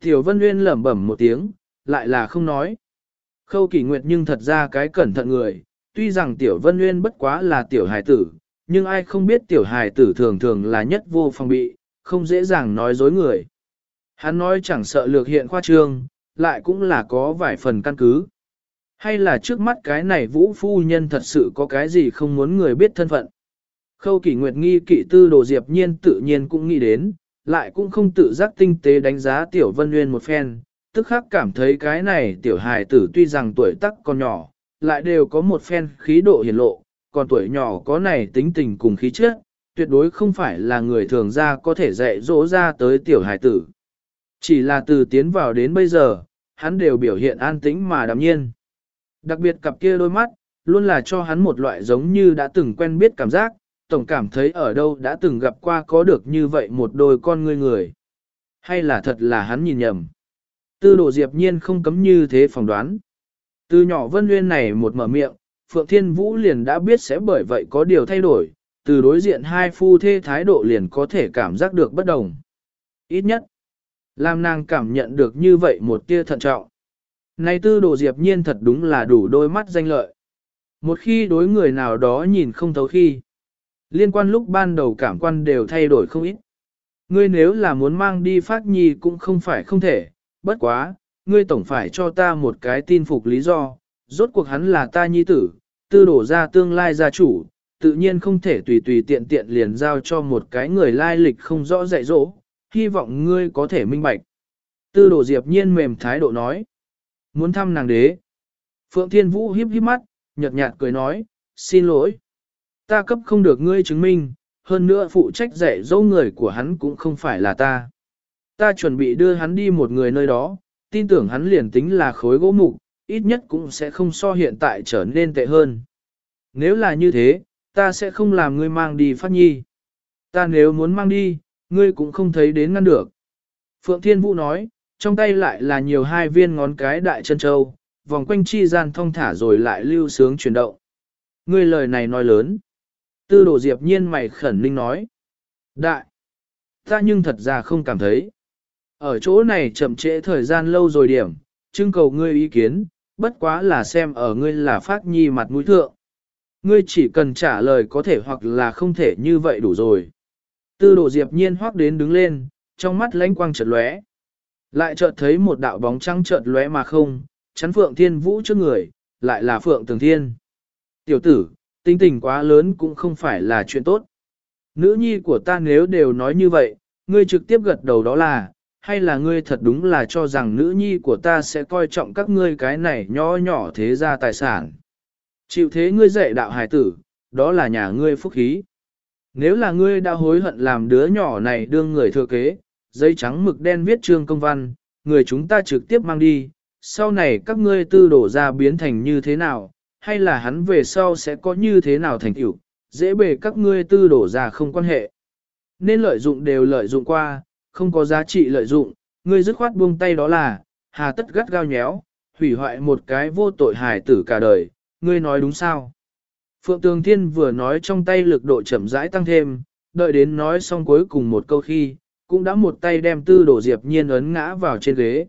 Tiểu Vân Uyên lẩm bẩm một tiếng, lại là không nói. Khâu kỷ nguyệt nhưng thật ra cái cẩn thận người, tuy rằng Tiểu Vân Uyên bất quá là tiểu hài tử, nhưng ai không biết tiểu hài tử thường thường là nhất vô phòng bị, không dễ dàng nói dối người. Hắn nói chẳng sợ lược hiện khoa trương, lại cũng là có vài phần căn cứ. Hay là trước mắt cái này vũ phu nhân thật sự có cái gì không muốn người biết thân phận. Khâu kỷ nguyệt nghi kỵ tư đồ diệp nhiên tự nhiên cũng nghĩ đến, lại cũng không tự giác tinh tế đánh giá tiểu vân nguyên một phen, tức khắc cảm thấy cái này tiểu hài tử tuy rằng tuổi tác còn nhỏ, lại đều có một phen khí độ hiển lộ, còn tuổi nhỏ có này tính tình cùng khí chất, tuyệt đối không phải là người thường ra có thể dạy dỗ ra tới tiểu hài tử. Chỉ là từ tiến vào đến bây giờ, hắn đều biểu hiện an tĩnh mà đạm nhiên. Đặc biệt cặp kia đôi mắt, luôn là cho hắn một loại giống như đã từng quen biết cảm giác, tổng cảm thấy ở đâu đã từng gặp qua có được như vậy một đôi con ngươi người. Hay là thật là hắn nhìn nhầm. Tư đồ diệp nhiên không cấm như thế phỏng đoán. Từ nhỏ vân nguyên này một mở miệng, Phượng Thiên Vũ liền đã biết sẽ bởi vậy có điều thay đổi, từ đối diện hai phu thê thái độ liền có thể cảm giác được bất đồng. Ít nhất, làm nàng cảm nhận được như vậy một tia thận trọng. Này tư đồ diệp nhiên thật đúng là đủ đôi mắt danh lợi. Một khi đối người nào đó nhìn không thấu khi, liên quan lúc ban đầu cảm quan đều thay đổi không ít. Ngươi nếu là muốn mang đi phát nhi cũng không phải không thể, bất quá, ngươi tổng phải cho ta một cái tin phục lý do, rốt cuộc hắn là ta nhi tử, tư đổ ra tương lai gia chủ, tự nhiên không thể tùy tùy tiện tiện liền giao cho một cái người lai lịch không rõ dạy dỗ, hy vọng ngươi có thể minh bạch. Tư đổ diệp nhiên mềm thái độ nói, muốn thăm nàng đế. Phượng Thiên Vũ hiếp hiếp mắt, nhợt nhạt cười nói, xin lỗi. Ta cấp không được ngươi chứng minh, hơn nữa phụ trách dạy dỗ người của hắn cũng không phải là ta. Ta chuẩn bị đưa hắn đi một người nơi đó, tin tưởng hắn liền tính là khối gỗ mục, ít nhất cũng sẽ không so hiện tại trở nên tệ hơn. Nếu là như thế, ta sẽ không làm ngươi mang đi phát nhi. Ta nếu muốn mang đi, ngươi cũng không thấy đến ngăn được. Phượng Thiên Vũ nói, trong tay lại là nhiều hai viên ngón cái đại chân châu, vòng quanh chi gian thông thả rồi lại lưu sướng chuyển động. Ngươi lời này nói lớn. Tư đồ diệp nhiên mày khẩn ninh nói. Đại! Ta nhưng thật ra không cảm thấy. Ở chỗ này chậm trễ thời gian lâu rồi điểm, trưng cầu ngươi ý kiến, bất quá là xem ở ngươi là phát nhi mặt mũi thượng. Ngươi chỉ cần trả lời có thể hoặc là không thể như vậy đủ rồi. Tư đồ diệp nhiên hoác đến đứng lên, trong mắt lánh quang chợt lóe. Lại chợt thấy một đạo bóng trăng chợt lóe mà không, chắn phượng thiên vũ trước người, lại là phượng tường thiên. Tiểu tử, tinh tình quá lớn cũng không phải là chuyện tốt. Nữ nhi của ta nếu đều nói như vậy, ngươi trực tiếp gật đầu đó là, hay là ngươi thật đúng là cho rằng nữ nhi của ta sẽ coi trọng các ngươi cái này nhỏ nhỏ thế ra tài sản. Chịu thế ngươi dạy đạo hài tử, đó là nhà ngươi phúc khí. Nếu là ngươi đã hối hận làm đứa nhỏ này đương người thừa kế, giấy trắng mực đen viết trương công văn, người chúng ta trực tiếp mang đi, sau này các ngươi tư đổ ra biến thành như thế nào, hay là hắn về sau sẽ có như thế nào thành tựu, dễ bề các ngươi tư đổ ra không quan hệ. Nên lợi dụng đều lợi dụng qua, không có giá trị lợi dụng, ngươi dứt khoát buông tay đó là, hà tất gắt gao nhéo, hủy hoại một cái vô tội hài tử cả đời, ngươi nói đúng sao? Phượng Tường Thiên vừa nói trong tay lực độ chậm rãi tăng thêm, đợi đến nói xong cuối cùng một câu khi, cũng đã một tay đem tư đồ diệp nhiên ấn ngã vào trên ghế.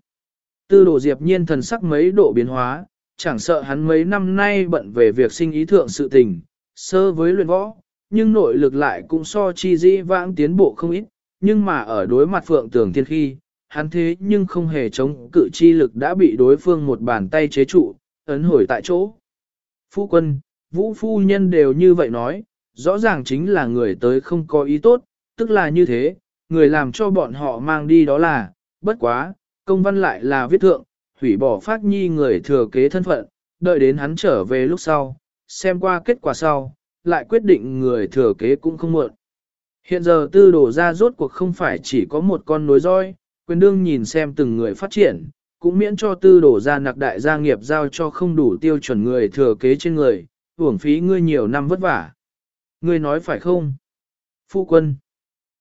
Tư đồ diệp nhiên thần sắc mấy độ biến hóa, chẳng sợ hắn mấy năm nay bận về việc sinh ý thượng sự tình, sơ với luyện võ, nhưng nội lực lại cũng so chi dĩ vãng tiến bộ không ít, nhưng mà ở đối mặt Phượng Tường Thiên khi, hắn thế nhưng không hề chống cự chi lực đã bị đối phương một bàn tay chế trụ, ấn hồi tại chỗ. Phu quân, vũ phu nhân đều như vậy nói, rõ ràng chính là người tới không có ý tốt, tức là như thế, người làm cho bọn họ mang đi đó là, bất quá, công văn lại là viết thượng, hủy bỏ phát nhi người thừa kế thân phận, đợi đến hắn trở về lúc sau, xem qua kết quả sau, lại quyết định người thừa kế cũng không muộn. Hiện giờ tư đổ ra rốt cuộc không phải chỉ có một con nối roi, quyền đương nhìn xem từng người phát triển, cũng miễn cho tư đổ ra nặc đại gia nghiệp giao cho không đủ tiêu chuẩn người thừa kế trên người, uổng phí ngươi nhiều năm vất vả. Ngươi nói phải không? Phu quân.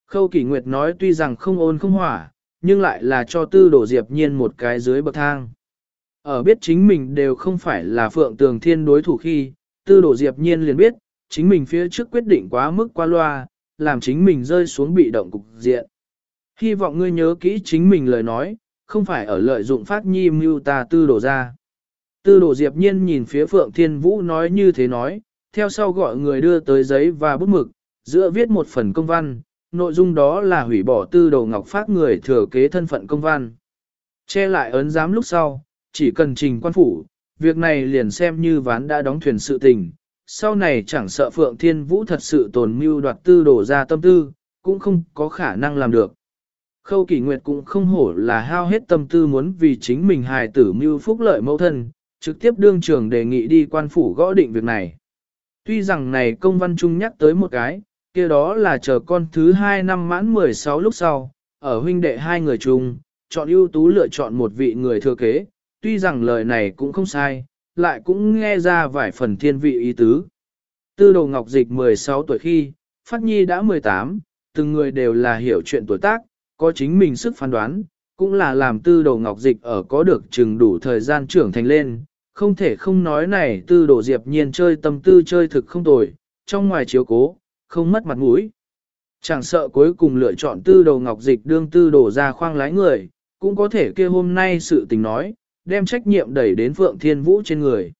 Khâu kỷ nguyệt nói tuy rằng không ôn không hỏa, nhưng lại là cho tư đổ diệp nhiên một cái dưới bậc thang. Ở biết chính mình đều không phải là phượng tường thiên đối thủ khi, tư đổ diệp nhiên liền biết, chính mình phía trước quyết định quá mức qua loa, làm chính mình rơi xuống bị động cục diện. Hy vọng ngươi nhớ kỹ chính mình lời nói, không phải ở lợi dụng phát nhi mưu ta tư đổ ra. Tư đổ diệp nhiên nhìn phía Phượng Thiên Vũ nói như thế nói, theo sau gọi người đưa tới giấy và bút mực, giữa viết một phần công văn, nội dung đó là hủy bỏ tư đồ ngọc phát người thừa kế thân phận công văn. Che lại ấn giám lúc sau, chỉ cần trình quan phủ, việc này liền xem như ván đã đóng thuyền sự tình, sau này chẳng sợ Phượng Thiên Vũ thật sự tồn mưu đoạt tư đổ ra tâm tư, cũng không có khả năng làm được. Khâu Kỷ Nguyệt cũng không hổ là hao hết tâm tư muốn vì chính mình hài tử mưu phúc lợi mẫu thân, trực tiếp đương trưởng đề nghị đi quan phủ gõ định việc này. Tuy rằng này công văn trung nhắc tới một cái, kia đó là chờ con thứ hai năm mãn 16 lúc sau, ở huynh đệ hai người chung, chọn ưu tú lựa chọn một vị người thừa kế, tuy rằng lời này cũng không sai, lại cũng nghe ra vài phần thiên vị ý tứ. Tư đồ ngọc dịch 16 tuổi khi, Phát Nhi đã 18, từng người đều là hiểu chuyện tuổi tác, có chính mình sức phán đoán, cũng là làm tư đồ ngọc dịch ở có được chừng đủ thời gian trưởng thành lên, không thể không nói này tư đồ diệp nhiên chơi tâm tư chơi thực không tồi, trong ngoài chiếu cố, không mất mặt mũi. Chẳng sợ cuối cùng lựa chọn tư Đầu ngọc dịch đương tư đổ ra khoang lái người, cũng có thể kia hôm nay sự tình nói, đem trách nhiệm đẩy đến Phượng Thiên Vũ trên người.